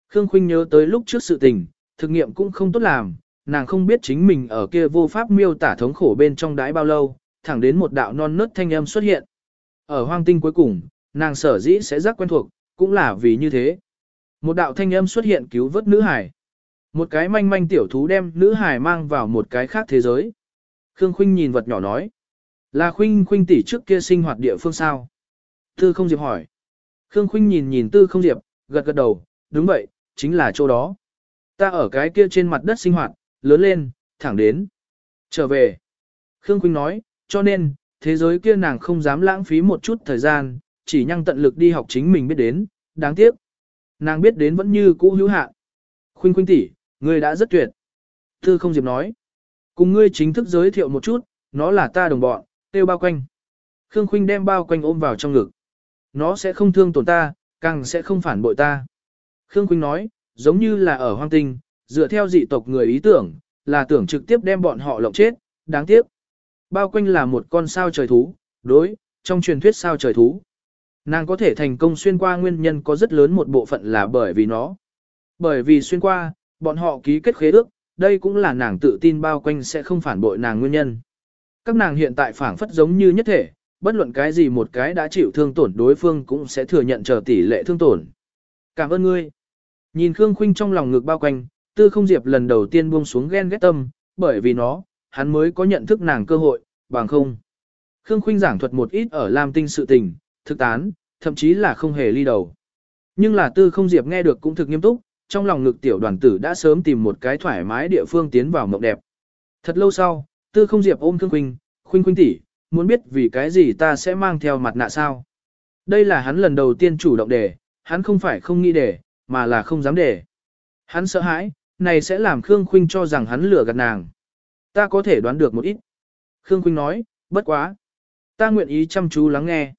Khương Khuynh nhớ tới lúc trước sự tình, thực nghiệm cũng không tốt làm, nàng không biết chính mình ở kia vô pháp miêu tả thống khổ bên trong đái bao lâu, thẳng đến một đạo non nớt thanh âm xuất hiện. Ở hoang tinh cuối cùng, nàng sở dĩ sẽ rất quen thuộc, cũng là vì như thế. Một đạo thanh âm xuất hiện cứu vớt nữ hải. Một cái manh manh tiểu thú đem nữ hải mang vào một cái khác thế giới. Khương Khuynh nhìn vật nhỏ nói. Là Khuynh Khuynh tỷ trước kia sinh hoạt địa phương sao? Tư không diệp hỏi. Khương Khuynh nhìn nhìn tư không diệp, gật gật đầu, đúng vậy, chính là chỗ đó. Ta ở cái kia trên mặt đất sinh hoạt, lớn lên, thẳng đến. Trở về. Khương Quynh nói, cho nên, thế giới kia nàng không dám lãng phí một chút thời gian, chỉ nhăng tận lực đi học chính mình biết đến, đáng tiếc. Nàng biết đến vẫn như cũ hữu hạn. Khuynh Khuynh tỷ, ngươi đã rất tuyệt. Thư không diệp nói. Cùng ngươi chính thức giới thiệu một chút, nó là ta đồng bọn, tiêu bao quanh. Khương Khuynh đem bao quanh ôm vào trong ngực. Nó sẽ không thương tổn ta, càng sẽ không phản bội ta. Khương Khuynh nói, giống như là ở hoang tinh, dựa theo dị tộc người ý tưởng, là tưởng trực tiếp đem bọn họ lộng chết, đáng tiếc. Bao quanh là một con sao trời thú, đối, trong truyền thuyết sao trời thú. Nàng có thể thành công xuyên qua nguyên nhân có rất lớn một bộ phận là bởi vì nó. Bởi vì xuyên qua, bọn họ ký kết khế ước, đây cũng là nàng tự tin bao quanh sẽ không phản bội nàng nguyên nhân. Các nàng hiện tại phản phất giống như nhất thể, bất luận cái gì một cái đã chịu thương tổn đối phương cũng sẽ thừa nhận chờ tỷ lệ thương tổn. Cảm ơn ngươi. Nhìn Khương Khuynh trong lòng ngực bao quanh, Tư Không Diệp lần đầu tiên buông xuống ghen ghét tâm, bởi vì nó, hắn mới có nhận thức nàng cơ hội, bằng không. Khương Khuynh giảng thuật một ít ở Lam Tinh sự tình, thực tán, thậm chí là không hề ly đầu. Nhưng là Tư Không Diệp nghe được cũng thực nghiêm túc, trong lòng ngực tiểu đoàn tử đã sớm tìm một cái thoải mái địa phương tiến vào mộng đẹp. Thật lâu sau, Tư Không Diệp ôm Khương Khuynh, "Khuynh Khuynh tỷ, muốn biết vì cái gì ta sẽ mang theo mặt nạ sao?" Đây là hắn lần đầu tiên chủ động đề, hắn không phải không nghĩ đề, mà là không dám để. Hắn sợ hãi, này sẽ làm Khương Khuynh cho rằng hắn lừa gạt nàng. Ta có thể đoán được một ít. Khương Khuynh nói, bất quá. Ta nguyện ý chăm chú lắng nghe.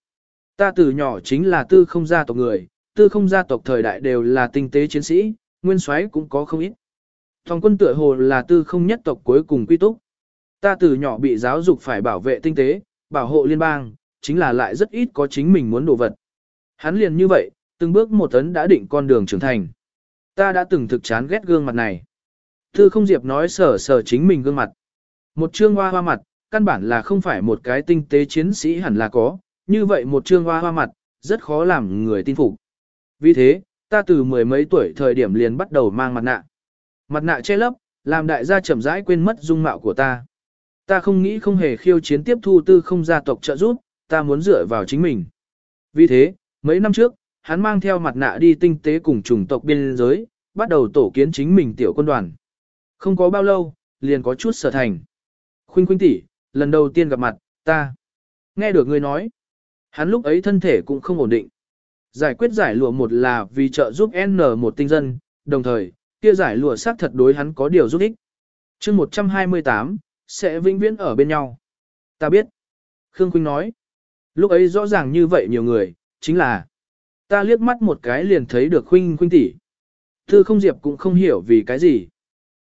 Ta từ nhỏ chính là tư không gia tộc người, tư không gia tộc thời đại đều là tinh tế chiến sĩ, nguyên soái cũng có không ít. Thòng quân tựa hồ là tư không nhất tộc cuối cùng quy túc. Ta từ nhỏ bị giáo dục phải bảo vệ tinh tế, bảo hộ liên bang, chính là lại rất ít có chính mình muốn đồ vật. Hắn liền như vậy, từng bước một tấn đã định con đường trưởng thành. Ta đã từng thực chán ghét gương mặt này. Thư không diệp nói sở sở chính mình gương mặt. Một trương hoa hoa mặt, căn bản là không phải một cái tinh tế chiến sĩ hẳn là có, như vậy một trương hoa hoa mặt, rất khó làm người tin phục. Vì thế, ta từ mười mấy tuổi thời điểm liền bắt đầu mang mặt nạ. Mặt nạ che lấp, làm đại gia chậm rãi quên mất dung mạo của ta. Ta không nghĩ không hề khiêu chiến tiếp thu tư không gia tộc trợ giúp, ta muốn dựa vào chính mình. Vì thế, mấy năm trước, hắn mang theo mặt nạ đi tinh tế cùng chủng tộc biên giới, bắt đầu tổ kiến chính mình tiểu quân đoàn. Không có bao lâu, liền có chút sở thành. Khuynh khuynh tỷ, lần đầu tiên gặp mặt, ta. Nghe được ngươi nói. Hắn lúc ấy thân thể cũng không ổn định. Giải quyết giải lụa một là vì trợ giúp N một tinh dân, đồng thời, kia giải lụa xác thật đối hắn có điều giúp ích. chương 128, sẽ vĩnh viễn ở bên nhau. Ta biết. Khương Quynh nói. Lúc ấy rõ ràng như vậy nhiều người, chính là ta liếc mắt một cái liền thấy được Khuynh Khuynh tỷ. Thư không diệp cũng không hiểu vì cái gì.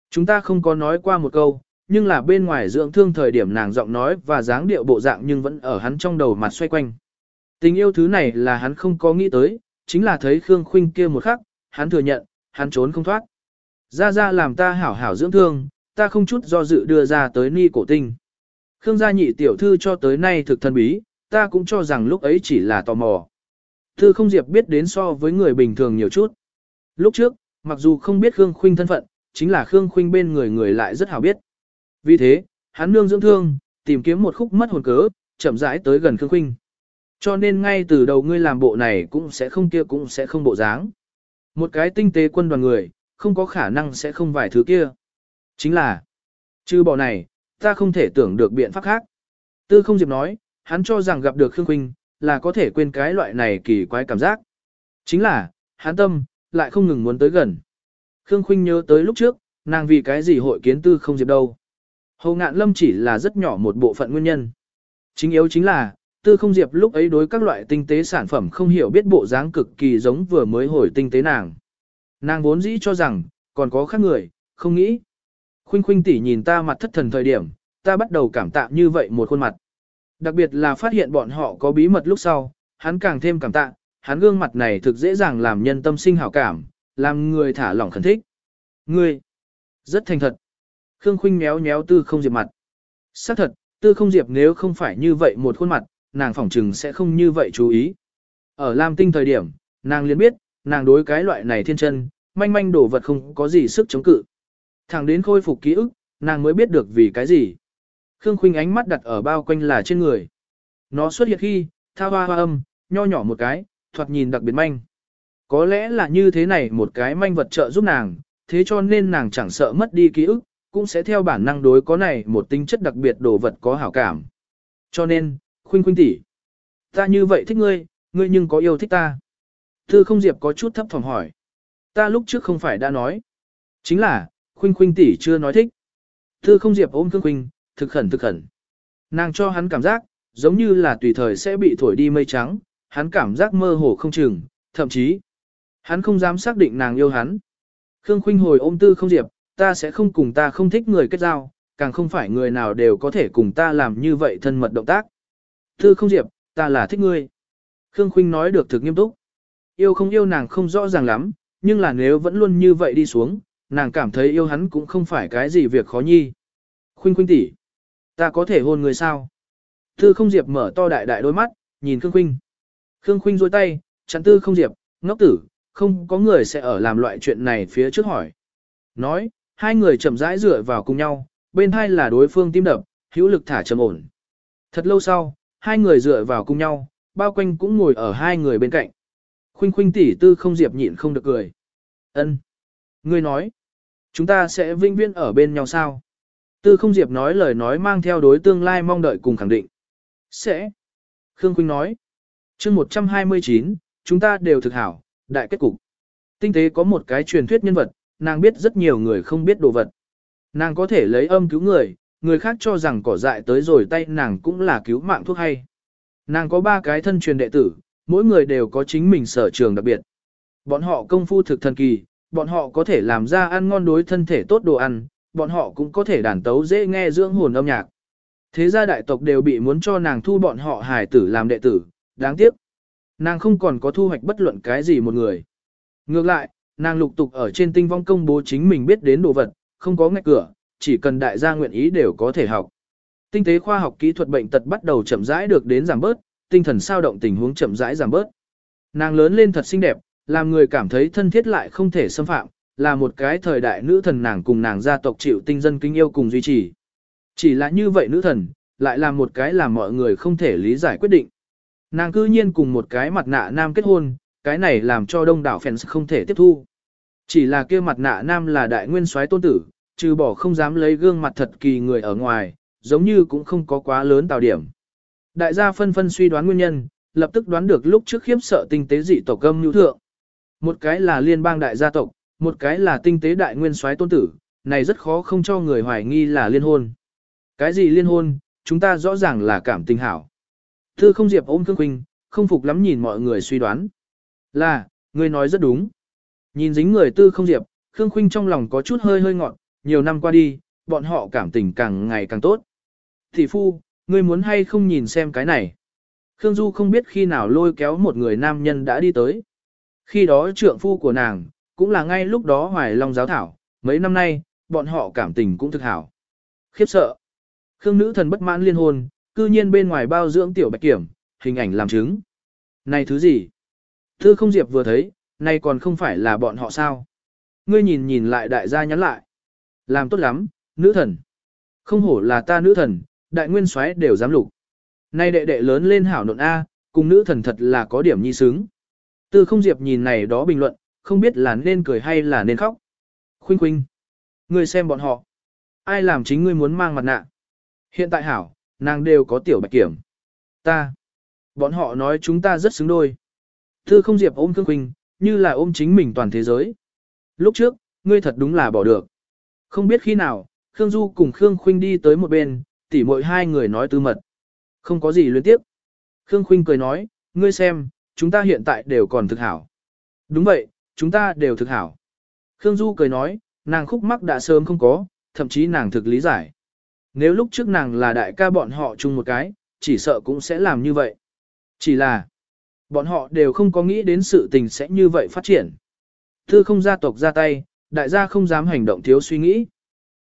Chúng ta không có nói qua một câu, nhưng là bên ngoài dưỡng thương thời điểm nàng giọng nói và dáng điệu bộ dạng nhưng vẫn ở hắn trong đầu mặt xoay quanh. Tình yêu thứ này là hắn không có nghĩ tới, chính là thấy Khương Khuynh kia một khắc, hắn thừa nhận, hắn trốn không thoát. Ra ra làm ta hảo hảo dưỡng thương, ta không chút do dự đưa ra tới ni cổ tinh. Khương gia nhị tiểu thư cho tới nay thực thân bí, ta cũng cho rằng lúc ấy chỉ là tò mò. Thư không diệp biết đến so với người bình thường nhiều chút. Lúc trước, mặc dù không biết Khương Khuynh thân phận, chính là Khương Khuynh bên người người lại rất hảo biết. Vì thế, hắn nương dưỡng thương, tìm kiếm một khúc mất hồn cớ, chậm rãi tới gần Khương Khuynh. Cho nên ngay từ đầu ngươi làm bộ này cũng sẽ không kia cũng sẽ không bộ dáng. Một cái tinh tế quân đoàn người, không có khả năng sẽ không vài thứ kia. Chính là, trừ bỏ này, ta không thể tưởng được biện pháp khác. Tư không diệp nói, hắn cho rằng gặp được Khương Khuynh, là có thể quên cái loại này kỳ quái cảm giác. Chính là, hắn tâm, lại không ngừng muốn tới gần. Khương Khuynh nhớ tới lúc trước, nàng vì cái gì hội kiến tư không diệp đâu. Hồ ngạn lâm chỉ là rất nhỏ một bộ phận nguyên nhân. Chính yếu chính là, tư không diệp lúc ấy đối các loại tinh tế sản phẩm không hiểu biết bộ dáng cực kỳ giống vừa mới hồi tinh tế nàng. Nàng vốn dĩ cho rằng, còn có khác người, không nghĩ. Khuynh khuynh tỷ nhìn ta mặt thất thần thời điểm, ta bắt đầu cảm tạ như vậy một khuôn mặt. Đặc biệt là phát hiện bọn họ có bí mật lúc sau, hắn càng thêm cảm tạ, hắn gương mặt này thực dễ dàng làm nhân tâm sinh hảo cảm, làm người thả lỏng khẩn thích. Ngươi, rất thành thật. Khương Khuynh méo méo tư không diệp mặt. Xác thật, tư không diệp nếu không phải như vậy một khuôn mặt, nàng phỏng trừng sẽ không như vậy chú ý. Ở Lam Tinh thời điểm, nàng liền biết, nàng đối cái loại này thiên chân, manh manh đổ vật không có gì sức chống cự. Thẳng đến khôi phục ký ức, nàng mới biết được vì cái gì. Khương Khuynh ánh mắt đặt ở bao quanh là trên người. Nó xuất hiện khi, tha hoa hoa âm, nho nhỏ một cái, thoạt nhìn đặc biệt manh. Có lẽ là như thế này một cái manh vật trợ giúp nàng, thế cho nên nàng chẳng sợ mất đi ký ức, cũng sẽ theo bản năng đối có này một tính chất đặc biệt đồ vật có hảo cảm. Cho nên, Khuynh Khuynh tỷ, ta như vậy thích ngươi, ngươi nhưng có yêu thích ta. Thư không diệp có chút thấp thỏm hỏi. Ta lúc trước không phải đã nói. Chính là, Khuynh Khuynh tỷ chưa nói thích. Thư không diệp ôm Khương Khuynh, thực khẩn thực khẩn. Nàng cho hắn cảm giác, giống như là tùy thời sẽ bị thổi đi mây trắng, hắn cảm giác mơ hồ không chừng, thậm chí, hắn không dám xác định nàng yêu hắn. Khương Khuynh hồi ôm tư không diệp, ta sẽ không cùng ta không thích người kết giao, càng không phải người nào đều có thể cùng ta làm như vậy thân mật động tác. Tư không diệp, ta là thích ngươi. Khương Khuynh nói được thực nghiêm túc. Yêu không yêu nàng không rõ ràng lắm, nhưng là nếu vẫn luôn như vậy đi xuống, nàng cảm thấy yêu hắn cũng không phải cái gì việc khó nhi. Khuynh Khuynh tỷ, ta có thể hôn người sao? Tư không diệp mở to đại đại đôi mắt, nhìn Khương Khuynh. Khương Khuynh duỗi tay, chắn tư không diệp, ngốc tử, không có người sẽ ở làm loại chuyện này phía trước hỏi. Nói, hai người chậm rãi dựa vào cùng nhau, bên hai là đối phương tim đập, hữu lực thả trầm ổn. Thật lâu sau, hai người dựa vào cùng nhau, bao quanh cũng ngồi ở hai người bên cạnh. Khuynh khuynh tỷ tư không diệp nhịn không được cười. Ân, Ngươi nói, chúng ta sẽ vinh viễn ở bên nhau sao? Tư không diệp nói lời nói mang theo đối tương lai mong đợi cùng khẳng định. Sẽ. Khương Quynh nói. chương 129, chúng ta đều thực hảo, đại kết cục. Tinh tế có một cái truyền thuyết nhân vật, nàng biết rất nhiều người không biết đồ vật. Nàng có thể lấy âm cứu người, người khác cho rằng cỏ dại tới rồi tay nàng cũng là cứu mạng thuốc hay. Nàng có ba cái thân truyền đệ tử, mỗi người đều có chính mình sở trường đặc biệt. Bọn họ công phu thực thần kỳ, bọn họ có thể làm ra ăn ngon đối thân thể tốt đồ ăn, bọn họ cũng có thể đàn tấu dễ nghe dưỡng hồn âm nhạc. Thế gia đại tộc đều bị muốn cho nàng thu bọn họ hài tử làm đệ tử, đáng tiếc. Nàng không còn có thu hoạch bất luận cái gì một người. Ngược lại, nàng lục tục ở trên tinh vong công bố chính mình biết đến đồ vật, không có ngạch cửa, chỉ cần đại gia nguyện ý đều có thể học. Tinh tế khoa học kỹ thuật bệnh tật bắt đầu chậm rãi được đến giảm bớt, tinh thần sao động tình huống chậm rãi giảm bớt. Nàng lớn lên thật xinh đẹp, làm người cảm thấy thân thiết lại không thể xâm phạm, là một cái thời đại nữ thần nàng cùng nàng gia tộc chịu tinh dân kính yêu cùng duy trì. Chỉ là như vậy nữ thần, lại là một cái làm mọi người không thể lý giải quyết định. Nàng cư nhiên cùng một cái mặt nạ nam kết hôn, cái này làm cho đông đảo fans không thể tiếp thu. Chỉ là kia mặt nạ nam là đại nguyên soái tôn tử, trừ bỏ không dám lấy gương mặt thật kỳ người ở ngoài, giống như cũng không có quá lớn tạo điểm. Đại gia phân phân suy đoán nguyên nhân, lập tức đoán được lúc trước khiếp sợ tinh tế dị tộc âm nhu thượng. Một cái là liên bang đại gia tộc, một cái là tinh tế đại nguyên soái tôn tử, này rất khó không cho người hoài nghi là liên hôn. Cái gì liên hôn, chúng ta rõ ràng là cảm tình hảo. Thư không diệp ôm Khương Quỳnh, không phục lắm nhìn mọi người suy đoán. Là, người nói rất đúng. Nhìn dính người tư không diệp, Khương Khuynh trong lòng có chút hơi hơi ngọn, nhiều năm qua đi, bọn họ cảm tình càng ngày càng tốt. Thị phu, ngươi muốn hay không nhìn xem cái này. Khương Du không biết khi nào lôi kéo một người nam nhân đã đi tới. Khi đó trượng phu của nàng, cũng là ngay lúc đó hoài long giáo thảo, mấy năm nay, bọn họ cảm tình cũng thực hảo. Khiếp sợ. Khương nữ thần bất mãn liên hôn, cư nhiên bên ngoài bao dưỡng tiểu bạch kiểm, hình ảnh làm chứng. Này thứ gì? Thư không diệp vừa thấy, này còn không phải là bọn họ sao? Ngươi nhìn nhìn lại đại gia nhắn lại. Làm tốt lắm, nữ thần. Không hổ là ta nữ thần, đại nguyên soái đều dám lục. Nay đệ đệ lớn lên hảo nộn A, cùng nữ thần thật là có điểm nhi xứng. Tư không diệp nhìn này đó bình luận, không biết là nên cười hay là nên khóc. Khuynh khuynh. Ngươi xem bọn họ. Ai làm chính ngươi muốn mang mặt nạ? Hiện tại hảo, nàng đều có tiểu bạch kiểm. Ta. Bọn họ nói chúng ta rất xứng đôi. Thư không diệp ôm Khương Khuynh, như là ôm chính mình toàn thế giới. Lúc trước, ngươi thật đúng là bỏ được. Không biết khi nào, Khương Du cùng Khương Khuynh đi tới một bên, tỉ mỗi hai người nói tư mật. Không có gì luyến tiếp. Khương Khuynh cười nói, ngươi xem, chúng ta hiện tại đều còn thực hảo. Đúng vậy, chúng ta đều thực hảo. Khương Du cười nói, nàng khúc mắc đã sớm không có, thậm chí nàng thực lý giải. Nếu lúc trước nàng là đại ca bọn họ chung một cái, chỉ sợ cũng sẽ làm như vậy. Chỉ là, bọn họ đều không có nghĩ đến sự tình sẽ như vậy phát triển. Thư không gia tộc ra tay, đại gia không dám hành động thiếu suy nghĩ.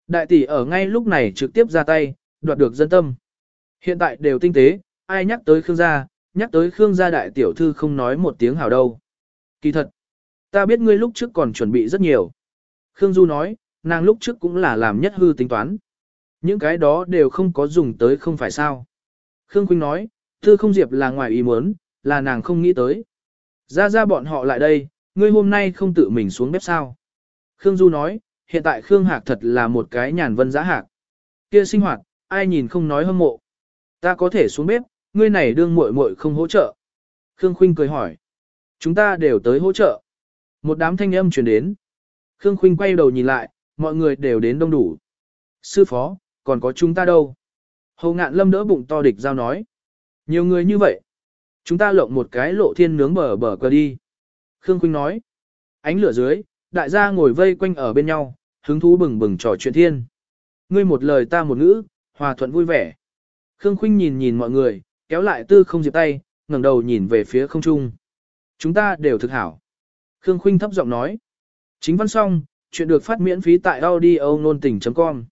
Đại tỷ ở ngay lúc này trực tiếp ra tay, đoạt được dân tâm. Hiện tại đều tinh tế, ai nhắc tới Khương gia, nhắc tới Khương gia đại tiểu thư không nói một tiếng hào đâu. Kỳ thật, ta biết ngươi lúc trước còn chuẩn bị rất nhiều. Khương Du nói, nàng lúc trước cũng là làm nhất hư tính toán. Những cái đó đều không có dùng tới không phải sao. Khương Quynh nói, thư không diệp là ngoài ý muốn, là nàng không nghĩ tới. Ra ra bọn họ lại đây, ngươi hôm nay không tự mình xuống bếp sao. Khương Du nói, hiện tại Khương Hạc thật là một cái nhàn vân giã hạc. Kia sinh hoạt, ai nhìn không nói hâm mộ. Ta có thể xuống bếp, ngươi này đương muội muội không hỗ trợ. Khương Khuynh cười hỏi. Chúng ta đều tới hỗ trợ. Một đám thanh âm truyền đến. Khương Khuynh quay đầu nhìn lại, mọi người đều đến đông đủ. Sư phó, còn có chúng ta đâu? Hầu ngạn lâm đỡ bụng to địch giao nói. Nhiều người như vậy. Chúng ta lộng một cái lộ thiên nướng bờ bờ cờ đi. Khương Khuynh nói. Ánh lửa dưới, đại gia ngồi vây quanh ở bên nhau, hứng thú bừng bừng trò chuyện thiên. Ngươi một lời ta một ngữ, hòa thuận vui vẻ. Khương Khuynh nhìn nhìn mọi người, kéo lại tư không diệp tay, ngẩng đầu nhìn về phía không trung. Chúng ta đều thực hảo. Khương Khuynh thấp giọng nói. Chính văn xong, chuyện được phát miễn phí tại audio nôn tình.com